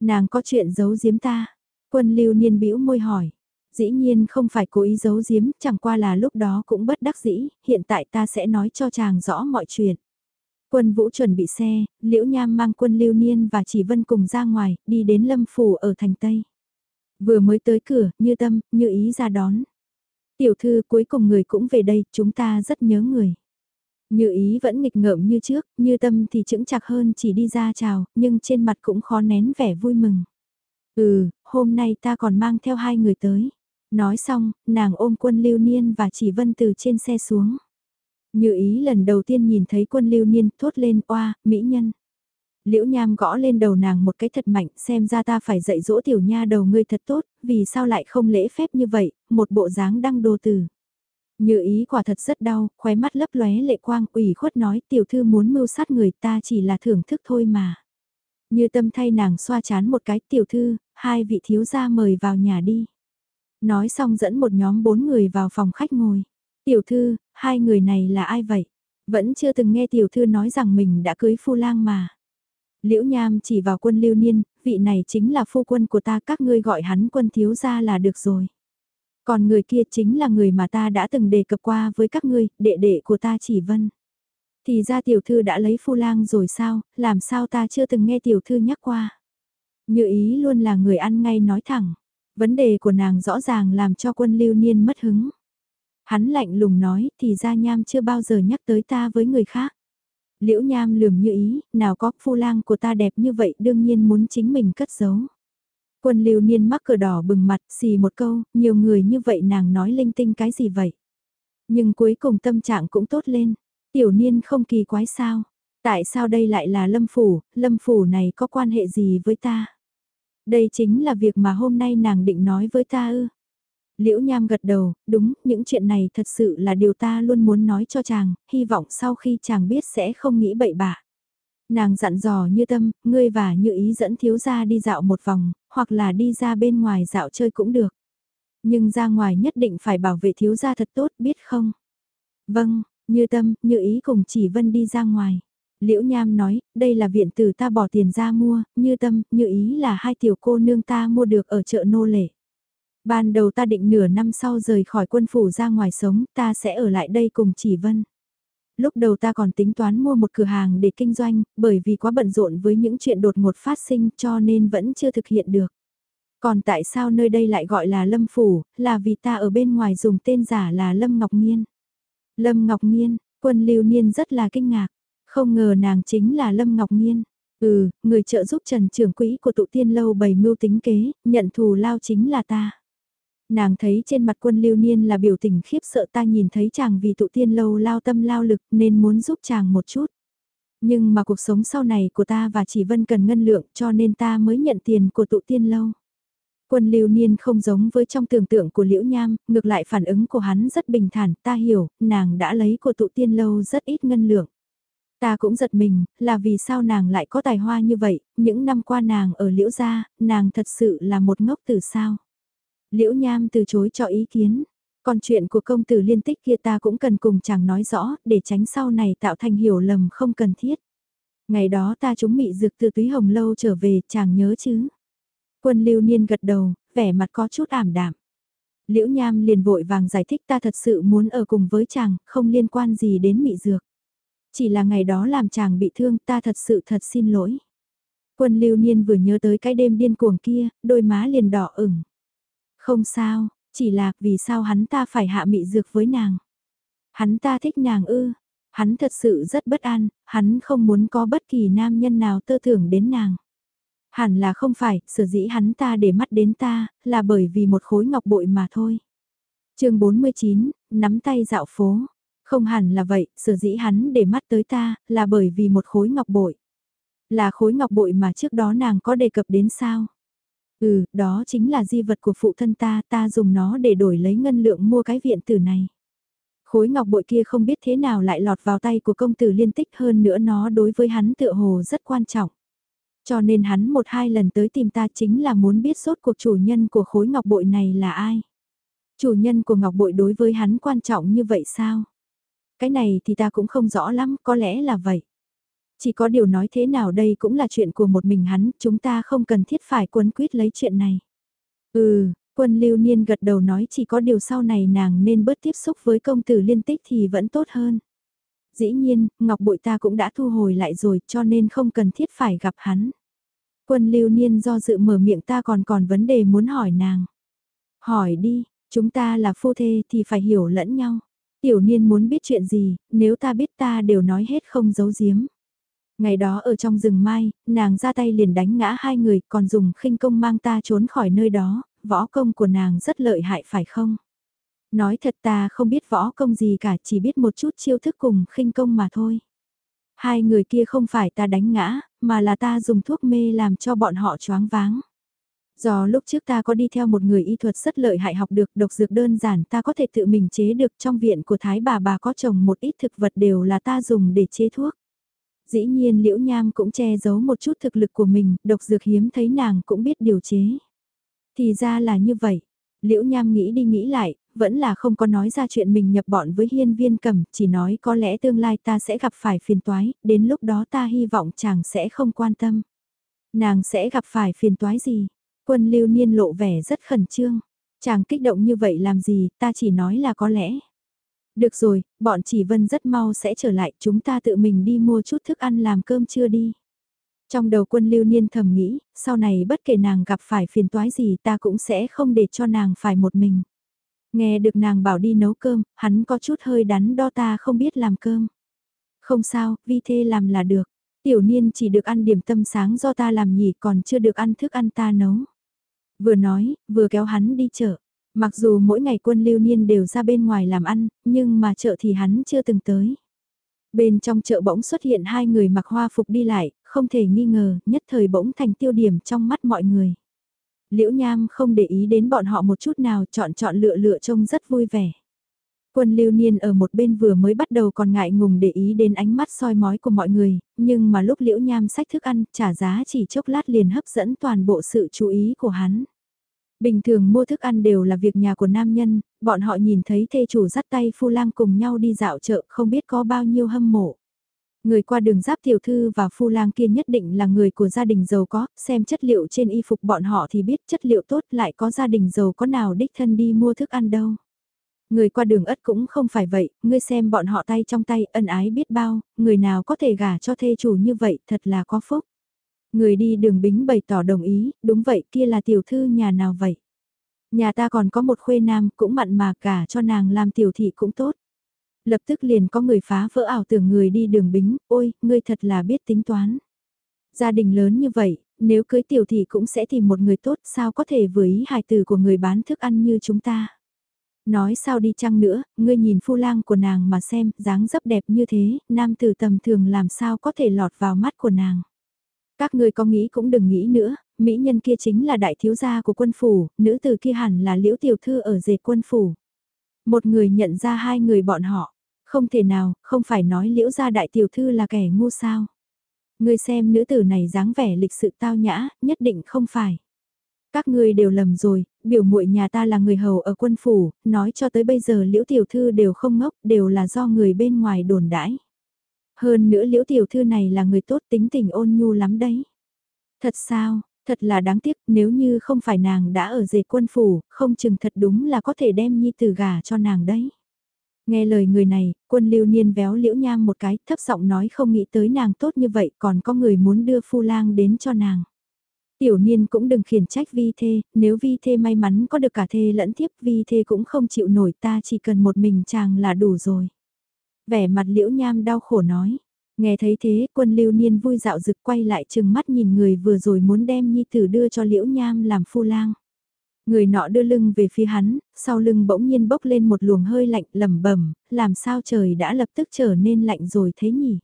Nàng có chuyện giấu giếm ta. Quân lưu niên bĩu môi hỏi. Dĩ nhiên không phải cố ý giấu giếm, chẳng qua là lúc đó cũng bất đắc dĩ, hiện tại ta sẽ nói cho chàng rõ mọi chuyện. Quân vũ chuẩn bị xe, Liễu Nham mang quân lưu niên và chỉ vân cùng ra ngoài, đi đến lâm phủ ở thành Tây. Vừa mới tới cửa, như tâm, như ý ra đón. Tiểu thư cuối cùng người cũng về đây, chúng ta rất nhớ người. Như ý vẫn nghịch ngợm như trước, như tâm thì chững chạc hơn chỉ đi ra chào, nhưng trên mặt cũng khó nén vẻ vui mừng. Ừ, hôm nay ta còn mang theo hai người tới. Nói xong, nàng ôm quân lưu niên và chỉ vân từ trên xe xuống. Như ý lần đầu tiên nhìn thấy quân lưu niên thốt lên oa, mỹ nhân. Liễu nham gõ lên đầu nàng một cái thật mạnh xem ra ta phải dạy dỗ tiểu nha đầu ngươi thật tốt, vì sao lại không lễ phép như vậy, một bộ dáng đăng đồ tử. Như ý quả thật rất đau, khóe mắt lấp lóe lệ quang ủy khuất nói tiểu thư muốn mưu sát người ta chỉ là thưởng thức thôi mà. Như tâm thay nàng xoa chán một cái tiểu thư, hai vị thiếu gia mời vào nhà đi. Nói xong dẫn một nhóm bốn người vào phòng khách ngồi. Tiểu thư, hai người này là ai vậy? Vẫn chưa từng nghe tiểu thư nói rằng mình đã cưới phu lang mà. Liễu Nham chỉ vào quân lưu niên, vị này chính là phu quân của ta các ngươi gọi hắn quân thiếu gia là được rồi. Còn người kia chính là người mà ta đã từng đề cập qua với các ngươi, đệ đệ của ta chỉ vân. Thì ra tiểu thư đã lấy phu lang rồi sao, làm sao ta chưa từng nghe tiểu thư nhắc qua. Như ý luôn là người ăn ngay nói thẳng. Vấn đề của nàng rõ ràng làm cho quân lưu niên mất hứng. Hắn lạnh lùng nói thì ra nham chưa bao giờ nhắc tới ta với người khác. Liễu nham lườm như ý, nào có phu lang của ta đẹp như vậy đương nhiên muốn chính mình cất giấu. Quân lưu niên mắc cờ đỏ bừng mặt, xì một câu, nhiều người như vậy nàng nói linh tinh cái gì vậy. Nhưng cuối cùng tâm trạng cũng tốt lên, tiểu niên không kỳ quái sao. Tại sao đây lại là lâm phủ, lâm phủ này có quan hệ gì với ta? Đây chính là việc mà hôm nay nàng định nói với ta ư. Liễu Nham gật đầu, đúng, những chuyện này thật sự là điều ta luôn muốn nói cho chàng, hy vọng sau khi chàng biết sẽ không nghĩ bậy bạ. Nàng dặn dò như tâm, ngươi và như ý dẫn thiếu gia đi dạo một vòng, hoặc là đi ra bên ngoài dạo chơi cũng được. Nhưng ra ngoài nhất định phải bảo vệ thiếu gia thật tốt, biết không? Vâng, như tâm, như ý cùng chỉ vân đi ra ngoài. Liễu Nham nói, đây là viện tử ta bỏ tiền ra mua, như tâm, như ý là hai tiểu cô nương ta mua được ở chợ nô lệ. Ban đầu ta định nửa năm sau rời khỏi quân phủ ra ngoài sống, ta sẽ ở lại đây cùng chỉ vân. Lúc đầu ta còn tính toán mua một cửa hàng để kinh doanh, bởi vì quá bận rộn với những chuyện đột ngột phát sinh cho nên vẫn chưa thực hiện được. Còn tại sao nơi đây lại gọi là Lâm Phủ, là vì ta ở bên ngoài dùng tên giả là Lâm Ngọc Nhiên. Lâm Ngọc Nhiên, quân lưu niên rất là kinh ngạc, không ngờ nàng chính là Lâm Ngọc Nhiên. Ừ, người trợ giúp Trần trưởng quỹ của tụ tiên lâu bày mưu tính kế, nhận thù lao chính là ta. Nàng thấy trên mặt quân lưu niên là biểu tình khiếp sợ ta nhìn thấy chàng vì tụ tiên lâu lao tâm lao lực nên muốn giúp chàng một chút. Nhưng mà cuộc sống sau này của ta và chỉ vân cần ngân lượng cho nên ta mới nhận tiền của tụ tiên lâu. Quân lưu niên không giống với trong tưởng tượng của Liễu Nham, ngược lại phản ứng của hắn rất bình thản, ta hiểu, nàng đã lấy của tụ tiên lâu rất ít ngân lượng. Ta cũng giật mình, là vì sao nàng lại có tài hoa như vậy, những năm qua nàng ở Liễu Gia, nàng thật sự là một ngốc tử sao. Liễu Nham từ chối cho ý kiến. Còn chuyện của công tử liên tích kia ta cũng cần cùng chàng nói rõ, để tránh sau này tạo thành hiểu lầm không cần thiết. Ngày đó ta chúng mị dược từ túy hồng lâu trở về, chàng nhớ chứ. Quân lưu niên gật đầu, vẻ mặt có chút ảm đạm. Liễu Nham liền vội vàng giải thích ta thật sự muốn ở cùng với chàng, không liên quan gì đến mị dược. Chỉ là ngày đó làm chàng bị thương ta thật sự thật xin lỗi. Quân lưu niên vừa nhớ tới cái đêm điên cuồng kia, đôi má liền đỏ ửng. Không sao, chỉ là vì sao hắn ta phải hạ mị dược với nàng. Hắn ta thích nàng ư, hắn thật sự rất bất an, hắn không muốn có bất kỳ nam nhân nào tơ tưởng đến nàng. Hẳn là không phải, sở dĩ hắn ta để mắt đến ta, là bởi vì một khối ngọc bội mà thôi. chương 49, nắm tay dạo phố. Không hẳn là vậy, sở dĩ hắn để mắt tới ta, là bởi vì một khối ngọc bội. Là khối ngọc bội mà trước đó nàng có đề cập đến sao? Ừ, đó chính là di vật của phụ thân ta, ta dùng nó để đổi lấy ngân lượng mua cái viện tử này. Khối ngọc bội kia không biết thế nào lại lọt vào tay của công tử liên tích hơn nữa nó đối với hắn tựa hồ rất quan trọng. Cho nên hắn một hai lần tới tìm ta chính là muốn biết sốt cuộc chủ nhân của khối ngọc bội này là ai. Chủ nhân của ngọc bội đối với hắn quan trọng như vậy sao? Cái này thì ta cũng không rõ lắm, có lẽ là vậy. Chỉ có điều nói thế nào đây cũng là chuyện của một mình hắn, chúng ta không cần thiết phải quấn quýt lấy chuyện này. Ừ, quân lưu niên gật đầu nói chỉ có điều sau này nàng nên bớt tiếp xúc với công tử liên tích thì vẫn tốt hơn. Dĩ nhiên, ngọc bội ta cũng đã thu hồi lại rồi cho nên không cần thiết phải gặp hắn. Quân lưu niên do dự mở miệng ta còn còn vấn đề muốn hỏi nàng. Hỏi đi, chúng ta là phu thê thì phải hiểu lẫn nhau. Tiểu niên muốn biết chuyện gì, nếu ta biết ta đều nói hết không giấu giếm. Ngày đó ở trong rừng mai, nàng ra tay liền đánh ngã hai người còn dùng khinh công mang ta trốn khỏi nơi đó, võ công của nàng rất lợi hại phải không? Nói thật ta không biết võ công gì cả chỉ biết một chút chiêu thức cùng khinh công mà thôi. Hai người kia không phải ta đánh ngã, mà là ta dùng thuốc mê làm cho bọn họ choáng váng. Do lúc trước ta có đi theo một người y thuật rất lợi hại học được độc dược đơn giản ta có thể tự mình chế được trong viện của Thái bà bà có trồng một ít thực vật đều là ta dùng để chế thuốc. Dĩ nhiên Liễu Nham cũng che giấu một chút thực lực của mình, độc dược hiếm thấy nàng cũng biết điều chế. Thì ra là như vậy. Liễu Nham nghĩ đi nghĩ lại, vẫn là không có nói ra chuyện mình nhập bọn với hiên viên cầm, chỉ nói có lẽ tương lai ta sẽ gặp phải phiền toái, đến lúc đó ta hy vọng chàng sẽ không quan tâm. Nàng sẽ gặp phải phiền toái gì? Quân lưu niên lộ vẻ rất khẩn trương. Chàng kích động như vậy làm gì, ta chỉ nói là có lẽ. Được rồi, bọn chỉ vân rất mau sẽ trở lại, chúng ta tự mình đi mua chút thức ăn làm cơm trưa đi. Trong đầu quân lưu niên thầm nghĩ, sau này bất kể nàng gặp phải phiền toái gì ta cũng sẽ không để cho nàng phải một mình. Nghe được nàng bảo đi nấu cơm, hắn có chút hơi đắn đo ta không biết làm cơm. Không sao, vi thê làm là được. Tiểu niên chỉ được ăn điểm tâm sáng do ta làm nhỉ còn chưa được ăn thức ăn ta nấu. Vừa nói, vừa kéo hắn đi chợ. Mặc dù mỗi ngày quân lưu niên đều ra bên ngoài làm ăn, nhưng mà chợ thì hắn chưa từng tới. Bên trong chợ bỗng xuất hiện hai người mặc hoa phục đi lại, không thể nghi ngờ, nhất thời bỗng thành tiêu điểm trong mắt mọi người. Liễu Nham không để ý đến bọn họ một chút nào chọn chọn lựa lựa trông rất vui vẻ. Quân lưu niên ở một bên vừa mới bắt đầu còn ngại ngùng để ý đến ánh mắt soi mói của mọi người, nhưng mà lúc liễu nham sách thức ăn trả giá chỉ chốc lát liền hấp dẫn toàn bộ sự chú ý của hắn. Bình thường mua thức ăn đều là việc nhà của nam nhân, bọn họ nhìn thấy thê chủ dắt tay phu lang cùng nhau đi dạo chợ không biết có bao nhiêu hâm mộ. Người qua đường giáp tiểu thư và phu lang kia nhất định là người của gia đình giàu có, xem chất liệu trên y phục bọn họ thì biết chất liệu tốt lại có gia đình giàu có nào đích thân đi mua thức ăn đâu. Người qua đường ất cũng không phải vậy, ngươi xem bọn họ tay trong tay ân ái biết bao, người nào có thể gả cho thê chủ như vậy thật là có phúc. Người đi đường bính bày tỏ đồng ý, đúng vậy kia là tiểu thư nhà nào vậy? Nhà ta còn có một khuê nam cũng mặn mà cả cho nàng làm tiểu thị cũng tốt. Lập tức liền có người phá vỡ ảo tưởng người đi đường bính, ôi, ngươi thật là biết tính toán. Gia đình lớn như vậy, nếu cưới tiểu thị cũng sẽ tìm một người tốt sao có thể vừa ý hài tử của người bán thức ăn như chúng ta. Nói sao đi chăng nữa, ngươi nhìn phu lang của nàng mà xem, dáng dấp đẹp như thế, nam tử tầm thường làm sao có thể lọt vào mắt của nàng. Các ngươi có nghĩ cũng đừng nghĩ nữa, mỹ nhân kia chính là đại thiếu gia của quân phủ, nữ tử kia hẳn là liễu tiểu thư ở dề quân phủ. Một người nhận ra hai người bọn họ, không thể nào, không phải nói liễu gia đại tiểu thư là kẻ ngu sao. Ngươi xem nữ tử này dáng vẻ lịch sự tao nhã, nhất định không phải. Các ngươi đều lầm rồi, biểu muội nhà ta là người hầu ở quân phủ, nói cho tới bây giờ liễu tiểu thư đều không ngốc, đều là do người bên ngoài đồn đãi. Hơn nữa liễu tiểu thư này là người tốt tính tình ôn nhu lắm đấy. Thật sao, thật là đáng tiếc nếu như không phải nàng đã ở dệt quân phủ, không chừng thật đúng là có thể đem nhi tử gà cho nàng đấy. Nghe lời người này, quân lưu niên véo liễu nham một cái thấp giọng nói không nghĩ tới nàng tốt như vậy còn có người muốn đưa phu lang đến cho nàng. Tiểu niên cũng đừng khiển trách vi thê, nếu vi thê may mắn có được cả thê lẫn thiếp vi thê cũng không chịu nổi ta chỉ cần một mình chàng là đủ rồi. Vẻ mặt liễu nham đau khổ nói. Nghe thấy thế quân lưu niên vui dạo rực quay lại chừng mắt nhìn người vừa rồi muốn đem nhi tử đưa cho liễu nham làm phu lang. Người nọ đưa lưng về phía hắn, sau lưng bỗng nhiên bốc lên một luồng hơi lạnh lầm bẩm làm sao trời đã lập tức trở nên lạnh rồi thế nhỉ?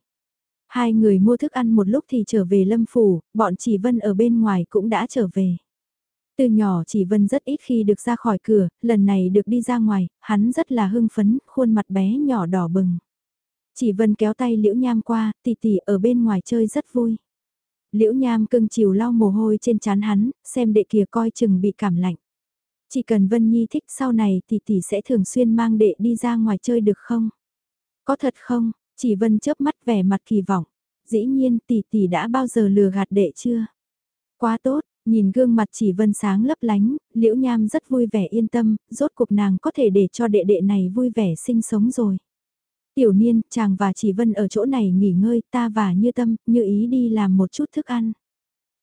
Hai người mua thức ăn một lúc thì trở về lâm phủ, bọn chỉ vân ở bên ngoài cũng đã trở về. Từ nhỏ chỉ vân rất ít khi được ra khỏi cửa, lần này được đi ra ngoài, hắn rất là hưng phấn, khuôn mặt bé nhỏ đỏ bừng. Chỉ vân kéo tay liễu nham qua, tỷ tỷ ở bên ngoài chơi rất vui. Liễu nham cưng chiều lau mồ hôi trên trán hắn, xem đệ kia coi chừng bị cảm lạnh. Chỉ cần Vân Nhi thích sau này tỷ tỷ sẽ thường xuyên mang đệ đi ra ngoài chơi được không? Có thật không? Chỉ Vân chớp mắt vẻ mặt kỳ vọng. Dĩ nhiên tỷ tỷ đã bao giờ lừa gạt đệ chưa? Quá tốt, nhìn gương mặt chỉ Vân sáng lấp lánh, Liễu Nham rất vui vẻ yên tâm, rốt cuộc nàng có thể để cho đệ đệ này vui vẻ sinh sống rồi. Tiểu niên, chàng và chỉ Vân ở chỗ này nghỉ ngơi, ta và Như Tâm, Như Ý đi làm một chút thức ăn.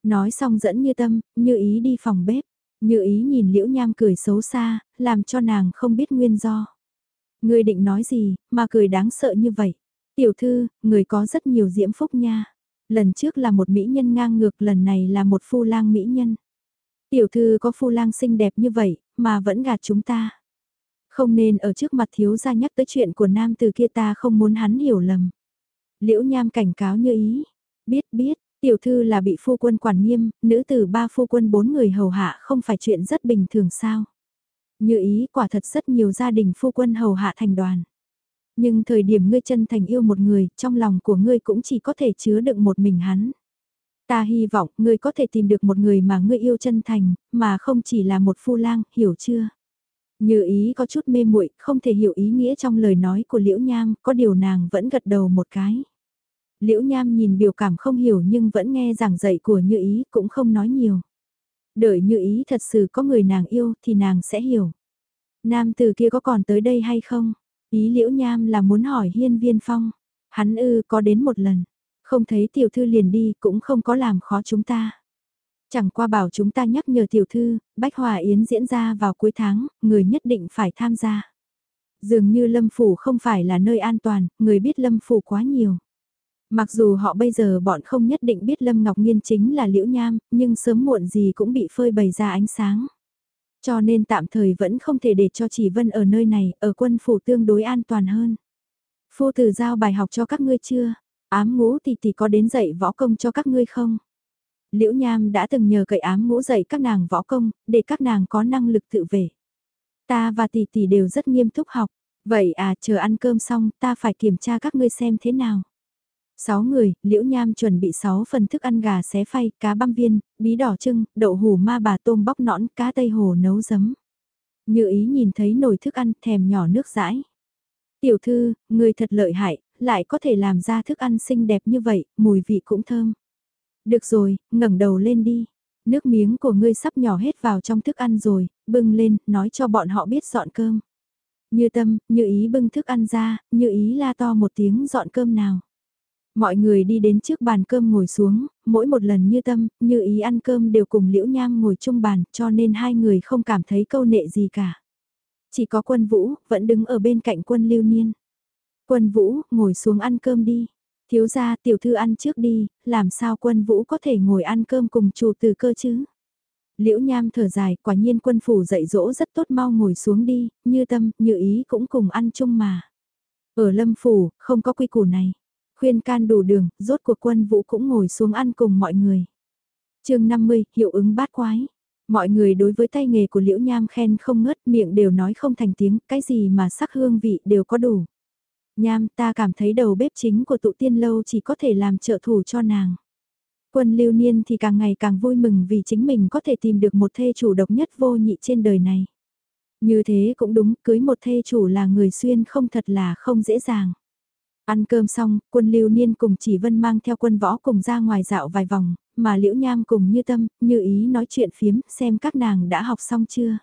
Nói xong dẫn Như Tâm, Như Ý đi phòng bếp. Như Ý nhìn Liễu Nham cười xấu xa, làm cho nàng không biết nguyên do. Ngươi định nói gì, mà cười đáng sợ như vậy. Tiểu thư, người có rất nhiều diễm phúc nha. Lần trước là một mỹ nhân ngang ngược, lần này là một phu lang mỹ nhân. Tiểu thư có phu lang xinh đẹp như vậy, mà vẫn gạt chúng ta. Không nên ở trước mặt thiếu gia nhắc tới chuyện của nam từ kia ta không muốn hắn hiểu lầm. Liễu nham cảnh cáo như ý. Biết biết, tiểu thư là bị phu quân quản nghiêm, nữ tử ba phu quân bốn người hầu hạ không phải chuyện rất bình thường sao. Như ý quả thật rất nhiều gia đình phu quân hầu hạ thành đoàn. Nhưng thời điểm ngươi chân thành yêu một người, trong lòng của ngươi cũng chỉ có thể chứa đựng một mình hắn. Ta hy vọng ngươi có thể tìm được một người mà ngươi yêu chân thành, mà không chỉ là một phu lang, hiểu chưa? Như ý có chút mê muội, không thể hiểu ý nghĩa trong lời nói của Liễu Nham, có điều nàng vẫn gật đầu một cái. Liễu Nham nhìn biểu cảm không hiểu nhưng vẫn nghe giảng dạy của Như ý cũng không nói nhiều. Đợi Như ý thật sự có người nàng yêu thì nàng sẽ hiểu. Nam từ kia có còn tới đây hay không? Ý Liễu Nham là muốn hỏi Hiên Viên Phong. Hắn ư có đến một lần. Không thấy tiểu thư liền đi cũng không có làm khó chúng ta. Chẳng qua bảo chúng ta nhắc nhở tiểu thư, Bách Hòa Yến diễn ra vào cuối tháng, người nhất định phải tham gia. Dường như Lâm Phủ không phải là nơi an toàn, người biết Lâm Phủ quá nhiều. Mặc dù họ bây giờ bọn không nhất định biết Lâm Ngọc Nhiên chính là Liễu Nham, nhưng sớm muộn gì cũng bị phơi bày ra ánh sáng. Cho nên tạm thời vẫn không thể để cho chỉ vân ở nơi này, ở quân phủ tương đối an toàn hơn. Phu tử giao bài học cho các ngươi chưa? Ám ngũ tỷ tỷ có đến dạy võ công cho các ngươi không? Liễu Nham đã từng nhờ cậy ám ngũ dạy các nàng võ công, để các nàng có năng lực tự vệ. Ta và tỷ tỷ đều rất nghiêm túc học. Vậy à, chờ ăn cơm xong, ta phải kiểm tra các ngươi xem thế nào. Sáu người, Liễu Nham chuẩn bị sáu phần thức ăn gà xé phay, cá băm viên, bí đỏ trưng, đậu hủ ma bà tôm bóc nõn, cá tây hồ nấu giấm. Như ý nhìn thấy nồi thức ăn thèm nhỏ nước rãi. Tiểu thư, người thật lợi hại, lại có thể làm ra thức ăn xinh đẹp như vậy, mùi vị cũng thơm. Được rồi, ngẩng đầu lên đi. Nước miếng của ngươi sắp nhỏ hết vào trong thức ăn rồi, bưng lên, nói cho bọn họ biết dọn cơm. Như tâm, như ý bưng thức ăn ra, như ý la to một tiếng dọn cơm nào. Mọi người đi đến trước bàn cơm ngồi xuống, mỗi một lần như tâm, như ý ăn cơm đều cùng liễu nham ngồi chung bàn cho nên hai người không cảm thấy câu nệ gì cả. Chỉ có quân vũ, vẫn đứng ở bên cạnh quân lưu niên. Quân vũ, ngồi xuống ăn cơm đi. Thiếu gia tiểu thư ăn trước đi, làm sao quân vũ có thể ngồi ăn cơm cùng chủ từ cơ chứ? Liễu Nham thở dài, quả nhiên quân phủ dạy dỗ rất tốt mau ngồi xuống đi, như tâm, như ý cũng cùng ăn chung mà. Ở lâm phủ, không có quy củ này. Khuyên can đủ đường, rốt cuộc quân vũ cũng ngồi xuống ăn cùng mọi người. chương 50, hiệu ứng bát quái. Mọi người đối với tay nghề của Liễu Nham khen không ngớt miệng đều nói không thành tiếng, cái gì mà sắc hương vị đều có đủ. Nham ta cảm thấy đầu bếp chính của tụ tiên lâu chỉ có thể làm trợ thủ cho nàng. Quân lưu niên thì càng ngày càng vui mừng vì chính mình có thể tìm được một thê chủ độc nhất vô nhị trên đời này. Như thế cũng đúng, cưới một thê chủ là người xuyên không thật là không dễ dàng. Ăn cơm xong, quân lưu niên cùng chỉ vân mang theo quân võ cùng ra ngoài dạo vài vòng, mà liễu nham cùng như tâm, như ý nói chuyện phiếm, xem các nàng đã học xong chưa.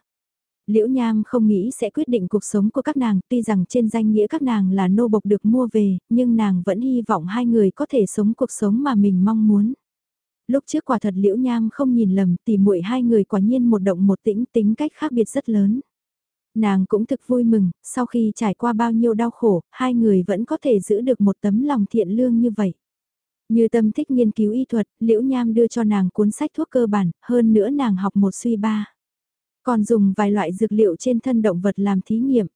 Liễu Nham không nghĩ sẽ quyết định cuộc sống của các nàng, tuy rằng trên danh nghĩa các nàng là nô bộc được mua về, nhưng nàng vẫn hy vọng hai người có thể sống cuộc sống mà mình mong muốn. Lúc trước quả thật Liễu Nham không nhìn lầm, tỉ muội hai người quả nhiên một động một tĩnh tính cách khác biệt rất lớn. Nàng cũng thực vui mừng, sau khi trải qua bao nhiêu đau khổ, hai người vẫn có thể giữ được một tấm lòng thiện lương như vậy. Như tâm thích nghiên cứu y thuật, Liễu Nham đưa cho nàng cuốn sách thuốc cơ bản, hơn nữa nàng học một suy ba. Còn dùng vài loại dược liệu trên thân động vật làm thí nghiệm.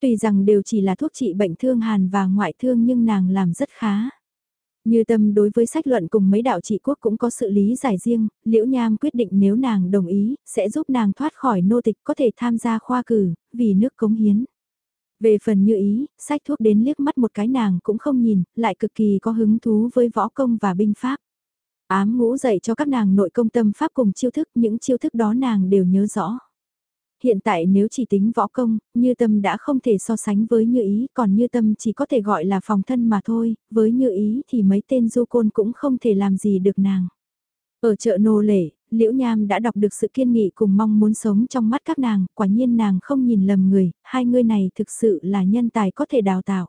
Tuy rằng đều chỉ là thuốc trị bệnh thương hàn và ngoại thương nhưng nàng làm rất khá. Như tâm đối với sách luận cùng mấy đạo trị quốc cũng có sự lý giải riêng, Liễu Nham quyết định nếu nàng đồng ý, sẽ giúp nàng thoát khỏi nô tịch có thể tham gia khoa cử, vì nước cống hiến. Về phần như ý, sách thuốc đến liếc mắt một cái nàng cũng không nhìn, lại cực kỳ có hứng thú với võ công và binh pháp. Ám ngũ dạy cho các nàng nội công tâm pháp cùng chiêu thức, những chiêu thức đó nàng đều nhớ rõ. Hiện tại nếu chỉ tính võ công, như tâm đã không thể so sánh với như ý, còn như tâm chỉ có thể gọi là phòng thân mà thôi, với như ý thì mấy tên du côn cũng không thể làm gì được nàng. Ở chợ nô lệ, Liễu Nham đã đọc được sự kiên nghị cùng mong muốn sống trong mắt các nàng, quả nhiên nàng không nhìn lầm người, hai người này thực sự là nhân tài có thể đào tạo.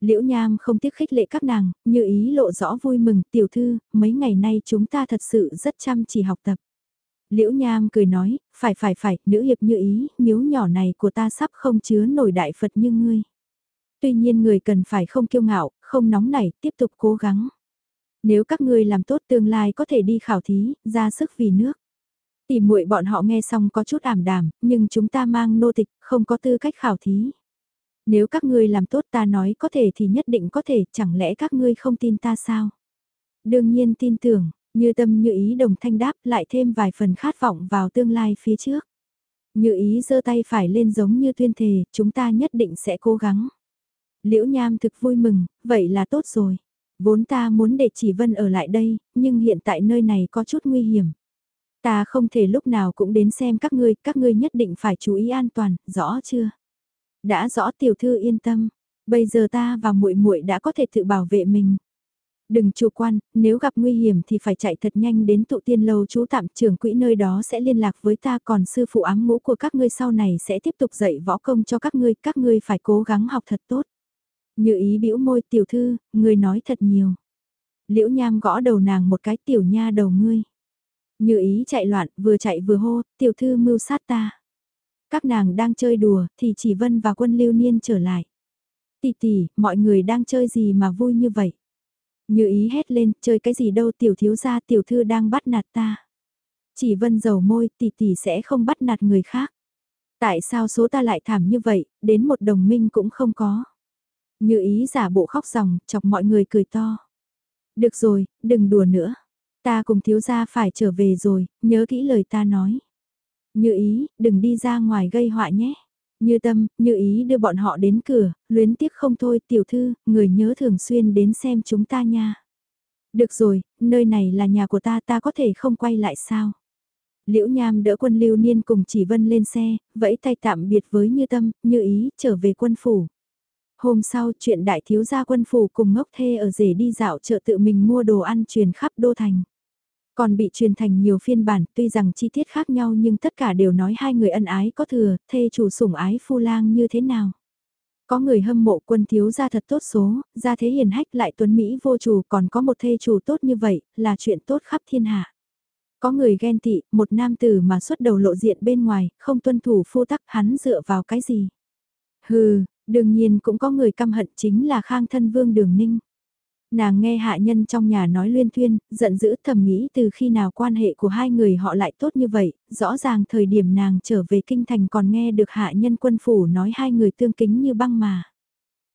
Liễu Nham không tiếc khích lệ các nàng, như ý lộ rõ vui mừng, tiểu thư, mấy ngày nay chúng ta thật sự rất chăm chỉ học tập. Liễu Nham cười nói, phải phải phải, nữ hiệp như ý, miếu nhỏ này của ta sắp không chứa nổi đại Phật như ngươi. Tuy nhiên người cần phải không kiêu ngạo, không nóng nảy, tiếp tục cố gắng. Nếu các ngươi làm tốt tương lai có thể đi khảo thí, ra sức vì nước. Tỷ muội bọn họ nghe xong có chút ảm đàm, nhưng chúng ta mang nô tịch, không có tư cách khảo thí. Nếu các ngươi làm tốt ta nói có thể thì nhất định có thể, chẳng lẽ các ngươi không tin ta sao? Đương nhiên tin tưởng, như tâm như ý đồng thanh đáp lại thêm vài phần khát vọng vào tương lai phía trước. Như ý giơ tay phải lên giống như tuyên thề, chúng ta nhất định sẽ cố gắng. Liễu Nham thực vui mừng, vậy là tốt rồi. Vốn ta muốn để chỉ vân ở lại đây, nhưng hiện tại nơi này có chút nguy hiểm. Ta không thể lúc nào cũng đến xem các ngươi, các ngươi nhất định phải chú ý an toàn, rõ chưa? Đã rõ tiểu thư yên tâm, bây giờ ta và muội muội đã có thể tự bảo vệ mình. Đừng chủ quan, nếu gặp nguy hiểm thì phải chạy thật nhanh đến tụ tiên lâu chú tạm trưởng quỹ nơi đó sẽ liên lạc với ta còn sư phụ ám ngũ của các ngươi sau này sẽ tiếp tục dạy võ công cho các ngươi, các ngươi phải cố gắng học thật tốt. Như ý bĩu môi tiểu thư, ngươi nói thật nhiều. Liễu nham gõ đầu nàng một cái tiểu nha đầu ngươi. Như ý chạy loạn, vừa chạy vừa hô, tiểu thư mưu sát ta. Các nàng đang chơi đùa, thì chỉ Vân và quân lưu niên trở lại. Tỷ tỷ, mọi người đang chơi gì mà vui như vậy? Như ý hét lên, chơi cái gì đâu tiểu thiếu gia tiểu thư đang bắt nạt ta. Chỉ Vân dầu môi, tỷ tỷ sẽ không bắt nạt người khác. Tại sao số ta lại thảm như vậy, đến một đồng minh cũng không có. Như ý giả bộ khóc ròng, chọc mọi người cười to. Được rồi, đừng đùa nữa. Ta cùng thiếu gia phải trở về rồi, nhớ kỹ lời ta nói. Như ý, đừng đi ra ngoài gây họa nhé. Như tâm, như ý đưa bọn họ đến cửa, luyến tiếc không thôi tiểu thư, người nhớ thường xuyên đến xem chúng ta nha. Được rồi, nơi này là nhà của ta ta có thể không quay lại sao? Liễu Nham đỡ quân lưu niên cùng chỉ vân lên xe, vẫy tay tạm biệt với như tâm, như ý, trở về quân phủ. Hôm sau chuyện đại thiếu gia quân phủ cùng ngốc thê ở rể đi dạo chợ tự mình mua đồ ăn truyền khắp đô thành. Còn bị truyền thành nhiều phiên bản, tuy rằng chi tiết khác nhau nhưng tất cả đều nói hai người ân ái có thừa, thê chủ sủng ái phu lang như thế nào. Có người hâm mộ quân thiếu gia thật tốt số, gia thế hiền hách lại tuấn Mỹ vô chủ còn có một thê chủ tốt như vậy, là chuyện tốt khắp thiên hạ. Có người ghen tị, một nam tử mà xuất đầu lộ diện bên ngoài, không tuân thủ phu tắc hắn dựa vào cái gì. Hừ, đương nhiên cũng có người căm hận chính là khang thân vương đường ninh. Nàng nghe hạ nhân trong nhà nói luyên thuyên, giận dữ thầm nghĩ từ khi nào quan hệ của hai người họ lại tốt như vậy, rõ ràng thời điểm nàng trở về kinh thành còn nghe được hạ nhân quân phủ nói hai người tương kính như băng mà.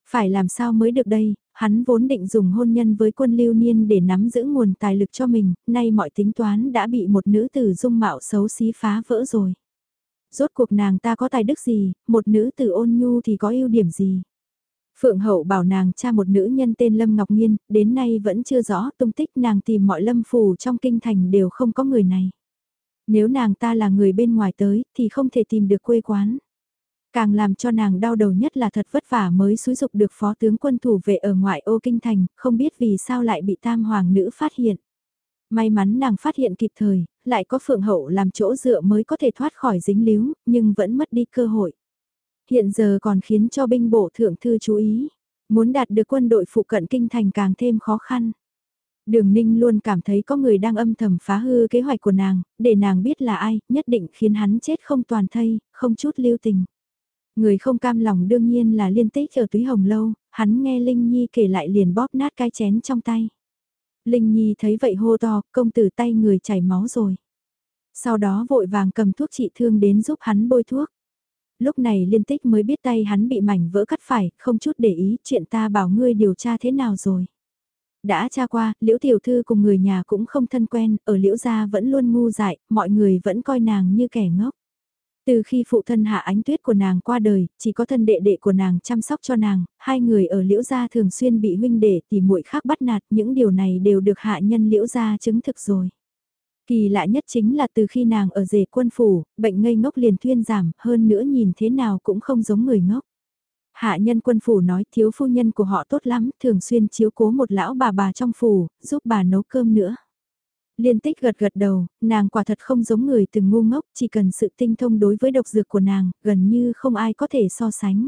Phải làm sao mới được đây, hắn vốn định dùng hôn nhân với quân lưu niên để nắm giữ nguồn tài lực cho mình, nay mọi tính toán đã bị một nữ tử dung mạo xấu xí phá vỡ rồi. Rốt cuộc nàng ta có tài đức gì, một nữ tử ôn nhu thì có ưu điểm gì. Phượng Hậu bảo nàng cha một nữ nhân tên Lâm Ngọc Nhiên, đến nay vẫn chưa rõ tung tích nàng tìm mọi lâm phù trong kinh thành đều không có người này. Nếu nàng ta là người bên ngoài tới thì không thể tìm được quê quán. Càng làm cho nàng đau đầu nhất là thật vất vả mới xúi dục được phó tướng quân thủ vệ ở ngoại ô kinh thành, không biết vì sao lại bị tam hoàng nữ phát hiện. May mắn nàng phát hiện kịp thời, lại có phượng hậu làm chỗ dựa mới có thể thoát khỏi dính líu, nhưng vẫn mất đi cơ hội hiện giờ còn khiến cho binh bộ thượng thư chú ý, muốn đạt được quân đội phụ cận kinh thành càng thêm khó khăn. Đường Ninh luôn cảm thấy có người đang âm thầm phá hư kế hoạch của nàng, để nàng biết là ai, nhất định khiến hắn chết không toàn thây, không chút lưu tình. Người không cam lòng đương nhiên là liên tích ở túy hồng lâu, hắn nghe Linh Nhi kể lại liền bóp nát cái chén trong tay. Linh Nhi thấy vậy hô to, công tử tay người chảy máu rồi. Sau đó vội vàng cầm thuốc trị thương đến giúp hắn bôi thuốc lúc này liên tích mới biết tay hắn bị mảnh vỡ cắt phải, không chút để ý chuyện ta bảo ngươi điều tra thế nào rồi. Đã tra qua, liễu tiểu thư cùng người nhà cũng không thân quen, ở liễu gia vẫn luôn ngu dại, mọi người vẫn coi nàng như kẻ ngốc. Từ khi phụ thân hạ ánh tuyết của nàng qua đời, chỉ có thân đệ đệ của nàng chăm sóc cho nàng, hai người ở liễu gia thường xuyên bị huynh đệ tỉ muội khác bắt nạt, những điều này đều được hạ nhân liễu gia chứng thực rồi. Kỳ lạ nhất chính là từ khi nàng ở rể quân phủ, bệnh ngây ngốc liền thuyên giảm, hơn nữa nhìn thế nào cũng không giống người ngốc. Hạ nhân quân phủ nói thiếu phu nhân của họ tốt lắm, thường xuyên chiếu cố một lão bà bà trong phủ, giúp bà nấu cơm nữa. Liên tích gật gật đầu, nàng quả thật không giống người từng ngu ngốc, chỉ cần sự tinh thông đối với độc dược của nàng, gần như không ai có thể so sánh.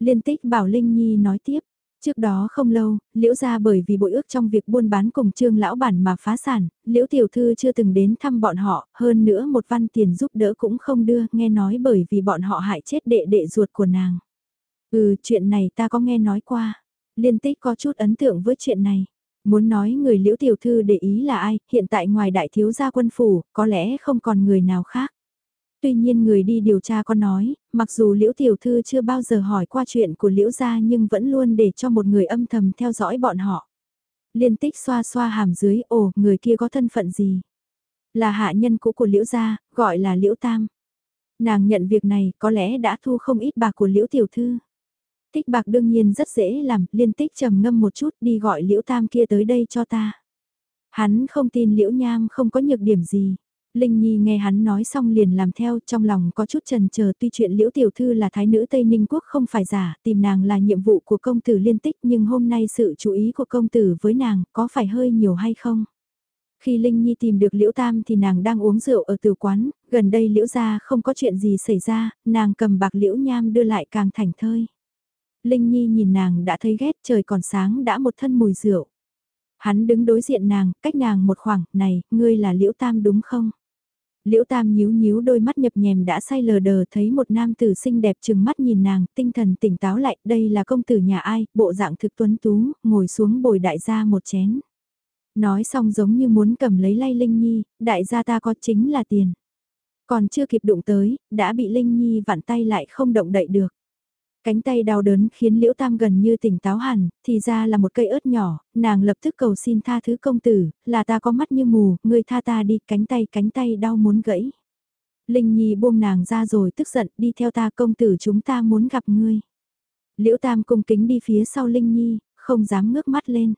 Liên tích bảo Linh Nhi nói tiếp, Trước đó không lâu, Liễu gia bởi vì bội ước trong việc buôn bán cùng trương lão bản mà phá sản, Liễu tiểu thư chưa từng đến thăm bọn họ, hơn nữa một văn tiền giúp đỡ cũng không đưa, nghe nói bởi vì bọn họ hại chết đệ đệ ruột của nàng. Ừ, chuyện này ta có nghe nói qua. Liên tích có chút ấn tượng với chuyện này. Muốn nói người liễu tiểu thư để ý là ai, hiện tại ngoài đại thiếu gia quân phủ, có lẽ không còn người nào khác. Tuy nhiên người đi điều tra có nói, mặc dù Liễu Tiểu Thư chưa bao giờ hỏi qua chuyện của Liễu gia nhưng vẫn luôn để cho một người âm thầm theo dõi bọn họ. Liên tích xoa xoa hàm dưới, ồ, người kia có thân phận gì? Là hạ nhân cũ của Liễu gia, gọi là Liễu Tam. Nàng nhận việc này có lẽ đã thu không ít bạc của Liễu Tiểu Thư. Tích bạc đương nhiên rất dễ làm, liên tích trầm ngâm một chút đi gọi liễu tam kia tới đây cho ta. Hắn không tin liễu nham không có nhược điểm gì. Linh Nhi nghe hắn nói xong liền làm theo trong lòng có chút trần chờ tuy chuyện liễu tiểu thư là thái nữ Tây Ninh Quốc không phải giả, tìm nàng là nhiệm vụ của công tử liên tích nhưng hôm nay sự chú ý của công tử với nàng có phải hơi nhiều hay không? Khi Linh Nhi tìm được Liễu Tam thì nàng đang uống rượu ở từ quán, gần đây Liễu gia không có chuyện gì xảy ra, nàng cầm bạc Liễu Nham đưa lại càng thành thơi. Linh Nhi nhìn nàng đã thấy ghét trời còn sáng đã một thân mùi rượu. Hắn đứng đối diện nàng, cách nàng một khoảng, này, ngươi là Liễu Tam đúng không? Liễu Tam nhíu nhíu đôi mắt nhập nhèm đã say lờ đờ thấy một nam tử xinh đẹp chừng mắt nhìn nàng, tinh thần tỉnh táo lại, đây là công tử nhà ai, bộ dạng thực tuấn tú, ngồi xuống bồi đại gia một chén. Nói xong giống như muốn cầm lấy lay Linh Nhi, đại gia ta có chính là tiền. Còn chưa kịp đụng tới, đã bị Linh Nhi vặn tay lại không động đậy được. Cánh tay đau đớn khiến Liễu Tam gần như tỉnh táo hẳn, thì ra là một cây ớt nhỏ, nàng lập tức cầu xin tha thứ công tử, là ta có mắt như mù, ngươi tha ta đi, cánh tay cánh tay đau muốn gãy. Linh Nhi buông nàng ra rồi tức giận, đi theo ta công tử chúng ta muốn gặp ngươi. Liễu Tam cung kính đi phía sau Linh Nhi, không dám ngước mắt lên.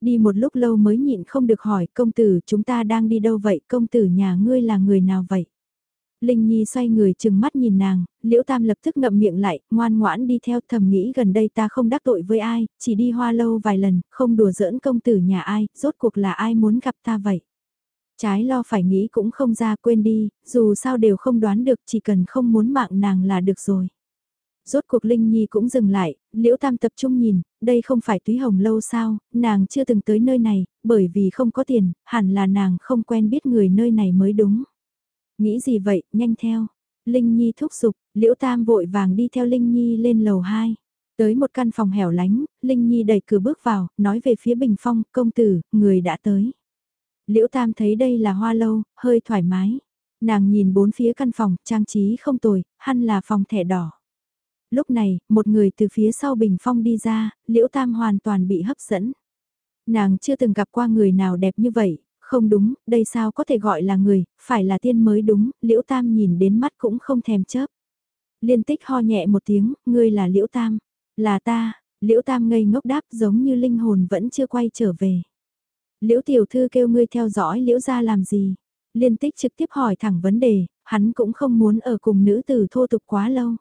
Đi một lúc lâu mới nhịn không được hỏi công tử chúng ta đang đi đâu vậy công tử nhà ngươi là người nào vậy? Linh Nhi xoay người chừng mắt nhìn nàng, Liễu Tam lập tức ngậm miệng lại, ngoan ngoãn đi theo thầm nghĩ gần đây ta không đắc tội với ai, chỉ đi hoa lâu vài lần, không đùa giỡn công tử nhà ai, rốt cuộc là ai muốn gặp ta vậy. Trái lo phải nghĩ cũng không ra quên đi, dù sao đều không đoán được chỉ cần không muốn mạng nàng là được rồi. Rốt cuộc Linh Nhi cũng dừng lại, Liễu Tam tập trung nhìn, đây không phải túy hồng lâu sao, nàng chưa từng tới nơi này, bởi vì không có tiền, hẳn là nàng không quen biết người nơi này mới đúng. Nghĩ gì vậy, nhanh theo. Linh Nhi thúc giục, Liễu Tam vội vàng đi theo Linh Nhi lên lầu 2. Tới một căn phòng hẻo lánh, Linh Nhi đẩy cửa bước vào, nói về phía Bình Phong, công tử, người đã tới. Liễu Tam thấy đây là hoa lâu, hơi thoải mái. Nàng nhìn bốn phía căn phòng, trang trí không tồi, hẳn là phòng thẻ đỏ. Lúc này, một người từ phía sau Bình Phong đi ra, Liễu Tam hoàn toàn bị hấp dẫn. Nàng chưa từng gặp qua người nào đẹp như vậy, không đúng, đây sao có thể gọi là người, phải là tiên mới đúng, liễu tam nhìn đến mắt cũng không thèm chớp. Liên tích ho nhẹ một tiếng, ngươi là liễu tam, là ta, liễu tam ngây ngốc đáp giống như linh hồn vẫn chưa quay trở về. Liễu tiểu thư kêu ngươi theo dõi liễu ra làm gì? Liên tích trực tiếp hỏi thẳng vấn đề, hắn cũng không muốn ở cùng nữ tử thô tục quá lâu.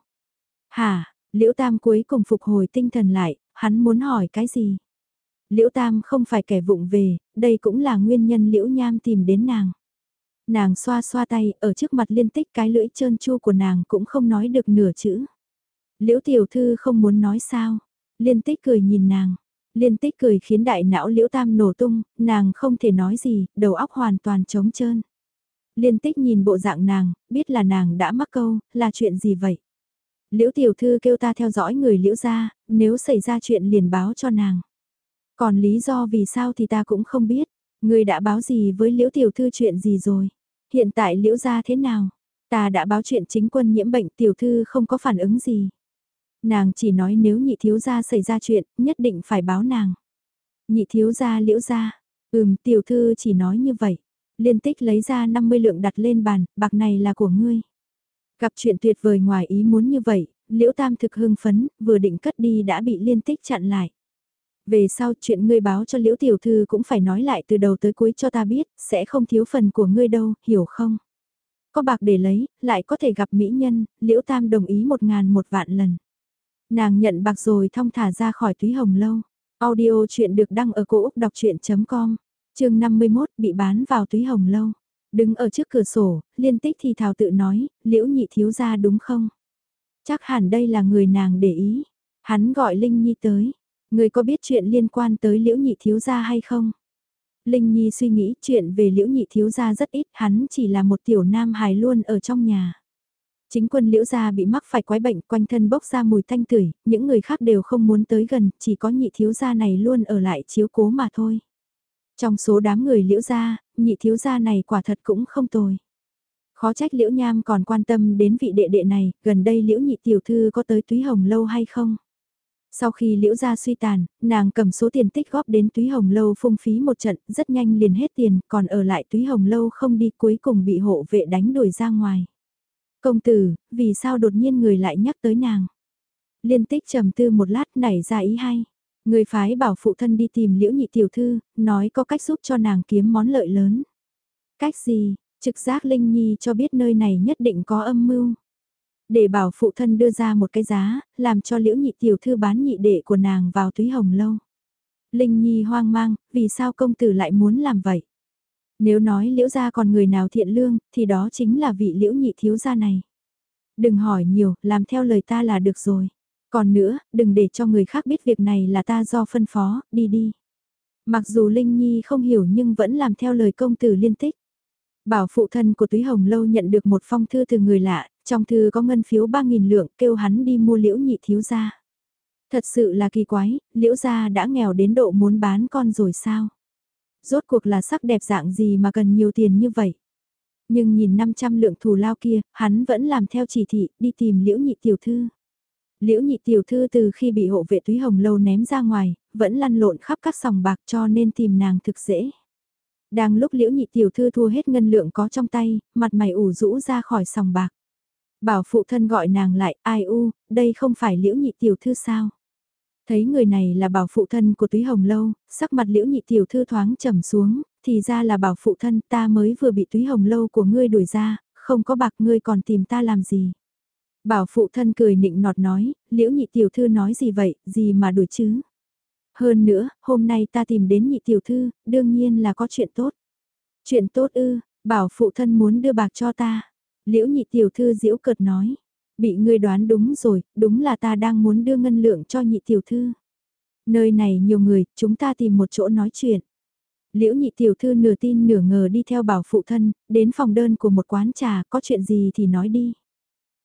Hả, liễu tam cuối cùng phục hồi tinh thần lại, hắn muốn hỏi cái gì? Liễu Tam không phải kẻ vụng về, đây cũng là nguyên nhân Liễu Nham tìm đến nàng. Nàng xoa xoa tay, ở trước mặt liên tích cái lưỡi trơn chu của nàng cũng không nói được nửa chữ. Liễu Tiểu Thư không muốn nói sao. Liên tích cười nhìn nàng. Liên tích cười khiến đại não Liễu Tam nổ tung, nàng không thể nói gì, đầu óc hoàn toàn trống trơn. Liên tích nhìn bộ dạng nàng, biết là nàng đã mắc câu, là chuyện gì vậy? Liễu Tiểu Thư kêu ta theo dõi người Liễu ra, nếu xảy ra chuyện liền báo cho nàng. Còn lý do vì sao thì ta cũng không biết. Người đã báo gì với liễu tiểu thư chuyện gì rồi? Hiện tại liễu gia thế nào? Ta đã báo chuyện chính quân nhiễm bệnh tiểu thư không có phản ứng gì. Nàng chỉ nói nếu nhị thiếu gia xảy ra chuyện, nhất định phải báo nàng. Nhị thiếu gia liễu gia, ừm tiểu thư chỉ nói như vậy. Liên tích lấy ra 50 lượng đặt lên bàn, bạc này là của ngươi. Gặp chuyện tuyệt vời ngoài ý muốn như vậy, liễu tam thực hưng phấn, vừa định cất đi đã bị liên tích chặn lại. Về sau chuyện ngươi báo cho liễu tiểu thư cũng phải nói lại từ đầu tới cuối cho ta biết, sẽ không thiếu phần của ngươi đâu, hiểu không? Có bạc để lấy, lại có thể gặp mỹ nhân, liễu tam đồng ý một ngàn một vạn lần. Nàng nhận bạc rồi thong thả ra khỏi túy hồng lâu. Audio chuyện được đăng ở cổ Úc đọc chuyện.com, chương 51 bị bán vào túy hồng lâu. Đứng ở trước cửa sổ, liên tích thì thào tự nói, liễu nhị thiếu ra đúng không? Chắc hẳn đây là người nàng để ý. Hắn gọi Linh Nhi tới, Người có biết chuyện liên quan tới liễu nhị thiếu gia hay không? Linh Nhi suy nghĩ chuyện về liễu nhị thiếu gia rất ít, hắn chỉ là một tiểu nam hài luôn ở trong nhà. Chính quân liễu gia bị mắc phải quái bệnh quanh thân bốc ra mùi thanh tửi, những người khác đều không muốn tới gần, chỉ có nhị thiếu gia này luôn ở lại chiếu cố mà thôi. Trong số đám người liễu gia, nhị thiếu gia này quả thật cũng không tồi. Khó trách liễu nham còn quan tâm đến vị đệ đệ này, gần đây liễu nhị tiểu thư có tới túy hồng lâu hay không? Sau khi liễu gia suy tàn, nàng cầm số tiền tích góp đến túy hồng lâu phung phí một trận, rất nhanh liền hết tiền, còn ở lại túy hồng lâu không đi cuối cùng bị hộ vệ đánh đuổi ra ngoài. Công tử, vì sao đột nhiên người lại nhắc tới nàng? Liên tích trầm tư một lát nảy ra ý hay. Người phái bảo phụ thân đi tìm liễu nhị tiểu thư, nói có cách giúp cho nàng kiếm món lợi lớn. Cách gì, trực giác Linh Nhi cho biết nơi này nhất định có âm mưu. Để bảo phụ thân đưa ra một cái giá, làm cho liễu nhị tiểu thư bán nhị đệ của nàng vào túy hồng lâu. Linh Nhi hoang mang, vì sao công tử lại muốn làm vậy? Nếu nói liễu gia còn người nào thiện lương, thì đó chính là vị liễu nhị thiếu gia này. Đừng hỏi nhiều, làm theo lời ta là được rồi. Còn nữa, đừng để cho người khác biết việc này là ta do phân phó, đi đi. Mặc dù Linh Nhi không hiểu nhưng vẫn làm theo lời công tử liên tích. Bảo phụ thân của Túy Hồng Lâu nhận được một phong thư từ người lạ, trong thư có ngân phiếu 3.000 lượng kêu hắn đi mua liễu nhị thiếu gia. Thật sự là kỳ quái, liễu gia đã nghèo đến độ muốn bán con rồi sao? Rốt cuộc là sắc đẹp dạng gì mà cần nhiều tiền như vậy? Nhưng nhìn 500 lượng thù lao kia, hắn vẫn làm theo chỉ thị, đi tìm liễu nhị tiểu thư. Liễu nhị tiểu thư từ khi bị hộ vệ túy hồng lâu ném ra ngoài, vẫn lăn lộn khắp các sòng bạc cho nên tìm nàng thực dễ. Đang lúc liễu nhị tiểu thư thua hết ngân lượng có trong tay, mặt mày ủ rũ ra khỏi sòng bạc. Bảo phụ thân gọi nàng lại, ai u, đây không phải liễu nhị tiểu thư sao? Thấy người này là bảo phụ thân của túy hồng lâu, sắc mặt liễu nhị tiểu thư thoáng trầm xuống, thì ra là bảo phụ thân ta mới vừa bị túy hồng lâu của ngươi đuổi ra, không có bạc ngươi còn tìm ta làm gì. Bảo phụ thân cười nịnh nọt nói, liễu nhị tiểu thư nói gì vậy, gì mà đuổi chứ. Hơn nữa, hôm nay ta tìm đến nhị tiểu thư, đương nhiên là có chuyện tốt. Chuyện tốt ư, bảo phụ thân muốn đưa bạc cho ta. Liễu nhị tiểu thư diễu cợt nói. Bị ngươi đoán đúng rồi, đúng là ta đang muốn đưa ngân lượng cho nhị tiểu thư. Nơi này nhiều người, chúng ta tìm một chỗ nói chuyện. Liễu nhị tiểu thư nửa tin nửa ngờ đi theo bảo phụ thân, đến phòng đơn của một quán trà, có chuyện gì thì nói đi.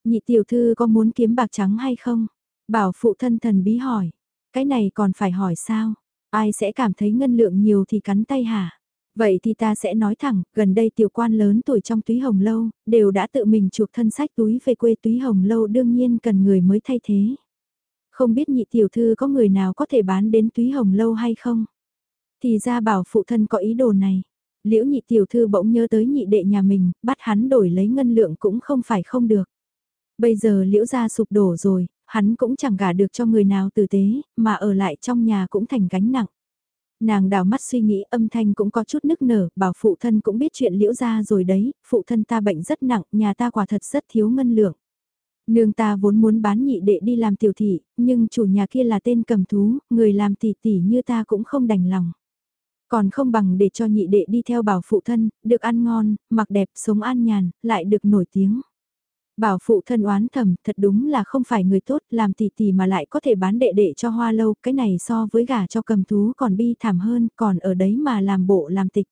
Nhị tiểu thư có muốn kiếm bạc trắng hay không? Bảo phụ thân thần bí hỏi. Cái này còn phải hỏi sao? Ai sẽ cảm thấy ngân lượng nhiều thì cắn tay hả? Vậy thì ta sẽ nói thẳng, gần đây tiểu quan lớn tuổi trong túy hồng lâu, đều đã tự mình chuộc thân sách túi về quê túy hồng lâu đương nhiên cần người mới thay thế. Không biết nhị tiểu thư có người nào có thể bán đến túy hồng lâu hay không? Thì ra bảo phụ thân có ý đồ này. Liễu nhị tiểu thư bỗng nhớ tới nhị đệ nhà mình, bắt hắn đổi lấy ngân lượng cũng không phải không được. Bây giờ liễu gia sụp đổ rồi, hắn cũng chẳng gả được cho người nào tử tế, mà ở lại trong nhà cũng thành gánh nặng. Nàng đào mắt suy nghĩ âm thanh cũng có chút nức nở, bảo phụ thân cũng biết chuyện liễu gia rồi đấy, phụ thân ta bệnh rất nặng, nhà ta quả thật rất thiếu ngân lượng. Nương ta vốn muốn bán nhị đệ đi làm tiểu thị, nhưng chủ nhà kia là tên cầm thú, người làm tỷ tỷ như ta cũng không đành lòng. Còn không bằng để cho nhị đệ đi theo bảo phụ thân, được ăn ngon, mặc đẹp, sống an nhàn, lại được nổi tiếng. Bảo phụ thân oán thầm, thật đúng là không phải người tốt, làm tỷ tỷ mà lại có thể bán đệ đệ cho hoa lâu, cái này so với gà cho cầm thú còn bi thảm hơn, còn ở đấy mà làm bộ làm tịch.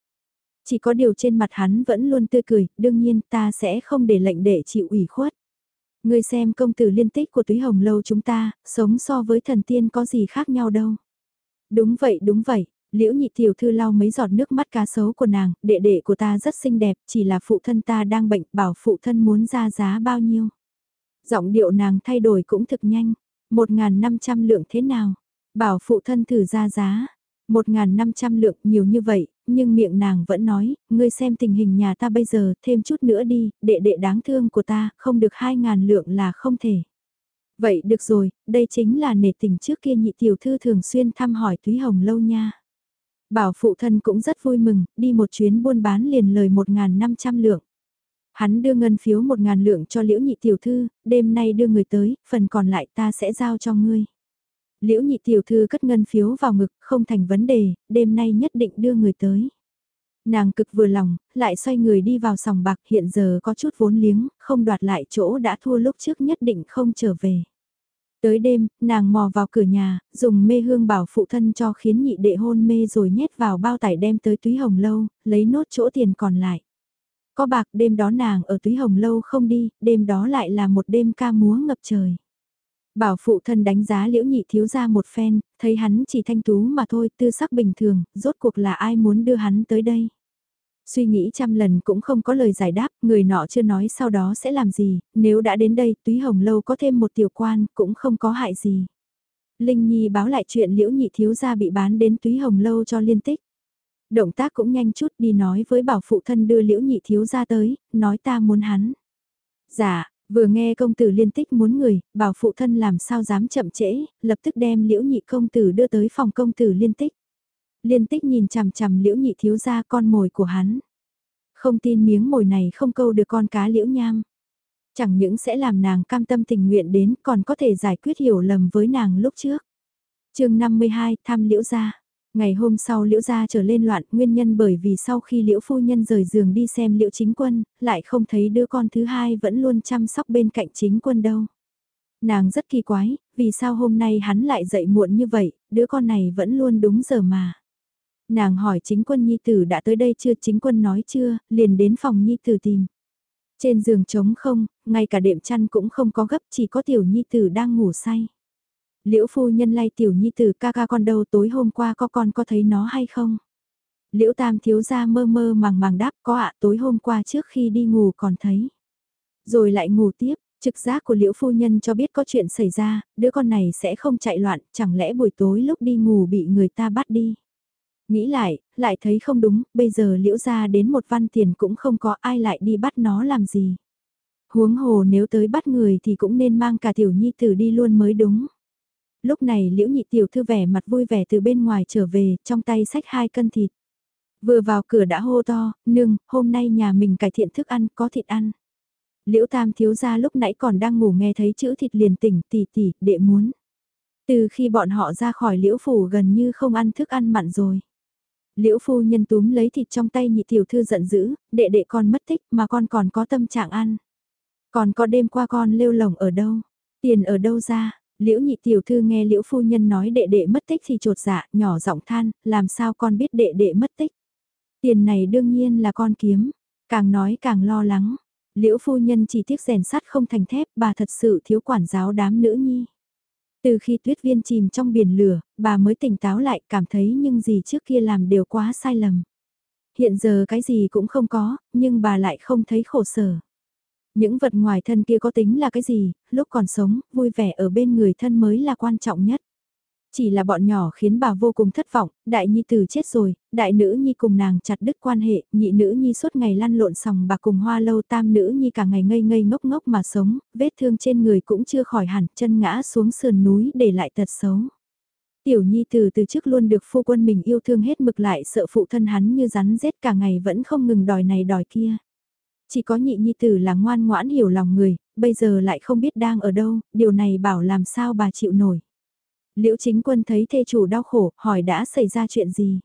Chỉ có điều trên mặt hắn vẫn luôn tươi cười, đương nhiên ta sẽ không để lệnh đệ chịu ủy khuất. Người xem công tử liên tích của túy hồng lâu chúng ta, sống so với thần tiên có gì khác nhau đâu. Đúng vậy đúng vậy, Liễu nhị tiểu thư lau mấy giọt nước mắt cá sấu của nàng, đệ đệ của ta rất xinh đẹp, chỉ là phụ thân ta đang bệnh, bảo phụ thân muốn ra giá bao nhiêu. Giọng điệu nàng thay đổi cũng thực nhanh, 1.500 lượng thế nào? Bảo phụ thân thử ra giá, 1.500 lượng nhiều như vậy, nhưng miệng nàng vẫn nói, ngươi xem tình hình nhà ta bây giờ, thêm chút nữa đi, đệ đệ đáng thương của ta, không được 2.000 lượng là không thể. Vậy được rồi, đây chính là nể tình trước kia nhị tiểu thư thường xuyên thăm hỏi Thúy Hồng lâu nha. Bảo phụ thân cũng rất vui mừng, đi một chuyến buôn bán liền lời 1.500 lượng. Hắn đưa ngân phiếu 1.000 lượng cho liễu nhị tiểu thư, đêm nay đưa người tới, phần còn lại ta sẽ giao cho ngươi. Liễu nhị tiểu thư cất ngân phiếu vào ngực, không thành vấn đề, đêm nay nhất định đưa người tới. Nàng cực vừa lòng, lại xoay người đi vào sòng bạc hiện giờ có chút vốn liếng, không đoạt lại chỗ đã thua lúc trước nhất định không trở về. Tới đêm, nàng mò vào cửa nhà, dùng mê hương bảo phụ thân cho khiến nhị đệ hôn mê rồi nhét vào bao tải đem tới túy hồng lâu, lấy nốt chỗ tiền còn lại. Có bạc đêm đó nàng ở túy hồng lâu không đi, đêm đó lại là một đêm ca múa ngập trời. Bảo phụ thân đánh giá liễu nhị thiếu ra một phen, thấy hắn chỉ thanh tú mà thôi, tư sắc bình thường, rốt cuộc là ai muốn đưa hắn tới đây. Suy nghĩ trăm lần cũng không có lời giải đáp, người nọ chưa nói sau đó sẽ làm gì, nếu đã đến đây túy hồng lâu có thêm một tiểu quan cũng không có hại gì. Linh Nhi báo lại chuyện liễu nhị thiếu gia bị bán đến túy hồng lâu cho liên tích. Động tác cũng nhanh chút đi nói với bảo phụ thân đưa liễu nhị thiếu gia tới, nói ta muốn hắn. Dạ, Vừa nghe công tử liên tích muốn người, bảo phụ thân làm sao dám chậm trễ, lập tức đem liễu nhị công tử đưa tới phòng công tử liên tích. Liên tích nhìn chằm chằm liễu nhị thiếu ra con mồi của hắn. Không tin miếng mồi này không câu được con cá liễu nham. Chẳng những sẽ làm nàng cam tâm tình nguyện đến còn có thể giải quyết hiểu lầm với nàng lúc trước. chương 52 thăm liễu gia. Ngày hôm sau liễu gia trở lên loạn nguyên nhân bởi vì sau khi liễu phu nhân rời giường đi xem liễu chính quân, lại không thấy đứa con thứ hai vẫn luôn chăm sóc bên cạnh chính quân đâu. Nàng rất kỳ quái, vì sao hôm nay hắn lại dậy muộn như vậy, đứa con này vẫn luôn đúng giờ mà. Nàng hỏi chính quân nhi tử đã tới đây chưa chính quân nói chưa, liền đến phòng nhi tử tìm. Trên giường trống không, ngay cả đệm chăn cũng không có gấp chỉ có tiểu nhi tử đang ngủ say. Liễu phu nhân lay tiểu nhi tử ca ca con đâu tối hôm qua có con có thấy nó hay không? Liễu tam thiếu ra mơ mơ màng màng đáp có ạ tối hôm qua trước khi đi ngủ còn thấy. Rồi lại ngủ tiếp, trực giác của liễu phu nhân cho biết có chuyện xảy ra, đứa con này sẽ không chạy loạn, chẳng lẽ buổi tối lúc đi ngủ bị người ta bắt đi. Nghĩ lại, lại thấy không đúng, bây giờ liễu ra đến một văn tiền cũng không có ai lại đi bắt nó làm gì. Huống hồ nếu tới bắt người thì cũng nên mang cả tiểu nhi tử đi luôn mới đúng. Lúc này liễu nhị tiểu thư vẻ mặt vui vẻ từ bên ngoài trở về, trong tay sách hai cân thịt. Vừa vào cửa đã hô to, nương, hôm nay nhà mình cải thiện thức ăn, có thịt ăn. Liễu tam thiếu gia lúc nãy còn đang ngủ nghe thấy chữ thịt liền tỉnh tỉ tỉ, đệ muốn. Từ khi bọn họ ra khỏi liễu phủ gần như không ăn thức ăn mặn rồi. Liễu phu nhân túm lấy thịt trong tay nhị tiểu thư giận dữ, đệ đệ con mất tích mà con còn có tâm trạng ăn. Còn có đêm qua con lêu lồng ở đâu? Tiền ở đâu ra? Liễu nhị tiểu thư nghe liễu phu nhân nói đệ đệ mất tích thì trột dạ, nhỏ giọng than, làm sao con biết đệ đệ mất tích? Tiền này đương nhiên là con kiếm, càng nói càng lo lắng. Liễu phu nhân chỉ tiếc rèn sắt không thành thép, bà thật sự thiếu quản giáo đám nữ nhi. Từ khi tuyết viên chìm trong biển lửa, bà mới tỉnh táo lại cảm thấy nhưng gì trước kia làm đều quá sai lầm. Hiện giờ cái gì cũng không có, nhưng bà lại không thấy khổ sở. Những vật ngoài thân kia có tính là cái gì, lúc còn sống, vui vẻ ở bên người thân mới là quan trọng nhất. Chỉ là bọn nhỏ khiến bà vô cùng thất vọng, đại nhi tử chết rồi, đại nữ nhi cùng nàng chặt đứt quan hệ, nhị nữ nhi suốt ngày lăn lộn sòng bạc cùng hoa lâu tam nữ nhi cả ngày ngây ngây ngốc ngốc mà sống, vết thương trên người cũng chưa khỏi hẳn, chân ngã xuống sườn núi để lại tật xấu. Tiểu nhi tử từ trước luôn được phu quân mình yêu thương hết mực lại sợ phụ thân hắn như rắn rết cả ngày vẫn không ngừng đòi này đòi kia. Chỉ có nhị nhi tử là ngoan ngoãn hiểu lòng người, bây giờ lại không biết đang ở đâu, điều này bảo làm sao bà chịu nổi. Liễu chính quân thấy thê chủ đau khổ, hỏi đã xảy ra chuyện gì?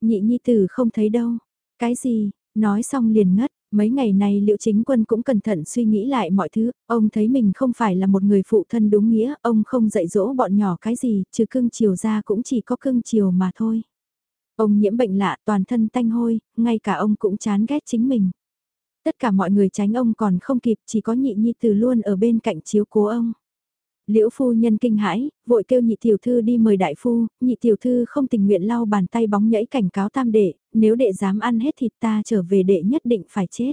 Nhị nhi tử không thấy đâu. Cái gì? Nói xong liền ngất. Mấy ngày này liệu chính quân cũng cẩn thận suy nghĩ lại mọi thứ, ông thấy mình không phải là một người phụ thân đúng nghĩa, ông không dạy dỗ bọn nhỏ cái gì, trừ cưng chiều ra cũng chỉ có cưng chiều mà thôi. Ông nhiễm bệnh lạ toàn thân tanh hôi, ngay cả ông cũng chán ghét chính mình. Tất cả mọi người tránh ông còn không kịp, chỉ có nhị nhi từ luôn ở bên cạnh chiếu cố ông. Liễu phu nhân kinh hãi, vội kêu nhị tiểu thư đi mời đại phu, nhị tiểu thư không tình nguyện lau bàn tay bóng nhảy cảnh cáo tam đệ, nếu đệ dám ăn hết thịt ta trở về đệ nhất định phải chết.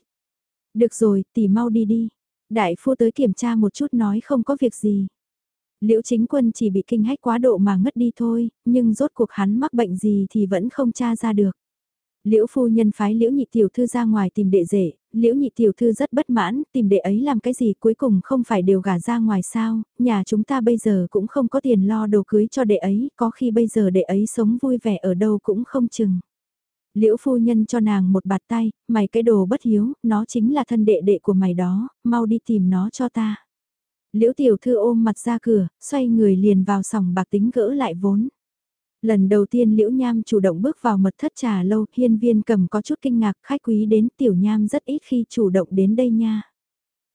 Được rồi, tỷ mau đi đi. Đại phu tới kiểm tra một chút nói không có việc gì. Liễu chính quân chỉ bị kinh hách quá độ mà ngất đi thôi, nhưng rốt cuộc hắn mắc bệnh gì thì vẫn không tra ra được. Liễu phu nhân phái Liễu nhị tiểu thư ra ngoài tìm đệ rể, Liễu nhị tiểu thư rất bất mãn, tìm đệ ấy làm cái gì cuối cùng không phải đều gả ra ngoài sao, nhà chúng ta bây giờ cũng không có tiền lo đồ cưới cho đệ ấy, có khi bây giờ đệ ấy sống vui vẻ ở đâu cũng không chừng. Liễu phu nhân cho nàng một bạt tay, mày cái đồ bất hiếu, nó chính là thân đệ đệ của mày đó, mau đi tìm nó cho ta. Liễu tiểu thư ôm mặt ra cửa, xoay người liền vào sòng bạc tính gỡ lại vốn. Lần đầu tiên Liễu Nham chủ động bước vào mật thất trà lâu, hiên viên cầm có chút kinh ngạc, khách quý đến tiểu Nham rất ít khi chủ động đến đây nha.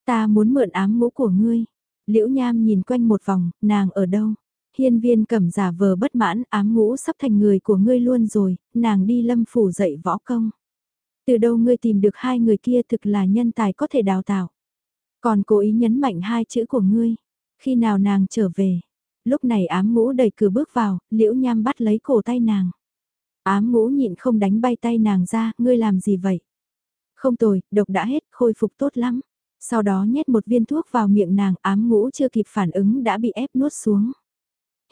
Ta muốn mượn ám ngũ của ngươi. Liễu Nham nhìn quanh một vòng, nàng ở đâu? Hiên viên cầm giả vờ bất mãn, ám ngũ sắp thành người của ngươi luôn rồi, nàng đi lâm phủ dạy võ công. Từ đâu ngươi tìm được hai người kia thực là nhân tài có thể đào tạo. Còn cố ý nhấn mạnh hai chữ của ngươi. Khi nào nàng trở về? Lúc này ám ngũ đẩy cửa bước vào, liễu nham bắt lấy cổ tay nàng. Ám ngũ nhịn không đánh bay tay nàng ra, ngươi làm gì vậy? Không tồi, độc đã hết, khôi phục tốt lắm. Sau đó nhét một viên thuốc vào miệng nàng, ám ngũ chưa kịp phản ứng đã bị ép nuốt xuống.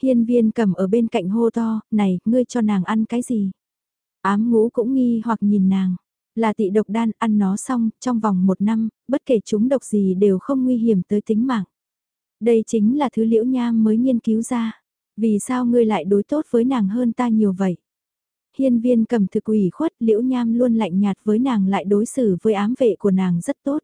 Hiên viên cầm ở bên cạnh hô to, này, ngươi cho nàng ăn cái gì? Ám ngũ cũng nghi hoặc nhìn nàng. Là tị độc đan ăn nó xong, trong vòng một năm, bất kể chúng độc gì đều không nguy hiểm tới tính mạng. Đây chính là thứ liễu nham mới nghiên cứu ra. Vì sao ngươi lại đối tốt với nàng hơn ta nhiều vậy? Hiên viên cầm thực ủy khuất liễu nham luôn lạnh nhạt với nàng lại đối xử với ám vệ của nàng rất tốt.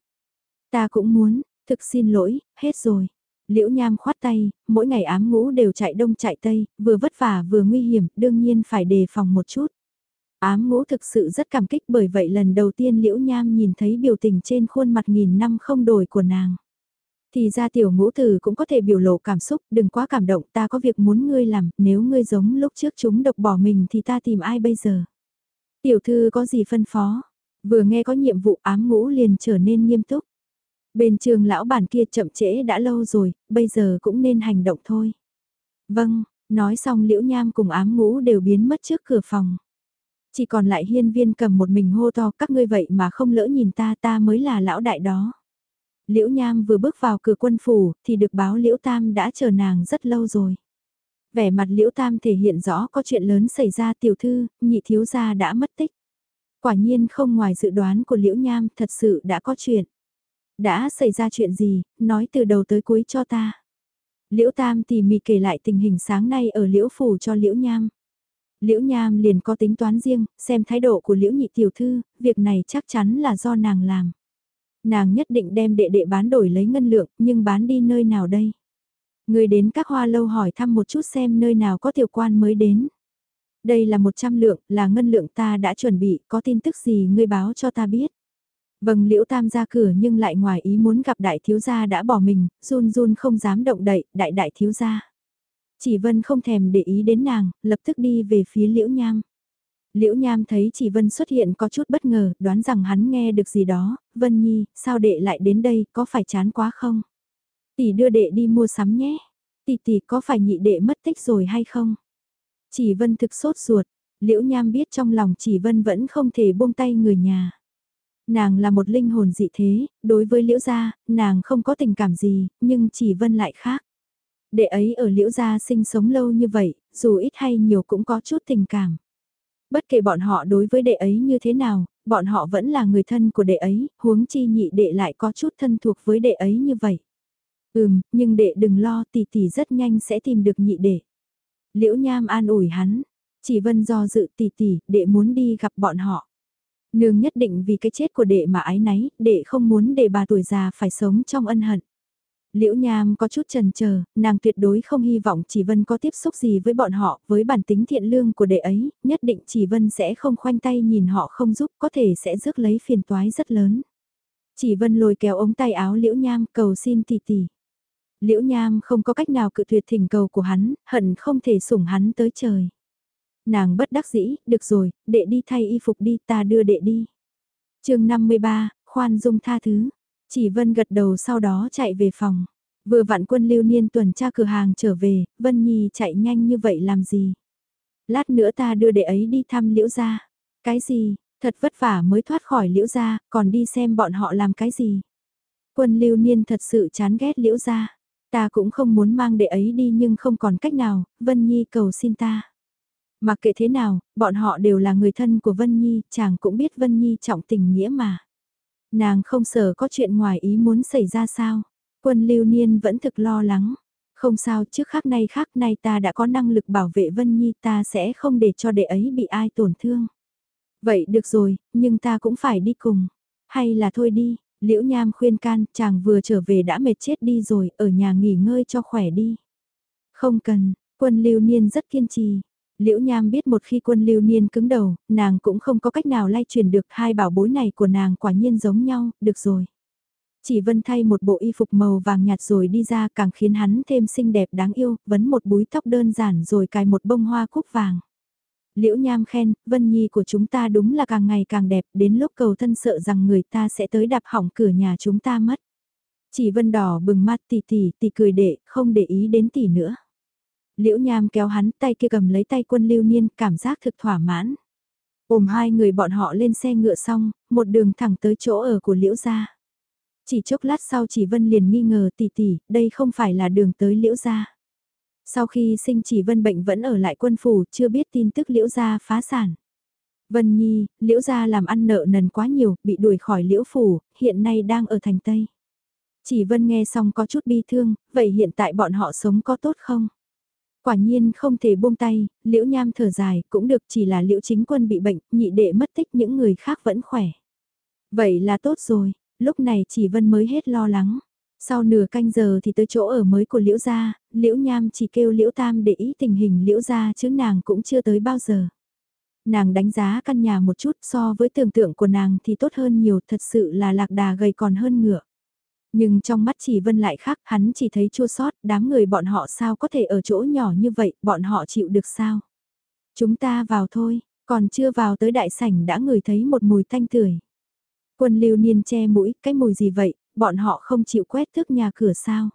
Ta cũng muốn, thực xin lỗi, hết rồi. Liễu nham khoát tay, mỗi ngày ám ngũ đều chạy đông chạy tây, vừa vất vả vừa nguy hiểm, đương nhiên phải đề phòng một chút. Ám ngũ thực sự rất cảm kích bởi vậy lần đầu tiên Liễu Nham nhìn thấy biểu tình trên khuôn mặt nghìn năm không đổi của nàng. Thì ra tiểu ngũ tử cũng có thể biểu lộ cảm xúc, đừng quá cảm động ta có việc muốn ngươi làm, nếu ngươi giống lúc trước chúng độc bỏ mình thì ta tìm ai bây giờ. Tiểu thư có gì phân phó, vừa nghe có nhiệm vụ ám ngũ liền trở nên nghiêm túc. Bên trường lão bản kia chậm trễ đã lâu rồi, bây giờ cũng nên hành động thôi. Vâng, nói xong liễu nham cùng ám ngũ đều biến mất trước cửa phòng. Chỉ còn lại hiên viên cầm một mình hô to các ngươi vậy mà không lỡ nhìn ta ta mới là lão đại đó. Liễu Nham vừa bước vào cửa quân phủ thì được báo Liễu Tam đã chờ nàng rất lâu rồi. Vẻ mặt Liễu Tam thể hiện rõ có chuyện lớn xảy ra tiểu thư, nhị thiếu gia đã mất tích. Quả nhiên không ngoài dự đoán của Liễu Nham thật sự đã có chuyện. Đã xảy ra chuyện gì, nói từ đầu tới cuối cho ta. Liễu Tam tỉ mỉ kể lại tình hình sáng nay ở Liễu Phủ cho Liễu Nham. Liễu Nham liền có tính toán riêng, xem thái độ của Liễu Nhị Tiểu Thư, việc này chắc chắn là do nàng làm. Nàng nhất định đem đệ đệ bán đổi lấy ngân lượng, nhưng bán đi nơi nào đây? Người đến các hoa lâu hỏi thăm một chút xem nơi nào có tiểu quan mới đến. Đây là 100 lượng, là ngân lượng ta đã chuẩn bị, có tin tức gì ngươi báo cho ta biết. Vâng liễu tam ra cửa nhưng lại ngoài ý muốn gặp đại thiếu gia đã bỏ mình, run run không dám động đậy, đại đại thiếu gia. Chỉ vân không thèm để ý đến nàng, lập tức đi về phía liễu nham. Liễu Nham thấy chỉ Vân xuất hiện có chút bất ngờ, đoán rằng hắn nghe được gì đó, Vân Nhi, sao đệ lại đến đây, có phải chán quá không? Tỷ đưa đệ đi mua sắm nhé. Tỷ tỷ có phải nhị đệ mất tích rồi hay không? Chỉ Vân thực sốt ruột, Liễu Nham biết trong lòng chỉ Vân vẫn không thể buông tay người nhà. Nàng là một linh hồn dị thế, đối với Liễu Gia, nàng không có tình cảm gì, nhưng chỉ Vân lại khác. Đệ ấy ở Liễu Gia sinh sống lâu như vậy, dù ít hay nhiều cũng có chút tình cảm. Bất kể bọn họ đối với đệ ấy như thế nào, bọn họ vẫn là người thân của đệ ấy, huống chi nhị đệ lại có chút thân thuộc với đệ ấy như vậy. Ừm, nhưng đệ đừng lo tỷ tỷ rất nhanh sẽ tìm được nhị đệ. Liễu Nham an ủi hắn, chỉ vân do dự tỷ tỷ, đệ muốn đi gặp bọn họ. Nương nhất định vì cái chết của đệ mà ái náy, đệ không muốn để bà tuổi già phải sống trong ân hận. Liễu Nham có chút chần chờ, nàng tuyệt đối không hy vọng Chỉ Vân có tiếp xúc gì với bọn họ, với bản tính thiện lương của đệ ấy, nhất định Chỉ Vân sẽ không khoanh tay nhìn họ không giúp, có thể sẽ rước lấy phiền toái rất lớn. Chỉ Vân lôi kéo ống tay áo Liễu Nham cầu xin tỷ tỷ. Liễu Nham không có cách nào cự tuyệt thỉnh cầu của hắn, hận không thể sủng hắn tới trời. Nàng bất đắc dĩ, được rồi, đệ đi thay y phục đi, ta đưa đệ đi. chương 53, khoan dung tha thứ. Chỉ Vân gật đầu sau đó chạy về phòng. Vừa vặn quân lưu niên tuần tra cửa hàng trở về, Vân Nhi chạy nhanh như vậy làm gì? Lát nữa ta đưa đệ ấy đi thăm liễu gia. Cái gì, thật vất vả mới thoát khỏi liễu gia, còn đi xem bọn họ làm cái gì? Quân lưu niên thật sự chán ghét liễu gia. Ta cũng không muốn mang đệ ấy đi nhưng không còn cách nào, Vân Nhi cầu xin ta. Mặc kệ thế nào, bọn họ đều là người thân của Vân Nhi, chàng cũng biết Vân Nhi trọng tình nghĩa mà. Nàng không sợ có chuyện ngoài ý muốn xảy ra sao. Quân lưu niên vẫn thực lo lắng. Không sao trước khác nay khác nay ta đã có năng lực bảo vệ Vân Nhi ta sẽ không để cho đệ ấy bị ai tổn thương. Vậy được rồi, nhưng ta cũng phải đi cùng. Hay là thôi đi, Liễu Nham khuyên can, chàng vừa trở về đã mệt chết đi rồi, ở nhà nghỉ ngơi cho khỏe đi. Không cần, quân lưu niên rất kiên trì, Liễu Nham biết một khi quân lưu niên cứng đầu, nàng cũng không có cách nào lay truyền được hai bảo bối này của nàng quả nhiên giống nhau, được rồi. Chỉ vân thay một bộ y phục màu vàng nhạt rồi đi ra càng khiến hắn thêm xinh đẹp đáng yêu, vấn một búi tóc đơn giản rồi cài một bông hoa cúc vàng. Liễu Nham khen, Vân Nhi của chúng ta đúng là càng ngày càng đẹp, đến lúc cầu thân sợ rằng người ta sẽ tới đạp hỏng cửa nhà chúng ta mất. Chỉ Vân đỏ bừng mắt tỷ tỷ, tỷ cười đệ, không để ý đến tỷ nữa. Liễu Nham kéo hắn tay kia cầm lấy tay quân lưu niên cảm giác thực thỏa mãn. Ôm hai người bọn họ lên xe ngựa xong, một đường thẳng tới chỗ ở của Liễu gia. Chỉ chốc lát sau chỉ Vân liền nghi ngờ tỷ tỷ, đây không phải là đường tới Liễu gia. Sau khi sinh chỉ Vân bệnh vẫn ở lại quân phủ chưa biết tin tức Liễu gia phá sản. Vân Nhi, liễu gia làm ăn nợ nần quá nhiều, bị đuổi khỏi liễu phủ, hiện nay đang ở thành Tây. Chỉ Vân nghe xong có chút bi thương, vậy hiện tại bọn họ sống có tốt không? Quả nhiên không thể buông tay, liễu nham thở dài, cũng được chỉ là liễu chính quân bị bệnh, nhị đệ mất tích những người khác vẫn khỏe. Vậy là tốt rồi, lúc này chỉ Vân mới hết lo lắng. Sau nửa canh giờ thì tới chỗ ở mới của liễu gia, liễu nham chỉ kêu liễu tam để ý tình hình liễu gia chứ nàng cũng chưa tới bao giờ. Nàng đánh giá căn nhà một chút so với tưởng tượng của nàng thì tốt hơn nhiều thật sự là lạc đà gầy còn hơn ngựa. Nhưng trong mắt chỉ vân lại khác hắn chỉ thấy chua sót đám người bọn họ sao có thể ở chỗ nhỏ như vậy bọn họ chịu được sao. Chúng ta vào thôi, còn chưa vào tới đại sảnh đã ngửi thấy một mùi thanh tưởi. Quân lưu niên che mũi, cái mùi gì vậy, bọn họ không chịu quét thước nhà cửa sao.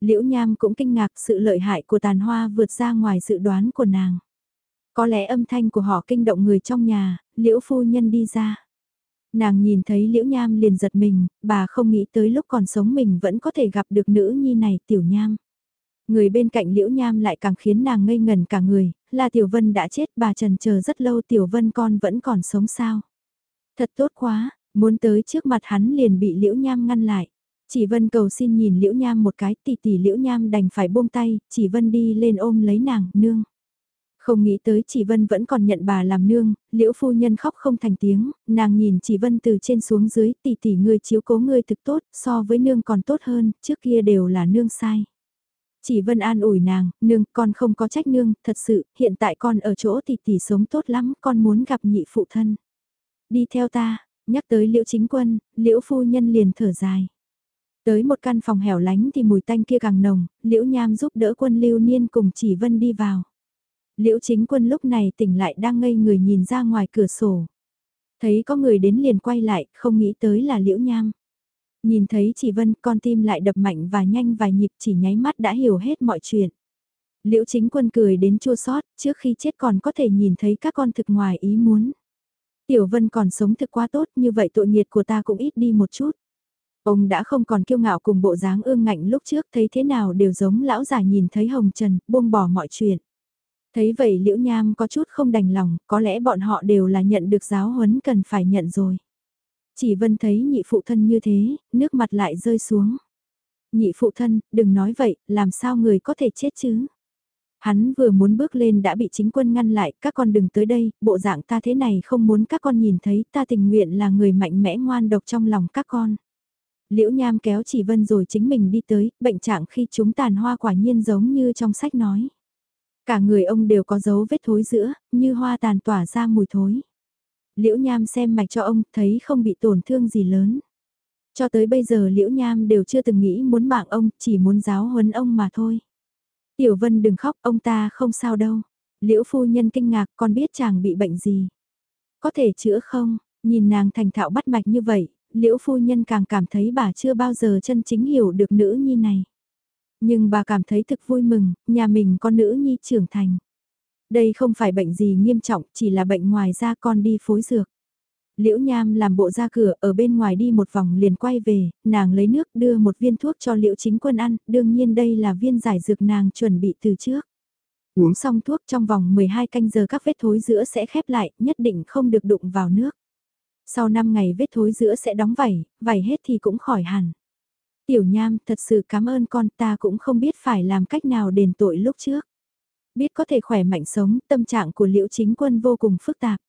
Liễu Nham cũng kinh ngạc sự lợi hại của tàn hoa vượt ra ngoài dự đoán của nàng. Có lẽ âm thanh của họ kinh động người trong nhà, Liễu phu nhân đi ra. Nàng nhìn thấy Liễu Nham liền giật mình, bà không nghĩ tới lúc còn sống mình vẫn có thể gặp được nữ nhi này Tiểu Nham. Người bên cạnh Liễu Nham lại càng khiến nàng ngây ngần cả người, là Tiểu Vân đã chết bà trần chờ rất lâu Tiểu Vân con vẫn còn sống sao. Thật tốt quá, muốn tới trước mặt hắn liền bị Liễu Nham ngăn lại. Chỉ Vân cầu xin nhìn Liễu Nham một cái tỷ tỷ Liễu Nham đành phải buông tay, chỉ Vân đi lên ôm lấy nàng, nương. Không nghĩ tới chỉ Vân vẫn còn nhận bà làm nương, liễu phu nhân khóc không thành tiếng, nàng nhìn chỉ Vân từ trên xuống dưới tỷ tỷ người chiếu cố người thực tốt, so với nương còn tốt hơn, trước kia đều là nương sai. Chỉ Vân an ủi nàng, nương, con không có trách nương, thật sự, hiện tại con ở chỗ tỷ tỷ sống tốt lắm, con muốn gặp nhị phụ thân. Đi theo ta, nhắc tới liễu chính quân, liễu phu nhân liền thở dài. Tới một căn phòng hẻo lánh thì mùi tanh kia càng nồng, liễu nham giúp đỡ quân lưu niên cùng chỉ Vân đi vào. Liễu chính quân lúc này tỉnh lại đang ngây người nhìn ra ngoài cửa sổ. Thấy có người đến liền quay lại, không nghĩ tới là liễu nham. Nhìn thấy chỉ vân con tim lại đập mạnh và nhanh vài nhịp chỉ nháy mắt đã hiểu hết mọi chuyện. Liễu chính quân cười đến chua sót, trước khi chết còn có thể nhìn thấy các con thực ngoài ý muốn. Tiểu vân còn sống thực quá tốt như vậy tội nghiệt của ta cũng ít đi một chút. Ông đã không còn kiêu ngạo cùng bộ dáng ương ngạnh lúc trước thấy thế nào đều giống lão già nhìn thấy hồng trần, buông bỏ mọi chuyện. Thấy vậy Liễu Nham có chút không đành lòng, có lẽ bọn họ đều là nhận được giáo huấn cần phải nhận rồi. Chỉ vân thấy nhị phụ thân như thế, nước mặt lại rơi xuống. Nhị phụ thân, đừng nói vậy, làm sao người có thể chết chứ? Hắn vừa muốn bước lên đã bị chính quân ngăn lại, các con đừng tới đây, bộ dạng ta thế này không muốn các con nhìn thấy, ta tình nguyện là người mạnh mẽ ngoan độc trong lòng các con. Liễu Nham kéo chỉ vân rồi chính mình đi tới, bệnh trạng khi chúng tàn hoa quả nhiên giống như trong sách nói. Cả người ông đều có dấu vết thối giữa, như hoa tàn tỏa ra mùi thối. Liễu Nham xem mạch cho ông, thấy không bị tổn thương gì lớn. Cho tới bây giờ Liễu Nham đều chưa từng nghĩ muốn mạng ông, chỉ muốn giáo huấn ông mà thôi. Tiểu Vân đừng khóc, ông ta không sao đâu. Liễu phu nhân kinh ngạc, con biết chàng bị bệnh gì. Có thể chữa không? Nhìn nàng thành thạo bắt mạch như vậy, Liễu phu nhân càng cảm thấy bà chưa bao giờ chân chính hiểu được nữ nhi này. Nhưng bà cảm thấy thực vui mừng, nhà mình con nữ nhi trưởng thành. Đây không phải bệnh gì nghiêm trọng, chỉ là bệnh ngoài da con đi phối dược. Liễu Nham làm bộ ra cửa ở bên ngoài đi một vòng liền quay về, nàng lấy nước đưa một viên thuốc cho Liễu Chính Quân ăn, đương nhiên đây là viên giải dược nàng chuẩn bị từ trước. Uống xong thuốc trong vòng 12 canh giờ các vết thối giữa sẽ khép lại, nhất định không được đụng vào nước. Sau 5 ngày vết thối giữa sẽ đóng vảy, vảy hết thì cũng khỏi hẳn. Tiểu Nham, thật sự cảm ơn con ta cũng không biết phải làm cách nào đền tội lúc trước. Biết có thể khỏe mạnh sống, tâm trạng của Liễu Chính Quân vô cùng phức tạp.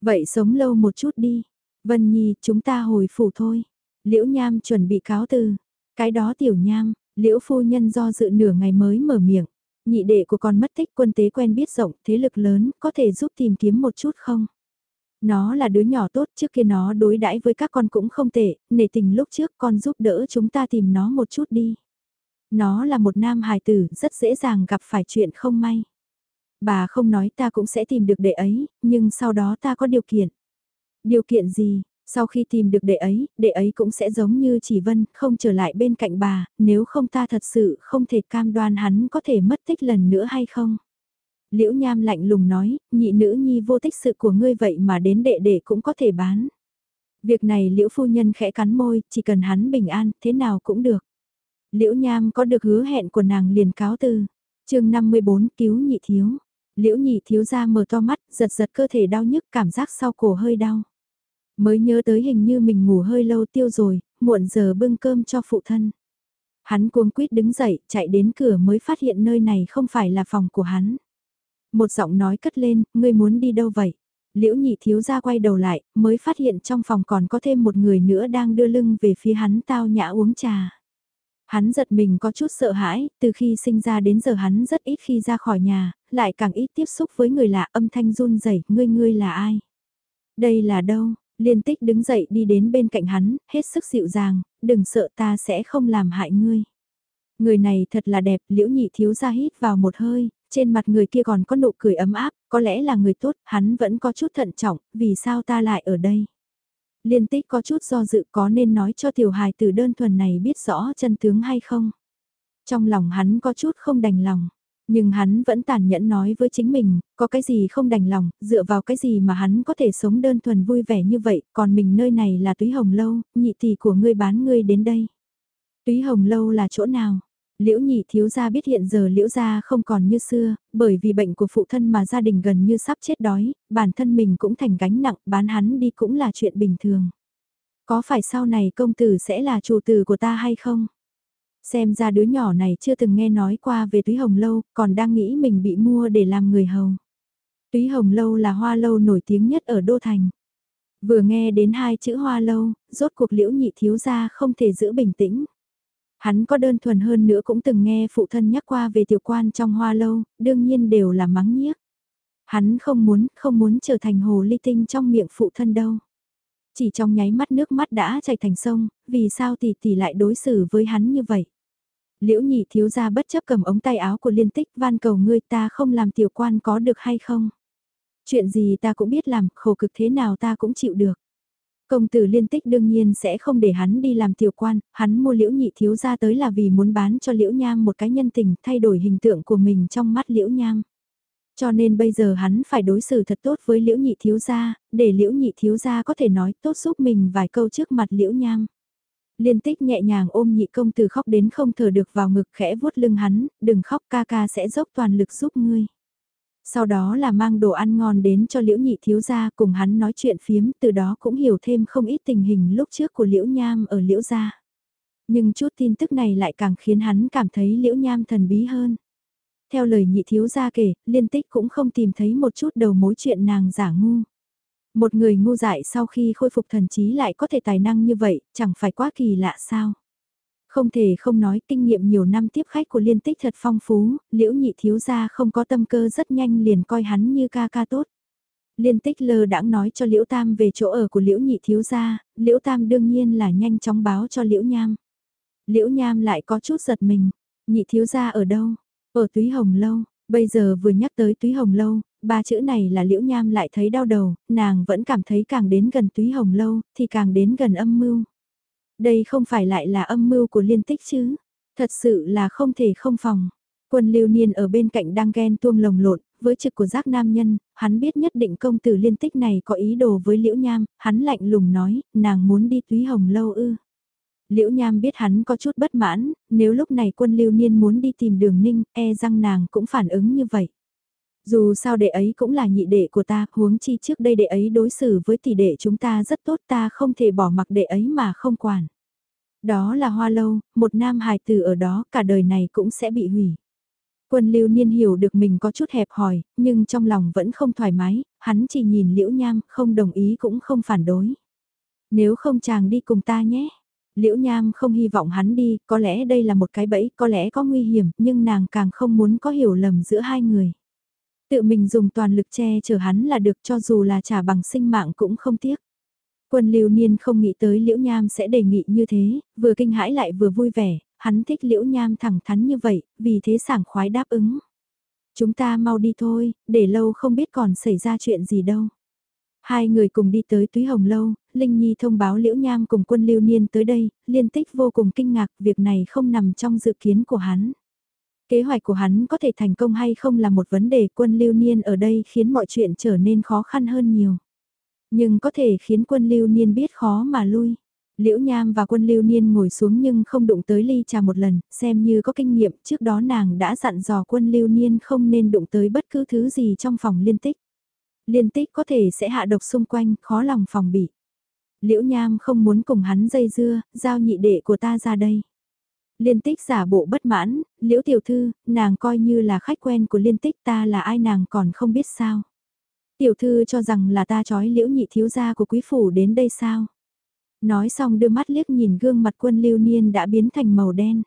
Vậy sống lâu một chút đi. Vân Nhi, chúng ta hồi phủ thôi. Liễu Nham chuẩn bị cáo từ. Cái đó Tiểu Nham, Liễu Phu Nhân do dự nửa ngày mới mở miệng. Nhị đệ của con mất tích quân tế quen biết rộng, thế lực lớn, có thể giúp tìm kiếm một chút không? Nó là đứa nhỏ tốt trước kia nó đối đãi với các con cũng không tệ, nể tình lúc trước con giúp đỡ chúng ta tìm nó một chút đi. Nó là một nam hài tử rất dễ dàng gặp phải chuyện không may. Bà không nói ta cũng sẽ tìm được đệ ấy, nhưng sau đó ta có điều kiện. Điều kiện gì? Sau khi tìm được đệ ấy, đệ ấy cũng sẽ giống như chỉ vân, không trở lại bên cạnh bà, nếu không ta thật sự không thể cam đoan hắn có thể mất tích lần nữa hay không. Liễu Nham lạnh lùng nói, nhị nữ nhi vô tích sự của ngươi vậy mà đến đệ đệ cũng có thể bán. Việc này Liễu phu nhân khẽ cắn môi, chỉ cần hắn bình an, thế nào cũng được. Liễu Nham có được hứa hẹn của nàng liền cáo từ. chương 54 cứu nhị thiếu. Liễu nhị thiếu ra mở to mắt, giật giật cơ thể đau nhức cảm giác sau cổ hơi đau. Mới nhớ tới hình như mình ngủ hơi lâu tiêu rồi, muộn giờ bưng cơm cho phụ thân. Hắn cuống quýt đứng dậy, chạy đến cửa mới phát hiện nơi này không phải là phòng của hắn. Một giọng nói cất lên, ngươi muốn đi đâu vậy? Liễu nhị thiếu ra quay đầu lại, mới phát hiện trong phòng còn có thêm một người nữa đang đưa lưng về phía hắn tao nhã uống trà. Hắn giật mình có chút sợ hãi, từ khi sinh ra đến giờ hắn rất ít khi ra khỏi nhà, lại càng ít tiếp xúc với người lạ âm thanh run rẩy ngươi ngươi là ai? Đây là đâu? Liên tích đứng dậy đi đến bên cạnh hắn, hết sức dịu dàng, đừng sợ ta sẽ không làm hại ngươi. Người này thật là đẹp, liễu nhị thiếu ra hít vào một hơi, trên mặt người kia còn có nụ cười ấm áp, có lẽ là người tốt, hắn vẫn có chút thận trọng, vì sao ta lại ở đây? Liên tích có chút do dự có nên nói cho tiểu hài từ đơn thuần này biết rõ chân tướng hay không? Trong lòng hắn có chút không đành lòng. Nhưng hắn vẫn tàn nhẫn nói với chính mình, có cái gì không đành lòng, dựa vào cái gì mà hắn có thể sống đơn thuần vui vẻ như vậy, còn mình nơi này là túy hồng lâu, nhị tỷ của ngươi bán ngươi đến đây. Túy hồng lâu là chỗ nào? Liễu nhị thiếu gia biết hiện giờ liễu gia không còn như xưa, bởi vì bệnh của phụ thân mà gia đình gần như sắp chết đói, bản thân mình cũng thành gánh nặng, bán hắn đi cũng là chuyện bình thường. Có phải sau này công tử sẽ là chủ tử của ta hay không? Xem ra đứa nhỏ này chưa từng nghe nói qua về túy hồng lâu, còn đang nghĩ mình bị mua để làm người hầu. Túy hồng lâu là hoa lâu nổi tiếng nhất ở Đô Thành. Vừa nghe đến hai chữ hoa lâu, rốt cuộc liễu nhị thiếu gia không thể giữ bình tĩnh. Hắn có đơn thuần hơn nữa cũng từng nghe phụ thân nhắc qua về tiểu quan trong hoa lâu, đương nhiên đều là mắng nhiếc. Hắn không muốn, không muốn trở thành hồ ly tinh trong miệng phụ thân đâu. Chỉ trong nháy mắt nước mắt đã chảy thành sông, vì sao tỷ tỷ lại đối xử với hắn như vậy? Liễu nhị thiếu gia bất chấp cầm ống tay áo của liên tích van cầu ngươi ta không làm tiểu quan có được hay không? Chuyện gì ta cũng biết làm, khổ cực thế nào ta cũng chịu được. Công tử liên tích đương nhiên sẽ không để hắn đi làm tiểu quan, hắn mua liễu nhị thiếu ra tới là vì muốn bán cho liễu nham một cái nhân tình thay đổi hình tượng của mình trong mắt liễu nham. Cho nên bây giờ hắn phải đối xử thật tốt với liễu nhị thiếu gia, để liễu nhị thiếu gia có thể nói tốt giúp mình vài câu trước mặt liễu nham. Liên tích nhẹ nhàng ôm nhị công tử khóc đến không thở được vào ngực khẽ vuốt lưng hắn, đừng khóc ca ca sẽ dốc toàn lực giúp ngươi. Sau đó là mang đồ ăn ngon đến cho liễu nhị thiếu gia cùng hắn nói chuyện phiếm, từ đó cũng hiểu thêm không ít tình hình lúc trước của liễu nham ở liễu gia. Nhưng chút tin tức này lại càng khiến hắn cảm thấy liễu nham thần bí hơn. Theo lời nhị thiếu gia kể, liên tích cũng không tìm thấy một chút đầu mối chuyện nàng giả ngu. Một người ngu dại sau khi khôi phục thần trí lại có thể tài năng như vậy, chẳng phải quá kỳ lạ sao. Không thể không nói kinh nghiệm nhiều năm tiếp khách của liên tích thật phong phú, liễu nhị thiếu gia không có tâm cơ rất nhanh liền coi hắn như ca ca tốt. Liên tích lơ đãng nói cho liễu tam về chỗ ở của liễu nhị thiếu gia, liễu tam đương nhiên là nhanh chóng báo cho liễu nham. Liễu nham lại có chút giật mình, nhị thiếu gia ở đâu? Ở túy hồng lâu, bây giờ vừa nhắc tới túy hồng lâu, ba chữ này là liễu nham lại thấy đau đầu, nàng vẫn cảm thấy càng đến gần túy hồng lâu, thì càng đến gần âm mưu. Đây không phải lại là âm mưu của liên tích chứ. Thật sự là không thể không phòng. Quân lưu niên ở bên cạnh đang ghen tuông lồng lộn, với trực của giác nam nhân, hắn biết nhất định công tử liên tích này có ý đồ với liễu nham, hắn lạnh lùng nói, nàng muốn đi túy hồng lâu ư. Liễu Nham biết hắn có chút bất mãn, nếu lúc này quân lưu niên muốn đi tìm đường ninh, e rằng nàng cũng phản ứng như vậy. Dù sao đệ ấy cũng là nhị đệ của ta, huống chi trước đây đệ ấy đối xử với tỷ đệ chúng ta rất tốt ta không thể bỏ mặc đệ ấy mà không quản. Đó là hoa lâu, một nam hài tử ở đó cả đời này cũng sẽ bị hủy. Quân lưu niên hiểu được mình có chút hẹp hòi, nhưng trong lòng vẫn không thoải mái, hắn chỉ nhìn liễu nham, không đồng ý cũng không phản đối. Nếu không chàng đi cùng ta nhé. Liễu Nham không hy vọng hắn đi, có lẽ đây là một cái bẫy, có lẽ có nguy hiểm, nhưng nàng càng không muốn có hiểu lầm giữa hai người. Tự mình dùng toàn lực che chở hắn là được cho dù là trả bằng sinh mạng cũng không tiếc. Quân lưu niên không nghĩ tới Liễu Nham sẽ đề nghị như thế, vừa kinh hãi lại vừa vui vẻ, hắn thích Liễu Nham thẳng thắn như vậy, vì thế sảng khoái đáp ứng. Chúng ta mau đi thôi, để lâu không biết còn xảy ra chuyện gì đâu. Hai người cùng đi tới Túy Hồng Lâu, Linh Nhi thông báo Liễu Nham cùng quân lưu niên tới đây, liên tích vô cùng kinh ngạc việc này không nằm trong dự kiến của hắn. Kế hoạch của hắn có thể thành công hay không là một vấn đề quân lưu niên ở đây khiến mọi chuyện trở nên khó khăn hơn nhiều. Nhưng có thể khiến quân lưu niên biết khó mà lui. Liễu Nham và quân lưu niên ngồi xuống nhưng không đụng tới ly trà một lần, xem như có kinh nghiệm, trước đó nàng đã dặn dò quân lưu niên không nên đụng tới bất cứ thứ gì trong phòng liên tích. Liên tích có thể sẽ hạ độc xung quanh, khó lòng phòng bị. Liễu Nham không muốn cùng hắn dây dưa, giao nhị đệ của ta ra đây. Liên tích giả bộ bất mãn, liễu tiểu thư, nàng coi như là khách quen của liên tích ta là ai nàng còn không biết sao. Tiểu thư cho rằng là ta trói liễu nhị thiếu gia của quý phủ đến đây sao. Nói xong đưa mắt liếc nhìn gương mặt quân lưu niên đã biến thành màu đen.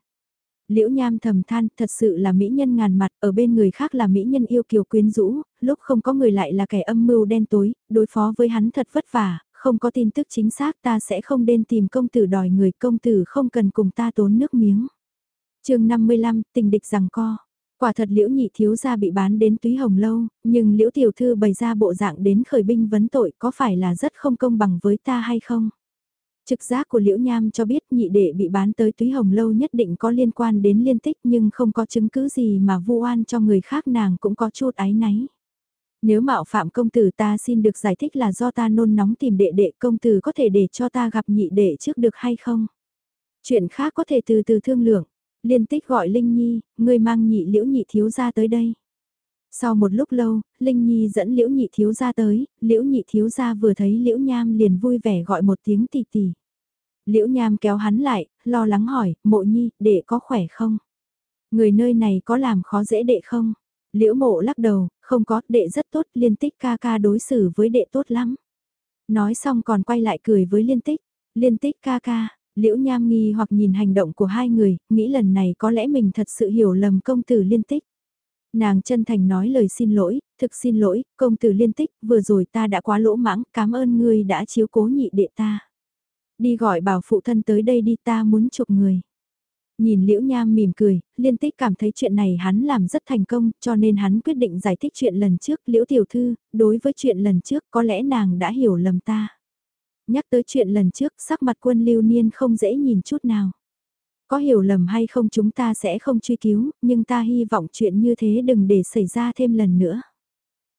Liễu Nham thầm than, thật sự là mỹ nhân ngàn mặt, ở bên người khác là mỹ nhân yêu kiều quyến rũ, lúc không có người lại là kẻ âm mưu đen tối, đối phó với hắn thật vất vả, không có tin tức chính xác ta sẽ không nên tìm công tử đòi người công tử không cần cùng ta tốn nước miếng. chương 55, tình địch rằng co. Quả thật liễu nhị thiếu gia bị bán đến túy hồng lâu, nhưng liễu tiểu thư bày ra bộ dạng đến khởi binh vấn tội có phải là rất không công bằng với ta hay không? Trực giác của Liễu Nham cho biết nhị đệ bị bán tới túy hồng lâu nhất định có liên quan đến liên tích nhưng không có chứng cứ gì mà vu oan cho người khác nàng cũng có chút áy náy. Nếu mạo phạm công tử ta xin được giải thích là do ta nôn nóng tìm đệ đệ công tử có thể để cho ta gặp nhị đệ trước được hay không? Chuyện khác có thể từ từ thương lượng. Liên tích gọi Linh Nhi, người mang nhị liễu nhị thiếu ra tới đây. Sau một lúc lâu, Linh Nhi dẫn liễu nhị thiếu ra tới, liễu nhị thiếu ra vừa thấy liễu nham liền vui vẻ gọi một tiếng tì tì. Liễu nham kéo hắn lại, lo lắng hỏi, mộ nhi, đệ có khỏe không? Người nơi này có làm khó dễ đệ không? Liễu mộ lắc đầu, không có, đệ rất tốt, liên tích ca ca đối xử với đệ tốt lắm. Nói xong còn quay lại cười với liên tích, liên tích ca ca, liễu nham nghi hoặc nhìn hành động của hai người, nghĩ lần này có lẽ mình thật sự hiểu lầm công tử liên tích. Nàng chân thành nói lời xin lỗi, thực xin lỗi, công tử liên tích, vừa rồi ta đã quá lỗ mãng, cảm ơn ngươi đã chiếu cố nhị đệ ta. Đi gọi bảo phụ thân tới đây đi ta muốn chụp người. Nhìn Liễu Nham mỉm cười, liên tích cảm thấy chuyện này hắn làm rất thành công, cho nên hắn quyết định giải thích chuyện lần trước Liễu Tiểu Thư, đối với chuyện lần trước có lẽ nàng đã hiểu lầm ta. Nhắc tới chuyện lần trước, sắc mặt quân lưu niên không dễ nhìn chút nào. Có hiểu lầm hay không chúng ta sẽ không truy cứu, nhưng ta hy vọng chuyện như thế đừng để xảy ra thêm lần nữa.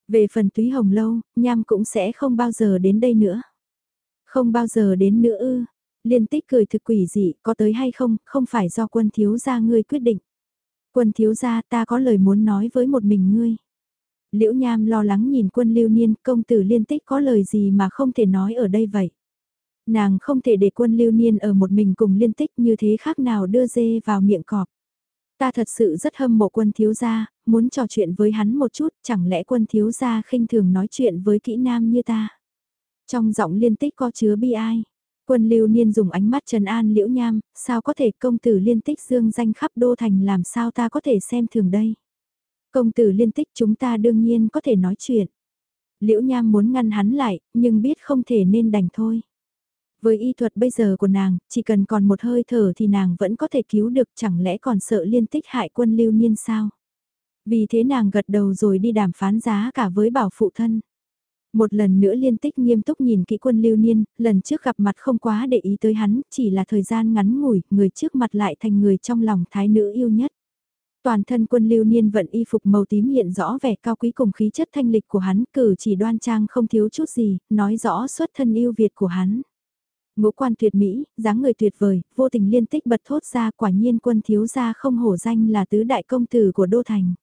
Về phần túy hồng lâu, nham cũng sẽ không bao giờ đến đây nữa. Không bao giờ đến nữa ư. Liên tích cười thực quỷ dị, có tới hay không, không phải do quân thiếu gia ngươi quyết định. Quân thiếu gia ta có lời muốn nói với một mình ngươi. Liễu Nham lo lắng nhìn quân lưu niên công tử liên tích có lời gì mà không thể nói ở đây vậy. Nàng không thể để quân lưu niên ở một mình cùng liên tích như thế khác nào đưa dê vào miệng cọp. Ta thật sự rất hâm mộ quân thiếu gia, muốn trò chuyện với hắn một chút, chẳng lẽ quân thiếu gia khinh thường nói chuyện với kỹ nam như ta. Trong giọng liên tích có chứa bi ai. Quân lưu niên dùng ánh mắt trần an liễu nham, sao có thể công tử liên tích dương danh khắp đô thành làm sao ta có thể xem thường đây. Công tử liên tích chúng ta đương nhiên có thể nói chuyện. Liễu nham muốn ngăn hắn lại, nhưng biết không thể nên đành thôi. Với y thuật bây giờ của nàng, chỉ cần còn một hơi thở thì nàng vẫn có thể cứu được chẳng lẽ còn sợ liên tích hại quân lưu niên sao. Vì thế nàng gật đầu rồi đi đàm phán giá cả với bảo phụ thân. Một lần nữa liên tích nghiêm túc nhìn kỹ quân lưu niên, lần trước gặp mặt không quá để ý tới hắn, chỉ là thời gian ngắn ngủi, người trước mặt lại thành người trong lòng thái nữ yêu nhất. Toàn thân quân lưu niên vận y phục màu tím hiện rõ vẻ cao quý cùng khí chất thanh lịch của hắn, cử chỉ đoan trang không thiếu chút gì, nói rõ xuất thân yêu Việt của hắn. Ngũ quan tuyệt mỹ, dáng người tuyệt vời, vô tình liên tích bật thốt ra quả nhiên quân thiếu gia không hổ danh là tứ đại công tử của Đô Thành.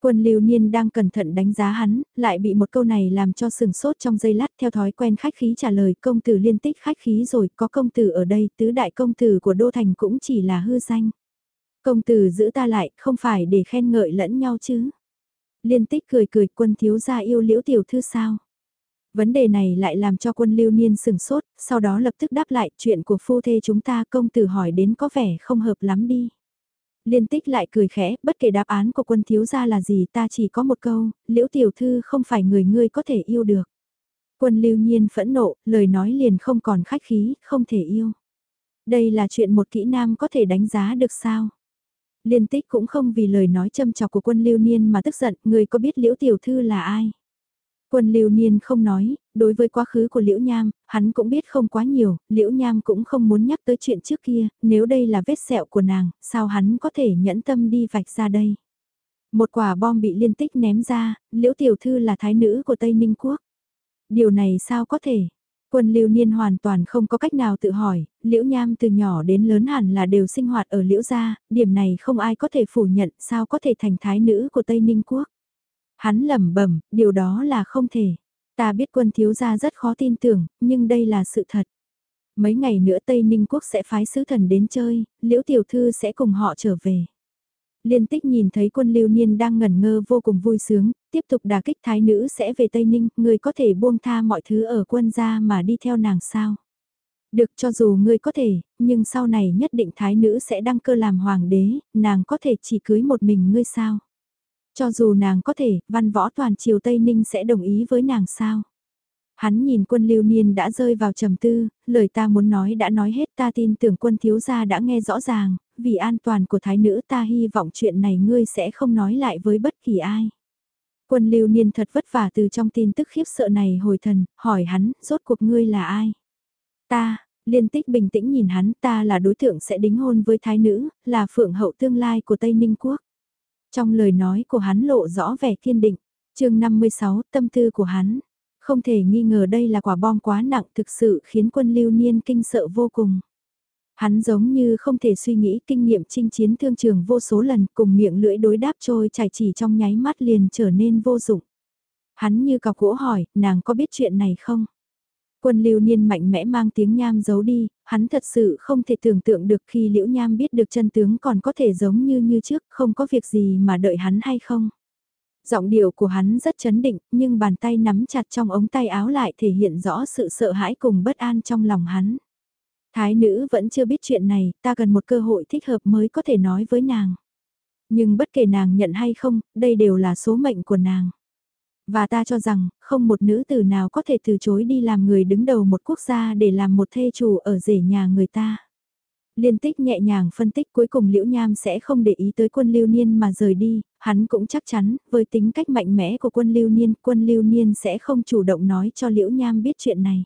Quân lưu niên đang cẩn thận đánh giá hắn, lại bị một câu này làm cho sừng sốt trong giây lát theo thói quen khách khí trả lời công tử liên tích khách khí rồi, có công tử ở đây, tứ đại công tử của Đô Thành cũng chỉ là hư danh. Công tử giữ ta lại, không phải để khen ngợi lẫn nhau chứ. Liên tích cười cười quân thiếu gia yêu liễu tiểu thư sao. Vấn đề này lại làm cho quân lưu niên sừng sốt, sau đó lập tức đáp lại chuyện của phu thê chúng ta công tử hỏi đến có vẻ không hợp lắm đi. Liên tích lại cười khẽ, bất kể đáp án của quân thiếu gia là gì ta chỉ có một câu, liễu tiểu thư không phải người ngươi có thể yêu được. Quân lưu nhiên phẫn nộ, lời nói liền không còn khách khí, không thể yêu. Đây là chuyện một kỹ nam có thể đánh giá được sao? Liên tích cũng không vì lời nói châm chọc của quân lưu niên mà tức giận, người có biết liễu tiểu thư là ai? Quân lưu niên không nói, đối với quá khứ của Liễu Nham, hắn cũng biết không quá nhiều, Liễu Nham cũng không muốn nhắc tới chuyện trước kia, nếu đây là vết sẹo của nàng, sao hắn có thể nhẫn tâm đi vạch ra đây. Một quả bom bị liên tích ném ra, Liễu Tiểu Thư là thái nữ của Tây Ninh Quốc. Điều này sao có thể? Quân lưu niên hoàn toàn không có cách nào tự hỏi, liễu nham từ nhỏ đến lớn hẳn là đều sinh hoạt ở liễu gia, điểm này không ai có thể phủ nhận sao có thể thành thái nữ của Tây Ninh Quốc. Hắn lẩm bẩm, điều đó là không thể. Ta biết quân thiếu gia rất khó tin tưởng, nhưng đây là sự thật. Mấy ngày nữa Tây Ninh Quốc sẽ phái sứ thần đến chơi, liễu tiểu thư sẽ cùng họ trở về. Liên tích nhìn thấy quân lưu niên đang ngẩn ngơ vô cùng vui sướng, tiếp tục đà kích thái nữ sẽ về Tây Ninh, người có thể buông tha mọi thứ ở quân gia mà đi theo nàng sao. Được cho dù ngươi có thể, nhưng sau này nhất định thái nữ sẽ đăng cơ làm hoàng đế, nàng có thể chỉ cưới một mình ngươi sao. Cho dù nàng có thể, văn võ toàn triều Tây Ninh sẽ đồng ý với nàng sao. Hắn nhìn quân lưu niên đã rơi vào trầm tư, lời ta muốn nói đã nói hết ta tin tưởng quân thiếu gia đã nghe rõ ràng, vì an toàn của thái nữ ta hy vọng chuyện này ngươi sẽ không nói lại với bất kỳ ai. Quân lưu niên thật vất vả từ trong tin tức khiếp sợ này hồi thần, hỏi hắn, rốt cuộc ngươi là ai? Ta, liên tích bình tĩnh nhìn hắn, ta là đối tượng sẽ đính hôn với thái nữ, là phượng hậu tương lai của Tây Ninh Quốc. Trong lời nói của hắn lộ rõ vẻ kiên định, chương 56 tâm tư của hắn. Không thể nghi ngờ đây là quả bom quá nặng thực sự khiến quân lưu niên kinh sợ vô cùng. Hắn giống như không thể suy nghĩ kinh nghiệm chinh chiến thương trường vô số lần cùng miệng lưỡi đối đáp trôi chảy chỉ trong nháy mắt liền trở nên vô dụng. Hắn như cọc gỗ hỏi, nàng có biết chuyện này không? Quân lưu niên mạnh mẽ mang tiếng nham giấu đi, hắn thật sự không thể tưởng tượng được khi liễu nham biết được chân tướng còn có thể giống như như trước, không có việc gì mà đợi hắn hay không. Giọng điệu của hắn rất chấn định, nhưng bàn tay nắm chặt trong ống tay áo lại thể hiện rõ sự sợ hãi cùng bất an trong lòng hắn. Thái nữ vẫn chưa biết chuyện này, ta cần một cơ hội thích hợp mới có thể nói với nàng. Nhưng bất kể nàng nhận hay không, đây đều là số mệnh của nàng. Và ta cho rằng, không một nữ tử nào có thể từ chối đi làm người đứng đầu một quốc gia để làm một thê chủ ở rể nhà người ta. Liên tích nhẹ nhàng phân tích cuối cùng Liễu Nham sẽ không để ý tới quân lưu niên mà rời đi, hắn cũng chắc chắn, với tính cách mạnh mẽ của quân lưu niên, quân lưu niên sẽ không chủ động nói cho Liễu Nham biết chuyện này.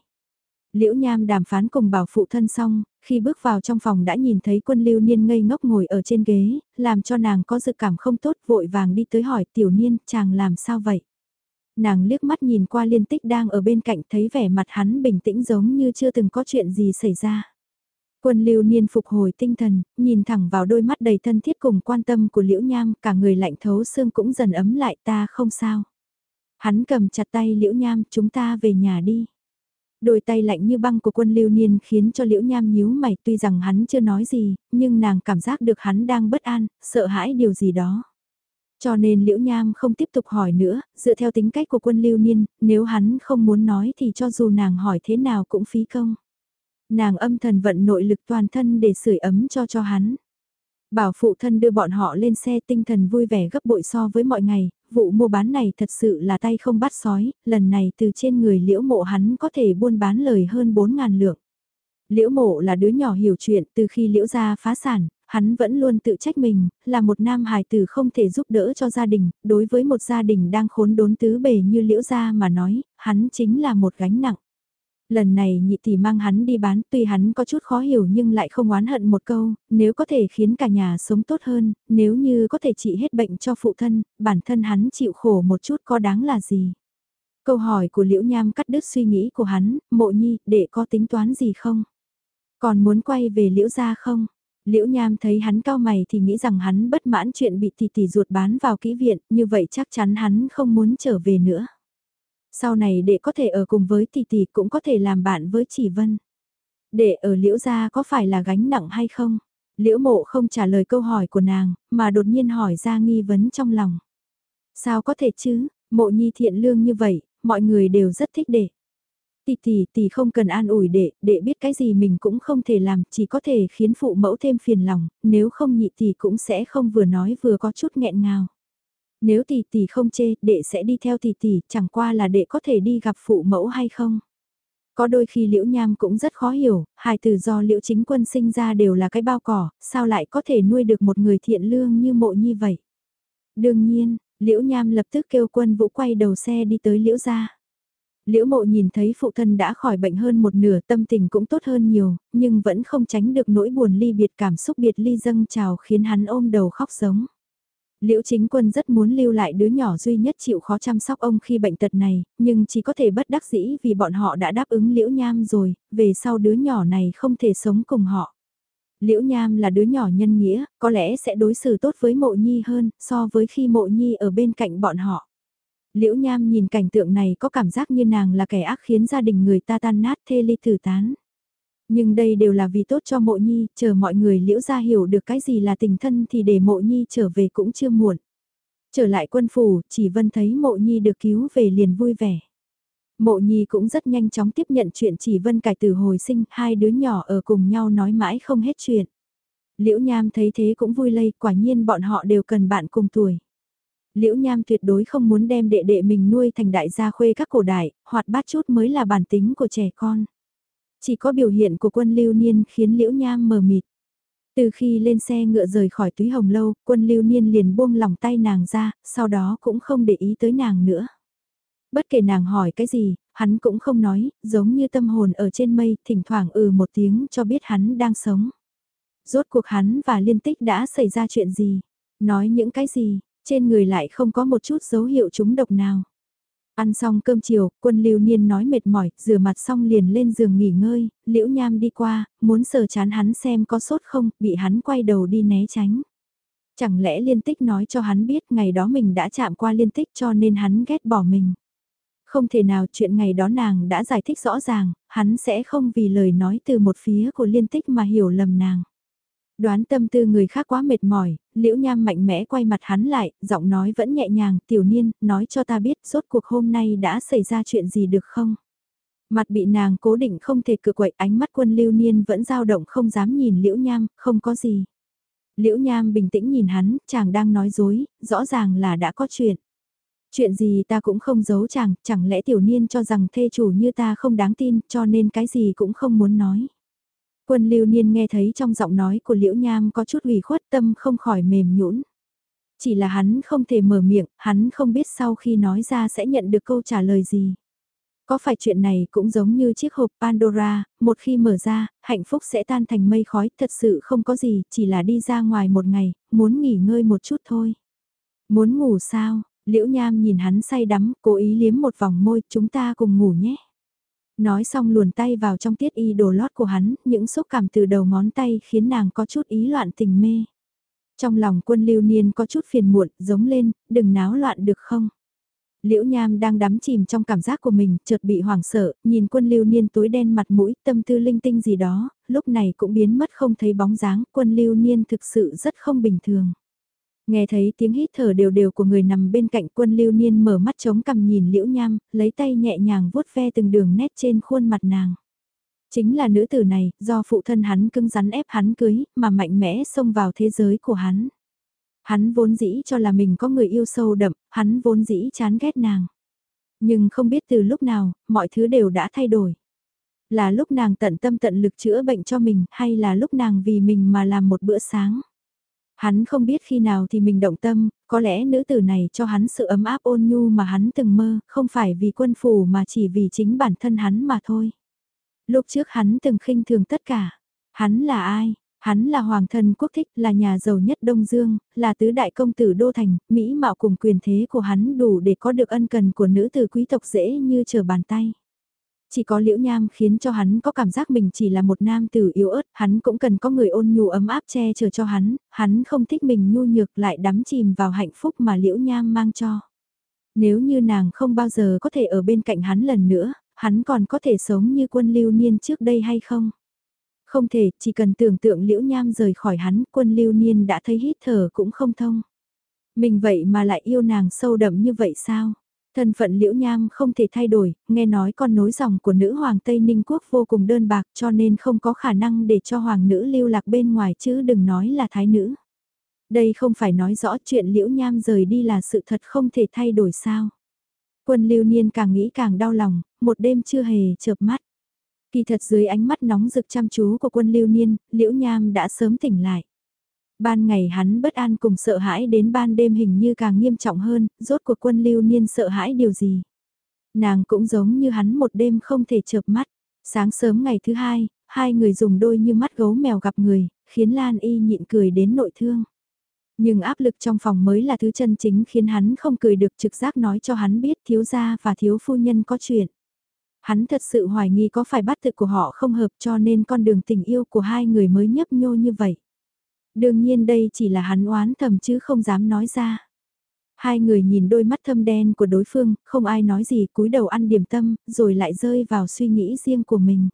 Liễu Nham đàm phán cùng bảo phụ thân xong, khi bước vào trong phòng đã nhìn thấy quân lưu niên ngây ngốc ngồi ở trên ghế, làm cho nàng có dự cảm không tốt vội vàng đi tới hỏi tiểu niên chàng làm sao vậy. Nàng liếc mắt nhìn qua liên tích đang ở bên cạnh thấy vẻ mặt hắn bình tĩnh giống như chưa từng có chuyện gì xảy ra. Quân lưu niên phục hồi tinh thần, nhìn thẳng vào đôi mắt đầy thân thiết cùng quan tâm của liễu nham, cả người lạnh thấu xương cũng dần ấm lại ta không sao. Hắn cầm chặt tay liễu nham, chúng ta về nhà đi. Đôi tay lạnh như băng của quân lưu niên khiến cho liễu nham nhíu mày tuy rằng hắn chưa nói gì, nhưng nàng cảm giác được hắn đang bất an, sợ hãi điều gì đó. Cho nên liễu nham không tiếp tục hỏi nữa, dựa theo tính cách của quân lưu niên, nếu hắn không muốn nói thì cho dù nàng hỏi thế nào cũng phí công. Nàng âm thần vận nội lực toàn thân để sưởi ấm cho cho hắn. Bảo phụ thân đưa bọn họ lên xe tinh thần vui vẻ gấp bội so với mọi ngày, vụ mua bán này thật sự là tay không bắt sói, lần này từ trên người liễu mộ hắn có thể buôn bán lời hơn 4.000 lượng. Liễu mộ là đứa nhỏ hiểu chuyện từ khi liễu gia phá sản, hắn vẫn luôn tự trách mình, là một nam hài tử không thể giúp đỡ cho gia đình, đối với một gia đình đang khốn đốn tứ bề như liễu gia mà nói, hắn chính là một gánh nặng. Lần này nhị tỷ mang hắn đi bán tuy hắn có chút khó hiểu nhưng lại không oán hận một câu, nếu có thể khiến cả nhà sống tốt hơn, nếu như có thể trị hết bệnh cho phụ thân, bản thân hắn chịu khổ một chút có đáng là gì. Câu hỏi của Liễu Nham cắt đứt suy nghĩ của hắn, mộ nhi, để có tính toán gì không? Còn muốn quay về Liễu gia không? Liễu Nham thấy hắn cao mày thì nghĩ rằng hắn bất mãn chuyện bị tỷ tỷ ruột bán vào kỹ viện, như vậy chắc chắn hắn không muốn trở về nữa. Sau này để có thể ở cùng với tỷ tỷ cũng có thể làm bạn với chỉ vân. Để ở liễu gia có phải là gánh nặng hay không? Liễu mộ không trả lời câu hỏi của nàng, mà đột nhiên hỏi ra nghi vấn trong lòng. Sao có thể chứ, mộ nhi thiện lương như vậy, mọi người đều rất thích đệ. Tỷ tỷ tỷ không cần an ủi đệ, đệ biết cái gì mình cũng không thể làm, chỉ có thể khiến phụ mẫu thêm phiền lòng, nếu không nhị tỷ cũng sẽ không vừa nói vừa có chút nghẹn ngào. Nếu tỷ tỷ không chê, đệ sẽ đi theo tỷ tỷ, chẳng qua là đệ có thể đi gặp phụ mẫu hay không. Có đôi khi liễu nham cũng rất khó hiểu, hài từ do liễu chính quân sinh ra đều là cái bao cỏ, sao lại có thể nuôi được một người thiện lương như mộ nhi vậy. Đương nhiên, liễu nham lập tức kêu quân vũ quay đầu xe đi tới liễu gia. Liễu mộ nhìn thấy phụ thân đã khỏi bệnh hơn một nửa tâm tình cũng tốt hơn nhiều, nhưng vẫn không tránh được nỗi buồn ly biệt cảm xúc biệt ly dâng trào khiến hắn ôm đầu khóc giống. Liễu chính quân rất muốn lưu lại đứa nhỏ duy nhất chịu khó chăm sóc ông khi bệnh tật này, nhưng chỉ có thể bất đắc dĩ vì bọn họ đã đáp ứng Liễu Nham rồi, về sau đứa nhỏ này không thể sống cùng họ. Liễu Nham là đứa nhỏ nhân nghĩa, có lẽ sẽ đối xử tốt với mộ nhi hơn so với khi mộ nhi ở bên cạnh bọn họ. Liễu Nham nhìn cảnh tượng này có cảm giác như nàng là kẻ ác khiến gia đình người ta tan nát thê ly tử tán. Nhưng đây đều là vì tốt cho mộ nhi, chờ mọi người liễu ra hiểu được cái gì là tình thân thì để mộ nhi trở về cũng chưa muộn. Trở lại quân phủ, chỉ vân thấy mộ nhi được cứu về liền vui vẻ. Mộ nhi cũng rất nhanh chóng tiếp nhận chuyện chỉ vân cải từ hồi sinh, hai đứa nhỏ ở cùng nhau nói mãi không hết chuyện. Liễu Nham thấy thế cũng vui lây, quả nhiên bọn họ đều cần bạn cùng tuổi. Liễu Nham tuyệt đối không muốn đem đệ đệ mình nuôi thành đại gia khuê các cổ đại, hoặc bát chút mới là bản tính của trẻ con. Chỉ có biểu hiện của quân lưu niên khiến Liễu Nham mờ mịt. Từ khi lên xe ngựa rời khỏi túy hồng lâu, quân lưu niên liền buông lòng tay nàng ra, sau đó cũng không để ý tới nàng nữa. Bất kể nàng hỏi cái gì, hắn cũng không nói, giống như tâm hồn ở trên mây, thỉnh thoảng ừ một tiếng cho biết hắn đang sống. Rốt cuộc hắn và liên tích đã xảy ra chuyện gì? Nói những cái gì, trên người lại không có một chút dấu hiệu trúng độc nào. Ăn xong cơm chiều, quân lưu niên nói mệt mỏi, rửa mặt xong liền lên giường nghỉ ngơi, liễu nham đi qua, muốn sờ chán hắn xem có sốt không, bị hắn quay đầu đi né tránh. Chẳng lẽ liên tích nói cho hắn biết ngày đó mình đã chạm qua liên tích cho nên hắn ghét bỏ mình. Không thể nào chuyện ngày đó nàng đã giải thích rõ ràng, hắn sẽ không vì lời nói từ một phía của liên tích mà hiểu lầm nàng. Đoán tâm tư người khác quá mệt mỏi, liễu nham mạnh mẽ quay mặt hắn lại, giọng nói vẫn nhẹ nhàng, tiểu niên, nói cho ta biết rốt cuộc hôm nay đã xảy ra chuyện gì được không? Mặt bị nàng cố định không thể cự quậy ánh mắt quân lưu niên vẫn dao động không dám nhìn liễu nham, không có gì. Liễu nham bình tĩnh nhìn hắn, chàng đang nói dối, rõ ràng là đã có chuyện. Chuyện gì ta cũng không giấu chàng, chẳng lẽ tiểu niên cho rằng thê chủ như ta không đáng tin, cho nên cái gì cũng không muốn nói. Quân lưu niên nghe thấy trong giọng nói của liễu nham có chút ủy khuất tâm không khỏi mềm nhũn. Chỉ là hắn không thể mở miệng, hắn không biết sau khi nói ra sẽ nhận được câu trả lời gì. Có phải chuyện này cũng giống như chiếc hộp Pandora, một khi mở ra, hạnh phúc sẽ tan thành mây khói, thật sự không có gì, chỉ là đi ra ngoài một ngày, muốn nghỉ ngơi một chút thôi. Muốn ngủ sao? Liễu Nham nhìn hắn say đắm, cố ý liếm một vòng môi, chúng ta cùng ngủ nhé. Nói xong luồn tay vào trong tiết y đồ lót của hắn, những xúc cảm từ đầu ngón tay khiến nàng có chút ý loạn tình mê. Trong lòng quân lưu niên có chút phiền muộn, giống lên, đừng náo loạn được không? Liễu Nham đang đắm chìm trong cảm giác của mình, chợt bị hoảng sợ, nhìn quân lưu niên tối đen mặt mũi, tâm tư linh tinh gì đó, lúc này cũng biến mất không thấy bóng dáng, quân lưu niên thực sự rất không bình thường. Nghe thấy tiếng hít thở đều đều của người nằm bên cạnh quân lưu niên mở mắt chống cằm nhìn liễu nham, lấy tay nhẹ nhàng vuốt ve từng đường nét trên khuôn mặt nàng. Chính là nữ tử này, do phụ thân hắn cưng rắn ép hắn cưới, mà mạnh mẽ xông vào thế giới của hắn. Hắn vốn dĩ cho là mình có người yêu sâu đậm, hắn vốn dĩ chán ghét nàng. Nhưng không biết từ lúc nào, mọi thứ đều đã thay đổi. Là lúc nàng tận tâm tận lực chữa bệnh cho mình hay là lúc nàng vì mình mà làm một bữa sáng. Hắn không biết khi nào thì mình động tâm, có lẽ nữ tử này cho hắn sự ấm áp ôn nhu mà hắn từng mơ, không phải vì quân phủ mà chỉ vì chính bản thân hắn mà thôi. Lúc trước hắn từng khinh thường tất cả. Hắn là ai? Hắn là hoàng thân quốc thích, là nhà giàu nhất Đông Dương, là tứ đại công tử Đô Thành, Mỹ mạo cùng quyền thế của hắn đủ để có được ân cần của nữ tử quý tộc dễ như trở bàn tay. Chỉ có liễu nham khiến cho hắn có cảm giác mình chỉ là một nam tử yếu ớt, hắn cũng cần có người ôn nhu ấm áp che chở cho hắn, hắn không thích mình nhu nhược lại đắm chìm vào hạnh phúc mà liễu nham mang cho. Nếu như nàng không bao giờ có thể ở bên cạnh hắn lần nữa, hắn còn có thể sống như quân lưu niên trước đây hay không? Không thể, chỉ cần tưởng tượng liễu nham rời khỏi hắn, quân lưu niên đã thấy hít thở cũng không thông. Mình vậy mà lại yêu nàng sâu đậm như vậy sao? Thân phận Liễu Nham không thể thay đổi, nghe nói con nối dòng của nữ hoàng Tây Ninh Quốc vô cùng đơn bạc cho nên không có khả năng để cho hoàng nữ lưu lạc bên ngoài chứ đừng nói là thái nữ. Đây không phải nói rõ chuyện Liễu Nham rời đi là sự thật không thể thay đổi sao. Quân lưu niên càng nghĩ càng đau lòng, một đêm chưa hề chợp mắt. Kỳ thật dưới ánh mắt nóng rực chăm chú của quân lưu niên, Liễu Nham đã sớm tỉnh lại. Ban ngày hắn bất an cùng sợ hãi đến ban đêm hình như càng nghiêm trọng hơn, rốt cuộc quân lưu niên sợ hãi điều gì. Nàng cũng giống như hắn một đêm không thể chợp mắt. Sáng sớm ngày thứ hai, hai người dùng đôi như mắt gấu mèo gặp người, khiến Lan Y nhịn cười đến nội thương. Nhưng áp lực trong phòng mới là thứ chân chính khiến hắn không cười được trực giác nói cho hắn biết thiếu gia và thiếu phu nhân có chuyện. Hắn thật sự hoài nghi có phải bắt thực của họ không hợp cho nên con đường tình yêu của hai người mới nhấp nhô như vậy. Đương nhiên đây chỉ là hắn oán thầm chứ không dám nói ra. Hai người nhìn đôi mắt thâm đen của đối phương, không ai nói gì cúi đầu ăn điểm tâm, rồi lại rơi vào suy nghĩ riêng của mình.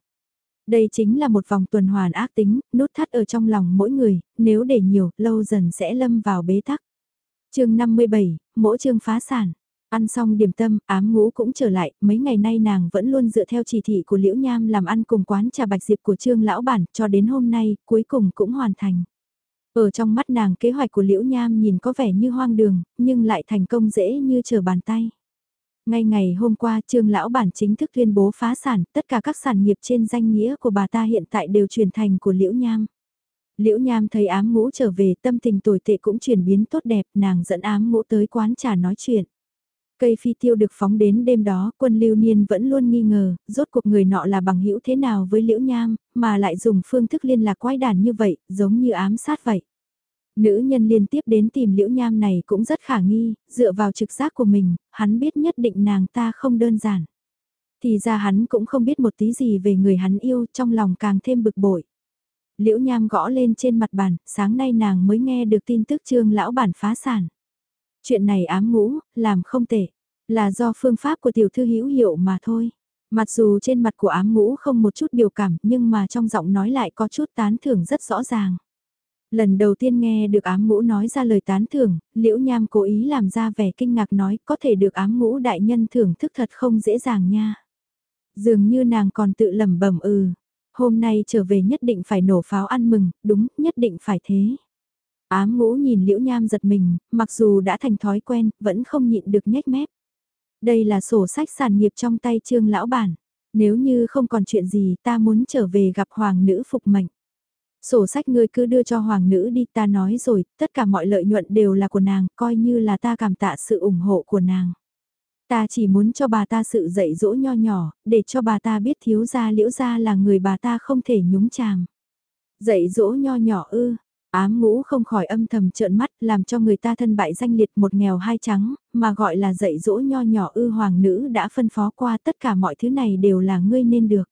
Đây chính là một vòng tuần hoàn ác tính, nút thắt ở trong lòng mỗi người, nếu để nhiều, lâu dần sẽ lâm vào bế tắc. chương 57, mỗi chương phá sản. Ăn xong điểm tâm, ám ngũ cũng trở lại, mấy ngày nay nàng vẫn luôn dựa theo chỉ thị của Liễu Nham làm ăn cùng quán trà bạch diệp của trương lão bản, cho đến hôm nay, cuối cùng cũng hoàn thành. Ở trong mắt nàng kế hoạch của Liễu Nham nhìn có vẻ như hoang đường, nhưng lại thành công dễ như trở bàn tay. Ngay ngày hôm qua trương lão bản chính thức tuyên bố phá sản, tất cả các sản nghiệp trên danh nghĩa của bà ta hiện tại đều chuyển thành của Liễu Nham. Liễu Nham thấy ám ngũ trở về tâm tình tồi tệ cũng chuyển biến tốt đẹp, nàng dẫn ám ngũ tới quán trà nói chuyện. Cây phi tiêu được phóng đến đêm đó, quân lưu niên vẫn luôn nghi ngờ, rốt cuộc người nọ là bằng hữu thế nào với Liễu Nham, mà lại dùng phương thức liên lạc quái đản như vậy, giống như ám sát vậy. Nữ nhân liên tiếp đến tìm Liễu Nham này cũng rất khả nghi, dựa vào trực giác của mình, hắn biết nhất định nàng ta không đơn giản. Thì ra hắn cũng không biết một tí gì về người hắn yêu, trong lòng càng thêm bực bội. Liễu Nham gõ lên trên mặt bàn, sáng nay nàng mới nghe được tin tức trương lão bản phá sản. Chuyện này ám ngũ, làm không tệ, là do phương pháp của tiểu thư hữu hiệu mà thôi. Mặc dù trên mặt của ám ngũ không một chút biểu cảm nhưng mà trong giọng nói lại có chút tán thưởng rất rõ ràng. Lần đầu tiên nghe được ám ngũ nói ra lời tán thưởng, liễu nham cố ý làm ra vẻ kinh ngạc nói có thể được ám ngũ đại nhân thưởng thức thật không dễ dàng nha. Dường như nàng còn tự lẩm bẩm ừ, hôm nay trở về nhất định phải nổ pháo ăn mừng, đúng, nhất định phải thế. Ám ngũ nhìn liễu nham giật mình, mặc dù đã thành thói quen, vẫn không nhịn được nhếch mép. Đây là sổ sách sản nghiệp trong tay trương lão bản. Nếu như không còn chuyện gì ta muốn trở về gặp hoàng nữ phục mệnh. Sổ sách ngươi cứ đưa cho hoàng nữ đi ta nói rồi, tất cả mọi lợi nhuận đều là của nàng, coi như là ta cảm tạ sự ủng hộ của nàng. Ta chỉ muốn cho bà ta sự dạy dỗ nho nhỏ, để cho bà ta biết thiếu gia liễu gia là người bà ta không thể nhúng chàm. Dạy dỗ nho nhỏ ư, ám ngũ không khỏi âm thầm trợn mắt làm cho người ta thân bại danh liệt một nghèo hai trắng, mà gọi là dạy dỗ nho nhỏ ư hoàng nữ đã phân phó qua tất cả mọi thứ này đều là ngươi nên được.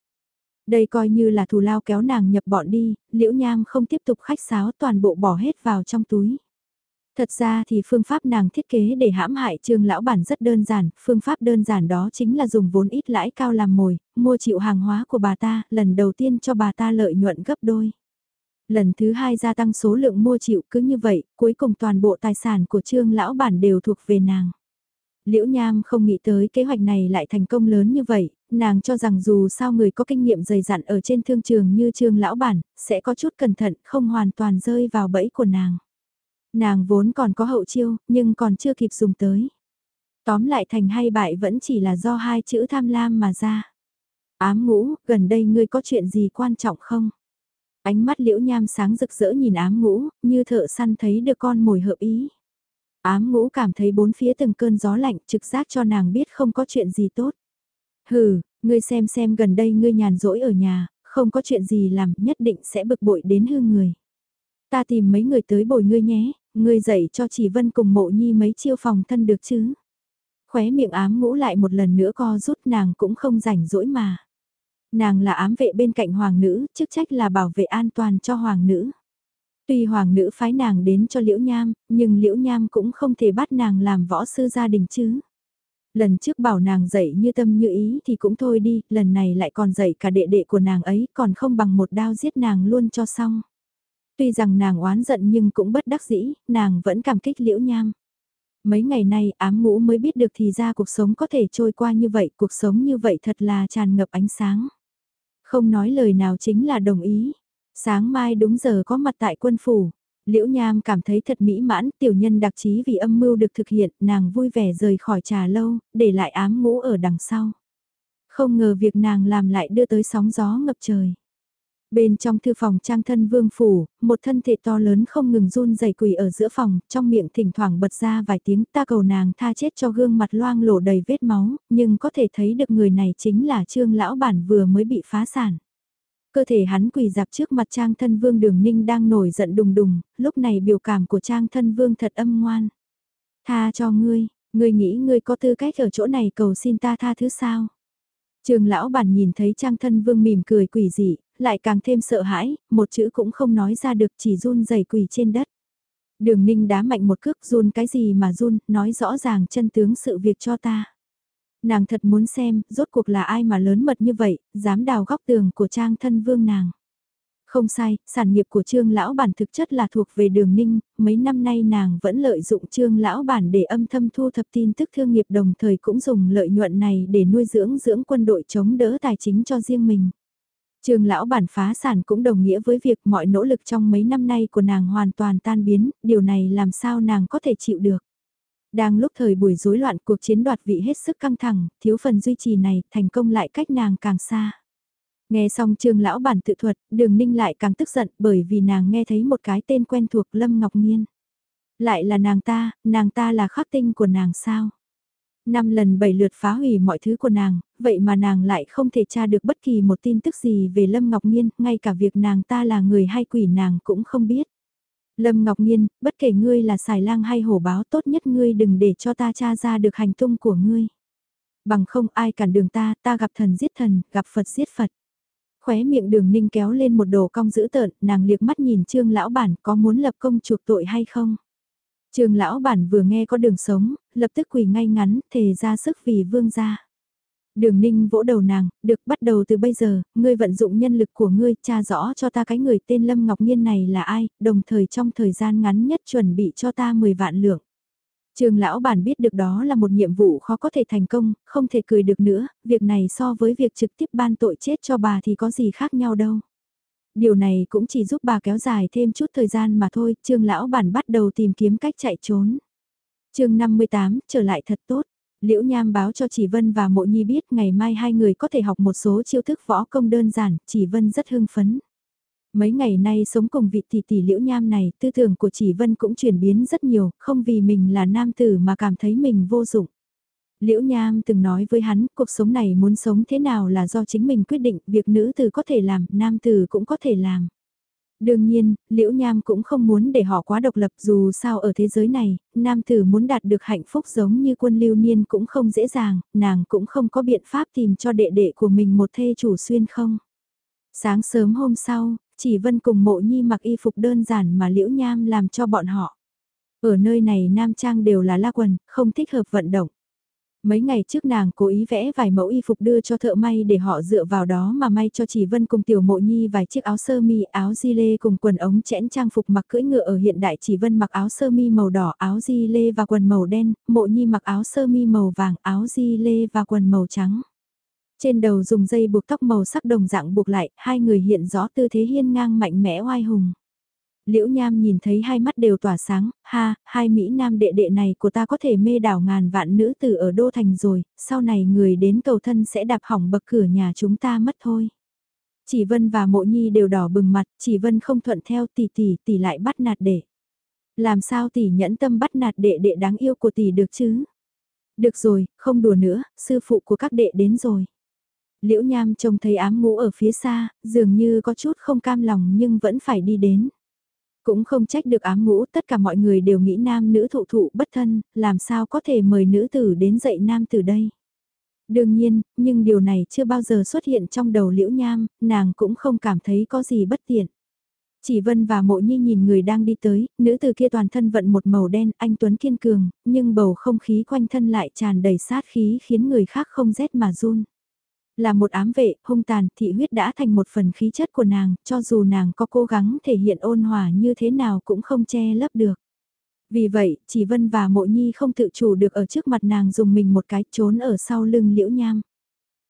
Đây coi như là thù lao kéo nàng nhập bọn đi, liễu nham không tiếp tục khách sáo toàn bộ bỏ hết vào trong túi. Thật ra thì phương pháp nàng thiết kế để hãm hại trương lão bản rất đơn giản, phương pháp đơn giản đó chính là dùng vốn ít lãi cao làm mồi, mua chịu hàng hóa của bà ta, lần đầu tiên cho bà ta lợi nhuận gấp đôi. Lần thứ hai gia tăng số lượng mua chịu cứ như vậy, cuối cùng toàn bộ tài sản của trương lão bản đều thuộc về nàng. Liễu Nham không nghĩ tới kế hoạch này lại thành công lớn như vậy, nàng cho rằng dù sao người có kinh nghiệm dày dặn ở trên thương trường như trương lão bản, sẽ có chút cẩn thận không hoàn toàn rơi vào bẫy của nàng. Nàng vốn còn có hậu chiêu, nhưng còn chưa kịp dùng tới. Tóm lại thành hay bại vẫn chỉ là do hai chữ tham lam mà ra. Ám ngũ, gần đây ngươi có chuyện gì quan trọng không? Ánh mắt liễu nham sáng rực rỡ nhìn ám ngũ, như thợ săn thấy được con mồi hợp ý. Ám ngũ cảm thấy bốn phía từng cơn gió lạnh trực giác cho nàng biết không có chuyện gì tốt. Hừ, ngươi xem xem gần đây ngươi nhàn rỗi ở nhà, không có chuyện gì làm nhất định sẽ bực bội đến hư người. Ta tìm mấy người tới bồi ngươi nhé, ngươi dạy cho chỉ vân cùng mộ nhi mấy chiêu phòng thân được chứ. Khóe miệng ám ngũ lại một lần nữa co rút nàng cũng không rảnh rỗi mà. Nàng là ám vệ bên cạnh hoàng nữ, chức trách là bảo vệ an toàn cho hoàng nữ. Tuy hoàng nữ phái nàng đến cho liễu nham, nhưng liễu nham cũng không thể bắt nàng làm võ sư gia đình chứ. Lần trước bảo nàng dạy như tâm như ý thì cũng thôi đi, lần này lại còn dạy cả đệ đệ của nàng ấy còn không bằng một đao giết nàng luôn cho xong. Tuy rằng nàng oán giận nhưng cũng bất đắc dĩ, nàng vẫn cảm kích liễu nham. Mấy ngày nay ám ngũ mới biết được thì ra cuộc sống có thể trôi qua như vậy, cuộc sống như vậy thật là tràn ngập ánh sáng. Không nói lời nào chính là đồng ý. Sáng mai đúng giờ có mặt tại quân phủ. Liễu Nham cảm thấy thật mỹ mãn, tiểu nhân đặc trí vì âm mưu được thực hiện, nàng vui vẻ rời khỏi trà lâu, để lại ám ngũ ở đằng sau. Không ngờ việc nàng làm lại đưa tới sóng gió ngập trời. Bên trong thư phòng trang thân vương phủ, một thân thể to lớn không ngừng run rẩy quỳ ở giữa phòng, trong miệng thỉnh thoảng bật ra vài tiếng ta cầu nàng tha chết cho gương mặt loang lổ đầy vết máu, nhưng có thể thấy được người này chính là trương lão bản vừa mới bị phá sản. Cơ thể hắn quỳ dạp trước mặt trang thân vương đường ninh đang nổi giận đùng đùng, lúc này biểu cảm của trang thân vương thật âm ngoan. Tha cho ngươi, ngươi nghĩ ngươi có tư cách ở chỗ này cầu xin ta tha thứ sao? Trường lão bản nhìn thấy trang thân vương mỉm cười quỷ dị, lại càng thêm sợ hãi, một chữ cũng không nói ra được chỉ run rẩy quỳ trên đất. Đường ninh đá mạnh một cước run cái gì mà run, nói rõ ràng chân tướng sự việc cho ta. Nàng thật muốn xem, rốt cuộc là ai mà lớn mật như vậy, dám đào góc tường của trang thân vương nàng. Không sai, sản nghiệp của trương lão bản thực chất là thuộc về đường ninh, mấy năm nay nàng vẫn lợi dụng trương lão bản để âm thâm thu thập tin tức thương nghiệp đồng thời cũng dùng lợi nhuận này để nuôi dưỡng dưỡng quân đội chống đỡ tài chính cho riêng mình trường lão bản phá sản cũng đồng nghĩa với việc mọi nỗ lực trong mấy năm nay của nàng hoàn toàn tan biến, điều này làm sao nàng có thể chịu được. Đang lúc thời buổi rối loạn cuộc chiến đoạt vị hết sức căng thẳng, thiếu phần duy trì này, thành công lại cách nàng càng xa. Nghe xong trường lão bản tự thuật, đường ninh lại càng tức giận bởi vì nàng nghe thấy một cái tên quen thuộc Lâm Ngọc Nhiên. Lại là nàng ta, nàng ta là khắc tinh của nàng sao? Năm lần bảy lượt phá hủy mọi thứ của nàng, vậy mà nàng lại không thể tra được bất kỳ một tin tức gì về Lâm Ngọc Nhiên, ngay cả việc nàng ta là người hay quỷ nàng cũng không biết. Lâm Ngọc Nhiên, bất kể ngươi là xài lang hay hổ báo tốt nhất ngươi đừng để cho ta tra ra được hành tung của ngươi. Bằng không ai cản đường ta, ta gặp thần giết thần, gặp Phật giết Phật. Khóe miệng đường ninh kéo lên một đồ cong dữ tợn, nàng liếc mắt nhìn trương lão bản có muốn lập công chuộc tội hay không trường lão bản vừa nghe có đường sống, lập tức quỳ ngay ngắn, thề ra sức vì vương gia. Đường ninh vỗ đầu nàng, được bắt đầu từ bây giờ, ngươi vận dụng nhân lực của ngươi, tra rõ cho ta cái người tên Lâm Ngọc Nhiên này là ai, đồng thời trong thời gian ngắn nhất chuẩn bị cho ta 10 vạn lượng. Trường lão bản biết được đó là một nhiệm vụ khó có thể thành công, không thể cười được nữa, việc này so với việc trực tiếp ban tội chết cho bà thì có gì khác nhau đâu. Điều này cũng chỉ giúp bà kéo dài thêm chút thời gian mà thôi, trương lão bản bắt đầu tìm kiếm cách chạy trốn. chương 58, trở lại thật tốt. Liễu Nham báo cho Chỉ Vân và Mộ Nhi biết ngày mai hai người có thể học một số chiêu thức võ công đơn giản, Chỉ Vân rất hưng phấn. Mấy ngày nay sống cùng vị tỷ tỷ Liễu Nham này, tư tưởng của Chỉ Vân cũng chuyển biến rất nhiều, không vì mình là nam tử mà cảm thấy mình vô dụng. Liễu Nham từng nói với hắn, cuộc sống này muốn sống thế nào là do chính mình quyết định, việc nữ tử có thể làm, nam tử cũng có thể làm. Đương nhiên, Liễu Nham cũng không muốn để họ quá độc lập dù sao ở thế giới này, nam tử muốn đạt được hạnh phúc giống như quân lưu niên cũng không dễ dàng, nàng cũng không có biện pháp tìm cho đệ đệ của mình một thê chủ xuyên không. Sáng sớm hôm sau, chỉ vân cùng mộ nhi mặc y phục đơn giản mà Liễu Nham làm cho bọn họ. Ở nơi này nam trang đều là la quần, không thích hợp vận động. Mấy ngày trước nàng cố ý vẽ vài mẫu y phục đưa cho thợ may để họ dựa vào đó mà may cho chỉ vân cùng tiểu mộ nhi vài chiếc áo sơ mi áo di lê cùng quần ống chẽn trang phục mặc cưỡi ngựa ở hiện đại chỉ vân mặc áo sơ mi màu đỏ áo di lê và quần màu đen, mộ nhi mặc áo sơ mi màu vàng áo di lê và quần màu trắng. Trên đầu dùng dây buộc tóc màu sắc đồng dạng buộc lại, hai người hiện rõ tư thế hiên ngang mạnh mẽ oai hùng. Liễu Nham nhìn thấy hai mắt đều tỏa sáng, ha, hai Mỹ Nam đệ đệ này của ta có thể mê đảo ngàn vạn nữ tử ở Đô Thành rồi, sau này người đến cầu thân sẽ đạp hỏng bậc cửa nhà chúng ta mất thôi. Chỉ Vân và Mộ Nhi đều đỏ bừng mặt, chỉ Vân không thuận theo tỷ tỷ tỷ lại bắt nạt đệ. Làm sao tỷ nhẫn tâm bắt nạt đệ đệ đáng yêu của tỷ được chứ? Được rồi, không đùa nữa, sư phụ của các đệ đến rồi. Liễu Nham trông thấy ám ngũ ở phía xa, dường như có chút không cam lòng nhưng vẫn phải đi đến. Cũng không trách được ám ngũ, tất cả mọi người đều nghĩ nam nữ thụ thụ bất thân, làm sao có thể mời nữ tử đến dạy nam tử đây. Đương nhiên, nhưng điều này chưa bao giờ xuất hiện trong đầu liễu nham, nàng cũng không cảm thấy có gì bất tiện. Chỉ Vân và Mộ Nhi nhìn người đang đi tới, nữ tử kia toàn thân vận một màu đen, anh Tuấn kiên cường, nhưng bầu không khí quanh thân lại tràn đầy sát khí khiến người khác không rét mà run. Là một ám vệ, hung tàn, thị huyết đã thành một phần khí chất của nàng, cho dù nàng có cố gắng thể hiện ôn hòa như thế nào cũng không che lấp được. Vì vậy, chỉ Vân và Mộ Nhi không tự chủ được ở trước mặt nàng dùng mình một cái trốn ở sau lưng Liễu Nham.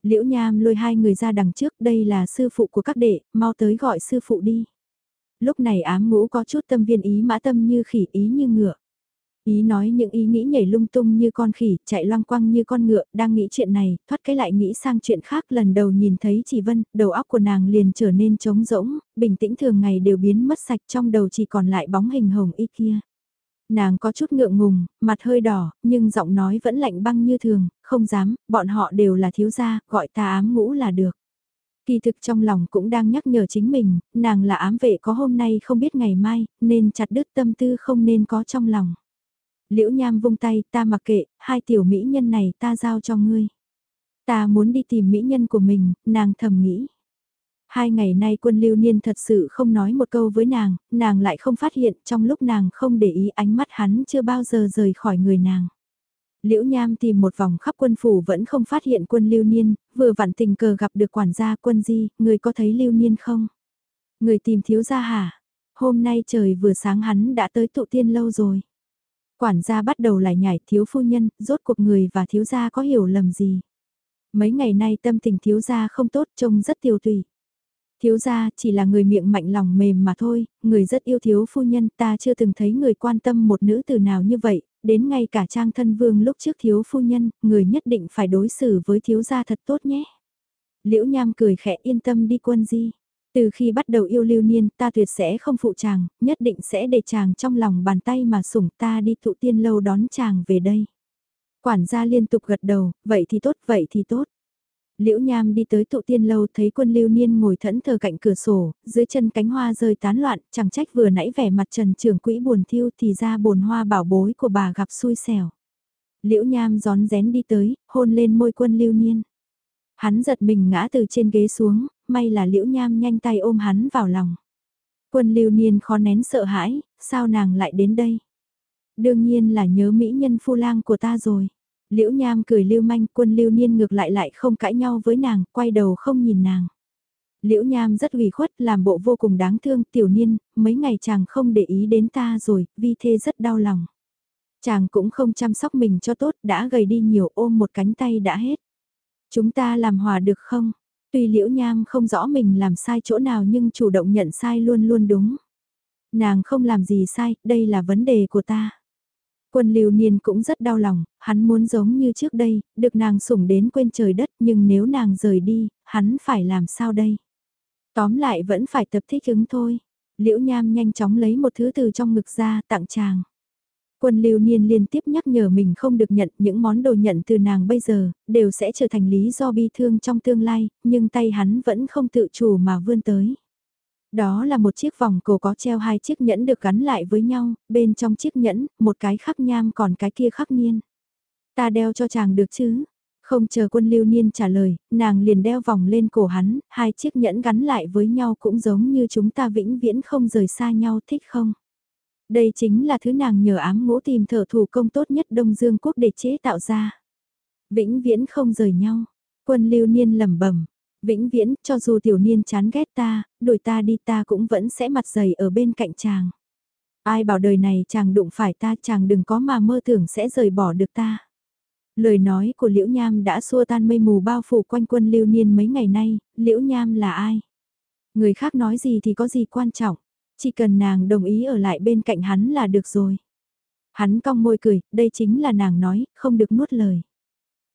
Liễu Nham lôi hai người ra đằng trước, đây là sư phụ của các đệ, mau tới gọi sư phụ đi. Lúc này ám ngũ có chút tâm viên ý mã tâm như khỉ ý như ngựa. Ý nói những ý nghĩ nhảy lung tung như con khỉ, chạy loang quăng như con ngựa, đang nghĩ chuyện này, thoát cái lại nghĩ sang chuyện khác lần đầu nhìn thấy chị Vân, đầu óc của nàng liền trở nên trống rỗng, bình tĩnh thường ngày đều biến mất sạch trong đầu chỉ còn lại bóng hình hồng y kia. Nàng có chút ngượng ngùng, mặt hơi đỏ, nhưng giọng nói vẫn lạnh băng như thường, không dám, bọn họ đều là thiếu gia, gọi ta ám ngũ là được. Kỳ thực trong lòng cũng đang nhắc nhở chính mình, nàng là ám vệ có hôm nay không biết ngày mai, nên chặt đứt tâm tư không nên có trong lòng. Liễu Nham vung tay, ta mặc kệ, hai tiểu mỹ nhân này ta giao cho ngươi. Ta muốn đi tìm mỹ nhân của mình, nàng thầm nghĩ. Hai ngày nay quân lưu niên thật sự không nói một câu với nàng, nàng lại không phát hiện trong lúc nàng không để ý ánh mắt hắn chưa bao giờ rời khỏi người nàng. Liễu Nham tìm một vòng khắp quân phủ vẫn không phát hiện quân lưu niên, vừa vặn tình cờ gặp được quản gia quân di, người có thấy lưu niên không? Người tìm thiếu gia hả? Hôm nay trời vừa sáng hắn đã tới tụ tiên lâu rồi. Quản gia bắt đầu lại nhảy thiếu phu nhân, rốt cuộc người và thiếu gia có hiểu lầm gì? Mấy ngày nay tâm tình thiếu gia không tốt trông rất tiêu tùy. Thiếu gia chỉ là người miệng mạnh lòng mềm mà thôi, người rất yêu thiếu phu nhân ta chưa từng thấy người quan tâm một nữ từ nào như vậy, đến ngay cả trang thân vương lúc trước thiếu phu nhân, người nhất định phải đối xử với thiếu gia thật tốt nhé. Liễu Nham cười khẽ yên tâm đi quân di. Từ khi bắt đầu yêu lưu niên ta tuyệt sẽ không phụ chàng, nhất định sẽ để chàng trong lòng bàn tay mà sủng ta đi thụ tiên lâu đón chàng về đây. Quản gia liên tục gật đầu, vậy thì tốt, vậy thì tốt. Liễu Nham đi tới tụ tiên lâu thấy quân lưu niên ngồi thẫn thờ cạnh cửa sổ, dưới chân cánh hoa rơi tán loạn, chẳng trách vừa nãy vẻ mặt trần trưởng quỹ buồn thiêu thì ra bồn hoa bảo bối của bà gặp xui xẻo. Liễu Nham gión rén đi tới, hôn lên môi quân lưu niên. Hắn giật mình ngã từ trên ghế xuống, may là Liễu Nham nhanh tay ôm hắn vào lòng. Quân lưu niên khó nén sợ hãi, sao nàng lại đến đây? Đương nhiên là nhớ mỹ nhân phu lang của ta rồi. Liễu Nham cười lưu manh quân lưu niên ngược lại lại không cãi nhau với nàng, quay đầu không nhìn nàng. Liễu Nham rất ủy khuất làm bộ vô cùng đáng thương tiểu niên, mấy ngày chàng không để ý đến ta rồi, vi thê rất đau lòng. Chàng cũng không chăm sóc mình cho tốt, đã gầy đi nhiều ôm một cánh tay đã hết. Chúng ta làm hòa được không? Tuy Liễu Nham không rõ mình làm sai chỗ nào nhưng chủ động nhận sai luôn luôn đúng. Nàng không làm gì sai, đây là vấn đề của ta. Quân lưu niên cũng rất đau lòng, hắn muốn giống như trước đây, được nàng sủng đến quên trời đất nhưng nếu nàng rời đi, hắn phải làm sao đây? Tóm lại vẫn phải tập thích ứng thôi. Liễu Nham nhanh chóng lấy một thứ từ trong ngực ra tặng chàng. Quân lưu niên liên tiếp nhắc nhở mình không được nhận những món đồ nhận từ nàng bây giờ, đều sẽ trở thành lý do bi thương trong tương lai, nhưng tay hắn vẫn không tự chủ mà vươn tới. Đó là một chiếc vòng cổ có treo hai chiếc nhẫn được gắn lại với nhau, bên trong chiếc nhẫn, một cái khắc nham còn cái kia khắc niên. Ta đeo cho chàng được chứ? Không chờ quân lưu niên trả lời, nàng liền đeo vòng lên cổ hắn, hai chiếc nhẫn gắn lại với nhau cũng giống như chúng ta vĩnh viễn không rời xa nhau thích không? Đây chính là thứ nàng nhờ ám ngũ tìm thợ thủ công tốt nhất Đông Dương Quốc để chế tạo ra. Vĩnh viễn không rời nhau. Quân lưu niên lẩm bẩm Vĩnh viễn, cho dù tiểu niên chán ghét ta, đuổi ta đi ta cũng vẫn sẽ mặt dày ở bên cạnh chàng. Ai bảo đời này chàng đụng phải ta chàng đừng có mà mơ tưởng sẽ rời bỏ được ta. Lời nói của Liễu Nham đã xua tan mây mù bao phủ quanh quân lưu niên mấy ngày nay, Liễu Nham là ai? Người khác nói gì thì có gì quan trọng, chỉ cần nàng đồng ý ở lại bên cạnh hắn là được rồi. Hắn cong môi cười, đây chính là nàng nói, không được nuốt lời.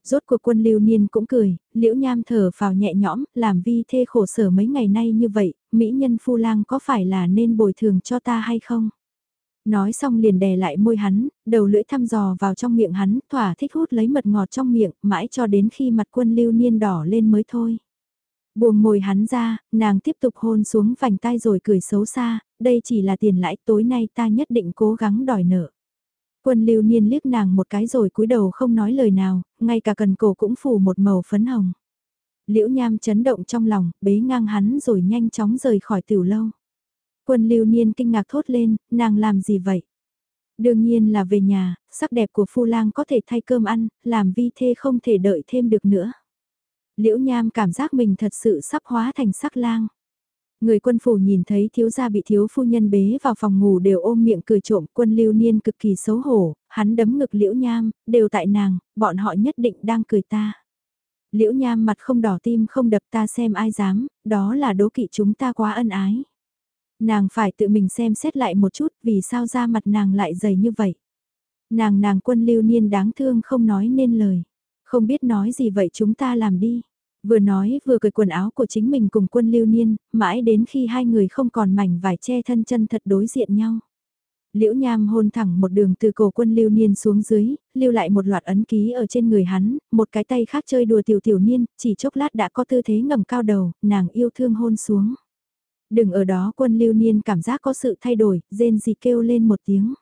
Rốt cuộc quân lưu niên cũng cười, liễu nham thở vào nhẹ nhõm, làm vi thê khổ sở mấy ngày nay như vậy, mỹ nhân phu lang có phải là nên bồi thường cho ta hay không? Nói xong liền đè lại môi hắn, đầu lưỡi thăm dò vào trong miệng hắn, thỏa thích hút lấy mật ngọt trong miệng, mãi cho đến khi mặt quân lưu niên đỏ lên mới thôi. Buông môi hắn ra, nàng tiếp tục hôn xuống vành tay rồi cười xấu xa, đây chỉ là tiền lãi tối nay ta nhất định cố gắng đòi nợ. Quân lưu niên liếc nàng một cái rồi cúi đầu không nói lời nào, ngay cả cần cổ cũng phủ một màu phấn hồng. Liễu nham chấn động trong lòng, bế ngang hắn rồi nhanh chóng rời khỏi tiểu lâu. Quân lưu niên kinh ngạc thốt lên, nàng làm gì vậy? Đương nhiên là về nhà, sắc đẹp của phu lang có thể thay cơm ăn, làm vi thê không thể đợi thêm được nữa. Liễu nham cảm giác mình thật sự sắp hóa thành sắc lang. Người quân phủ nhìn thấy thiếu gia bị thiếu phu nhân bế vào phòng ngủ đều ôm miệng cười trộm quân lưu niên cực kỳ xấu hổ, hắn đấm ngực liễu nham, đều tại nàng, bọn họ nhất định đang cười ta. Liễu nham mặt không đỏ tim không đập ta xem ai dám, đó là đố kỵ chúng ta quá ân ái. Nàng phải tự mình xem xét lại một chút vì sao da mặt nàng lại dày như vậy. Nàng nàng quân lưu niên đáng thương không nói nên lời. Không biết nói gì vậy chúng ta làm đi. Vừa nói vừa cởi quần áo của chính mình cùng quân lưu niên, mãi đến khi hai người không còn mảnh vải che thân chân thật đối diện nhau. Liễu Nham hôn thẳng một đường từ cổ quân lưu niên xuống dưới, lưu lại một loạt ấn ký ở trên người hắn, một cái tay khác chơi đùa tiểu tiểu niên, chỉ chốc lát đã có tư thế ngầm cao đầu, nàng yêu thương hôn xuống. Đừng ở đó quân lưu niên cảm giác có sự thay đổi, rên gì kêu lên một tiếng.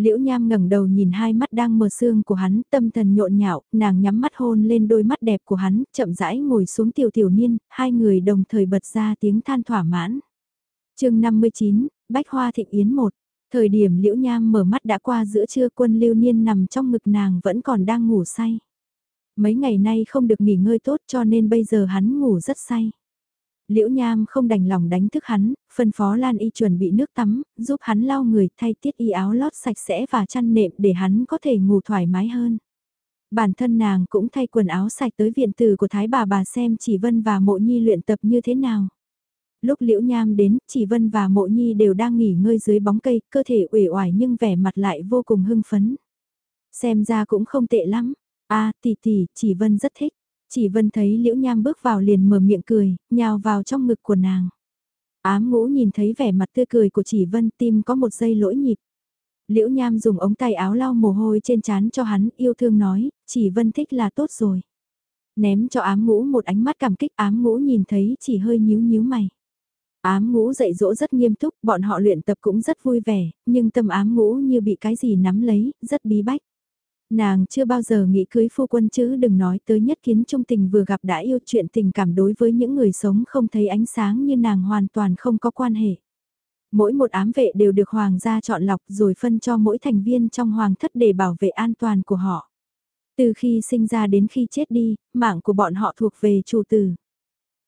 Liễu Nham ngẩng đầu nhìn hai mắt đang mờ sương của hắn, tâm thần nhộn nhạo, nàng nhắm mắt hôn lên đôi mắt đẹp của hắn, chậm rãi ngồi xuống tiểu tiểu niên, hai người đồng thời bật ra tiếng than thỏa mãn. chương 59, Bách Hoa Thịnh Yến 1 Thời điểm Liễu Nham mở mắt đã qua giữa trưa quân lưu niên nằm trong ngực nàng vẫn còn đang ngủ say. Mấy ngày nay không được nghỉ ngơi tốt cho nên bây giờ hắn ngủ rất say. Liễu Nham không đành lòng đánh thức hắn, phân phó Lan Y chuẩn bị nước tắm, giúp hắn lau người thay tiết y áo lót sạch sẽ và chăn nệm để hắn có thể ngủ thoải mái hơn. Bản thân nàng cũng thay quần áo sạch tới viện tử của Thái bà bà xem chỉ Vân và Mộ Nhi luyện tập như thế nào. Lúc Liễu Nham đến, chỉ Vân và Mộ Nhi đều đang nghỉ ngơi dưới bóng cây, cơ thể uể oải nhưng vẻ mặt lại vô cùng hưng phấn. Xem ra cũng không tệ lắm. a à, tỷ tỷ, chỉ Vân rất thích. Chỉ Vân thấy Liễu Nham bước vào liền mở miệng cười, nhào vào trong ngực của nàng. Ám ngũ nhìn thấy vẻ mặt tươi cười của chỉ Vân tim có một giây lỗi nhịp. Liễu Nham dùng ống tay áo lau mồ hôi trên trán cho hắn, yêu thương nói, chỉ Vân thích là tốt rồi. Ném cho ám ngũ một ánh mắt cảm kích ám ngũ nhìn thấy chỉ hơi nhíu nhíu mày. Ám ngũ dạy dỗ rất nghiêm túc, bọn họ luyện tập cũng rất vui vẻ, nhưng tâm ám ngũ như bị cái gì nắm lấy, rất bí bách. Nàng chưa bao giờ nghĩ cưới phu quân chứ đừng nói tới nhất kiến trung tình vừa gặp đã yêu chuyện tình cảm đối với những người sống không thấy ánh sáng như nàng hoàn toàn không có quan hệ. Mỗi một ám vệ đều được hoàng gia chọn lọc rồi phân cho mỗi thành viên trong hoàng thất để bảo vệ an toàn của họ. Từ khi sinh ra đến khi chết đi, mạng của bọn họ thuộc về chủ tử.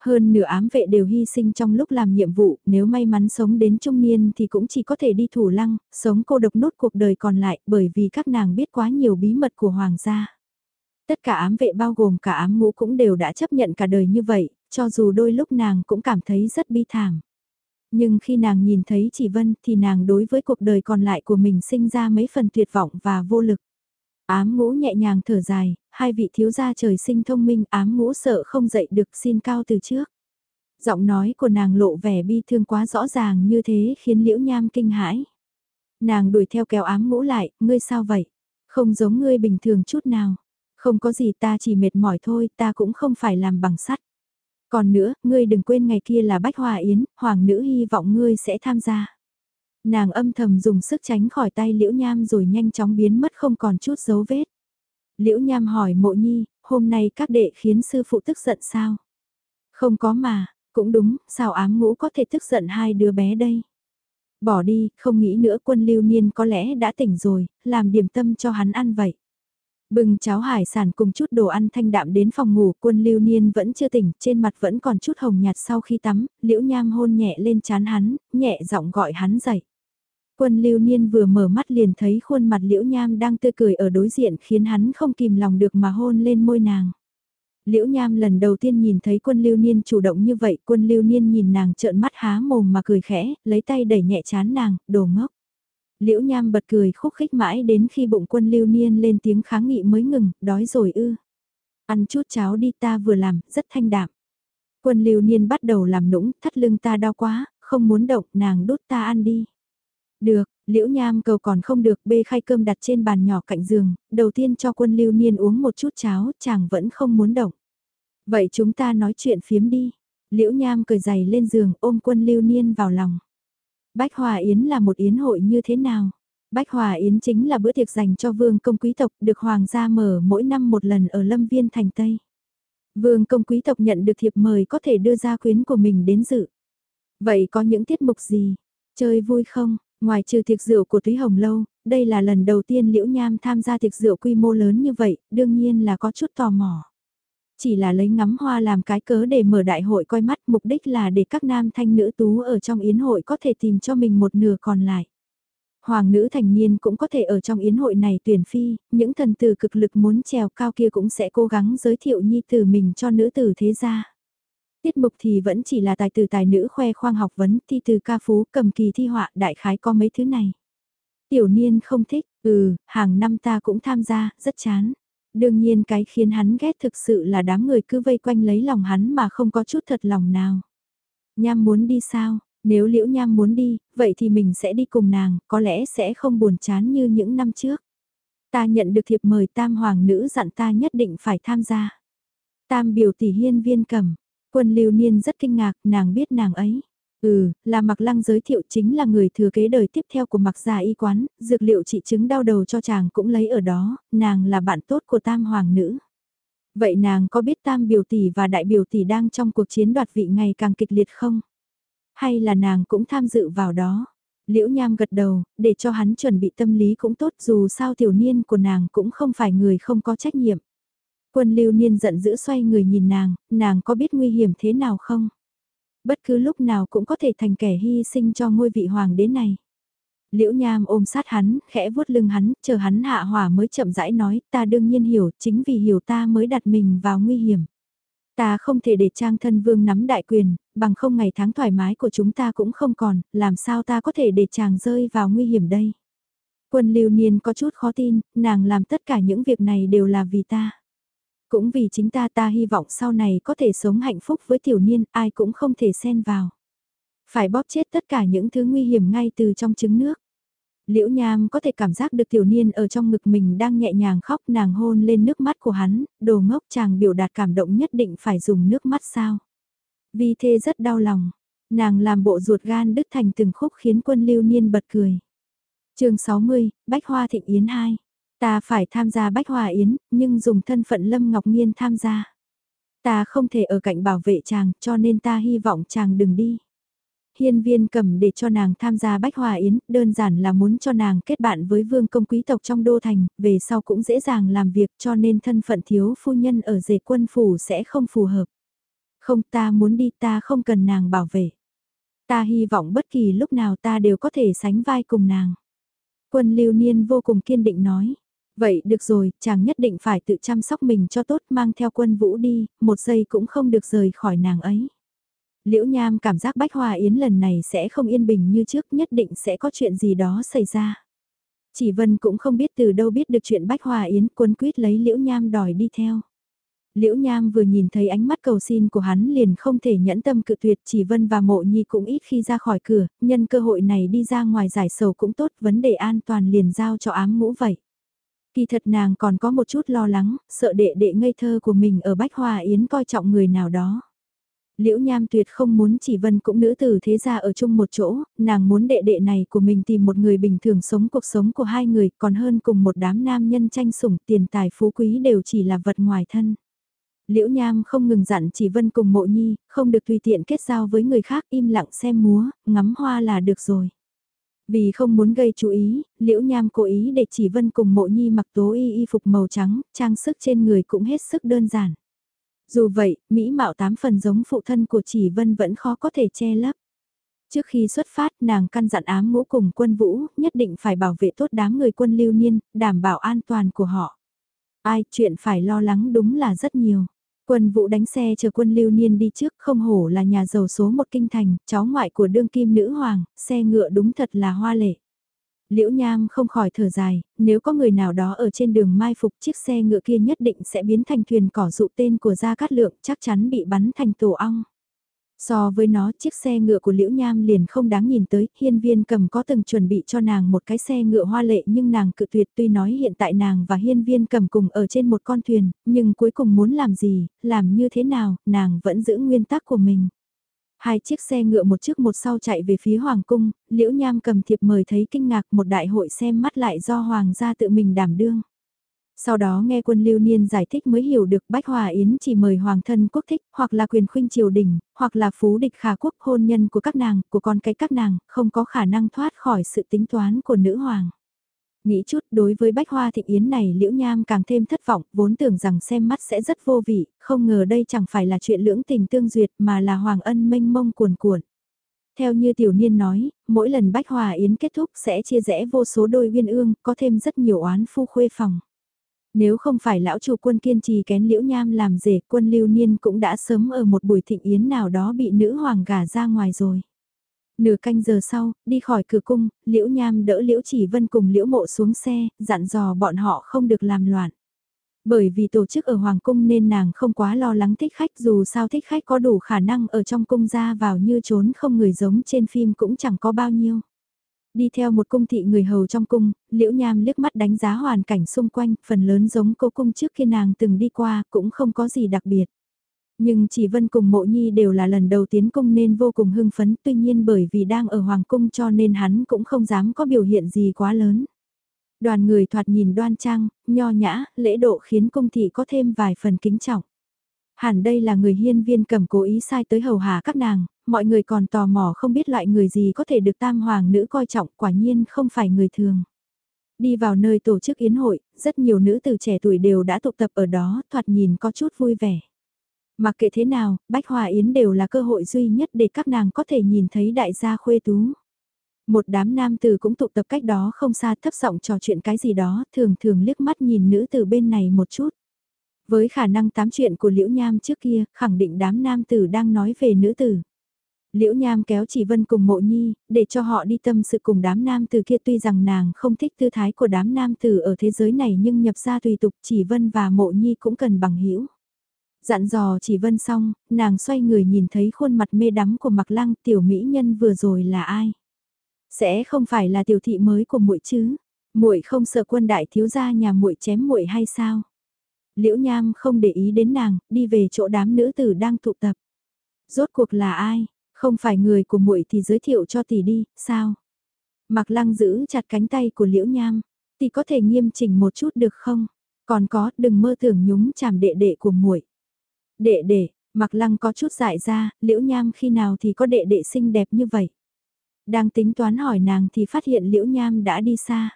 Hơn nửa ám vệ đều hy sinh trong lúc làm nhiệm vụ, nếu may mắn sống đến trung niên thì cũng chỉ có thể đi thủ lăng, sống cô độc nốt cuộc đời còn lại bởi vì các nàng biết quá nhiều bí mật của hoàng gia. Tất cả ám vệ bao gồm cả ám ngũ cũng đều đã chấp nhận cả đời như vậy, cho dù đôi lúc nàng cũng cảm thấy rất bi thảm. Nhưng khi nàng nhìn thấy chỉ Vân thì nàng đối với cuộc đời còn lại của mình sinh ra mấy phần tuyệt vọng và vô lực. Ám ngũ nhẹ nhàng thở dài, hai vị thiếu gia trời sinh thông minh ám ngũ sợ không dậy được xin cao từ trước. Giọng nói của nàng lộ vẻ bi thương quá rõ ràng như thế khiến liễu nham kinh hãi. Nàng đuổi theo kéo ám ngũ lại, ngươi sao vậy? Không giống ngươi bình thường chút nào. Không có gì ta chỉ mệt mỏi thôi, ta cũng không phải làm bằng sắt. Còn nữa, ngươi đừng quên ngày kia là Bách Hòa Yến, Hoàng nữ hy vọng ngươi sẽ tham gia. Nàng âm thầm dùng sức tránh khỏi tay Liễu Nham rồi nhanh chóng biến mất không còn chút dấu vết. Liễu Nham hỏi mộ nhi, hôm nay các đệ khiến sư phụ tức giận sao? Không có mà, cũng đúng, sao ám ngũ có thể tức giận hai đứa bé đây? Bỏ đi, không nghĩ nữa quân lưu niên có lẽ đã tỉnh rồi, làm điểm tâm cho hắn ăn vậy. Bừng cháo hải sản cùng chút đồ ăn thanh đạm đến phòng ngủ, quân lưu niên vẫn chưa tỉnh, trên mặt vẫn còn chút hồng nhạt sau khi tắm, liễu nham hôn nhẹ lên chán hắn, nhẹ giọng gọi hắn dậy. Quân lưu niên vừa mở mắt liền thấy khuôn mặt liễu nham đang tươi cười ở đối diện khiến hắn không kìm lòng được mà hôn lên môi nàng. Liễu Nham lần đầu tiên nhìn thấy quân lưu niên chủ động như vậy, quân lưu niên nhìn nàng trợn mắt há mồm mà cười khẽ, lấy tay đẩy nhẹ chán nàng, đồ ngốc. Liễu Nham bật cười khúc khích mãi đến khi bụng quân lưu niên lên tiếng kháng nghị mới ngừng, đói rồi ư. Ăn chút cháo đi ta vừa làm, rất thanh đạm. Quân lưu niên bắt đầu làm nũng, thắt lưng ta đau quá, không muốn động, nàng đút ta ăn đi. Được, liễu nham cầu còn không được bê khay cơm đặt trên bàn nhỏ cạnh giường, đầu tiên cho quân lưu niên uống một chút cháo, chàng vẫn không muốn động. Vậy chúng ta nói chuyện phiếm đi. Liễu nham cười giày lên giường ôm quân lưu niên vào lòng. Bách Hòa Yến là một yến hội như thế nào? Bách Hòa Yến chính là bữa tiệc dành cho vương công quý tộc được hoàng gia mở mỗi năm một lần ở Lâm Viên thành Tây. Vương công quý tộc nhận được thiệp mời có thể đưa ra khuyến của mình đến dự. Vậy có những tiết mục gì? Chơi vui không? Ngoài trừ tiệc rượu của thúy Hồng Lâu, đây là lần đầu tiên Liễu Nham tham gia tiệc rượu quy mô lớn như vậy, đương nhiên là có chút tò mò. Chỉ là lấy ngắm hoa làm cái cớ để mở đại hội coi mắt mục đích là để các nam thanh nữ tú ở trong yến hội có thể tìm cho mình một nửa còn lại. Hoàng nữ thành niên cũng có thể ở trong yến hội này tuyển phi, những thần tử cực lực muốn trèo cao kia cũng sẽ cố gắng giới thiệu nhi tử mình cho nữ tử thế gia. Tiết mục thì vẫn chỉ là tài tử tài nữ khoe khoang học vấn, thi từ ca phú, cầm kỳ thi họa, đại khái có mấy thứ này. Tiểu niên không thích, ừ, hàng năm ta cũng tham gia, rất chán. Đương nhiên cái khiến hắn ghét thực sự là đám người cứ vây quanh lấy lòng hắn mà không có chút thật lòng nào. Nham muốn đi sao? Nếu Liễu Nham muốn đi, vậy thì mình sẽ đi cùng nàng, có lẽ sẽ không buồn chán như những năm trước. Ta nhận được thiệp mời tam hoàng nữ dặn ta nhất định phải tham gia. Tam biểu tỷ hiên viên cầm, quân lưu niên rất kinh ngạc, nàng biết nàng ấy. Ừ, là Mạc Lăng giới thiệu chính là người thừa kế đời tiếp theo của Mạc Gia y quán, dược liệu trị chứng đau đầu cho chàng cũng lấy ở đó, nàng là bạn tốt của tam hoàng nữ. Vậy nàng có biết tam biểu tỷ và đại biểu tỷ đang trong cuộc chiến đoạt vị ngày càng kịch liệt không? Hay là nàng cũng tham dự vào đó? Liễu Nham gật đầu, để cho hắn chuẩn bị tâm lý cũng tốt dù sao tiểu niên của nàng cũng không phải người không có trách nhiệm. Quân lưu niên giận dữ xoay người nhìn nàng, nàng có biết nguy hiểm thế nào không? Bất cứ lúc nào cũng có thể thành kẻ hy sinh cho ngôi vị hoàng đế này. Liễu Nham ôm sát hắn, khẽ vuốt lưng hắn, chờ hắn hạ hỏa mới chậm rãi nói, ta đương nhiên hiểu, chính vì hiểu ta mới đặt mình vào nguy hiểm. Ta không thể để trang thân vương nắm đại quyền, bằng không ngày tháng thoải mái của chúng ta cũng không còn, làm sao ta có thể để chàng rơi vào nguy hiểm đây. Quân lưu niên có chút khó tin, nàng làm tất cả những việc này đều là vì ta. Cũng vì chính ta ta hy vọng sau này có thể sống hạnh phúc với tiểu niên, ai cũng không thể xen vào. Phải bóp chết tất cả những thứ nguy hiểm ngay từ trong trứng nước. Liễu Nham có thể cảm giác được tiểu niên ở trong ngực mình đang nhẹ nhàng khóc nàng hôn lên nước mắt của hắn, đồ ngốc chàng biểu đạt cảm động nhất định phải dùng nước mắt sao. Vi thê rất đau lòng, nàng làm bộ ruột gan đứt thành từng khúc khiến quân lưu niên bật cười. chương 60, Bách Hoa Thịnh Yến 2. Ta phải tham gia Bách hòa Yến, nhưng dùng thân phận Lâm Ngọc Nghiên tham gia. Ta không thể ở cạnh bảo vệ chàng, cho nên ta hy vọng chàng đừng đi. Hiên viên cầm để cho nàng tham gia Bách Hòa Yến, đơn giản là muốn cho nàng kết bạn với vương công quý tộc trong đô thành, về sau cũng dễ dàng làm việc cho nên thân phận thiếu phu nhân ở dề quân phủ sẽ không phù hợp. Không ta muốn đi ta không cần nàng bảo vệ. Ta hy vọng bất kỳ lúc nào ta đều có thể sánh vai cùng nàng. Quân lưu niên vô cùng kiên định nói. Vậy được rồi, chàng nhất định phải tự chăm sóc mình cho tốt mang theo quân vũ đi, một giây cũng không được rời khỏi nàng ấy. Liễu Nham cảm giác Bách Hòa Yến lần này sẽ không yên bình như trước nhất định sẽ có chuyện gì đó xảy ra. Chỉ Vân cũng không biết từ đâu biết được chuyện Bách Hòa Yến quân quyết lấy Liễu Nham đòi đi theo. Liễu Nham vừa nhìn thấy ánh mắt cầu xin của hắn liền không thể nhẫn tâm cự tuyệt chỉ Vân và Mộ Nhi cũng ít khi ra khỏi cửa, nhân cơ hội này đi ra ngoài giải sầu cũng tốt, vấn đề an toàn liền giao cho ám ngũ vậy. Kỳ thật nàng còn có một chút lo lắng, sợ đệ đệ ngây thơ của mình ở Bách Hòa Yến coi trọng người nào đó. Liễu Nham tuyệt không muốn chỉ vân cũng nữ tử thế gia ở chung một chỗ, nàng muốn đệ đệ này của mình tìm một người bình thường sống cuộc sống của hai người còn hơn cùng một đám nam nhân tranh sủng tiền tài phú quý đều chỉ là vật ngoài thân. Liễu Nham không ngừng dặn chỉ vân cùng mộ nhi, không được tùy tiện kết giao với người khác im lặng xem múa, ngắm hoa là được rồi. Vì không muốn gây chú ý, Liễu Nham cố ý để chỉ vân cùng mộ nhi mặc tố y y phục màu trắng, trang sức trên người cũng hết sức đơn giản. Dù vậy, Mỹ mạo tám phần giống phụ thân của chỉ vân vẫn khó có thể che lấp. Trước khi xuất phát, nàng căn dặn ám ngũ cùng quân vũ, nhất định phải bảo vệ tốt đám người quân lưu niên, đảm bảo an toàn của họ. Ai, chuyện phải lo lắng đúng là rất nhiều. Quân vũ đánh xe chờ quân lưu niên đi trước không hổ là nhà giàu số một kinh thành, cháu ngoại của đương kim nữ hoàng, xe ngựa đúng thật là hoa lệ. Liễu Nham không khỏi thở dài, nếu có người nào đó ở trên đường mai phục chiếc xe ngựa kia nhất định sẽ biến thành thuyền cỏ dụ tên của Gia Cát Lượng chắc chắn bị bắn thành tổ ong. So với nó chiếc xe ngựa của Liễu Nham liền không đáng nhìn tới, hiên viên cầm có từng chuẩn bị cho nàng một cái xe ngựa hoa lệ nhưng nàng cự tuyệt tuy nói hiện tại nàng và hiên viên cầm cùng ở trên một con thuyền, nhưng cuối cùng muốn làm gì, làm như thế nào, nàng vẫn giữ nguyên tắc của mình. Hai chiếc xe ngựa một trước một sau chạy về phía Hoàng cung, Liễu Nham cầm thiệp mời thấy kinh ngạc một đại hội xem mắt lại do Hoàng gia tự mình đảm đương. Sau đó nghe quân lưu niên giải thích mới hiểu được Bách Hòa Yến chỉ mời Hoàng thân quốc thích, hoặc là quyền khuynh triều đình, hoặc là phú địch khả quốc hôn nhân của các nàng, của con cái các nàng, không có khả năng thoát khỏi sự tính toán của nữ hoàng. Nghĩ chút đối với bách hoa thịnh yến này liễu nham càng thêm thất vọng, vốn tưởng rằng xem mắt sẽ rất vô vị, không ngờ đây chẳng phải là chuyện lưỡng tình tương duyệt mà là hoàng ân mênh mông cuồn cuộn. Theo như tiểu niên nói, mỗi lần bách hòa yến kết thúc sẽ chia rẽ vô số đôi uyên ương, có thêm rất nhiều oán phu khuê phòng. Nếu không phải lão chủ quân kiên trì kén liễu nham làm rể, quân lưu niên cũng đã sớm ở một buổi thịnh yến nào đó bị nữ hoàng gả ra ngoài rồi. Nửa canh giờ sau, đi khỏi cửa cung, Liễu Nham đỡ Liễu Chỉ Vân cùng Liễu Mộ xuống xe, dặn dò bọn họ không được làm loạn. Bởi vì tổ chức ở Hoàng Cung nên nàng không quá lo lắng thích khách dù sao thích khách có đủ khả năng ở trong cung ra vào như trốn không người giống trên phim cũng chẳng có bao nhiêu. Đi theo một cung thị người hầu trong cung, liễu nham liếc mắt đánh giá hoàn cảnh xung quanh, phần lớn giống cô cung trước khi nàng từng đi qua, cũng không có gì đặc biệt. Nhưng chỉ vân cùng mộ nhi đều là lần đầu tiến cung nên vô cùng hưng phấn, tuy nhiên bởi vì đang ở hoàng cung cho nên hắn cũng không dám có biểu hiện gì quá lớn. Đoàn người thoạt nhìn đoan trang, nho nhã, lễ độ khiến cung thị có thêm vài phần kính trọng. Hẳn đây là người hiên viên cầm cố ý sai tới hầu hạ các nàng, mọi người còn tò mò không biết loại người gì có thể được tam hoàng nữ coi trọng quả nhiên không phải người thường. Đi vào nơi tổ chức yến hội, rất nhiều nữ từ trẻ tuổi đều đã tụ tập ở đó, thoạt nhìn có chút vui vẻ. Mặc kệ thế nào, Bách Hòa Yến đều là cơ hội duy nhất để các nàng có thể nhìn thấy đại gia khuê tú. Một đám nam tử cũng tụ tập cách đó không xa thấp giọng trò chuyện cái gì đó, thường thường liếc mắt nhìn nữ từ bên này một chút. Với khả năng tám chuyện của Liễu Nham trước kia, khẳng định đám nam tử đang nói về nữ tử. Liễu Nham kéo chỉ Vân cùng mộ nhi, để cho họ đi tâm sự cùng đám nam tử kia tuy rằng nàng không thích tư thái của đám nam tử ở thế giới này nhưng nhập ra tùy tục chỉ Vân và mộ nhi cũng cần bằng hữu Dặn dò chỉ Vân xong, nàng xoay người nhìn thấy khuôn mặt mê đắm của mặc lăng tiểu mỹ nhân vừa rồi là ai. Sẽ không phải là tiểu thị mới của muội chứ? Muội không sợ quân đại thiếu gia nhà muội chém muội hay sao? Liễu Nham không để ý đến nàng, đi về chỗ đám nữ tử đang tụ tập. Rốt cuộc là ai? Không phải người của muội thì giới thiệu cho tỷ đi, sao? Mạc Lăng giữ chặt cánh tay của Liễu Nham, tỷ có thể nghiêm chỉnh một chút được không? Còn có, đừng mơ tưởng nhúng chàm đệ đệ của muội. Đệ đệ, Mạc Lăng có chút dại ra, Liễu Nham khi nào thì có đệ đệ xinh đẹp như vậy? Đang tính toán hỏi nàng thì phát hiện Liễu Nham đã đi xa.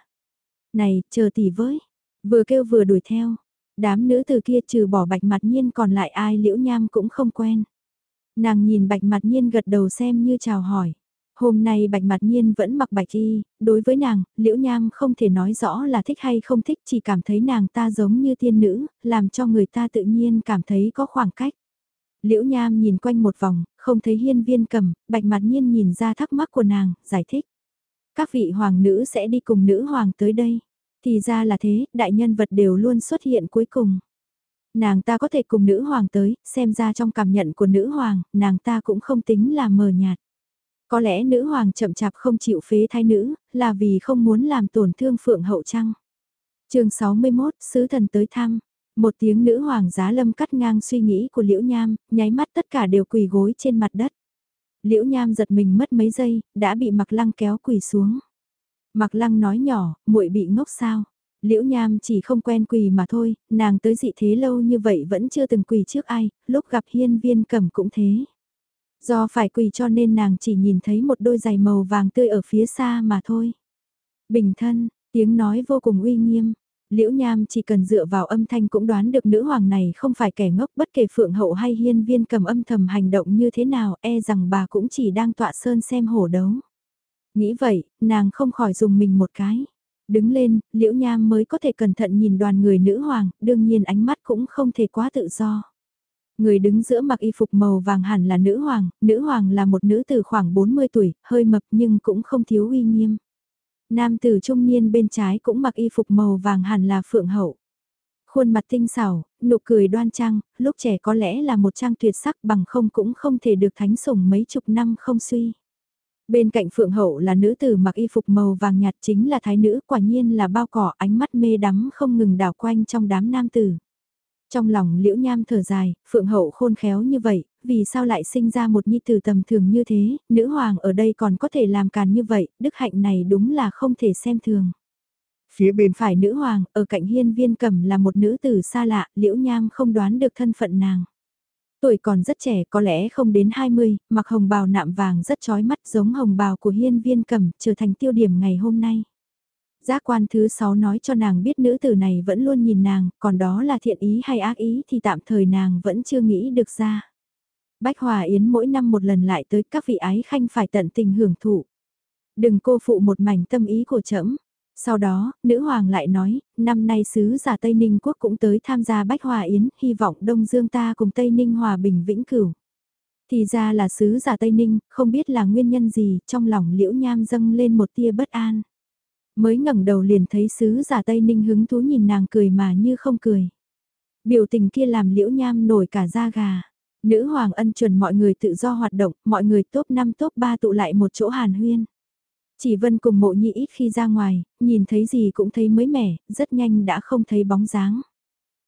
Này, chờ tỷ với. Vừa kêu vừa đuổi theo. Đám nữ từ kia trừ bỏ bạch mặt nhiên còn lại ai Liễu Nham cũng không quen. Nàng nhìn bạch mặt nhiên gật đầu xem như chào hỏi. Hôm nay bạch mặt nhiên vẫn mặc bạch y, đối với nàng, liễu nham không thể nói rõ là thích hay không thích chỉ cảm thấy nàng ta giống như tiên nữ, làm cho người ta tự nhiên cảm thấy có khoảng cách. Liễu nham nhìn quanh một vòng, không thấy hiên viên cầm, bạch mặt nhiên nhìn ra thắc mắc của nàng, giải thích. Các vị hoàng nữ sẽ đi cùng nữ hoàng tới đây. Thì ra là thế, đại nhân vật đều luôn xuất hiện cuối cùng. Nàng ta có thể cùng nữ hoàng tới, xem ra trong cảm nhận của nữ hoàng, nàng ta cũng không tính là mờ nhạt. Có lẽ nữ hoàng chậm chạp không chịu phế thai nữ, là vì không muốn làm tổn thương phượng hậu trăng. chương 61, sứ thần tới thăm. Một tiếng nữ hoàng giá lâm cắt ngang suy nghĩ của liễu nham, nháy mắt tất cả đều quỳ gối trên mặt đất. Liễu nham giật mình mất mấy giây, đã bị mặc lăng kéo quỳ xuống. Mặc lăng nói nhỏ, muội bị ngốc sao? Liễu Nham chỉ không quen quỳ mà thôi, nàng tới dị thế lâu như vậy vẫn chưa từng quỳ trước ai, lúc gặp hiên viên cầm cũng thế. Do phải quỳ cho nên nàng chỉ nhìn thấy một đôi giày màu vàng tươi ở phía xa mà thôi. Bình thân, tiếng nói vô cùng uy nghiêm. Liễu Nham chỉ cần dựa vào âm thanh cũng đoán được nữ hoàng này không phải kẻ ngốc bất kể phượng hậu hay hiên viên cầm âm thầm hành động như thế nào e rằng bà cũng chỉ đang tọa sơn xem hổ đấu. Nghĩ vậy, nàng không khỏi dùng mình một cái. Đứng lên, liễu nham mới có thể cẩn thận nhìn đoàn người nữ hoàng, đương nhiên ánh mắt cũng không thể quá tự do. Người đứng giữa mặc y phục màu vàng hẳn là nữ hoàng, nữ hoàng là một nữ từ khoảng 40 tuổi, hơi mập nhưng cũng không thiếu uy nghiêm. Nam tử trung niên bên trái cũng mặc y phục màu vàng hẳn là phượng hậu. Khuôn mặt tinh xảo, nụ cười đoan trang, lúc trẻ có lẽ là một trang tuyệt sắc bằng không cũng không thể được thánh sủng mấy chục năm không suy. Bên cạnh phượng hậu là nữ tử mặc y phục màu vàng nhạt chính là thái nữ quả nhiên là bao cỏ ánh mắt mê đắm không ngừng đảo quanh trong đám nam tử. Trong lòng liễu nham thở dài, phượng hậu khôn khéo như vậy, vì sao lại sinh ra một nhi tử tầm thường như thế, nữ hoàng ở đây còn có thể làm càn như vậy, đức hạnh này đúng là không thể xem thường. Phía bên phải nữ hoàng, ở cạnh hiên viên cầm là một nữ tử xa lạ, liễu nham không đoán được thân phận nàng. Tuổi còn rất trẻ có lẽ không đến 20, mặc hồng bào nạm vàng rất chói mắt giống hồng bào của hiên viên cầm, trở thành tiêu điểm ngày hôm nay. Giác quan thứ 6 nói cho nàng biết nữ tử này vẫn luôn nhìn nàng, còn đó là thiện ý hay ác ý thì tạm thời nàng vẫn chưa nghĩ được ra. Bách Hòa Yến mỗi năm một lần lại tới các vị ái khanh phải tận tình hưởng thụ. Đừng cô phụ một mảnh tâm ý của trẫm sau đó, nữ hoàng lại nói, năm nay sứ giả Tây Ninh quốc cũng tới tham gia Bách Hòa Yến, hy vọng Đông Dương ta cùng Tây Ninh hòa bình vĩnh cửu. Thì ra là sứ giả Tây Ninh, không biết là nguyên nhân gì, trong lòng liễu nham dâng lên một tia bất an. Mới ngẩng đầu liền thấy sứ giả Tây Ninh hứng thú nhìn nàng cười mà như không cười. Biểu tình kia làm liễu nham nổi cả da gà. Nữ hoàng ân chuẩn mọi người tự do hoạt động, mọi người top 5 top 3 tụ lại một chỗ hàn huyên. Chỉ vân cùng mộ nhị ít khi ra ngoài, nhìn thấy gì cũng thấy mới mẻ, rất nhanh đã không thấy bóng dáng.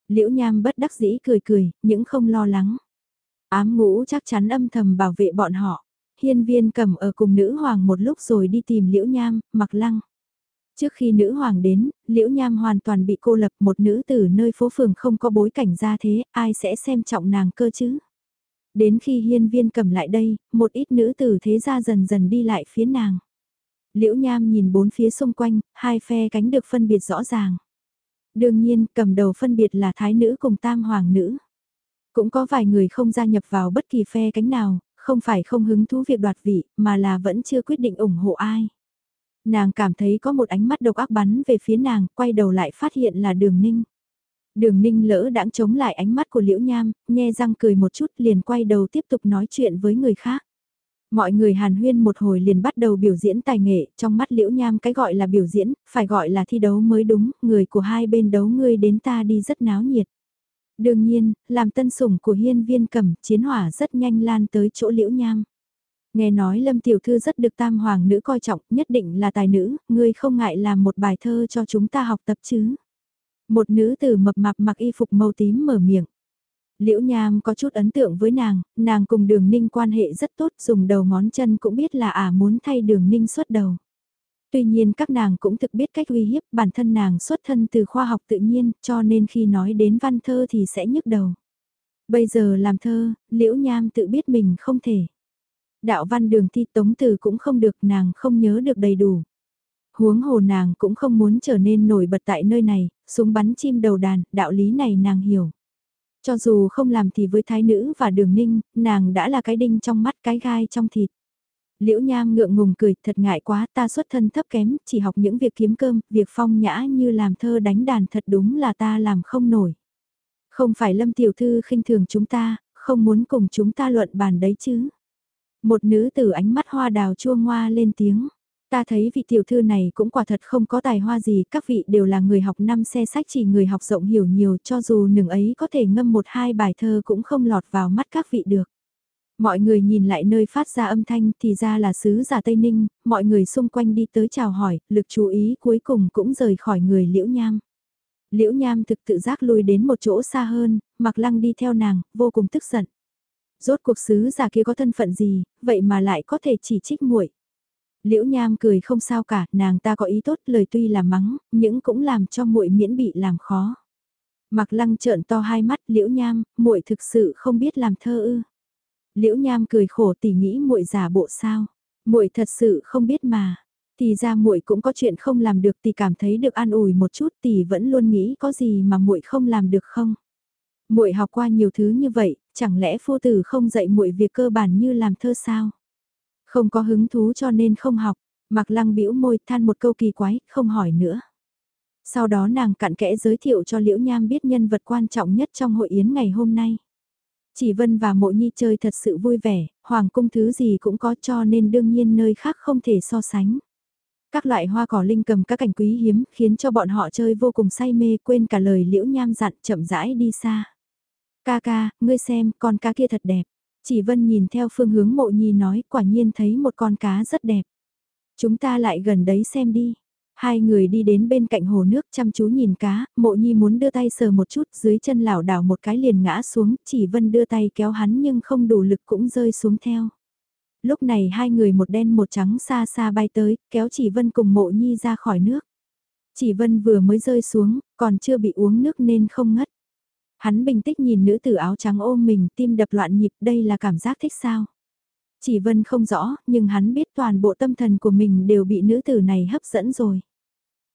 Liễu nham bất đắc dĩ cười cười, những không lo lắng. Ám ngũ chắc chắn âm thầm bảo vệ bọn họ. Hiên viên cầm ở cùng nữ hoàng một lúc rồi đi tìm liễu nham, mặc lăng. Trước khi nữ hoàng đến, liễu nham hoàn toàn bị cô lập một nữ từ nơi phố phường không có bối cảnh ra thế, ai sẽ xem trọng nàng cơ chứ? Đến khi hiên viên cầm lại đây, một ít nữ tử thế ra dần dần đi lại phía nàng. Liễu nham nhìn bốn phía xung quanh, hai phe cánh được phân biệt rõ ràng. Đương nhiên, cầm đầu phân biệt là thái nữ cùng tam hoàng nữ. Cũng có vài người không gia nhập vào bất kỳ phe cánh nào, không phải không hứng thú việc đoạt vị, mà là vẫn chưa quyết định ủng hộ ai. Nàng cảm thấy có một ánh mắt độc ác bắn về phía nàng, quay đầu lại phát hiện là đường ninh. Đường ninh lỡ đãng chống lại ánh mắt của liễu nham, nhe răng cười một chút liền quay đầu tiếp tục nói chuyện với người khác. Mọi người hàn huyên một hồi liền bắt đầu biểu diễn tài nghệ, trong mắt liễu nham cái gọi là biểu diễn, phải gọi là thi đấu mới đúng, người của hai bên đấu ngươi đến ta đi rất náo nhiệt. Đương nhiên, làm tân sủng của hiên viên cầm, chiến hỏa rất nhanh lan tới chỗ liễu nham. Nghe nói Lâm Tiểu Thư rất được tam hoàng nữ coi trọng, nhất định là tài nữ, ngươi không ngại làm một bài thơ cho chúng ta học tập chứ. Một nữ tử mập mạp mặc y phục màu tím mở miệng. Liễu Nham có chút ấn tượng với nàng, nàng cùng đường ninh quan hệ rất tốt, dùng đầu ngón chân cũng biết là ả à muốn thay đường ninh xuất đầu. Tuy nhiên các nàng cũng thực biết cách uy hiếp bản thân nàng xuất thân từ khoa học tự nhiên cho nên khi nói đến văn thơ thì sẽ nhức đầu. Bây giờ làm thơ, Liễu Nham tự biết mình không thể. Đạo văn đường thi tống từ cũng không được nàng không nhớ được đầy đủ. Huống hồ nàng cũng không muốn trở nên nổi bật tại nơi này, súng bắn chim đầu đàn, đạo lý này nàng hiểu. Cho dù không làm thì với thái nữ và đường ninh, nàng đã là cái đinh trong mắt cái gai trong thịt. Liễu Nham ngượng ngùng cười, thật ngại quá, ta xuất thân thấp kém, chỉ học những việc kiếm cơm, việc phong nhã như làm thơ đánh đàn thật đúng là ta làm không nổi. Không phải Lâm Tiểu Thư khinh thường chúng ta, không muốn cùng chúng ta luận bàn đấy chứ. Một nữ tử ánh mắt hoa đào chua ngoa lên tiếng. Ta thấy vị tiểu thư này cũng quả thật không có tài hoa gì, các vị đều là người học năm xe sách chỉ người học rộng hiểu nhiều cho dù nừng ấy có thể ngâm một hai bài thơ cũng không lọt vào mắt các vị được. Mọi người nhìn lại nơi phát ra âm thanh thì ra là sứ giả Tây Ninh, mọi người xung quanh đi tới chào hỏi, lực chú ý cuối cùng cũng rời khỏi người Liễu Nham. Liễu Nham thực tự giác lui đến một chỗ xa hơn, mặc lăng đi theo nàng, vô cùng tức giận. Rốt cuộc sứ giả kia có thân phận gì, vậy mà lại có thể chỉ trích muội. Liễu Nham cười không sao cả, nàng ta có ý tốt, lời tuy là mắng, những cũng làm cho muội miễn bị làm khó. Mặc Lăng trợn to hai mắt, Liễu Nham, muội thực sự không biết làm thơ ư? Liễu Nham cười khổ tỉ nghĩ muội giả bộ sao? Muội thật sự không biết mà. Thì ra muội cũng có chuyện không làm được thì cảm thấy được an ủi một chút thì vẫn luôn nghĩ có gì mà muội không làm được không? Muội học qua nhiều thứ như vậy, chẳng lẽ phu tử không dạy muội việc cơ bản như làm thơ sao? Không có hứng thú cho nên không học, Mạc Lăng bĩu môi than một câu kỳ quái, không hỏi nữa. Sau đó nàng cặn kẽ giới thiệu cho Liễu Nham biết nhân vật quan trọng nhất trong hội yến ngày hôm nay. Chỉ Vân và Mộ Nhi chơi thật sự vui vẻ, hoàng cung thứ gì cũng có cho nên đương nhiên nơi khác không thể so sánh. Các loại hoa cỏ linh cầm các cảnh quý hiếm khiến cho bọn họ chơi vô cùng say mê quên cả lời Liễu Nham dặn chậm rãi đi xa. Ca ca, ngươi xem, con cá kia thật đẹp. Chỉ Vân nhìn theo phương hướng mộ nhi nói quả nhiên thấy một con cá rất đẹp. Chúng ta lại gần đấy xem đi. Hai người đi đến bên cạnh hồ nước chăm chú nhìn cá, mộ nhi muốn đưa tay sờ một chút dưới chân lảo đảo một cái liền ngã xuống, chỉ Vân đưa tay kéo hắn nhưng không đủ lực cũng rơi xuống theo. Lúc này hai người một đen một trắng xa xa bay tới, kéo chỉ Vân cùng mộ nhi ra khỏi nước. Chỉ Vân vừa mới rơi xuống, còn chưa bị uống nước nên không ngất. Hắn bình tĩnh nhìn nữ tử áo trắng ôm mình tim đập loạn nhịp đây là cảm giác thích sao. Chỉ vân không rõ, nhưng hắn biết toàn bộ tâm thần của mình đều bị nữ tử này hấp dẫn rồi.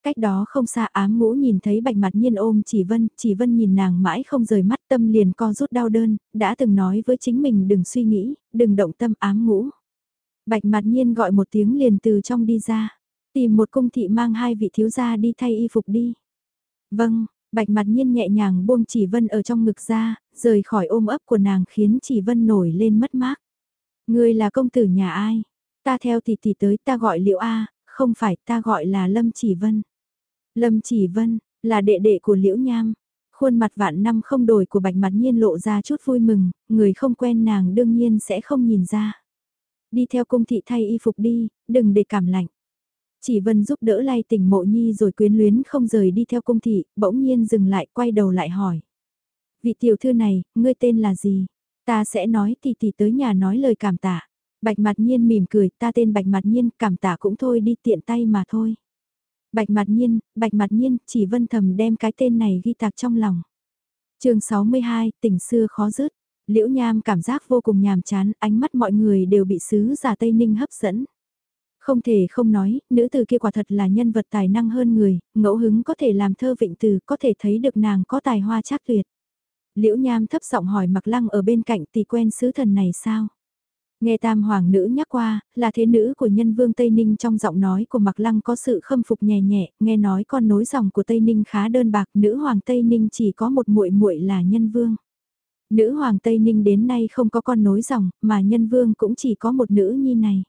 Cách đó không xa ám ngũ nhìn thấy bạch mặt nhiên ôm chỉ vân, chỉ vân nhìn nàng mãi không rời mắt tâm liền co rút đau đơn, đã từng nói với chính mình đừng suy nghĩ, đừng động tâm ám ngũ. Bạch mặt nhiên gọi một tiếng liền từ trong đi ra, tìm một cung thị mang hai vị thiếu gia đi thay y phục đi. Vâng, Bạch mặt nhiên nhẹ nhàng buông chỉ vân ở trong ngực ra, rời khỏi ôm ấp của nàng khiến chỉ vân nổi lên mất mát. Ngươi là công tử nhà ai? Ta theo tỷ tỷ tới ta gọi liệu A, không phải ta gọi là Lâm Chỉ Vân. Lâm Chỉ Vân, là đệ đệ của Liễu Nham. Khuôn mặt vạn năm không đổi của bạch mặt nhiên lộ ra chút vui mừng, người không quen nàng đương nhiên sẽ không nhìn ra. Đi theo cung thị thay y phục đi, đừng để cảm lạnh. Chỉ vân giúp đỡ lay tỉnh mộ nhi rồi quyến luyến không rời đi theo cung thị, bỗng nhiên dừng lại quay đầu lại hỏi. Vị tiểu thư này, ngươi tên là gì? Ta sẽ nói tỷ tỷ tới nhà nói lời cảm tạ. Bạch mặt nhiên mỉm cười, ta tên bạch mặt nhiên, cảm tạ cũng thôi đi tiện tay mà thôi. Bạch mặt nhiên, bạch mặt nhiên, chỉ vân thầm đem cái tên này ghi tạc trong lòng. chương 62, tình xưa khó dứt. Liễu Nham cảm giác vô cùng nhàm chán, ánh mắt mọi người đều bị sứ giả Tây Ninh hấp dẫn. Không thể không nói, nữ từ kia quả thật là nhân vật tài năng hơn người, ngẫu hứng có thể làm thơ vịnh từ, có thể thấy được nàng có tài hoa chắc tuyệt. Liễu Nham thấp giọng hỏi Mặc Lăng ở bên cạnh tỷ quen sứ thần này sao? Nghe tam hoàng nữ nhắc qua, là thế nữ của nhân vương Tây Ninh trong giọng nói của Mạc Lăng có sự khâm phục nhẹ nhẹ, nghe nói con nối dòng của Tây Ninh khá đơn bạc, nữ hoàng Tây Ninh chỉ có một muội muội là nhân vương. Nữ hoàng Tây Ninh đến nay không có con nối dòng, mà nhân vương cũng chỉ có một nữ nhi này.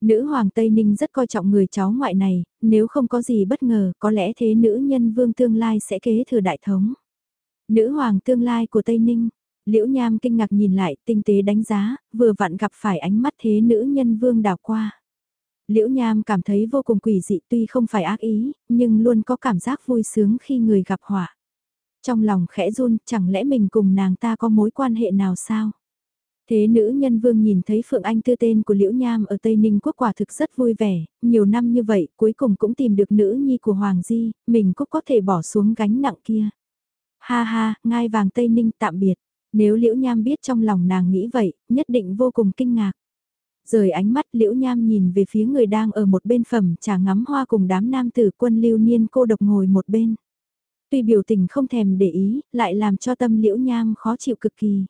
Nữ hoàng Tây Ninh rất coi trọng người cháu ngoại này, nếu không có gì bất ngờ, có lẽ thế nữ nhân vương tương lai sẽ kế thừa đại thống. Nữ hoàng tương lai của Tây Ninh, Liễu Nham kinh ngạc nhìn lại, tinh tế đánh giá, vừa vặn gặp phải ánh mắt thế nữ nhân vương đào qua. Liễu Nham cảm thấy vô cùng quỷ dị tuy không phải ác ý, nhưng luôn có cảm giác vui sướng khi người gặp họa. Trong lòng khẽ run, chẳng lẽ mình cùng nàng ta có mối quan hệ nào sao? Thế nữ nhân vương nhìn thấy Phượng Anh tư tên của Liễu Nham ở Tây Ninh quốc quả thực rất vui vẻ, nhiều năm như vậy cuối cùng cũng tìm được nữ nhi của Hoàng Di, mình cũng có thể bỏ xuống gánh nặng kia. Ha ha, ngai vàng Tây Ninh tạm biệt. Nếu Liễu Nham biết trong lòng nàng nghĩ vậy, nhất định vô cùng kinh ngạc. Rời ánh mắt Liễu Nham nhìn về phía người đang ở một bên phẩm trà ngắm hoa cùng đám nam tử quân lưu niên cô độc ngồi một bên. Tuy biểu tình không thèm để ý, lại làm cho tâm Liễu Nham khó chịu cực kỳ.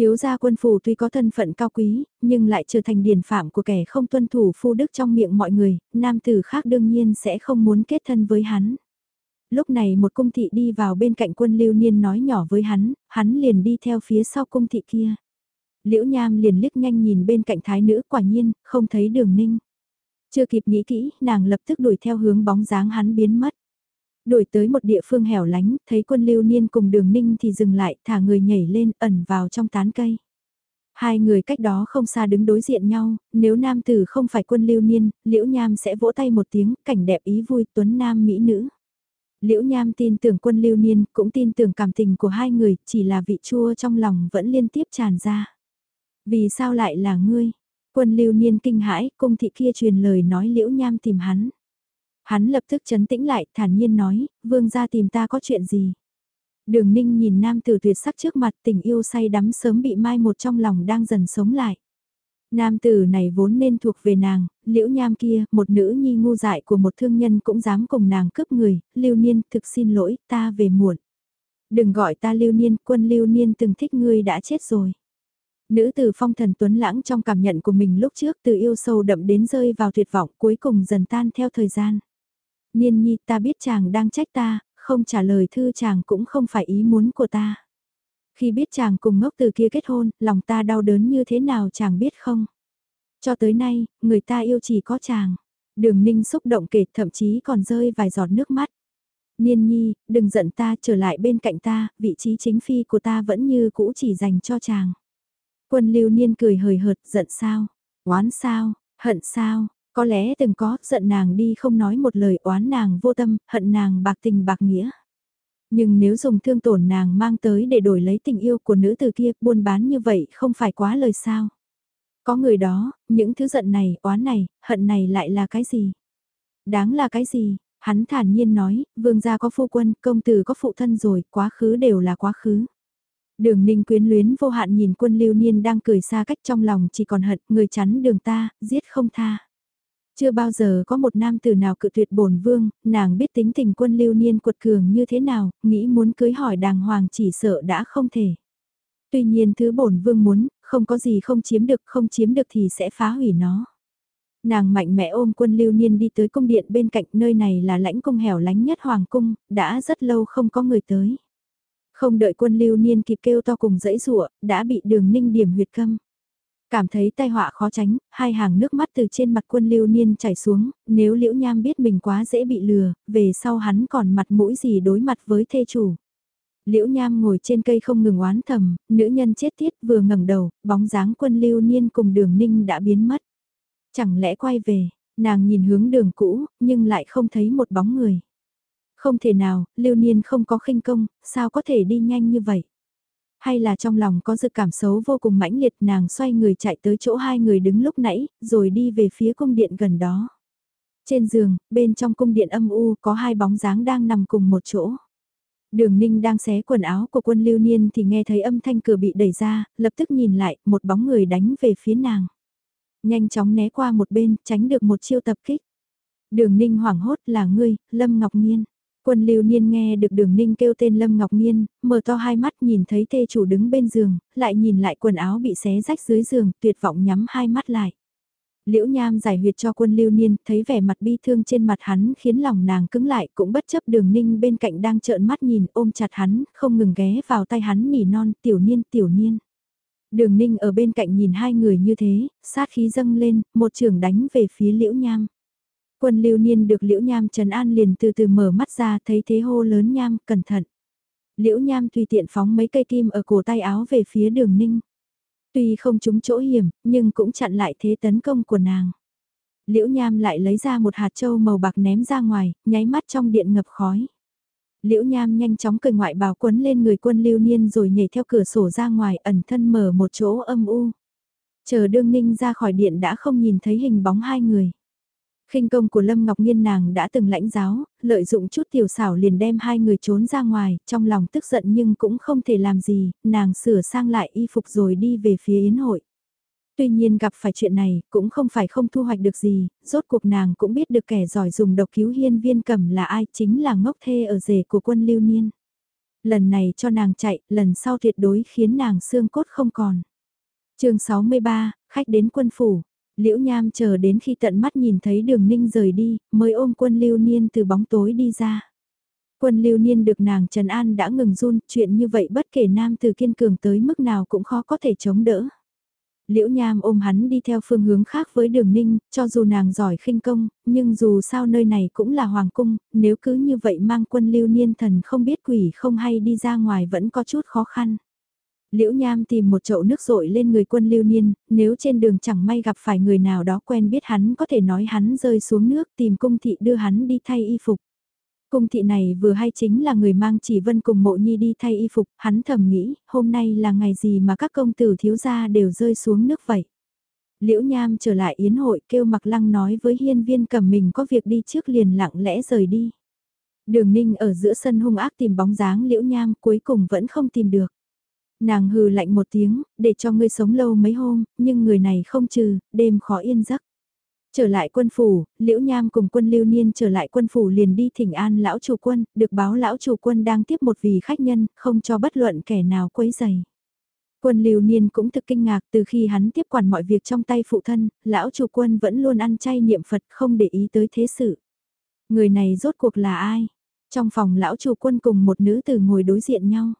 Thiếu gia quân phủ tuy có thân phận cao quý, nhưng lại trở thành điển phạm của kẻ không tuân thủ phu đức trong miệng mọi người, nam tử khác đương nhiên sẽ không muốn kết thân với hắn lúc này một cung thị đi vào bên cạnh quân lưu niên nói nhỏ với hắn, hắn liền đi theo phía sau cung thị kia. Liễu Nham liền liếc nhanh nhìn bên cạnh thái nữ quả nhiên, không thấy đường ninh. Chưa kịp nghĩ kỹ, nàng lập tức đuổi theo hướng bóng dáng hắn biến mất. Đuổi tới một địa phương hẻo lánh, thấy quân lưu niên cùng đường ninh thì dừng lại, thả người nhảy lên, ẩn vào trong tán cây. Hai người cách đó không xa đứng đối diện nhau, nếu nam tử không phải quân lưu niên, liễu nham sẽ vỗ tay một tiếng, cảnh đẹp ý vui tuấn nam mỹ nữ. Liễu Nham tin tưởng quân lưu niên, cũng tin tưởng cảm tình của hai người, chỉ là vị chua trong lòng vẫn liên tiếp tràn ra. Vì sao lại là ngươi? Quân lưu niên kinh hãi, cung thị kia truyền lời nói Liễu Nham tìm hắn. Hắn lập tức chấn tĩnh lại, thản nhiên nói, vương gia tìm ta có chuyện gì? Đường ninh nhìn nam tử tuyệt sắc trước mặt tình yêu say đắm sớm bị mai một trong lòng đang dần sống lại. Nam tử này vốn nên thuộc về nàng, liễu nham kia, một nữ nhi ngu dại của một thương nhân cũng dám cùng nàng cướp người, lưu niên, thực xin lỗi, ta về muộn. Đừng gọi ta lưu niên, quân lưu niên từng thích ngươi đã chết rồi. Nữ tử phong thần tuấn lãng trong cảm nhận của mình lúc trước từ yêu sâu đậm đến rơi vào tuyệt vọng cuối cùng dần tan theo thời gian. Niên nhi ta biết chàng đang trách ta, không trả lời thư chàng cũng không phải ý muốn của ta. Khi biết chàng cùng ngốc từ kia kết hôn, lòng ta đau đớn như thế nào chàng biết không? Cho tới nay, người ta yêu chỉ có chàng. Đường ninh xúc động kể thậm chí còn rơi vài giọt nước mắt. Niên nhi, đừng giận ta trở lại bên cạnh ta, vị trí chính phi của ta vẫn như cũ chỉ dành cho chàng. Quân lưu niên cười hời hợt, giận sao? Oán sao? Hận sao? Có lẽ từng có, giận nàng đi không nói một lời oán nàng vô tâm, hận nàng bạc tình bạc nghĩa. Nhưng nếu dùng thương tổn nàng mang tới để đổi lấy tình yêu của nữ tử kia, buôn bán như vậy không phải quá lời sao. Có người đó, những thứ giận này, oán này, hận này lại là cái gì? Đáng là cái gì? Hắn thản nhiên nói, vương gia có phu quân, công tử có phụ thân rồi, quá khứ đều là quá khứ. Đường ninh quyến luyến vô hạn nhìn quân lưu niên đang cười xa cách trong lòng chỉ còn hận người chắn đường ta, giết không tha. Chưa bao giờ có một nam tử nào cự tuyệt bổn vương, nàng biết tính tình quân lưu niên cuột cường như thế nào, nghĩ muốn cưới hỏi đàng hoàng chỉ sợ đã không thể. Tuy nhiên thứ bổn vương muốn, không có gì không chiếm được, không chiếm được thì sẽ phá hủy nó. Nàng mạnh mẽ ôm quân lưu niên đi tới cung điện bên cạnh nơi này là lãnh cung hẻo lánh nhất hoàng cung, đã rất lâu không có người tới. Không đợi quân lưu niên kịp kêu to cùng dãy rụa, đã bị đường ninh điểm huyệt câm. Cảm thấy tai họa khó tránh, hai hàng nước mắt từ trên mặt quân lưu niên chảy xuống, nếu liễu nham biết mình quá dễ bị lừa, về sau hắn còn mặt mũi gì đối mặt với thê chủ. Liễu Nham ngồi trên cây không ngừng oán thầm, nữ nhân chết tiết vừa ngẩng đầu, bóng dáng quân lưu niên cùng đường ninh đã biến mất. Chẳng lẽ quay về, nàng nhìn hướng đường cũ, nhưng lại không thấy một bóng người. Không thể nào, lưu niên không có khinh công, sao có thể đi nhanh như vậy? Hay là trong lòng có dự cảm xấu vô cùng mãnh liệt nàng xoay người chạy tới chỗ hai người đứng lúc nãy, rồi đi về phía cung điện gần đó. Trên giường, bên trong cung điện âm u có hai bóng dáng đang nằm cùng một chỗ. Đường Ninh đang xé quần áo của quân lưu niên thì nghe thấy âm thanh cửa bị đẩy ra, lập tức nhìn lại, một bóng người đánh về phía nàng. Nhanh chóng né qua một bên, tránh được một chiêu tập kích. Đường Ninh hoảng hốt là ngươi, Lâm Ngọc Nhiên. Quân lưu niên nghe được đường ninh kêu tên Lâm Ngọc Nhiên, mở to hai mắt nhìn thấy thê chủ đứng bên giường, lại nhìn lại quần áo bị xé rách dưới giường, tuyệt vọng nhắm hai mắt lại. Liễu Nham giải huyệt cho quân lưu niên, thấy vẻ mặt bi thương trên mặt hắn khiến lòng nàng cứng lại cũng bất chấp đường ninh bên cạnh đang trợn mắt nhìn ôm chặt hắn, không ngừng ghé vào tay hắn nỉ non tiểu niên tiểu niên. Đường ninh ở bên cạnh nhìn hai người như thế, sát khí dâng lên, một trường đánh về phía Liễu Nham. Quân lưu niên được liễu nham trần an liền từ từ mở mắt ra thấy thế hô lớn nham, cẩn thận. Liễu nham tùy tiện phóng mấy cây kim ở cổ tay áo về phía đường ninh. Tuy không trúng chỗ hiểm, nhưng cũng chặn lại thế tấn công của nàng. Liễu nham lại lấy ra một hạt châu màu bạc ném ra ngoài, nháy mắt trong điện ngập khói. Liễu nham nhanh chóng cởi ngoại bào quấn lên người quân lưu niên rồi nhảy theo cửa sổ ra ngoài ẩn thân mở một chỗ âm u. Chờ đương ninh ra khỏi điện đã không nhìn thấy hình bóng hai người khinh công của Lâm Ngọc Nhiên nàng đã từng lãnh giáo, lợi dụng chút tiểu xảo liền đem hai người trốn ra ngoài, trong lòng tức giận nhưng cũng không thể làm gì, nàng sửa sang lại y phục rồi đi về phía yến hội. Tuy nhiên gặp phải chuyện này, cũng không phải không thu hoạch được gì, rốt cuộc nàng cũng biết được kẻ giỏi dùng độc cứu hiên viên cầm là ai, chính là ngốc thê ở rể của quân lưu niên. Lần này cho nàng chạy, lần sau tuyệt đối khiến nàng xương cốt không còn. chương 63, khách đến quân phủ. Liễu Nham chờ đến khi tận mắt nhìn thấy đường ninh rời đi, mới ôm quân lưu niên từ bóng tối đi ra. Quân lưu niên được nàng Trần An đã ngừng run, chuyện như vậy bất kể nam từ kiên cường tới mức nào cũng khó có thể chống đỡ. Liễu Nham ôm hắn đi theo phương hướng khác với đường ninh, cho dù nàng giỏi khinh công, nhưng dù sao nơi này cũng là hoàng cung, nếu cứ như vậy mang quân lưu niên thần không biết quỷ không hay đi ra ngoài vẫn có chút khó khăn. Liễu Nham tìm một chậu nước rội lên người quân lưu niên, nếu trên đường chẳng may gặp phải người nào đó quen biết hắn có thể nói hắn rơi xuống nước tìm cung thị đưa hắn đi thay y phục. Cung thị này vừa hay chính là người mang chỉ vân cùng mộ nhi đi thay y phục, hắn thầm nghĩ, hôm nay là ngày gì mà các công tử thiếu gia đều rơi xuống nước vậy. Liễu Nham trở lại yến hội kêu mặc lăng nói với hiên viên cầm mình có việc đi trước liền lặng lẽ rời đi. Đường ninh ở giữa sân hung ác tìm bóng dáng liễu nham cuối cùng vẫn không tìm được. Nàng hừ lạnh một tiếng, để cho ngươi sống lâu mấy hôm, nhưng người này không trừ, đêm khó yên giấc. Trở lại quân phủ, Liễu Nham cùng quân Lưu Niên trở lại quân phủ liền đi thỉnh an lão chủ quân, được báo lão chủ quân đang tiếp một vị khách nhân, không cho bất luận kẻ nào quấy giày. Quân Lưu Niên cũng thực kinh ngạc từ khi hắn tiếp quản mọi việc trong tay phụ thân, lão chủ quân vẫn luôn ăn chay niệm Phật không để ý tới thế sự. Người này rốt cuộc là ai? Trong phòng lão chủ quân cùng một nữ tử ngồi đối diện nhau.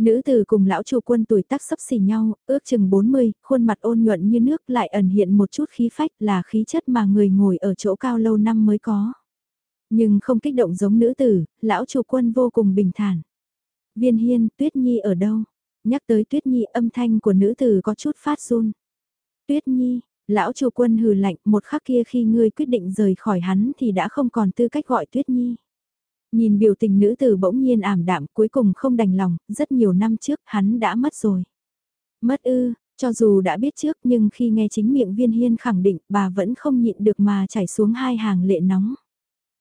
Nữ từ cùng lão chủ quân tuổi tác sấp xỉ nhau, ước chừng 40, khuôn mặt ôn nhuận như nước lại ẩn hiện một chút khí phách là khí chất mà người ngồi ở chỗ cao lâu năm mới có. Nhưng không kích động giống nữ tử, lão chủ quân vô cùng bình thản. Viên hiên, Tuyết Nhi ở đâu? Nhắc tới Tuyết Nhi âm thanh của nữ tử có chút phát run. Tuyết Nhi, lão chủ quân hừ lạnh một khắc kia khi ngươi quyết định rời khỏi hắn thì đã không còn tư cách gọi Tuyết Nhi. Nhìn biểu tình nữ tử bỗng nhiên ảm đạm cuối cùng không đành lòng, rất nhiều năm trước hắn đã mất rồi. Mất ư, cho dù đã biết trước nhưng khi nghe chính miệng viên hiên khẳng định bà vẫn không nhịn được mà chảy xuống hai hàng lệ nóng.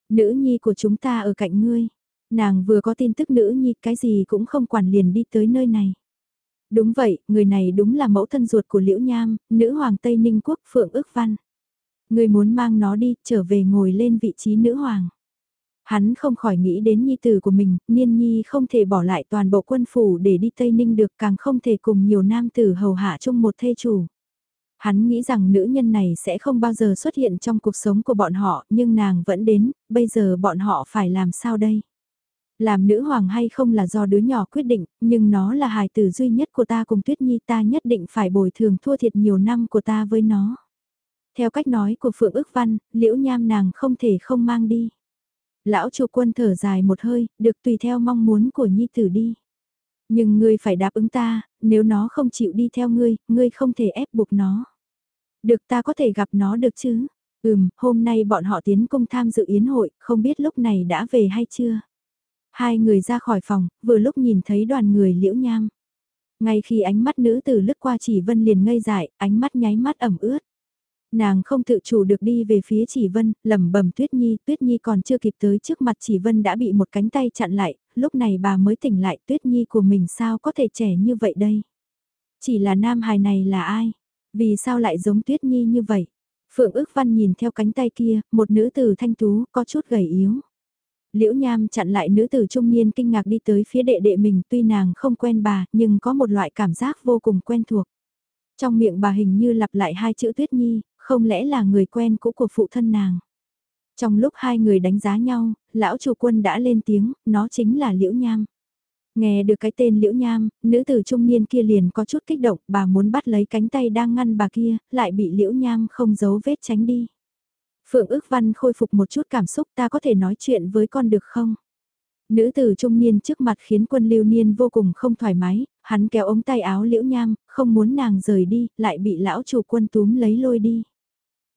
Nữ nhi của chúng ta ở cạnh ngươi. Nàng vừa có tin tức nữ nhi cái gì cũng không quản liền đi tới nơi này. Đúng vậy, người này đúng là mẫu thân ruột của Liễu Nham, nữ hoàng Tây Ninh Quốc Phượng ước văn. Người muốn mang nó đi, trở về ngồi lên vị trí nữ hoàng. Hắn không khỏi nghĩ đến nhi tử của mình, Niên Nhi không thể bỏ lại toàn bộ quân phủ để đi Tây Ninh được càng không thể cùng nhiều nam tử hầu hạ chung một thê chủ. Hắn nghĩ rằng nữ nhân này sẽ không bao giờ xuất hiện trong cuộc sống của bọn họ, nhưng nàng vẫn đến, bây giờ bọn họ phải làm sao đây? Làm nữ hoàng hay không là do đứa nhỏ quyết định, nhưng nó là hài tử duy nhất của ta cùng Tuyết Nhi ta nhất định phải bồi thường thua thiệt nhiều năm của ta với nó. Theo cách nói của Phượng ước văn, liễu nham nàng không thể không mang đi. Lão chủ quân thở dài một hơi, được tùy theo mong muốn của Nhi tử đi. Nhưng ngươi phải đáp ứng ta, nếu nó không chịu đi theo ngươi, ngươi không thể ép buộc nó. Được ta có thể gặp nó được chứ? Ừm, hôm nay bọn họ tiến công tham dự yến hội, không biết lúc này đã về hay chưa? Hai người ra khỏi phòng, vừa lúc nhìn thấy đoàn người liễu nham. Ngay khi ánh mắt nữ tử lướt qua chỉ vân liền ngây dại, ánh mắt nháy mắt ẩm ướt. Nàng không tự chủ được đi về phía chỉ vân, lẩm bẩm tuyết nhi, tuyết nhi còn chưa kịp tới trước mặt chỉ vân đã bị một cánh tay chặn lại, lúc này bà mới tỉnh lại tuyết nhi của mình sao có thể trẻ như vậy đây. Chỉ là nam hài này là ai? Vì sao lại giống tuyết nhi như vậy? Phượng ước văn nhìn theo cánh tay kia, một nữ tử thanh tú, có chút gầy yếu. Liễu Nham chặn lại nữ tử trung niên kinh ngạc đi tới phía đệ đệ mình tuy nàng không quen bà nhưng có một loại cảm giác vô cùng quen thuộc. Trong miệng bà hình như lặp lại hai chữ Tuyết Nhi, không lẽ là người quen cũ của phụ thân nàng. Trong lúc hai người đánh giá nhau, lão chủ quân đã lên tiếng, nó chính là Liễu Nham. Nghe được cái tên Liễu Nham, nữ tử trung niên kia liền có chút kích động, bà muốn bắt lấy cánh tay đang ngăn bà kia, lại bị Liễu Nham không giấu vết tránh đi. Phượng ước văn khôi phục một chút cảm xúc ta có thể nói chuyện với con được không? Nữ tử trung niên trước mặt khiến quân lưu niên vô cùng không thoải mái, hắn kéo ống tay áo liễu nham, không muốn nàng rời đi, lại bị lão chủ quân túm lấy lôi đi.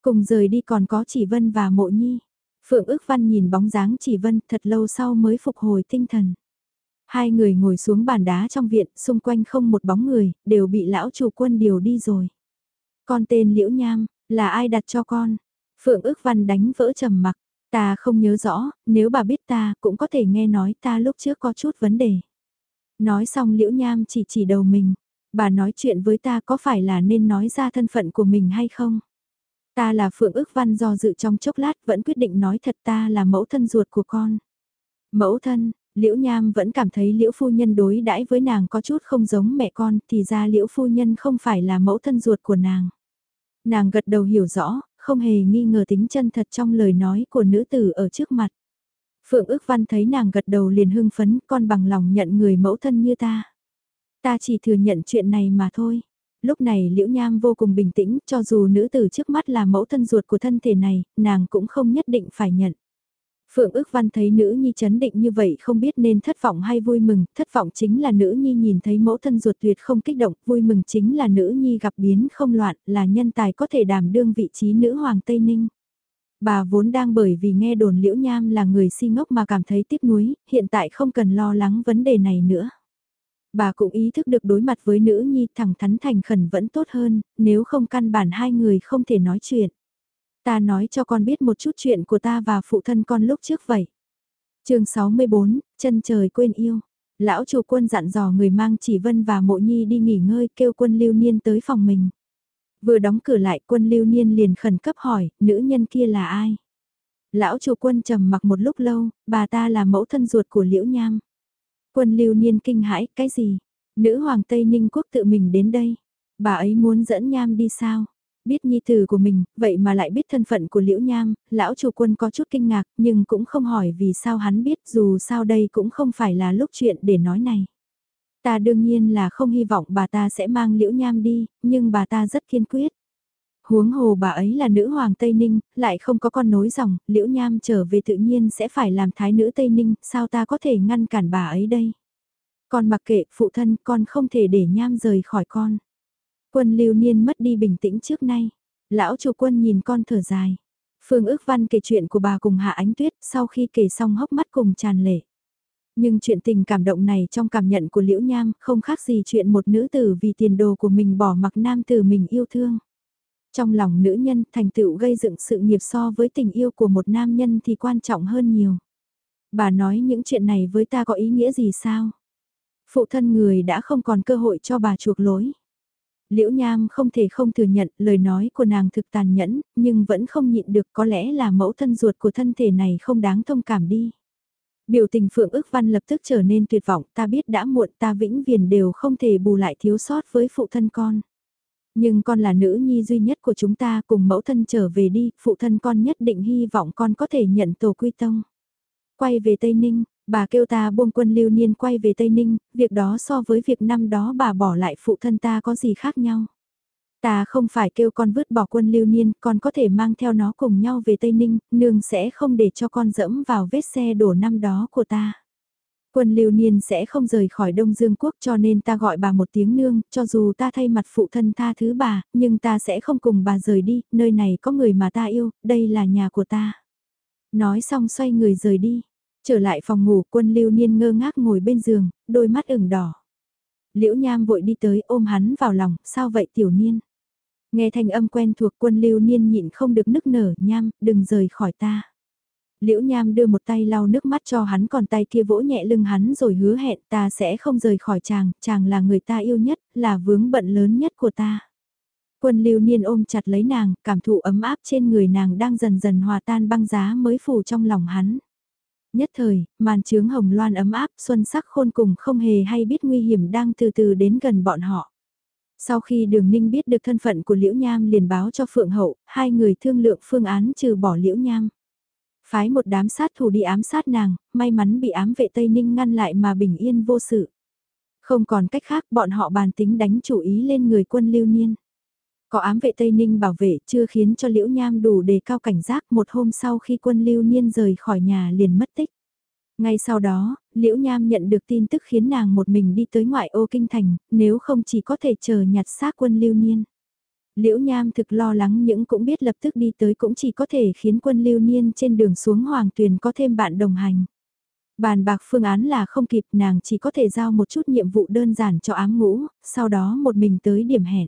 Cùng rời đi còn có chỉ vân và mộ nhi. Phượng ước văn nhìn bóng dáng chỉ vân thật lâu sau mới phục hồi tinh thần. Hai người ngồi xuống bàn đá trong viện, xung quanh không một bóng người, đều bị lão chủ quân điều đi rồi. Con tên Liễu Nham, là ai đặt cho con? Phượng ước văn đánh vỡ trầm mặc, ta không nhớ rõ, nếu bà biết ta cũng có thể nghe nói ta lúc trước có chút vấn đề. Nói xong liễu nham chỉ chỉ đầu mình, bà nói chuyện với ta có phải là nên nói ra thân phận của mình hay không? Ta là Phượng ước văn do dự trong chốc lát vẫn quyết định nói thật ta là mẫu thân ruột của con. Mẫu thân, Liễu Nham vẫn cảm thấy Liễu Phu Nhân đối đãi với nàng có chút không giống mẹ con, thì ra Liễu Phu Nhân không phải là mẫu thân ruột của nàng. Nàng gật đầu hiểu rõ, không hề nghi ngờ tính chân thật trong lời nói của nữ tử ở trước mặt. Phượng ước văn thấy nàng gật đầu liền hưng phấn, con bằng lòng nhận người mẫu thân như ta. Ta chỉ thừa nhận chuyện này mà thôi. Lúc này Liễu Nham vô cùng bình tĩnh, cho dù nữ tử trước mắt là mẫu thân ruột của thân thể này, nàng cũng không nhất định phải nhận. Phượng ước văn thấy nữ nhi chấn định như vậy không biết nên thất vọng hay vui mừng, thất vọng chính là nữ nhi nhìn thấy mẫu thân ruột tuyệt không kích động, vui mừng chính là nữ nhi gặp biến không loạn, là nhân tài có thể đảm đương vị trí nữ hoàng Tây Ninh. Bà vốn đang bởi vì nghe đồn liễu nham là người si ngốc mà cảm thấy tiếc nuối, hiện tại không cần lo lắng vấn đề này nữa. Bà cũng ý thức được đối mặt với nữ nhi thẳng thắn thành khẩn vẫn tốt hơn, nếu không căn bản hai người không thể nói chuyện. Ta nói cho con biết một chút chuyện của ta và phụ thân con lúc trước vậy. chương 64, chân trời quên yêu. Lão chủ quân dặn dò người mang chỉ vân và mộ nhi đi nghỉ ngơi kêu quân lưu niên tới phòng mình. Vừa đóng cửa lại quân lưu niên liền khẩn cấp hỏi, nữ nhân kia là ai? Lão chủ quân trầm mặc một lúc lâu, bà ta là mẫu thân ruột của liễu nham. Quân lưu niên kinh hãi, cái gì? Nữ hoàng Tây Ninh quốc tự mình đến đây. Bà ấy muốn dẫn nham đi sao? Biết nhi tử của mình, vậy mà lại biết thân phận của Liễu Nham, lão chủ quân có chút kinh ngạc, nhưng cũng không hỏi vì sao hắn biết dù sao đây cũng không phải là lúc chuyện để nói này. Ta đương nhiên là không hy vọng bà ta sẽ mang Liễu Nham đi, nhưng bà ta rất kiên quyết. Huống hồ bà ấy là nữ hoàng Tây Ninh, lại không có con nối dòng, Liễu Nham trở về tự nhiên sẽ phải làm thái nữ Tây Ninh, sao ta có thể ngăn cản bà ấy đây? Con mặc kệ, phụ thân, con không thể để Nham rời khỏi con. Quân lưu niên mất đi bình tĩnh trước nay. Lão chủ quân nhìn con thở dài. Phương ước văn kể chuyện của bà cùng Hạ Ánh Tuyết sau khi kể xong hốc mắt cùng tràn lệ. Nhưng chuyện tình cảm động này trong cảm nhận của Liễu Nham không khác gì chuyện một nữ tử vì tiền đồ của mình bỏ mặc nam tử mình yêu thương. Trong lòng nữ nhân thành tựu gây dựng sự nghiệp so với tình yêu của một nam nhân thì quan trọng hơn nhiều. Bà nói những chuyện này với ta có ý nghĩa gì sao? Phụ thân người đã không còn cơ hội cho bà chuộc lối. Liễu Nham không thể không thừa nhận lời nói của nàng thực tàn nhẫn, nhưng vẫn không nhịn được có lẽ là mẫu thân ruột của thân thể này không đáng thông cảm đi. Biểu tình Phượng ước văn lập tức trở nên tuyệt vọng, ta biết đã muộn ta vĩnh viền đều không thể bù lại thiếu sót với phụ thân con. Nhưng con là nữ nhi duy nhất của chúng ta cùng mẫu thân trở về đi, phụ thân con nhất định hy vọng con có thể nhận tổ quy tông. Quay về Tây Ninh, Bà kêu ta buông quân lưu niên quay về Tây Ninh, việc đó so với việc năm đó bà bỏ lại phụ thân ta có gì khác nhau. Ta không phải kêu con vứt bỏ quân lưu niên, con có thể mang theo nó cùng nhau về Tây Ninh, nương sẽ không để cho con dẫm vào vết xe đổ năm đó của ta. Quân lưu niên sẽ không rời khỏi Đông Dương Quốc cho nên ta gọi bà một tiếng nương, cho dù ta thay mặt phụ thân tha thứ bà, nhưng ta sẽ không cùng bà rời đi, nơi này có người mà ta yêu, đây là nhà của ta. Nói xong xoay người rời đi, trở lại phòng ngủ quân lưu niên ngơ ngác ngồi bên giường, đôi mắt ửng đỏ. Liễu Nham vội đi tới ôm hắn vào lòng, sao vậy tiểu niên? Nghe thanh âm quen thuộc quân lưu niên nhịn không được nức nở, Nham, đừng rời khỏi ta. Liễu Nham đưa một tay lau nước mắt cho hắn còn tay kia vỗ nhẹ lưng hắn rồi hứa hẹn ta sẽ không rời khỏi chàng, chàng là người ta yêu nhất, là vướng bận lớn nhất của ta. Quân lưu niên ôm chặt lấy nàng, cảm thụ ấm áp trên người nàng đang dần dần hòa tan băng giá mới phủ trong lòng hắn. Nhất thời, màn trướng hồng loan ấm áp, xuân sắc khôn cùng không hề hay biết nguy hiểm đang từ từ đến gần bọn họ. Sau khi đường ninh biết được thân phận của Liễu Nham liền báo cho Phượng Hậu, hai người thương lượng phương án trừ bỏ Liễu Nham. Phái một đám sát thủ đi ám sát nàng, may mắn bị ám vệ Tây Ninh ngăn lại mà bình yên vô sự. Không còn cách khác bọn họ bàn tính đánh chủ ý lên người quân lưu niên. Có ám vệ Tây Ninh bảo vệ chưa khiến cho Liễu Nham đủ đề cao cảnh giác một hôm sau khi quân lưu niên rời khỏi nhà liền mất tích. Ngay sau đó, Liễu Nham nhận được tin tức khiến nàng một mình đi tới ngoại ô kinh thành, nếu không chỉ có thể chờ nhặt xác quân lưu niên. Liễu Nham thực lo lắng những cũng biết lập tức đi tới cũng chỉ có thể khiến quân lưu niên trên đường xuống hoàng tuyền có thêm bạn đồng hành. Bàn bạc phương án là không kịp nàng chỉ có thể giao một chút nhiệm vụ đơn giản cho ám ngũ, sau đó một mình tới điểm hẹn.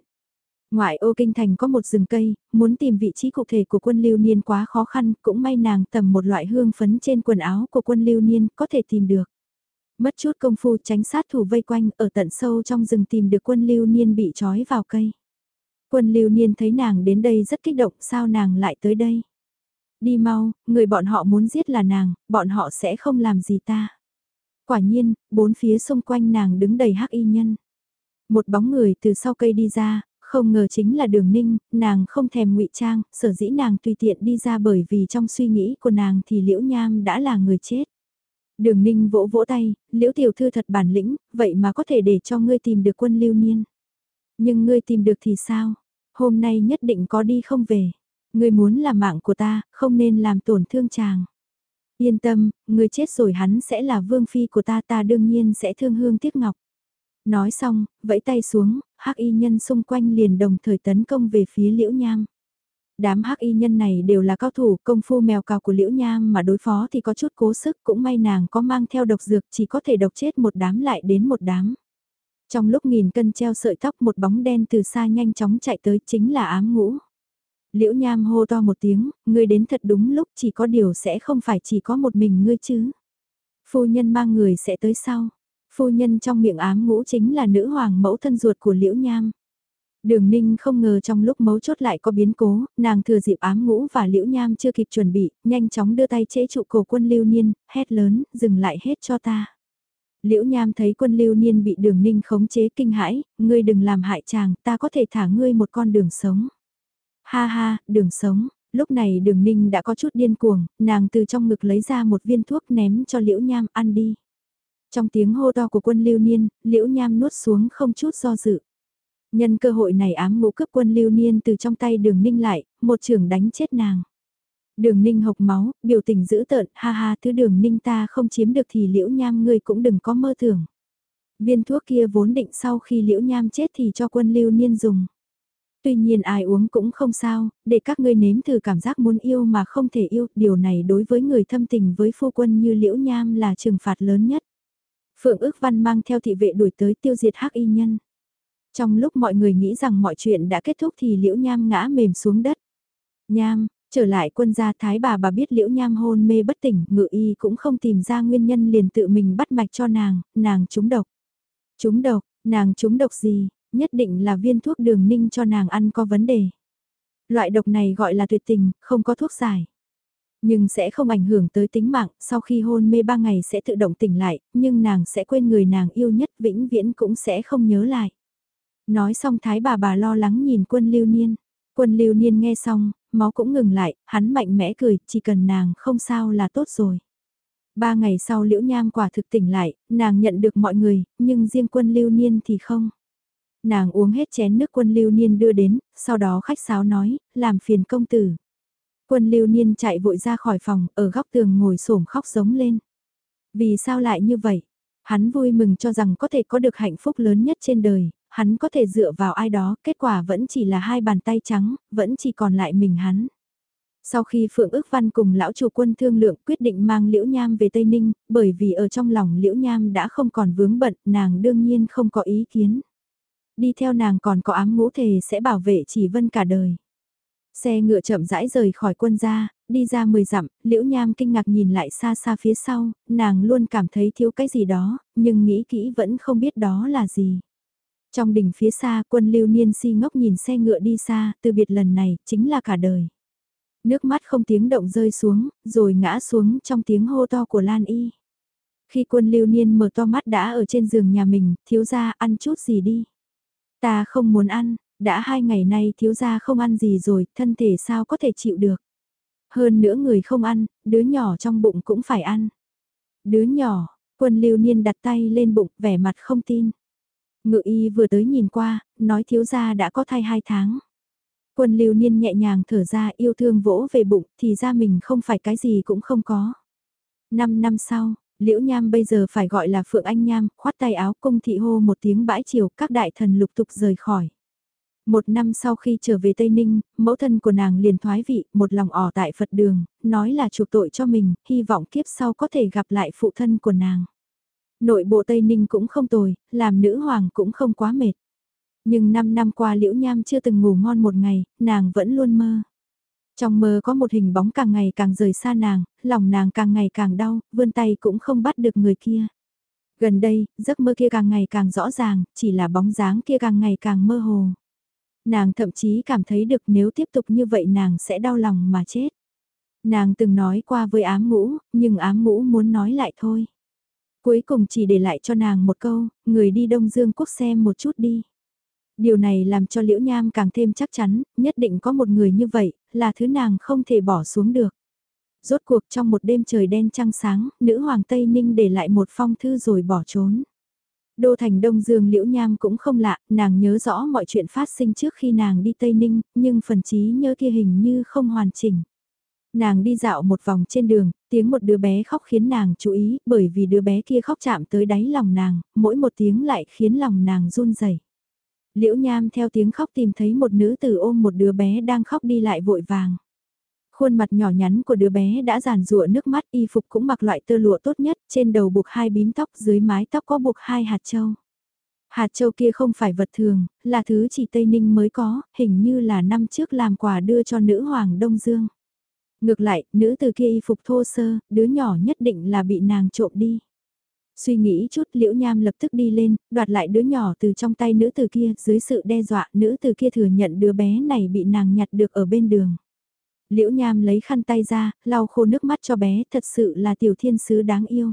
Ngoại ô kinh thành có một rừng cây, muốn tìm vị trí cụ thể của quân lưu niên quá khó khăn, cũng may nàng tầm một loại hương phấn trên quần áo của quân lưu niên có thể tìm được. Mất chút công phu tránh sát thủ vây quanh ở tận sâu trong rừng tìm được quân lưu niên bị trói vào cây. Quân lưu niên thấy nàng đến đây rất kích động, sao nàng lại tới đây? Đi mau, người bọn họ muốn giết là nàng, bọn họ sẽ không làm gì ta. Quả nhiên, bốn phía xung quanh nàng đứng đầy hắc y nhân. Một bóng người từ sau cây đi ra, không ngờ chính là đường ninh, nàng không thèm ngụy trang, sở dĩ nàng tùy tiện đi ra bởi vì trong suy nghĩ của nàng thì liễu nham đã là người chết. Đường ninh vỗ vỗ tay, liễu tiểu thư thật bản lĩnh, vậy mà có thể để cho ngươi tìm được quân lưu niên. Nhưng ngươi tìm được thì sao? Hôm nay nhất định có đi không về. Ngươi muốn là mạng của ta, không nên làm tổn thương chàng. Yên tâm, ngươi chết rồi hắn sẽ là vương phi của ta ta đương nhiên sẽ thương hương tiếc ngọc. Nói xong, vẫy tay xuống, hắc y nhân xung quanh liền đồng thời tấn công về phía liễu nham. Đám hắc y nhân này đều là cao thủ công phu mèo cào của liễu nham mà đối phó thì có chút cố sức cũng may nàng có mang theo độc dược chỉ có thể độc chết một đám lại đến một đám. Trong lúc nghìn cân treo sợi tóc một bóng đen từ xa nhanh chóng chạy tới chính là ám ngũ. Liễu nham hô to một tiếng, ngươi đến thật đúng lúc chỉ có điều sẽ không phải chỉ có một mình ngươi chứ. Phu nhân mang người sẽ tới sau. Phu nhân trong miệng ám ngũ chính là nữ hoàng mẫu thân ruột của Liễu Nham. Đường Ninh không ngờ trong lúc mấu chốt lại có biến cố, nàng thừa dịp ám ngũ và Liễu Nham chưa kịp chuẩn bị, nhanh chóng đưa tay chế trụ cổ quân lưu niên, hét lớn, dừng lại hết cho ta. Liễu Nham thấy quân lưu niên bị đường Ninh khống chế kinh hãi, ngươi đừng làm hại chàng, ta có thể thả ngươi một con đường sống. Ha ha, đường sống, lúc này đường Ninh đã có chút điên cuồng, nàng từ trong ngực lấy ra một viên thuốc ném cho Liễu Nham ăn đi. Trong tiếng hô to của quân lưu niên, liễu nham nuốt xuống không chút do dự. Nhân cơ hội này ám ngũ cướp quân lưu niên từ trong tay đường ninh lại, một trường đánh chết nàng. Đường ninh hộc máu, biểu tình dữ tợn, ha ha thứ đường ninh ta không chiếm được thì liễu nham ngươi cũng đừng có mơ tưởng. Viên thuốc kia vốn định sau khi liễu nham chết thì cho quân lưu niên dùng. Tuy nhiên ai uống cũng không sao, để các ngươi nếm thử cảm giác muốn yêu mà không thể yêu, điều này đối với người thâm tình với phu quân như liễu nham là trừng phạt lớn nhất. Phượng ước văn mang theo thị vệ đuổi tới tiêu diệt hắc y nhân. Trong lúc mọi người nghĩ rằng mọi chuyện đã kết thúc thì liễu nham ngã mềm xuống đất. Nham, trở lại quân gia thái bà bà biết liễu nham hôn mê bất tỉnh, ngự y cũng không tìm ra nguyên nhân liền tự mình bắt mạch cho nàng, nàng trúng độc. Trúng độc, nàng trúng độc gì, nhất định là viên thuốc đường ninh cho nàng ăn có vấn đề. Loại độc này gọi là tuyệt tình, không có thuốc giải. Nhưng sẽ không ảnh hưởng tới tính mạng, sau khi hôn mê ba ngày sẽ tự động tỉnh lại, nhưng nàng sẽ quên người nàng yêu nhất vĩnh viễn cũng sẽ không nhớ lại. Nói xong thái bà bà lo lắng nhìn quân lưu niên. Quân lưu niên nghe xong, máu cũng ngừng lại, hắn mạnh mẽ cười, chỉ cần nàng không sao là tốt rồi. Ba ngày sau liễu nham quả thực tỉnh lại, nàng nhận được mọi người, nhưng riêng quân lưu niên thì không. Nàng uống hết chén nước quân lưu niên đưa đến, sau đó khách sáo nói, làm phiền công tử. Quân lưu niên chạy vội ra khỏi phòng, ở góc tường ngồi xổm khóc giống lên. Vì sao lại như vậy? Hắn vui mừng cho rằng có thể có được hạnh phúc lớn nhất trên đời, hắn có thể dựa vào ai đó, kết quả vẫn chỉ là hai bàn tay trắng, vẫn chỉ còn lại mình hắn. Sau khi Phượng ước văn cùng lão chủ quân thương lượng quyết định mang Liễu Nham về Tây Ninh, bởi vì ở trong lòng Liễu Nham đã không còn vướng bận, nàng đương nhiên không có ý kiến. Đi theo nàng còn có ám ngũ thề sẽ bảo vệ chỉ vân cả đời. Xe ngựa chậm rãi rời khỏi quân gia, đi ra 10 dặm, Liễu Nham kinh ngạc nhìn lại xa xa phía sau, nàng luôn cảm thấy thiếu cái gì đó, nhưng nghĩ kỹ vẫn không biết đó là gì. Trong đỉnh phía xa quân lưu niên si ngốc nhìn xe ngựa đi xa, từ biệt lần này, chính là cả đời. Nước mắt không tiếng động rơi xuống, rồi ngã xuống trong tiếng hô to của Lan Y. Khi quân lưu niên mở to mắt đã ở trên giường nhà mình, thiếu gia ăn chút gì đi. Ta không muốn ăn, đã hai ngày nay thiếu gia không ăn gì rồi, thân thể sao có thể chịu được. Hơn nữa người không ăn, đứa nhỏ trong bụng cũng phải ăn. Đứa nhỏ, quân lưu niên đặt tay lên bụng, vẻ mặt không tin. Ngự y vừa tới nhìn qua, nói thiếu gia đã có thai hai tháng. Quân lưu niên nhẹ nhàng thở ra yêu thương vỗ về bụng thì ra mình không phải cái gì cũng không có. Năm năm sau, Liễu Nham bây giờ phải gọi là Phượng Anh Nham, khoát tay áo cung thị hô một tiếng bãi chiều, các đại thần lục tục rời khỏi. Một năm sau khi trở về Tây Ninh, mẫu thân của nàng liền thoái vị, một lòng ỏ tại Phật đường, nói là chuộc tội cho mình, hy vọng kiếp sau có thể gặp lại phụ thân của nàng. Nội bộ Tây Ninh cũng không tồi, làm nữ hoàng cũng không quá mệt. Nhưng 5 năm qua Liễu Nham chưa từng ngủ ngon một ngày, nàng vẫn luôn mơ. Trong mơ có một hình bóng càng ngày càng rời xa nàng, lòng nàng càng ngày càng đau, vươn tay cũng không bắt được người kia. Gần đây, giấc mơ kia càng ngày càng rõ ràng, chỉ là bóng dáng kia càng ngày càng mơ hồ. Nàng thậm chí cảm thấy được nếu tiếp tục như vậy nàng sẽ đau lòng mà chết. Nàng từng nói qua với ám ngũ, nhưng ám ngũ muốn nói lại thôi. Cuối cùng chỉ để lại cho nàng một câu, người đi Đông Dương Quốc xem một chút đi. Điều này làm cho Liễu Nham càng thêm chắc chắn, nhất định có một người như vậy, là thứ nàng không thể bỏ xuống được. Rốt cuộc trong một đêm trời đen trăng sáng, nữ hoàng Tây Ninh để lại một phong thư rồi bỏ trốn. Đô thành Đông Dương Liễu Nham cũng không lạ, nàng nhớ rõ mọi chuyện phát sinh trước khi nàng đi Tây Ninh, nhưng phần trí nhớ kia hình như không hoàn chỉnh. Nàng đi dạo một vòng trên đường, tiếng một đứa bé khóc khiến nàng chú ý, bởi vì đứa bé kia khóc chạm tới đáy lòng nàng, mỗi một tiếng lại khiến lòng nàng run rẩy. Liễu Nham theo tiếng khóc tìm thấy một nữ tử ôm một đứa bé đang khóc đi lại vội vàng. Khuôn mặt nhỏ nhắn của đứa bé đã giàn rụa nước mắt y phục cũng mặc loại tơ lụa tốt nhất, trên đầu buộc hai bím tóc dưới mái tóc có buộc hai hạt châu. Hạt châu kia không phải vật thường, là thứ chỉ Tây Ninh mới có, hình như là năm trước làm quà đưa cho nữ hoàng Đông Dương. Ngược lại, nữ từ kia y phục thô sơ, đứa nhỏ nhất định là bị nàng trộm đi. Suy nghĩ chút liễu nham lập tức đi lên, đoạt lại đứa nhỏ từ trong tay nữ từ kia, dưới sự đe dọa nữ từ kia thừa nhận đứa bé này bị nàng nhặt được ở bên đường. Liễu nham lấy khăn tay ra, lau khô nước mắt cho bé, thật sự là tiểu thiên sứ đáng yêu.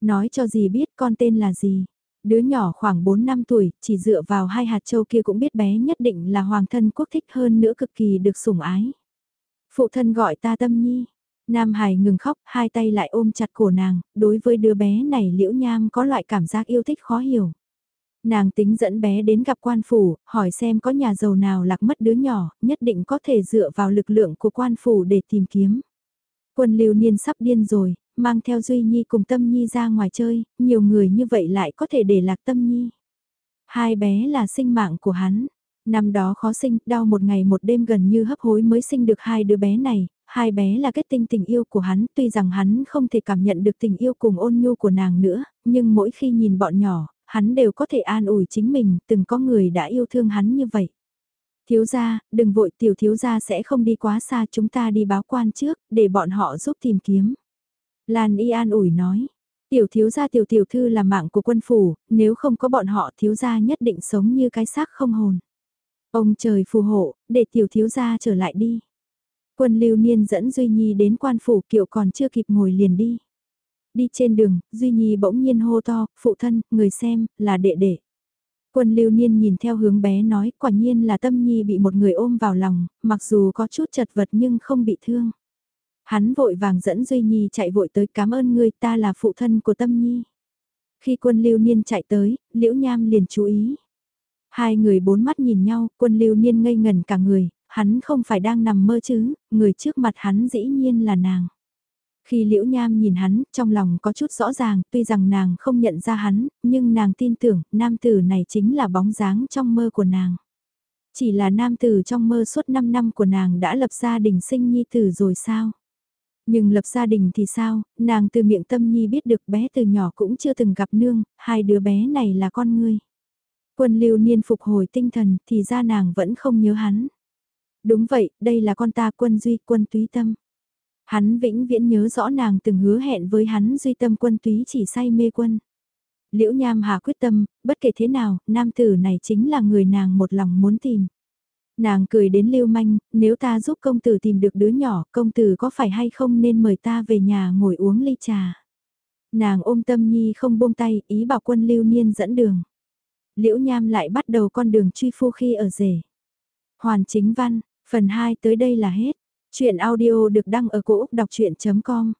Nói cho gì biết con tên là gì. Đứa nhỏ khoảng 4 năm tuổi, chỉ dựa vào hai hạt châu kia cũng biết bé nhất định là hoàng thân quốc thích hơn nữa cực kỳ được sủng ái. Phụ thân gọi ta tâm nhi. Nam Hải ngừng khóc, hai tay lại ôm chặt cổ nàng, đối với đứa bé này liễu nham có loại cảm giác yêu thích khó hiểu. Nàng tính dẫn bé đến gặp quan phủ, hỏi xem có nhà giàu nào lạc mất đứa nhỏ, nhất định có thể dựa vào lực lượng của quan phủ để tìm kiếm. Quân lưu niên sắp điên rồi, mang theo Duy Nhi cùng Tâm Nhi ra ngoài chơi, nhiều người như vậy lại có thể để lạc Tâm Nhi. Hai bé là sinh mạng của hắn, Năm đó khó sinh, đau một ngày một đêm gần như hấp hối mới sinh được hai đứa bé này, hai bé là kết tinh tình yêu của hắn, tuy rằng hắn không thể cảm nhận được tình yêu cùng ôn nhu của nàng nữa, nhưng mỗi khi nhìn bọn nhỏ, hắn đều có thể an ủi chính mình, từng có người đã yêu thương hắn như vậy. Thiếu gia, đừng vội tiểu thiếu gia sẽ không đi quá xa chúng ta đi báo quan trước, để bọn họ giúp tìm kiếm. Lan y an ủi nói, tiểu thiếu gia tiểu tiểu thư là mạng của quân phủ, nếu không có bọn họ thiếu gia nhất định sống như cái xác không hồn. Ông trời phù hộ, để tiểu thiếu gia trở lại đi. Quân lưu niên dẫn Duy Nhi đến quan phủ kiệu còn chưa kịp ngồi liền đi. Đi trên đường, Duy Nhi bỗng nhiên hô to, phụ thân, người xem, là đệ đệ. Quân lưu niên nhìn theo hướng bé nói, quả nhiên là tâm nhi bị một người ôm vào lòng, mặc dù có chút chật vật nhưng không bị thương. Hắn vội vàng dẫn Duy Nhi chạy vội tới cảm ơn ngươi ta là phụ thân của tâm nhi. Khi quân lưu niên chạy tới, liễu nham liền chú ý. Hai người bốn mắt nhìn nhau, quân lưu niên ngây ngần cả người, hắn không phải đang nằm mơ chứ, người trước mặt hắn dĩ nhiên là nàng. Khi Liễu Nham nhìn hắn, trong lòng có chút rõ ràng, tuy rằng nàng không nhận ra hắn, nhưng nàng tin tưởng, nam tử này chính là bóng dáng trong mơ của nàng. Chỉ là nam tử trong mơ suốt 5 năm của nàng đã lập gia đình sinh nhi tử rồi sao? Nhưng lập gia đình thì sao, nàng từ miệng tâm nhi biết được bé từ nhỏ cũng chưa từng gặp nương, hai đứa bé này là con ngươi. Quân lưu niên phục hồi tinh thần thì ra nàng vẫn không nhớ hắn. Đúng vậy, đây là con ta quân duy quân túy tâm. Hắn vĩnh viễn nhớ rõ nàng từng hứa hẹn với hắn duy tâm quân túy chỉ say mê quân. Liễu Nham Hà quyết tâm, bất kể thế nào, nam tử này chính là người nàng một lòng muốn tìm. Nàng cười đến lưu manh, nếu ta giúp công tử tìm được đứa nhỏ, công tử có phải hay không nên mời ta về nhà ngồi uống ly trà. Nàng ôm tâm nhi không buông tay, ý bảo quân lưu niên dẫn đường. Liễu Nham lại bắt đầu con đường truy phu khi ở rể. Hoàn chính văn, phần 2 tới đây là hết. Chuyện audio được đăng ở cổ Úc đọc chuyện.com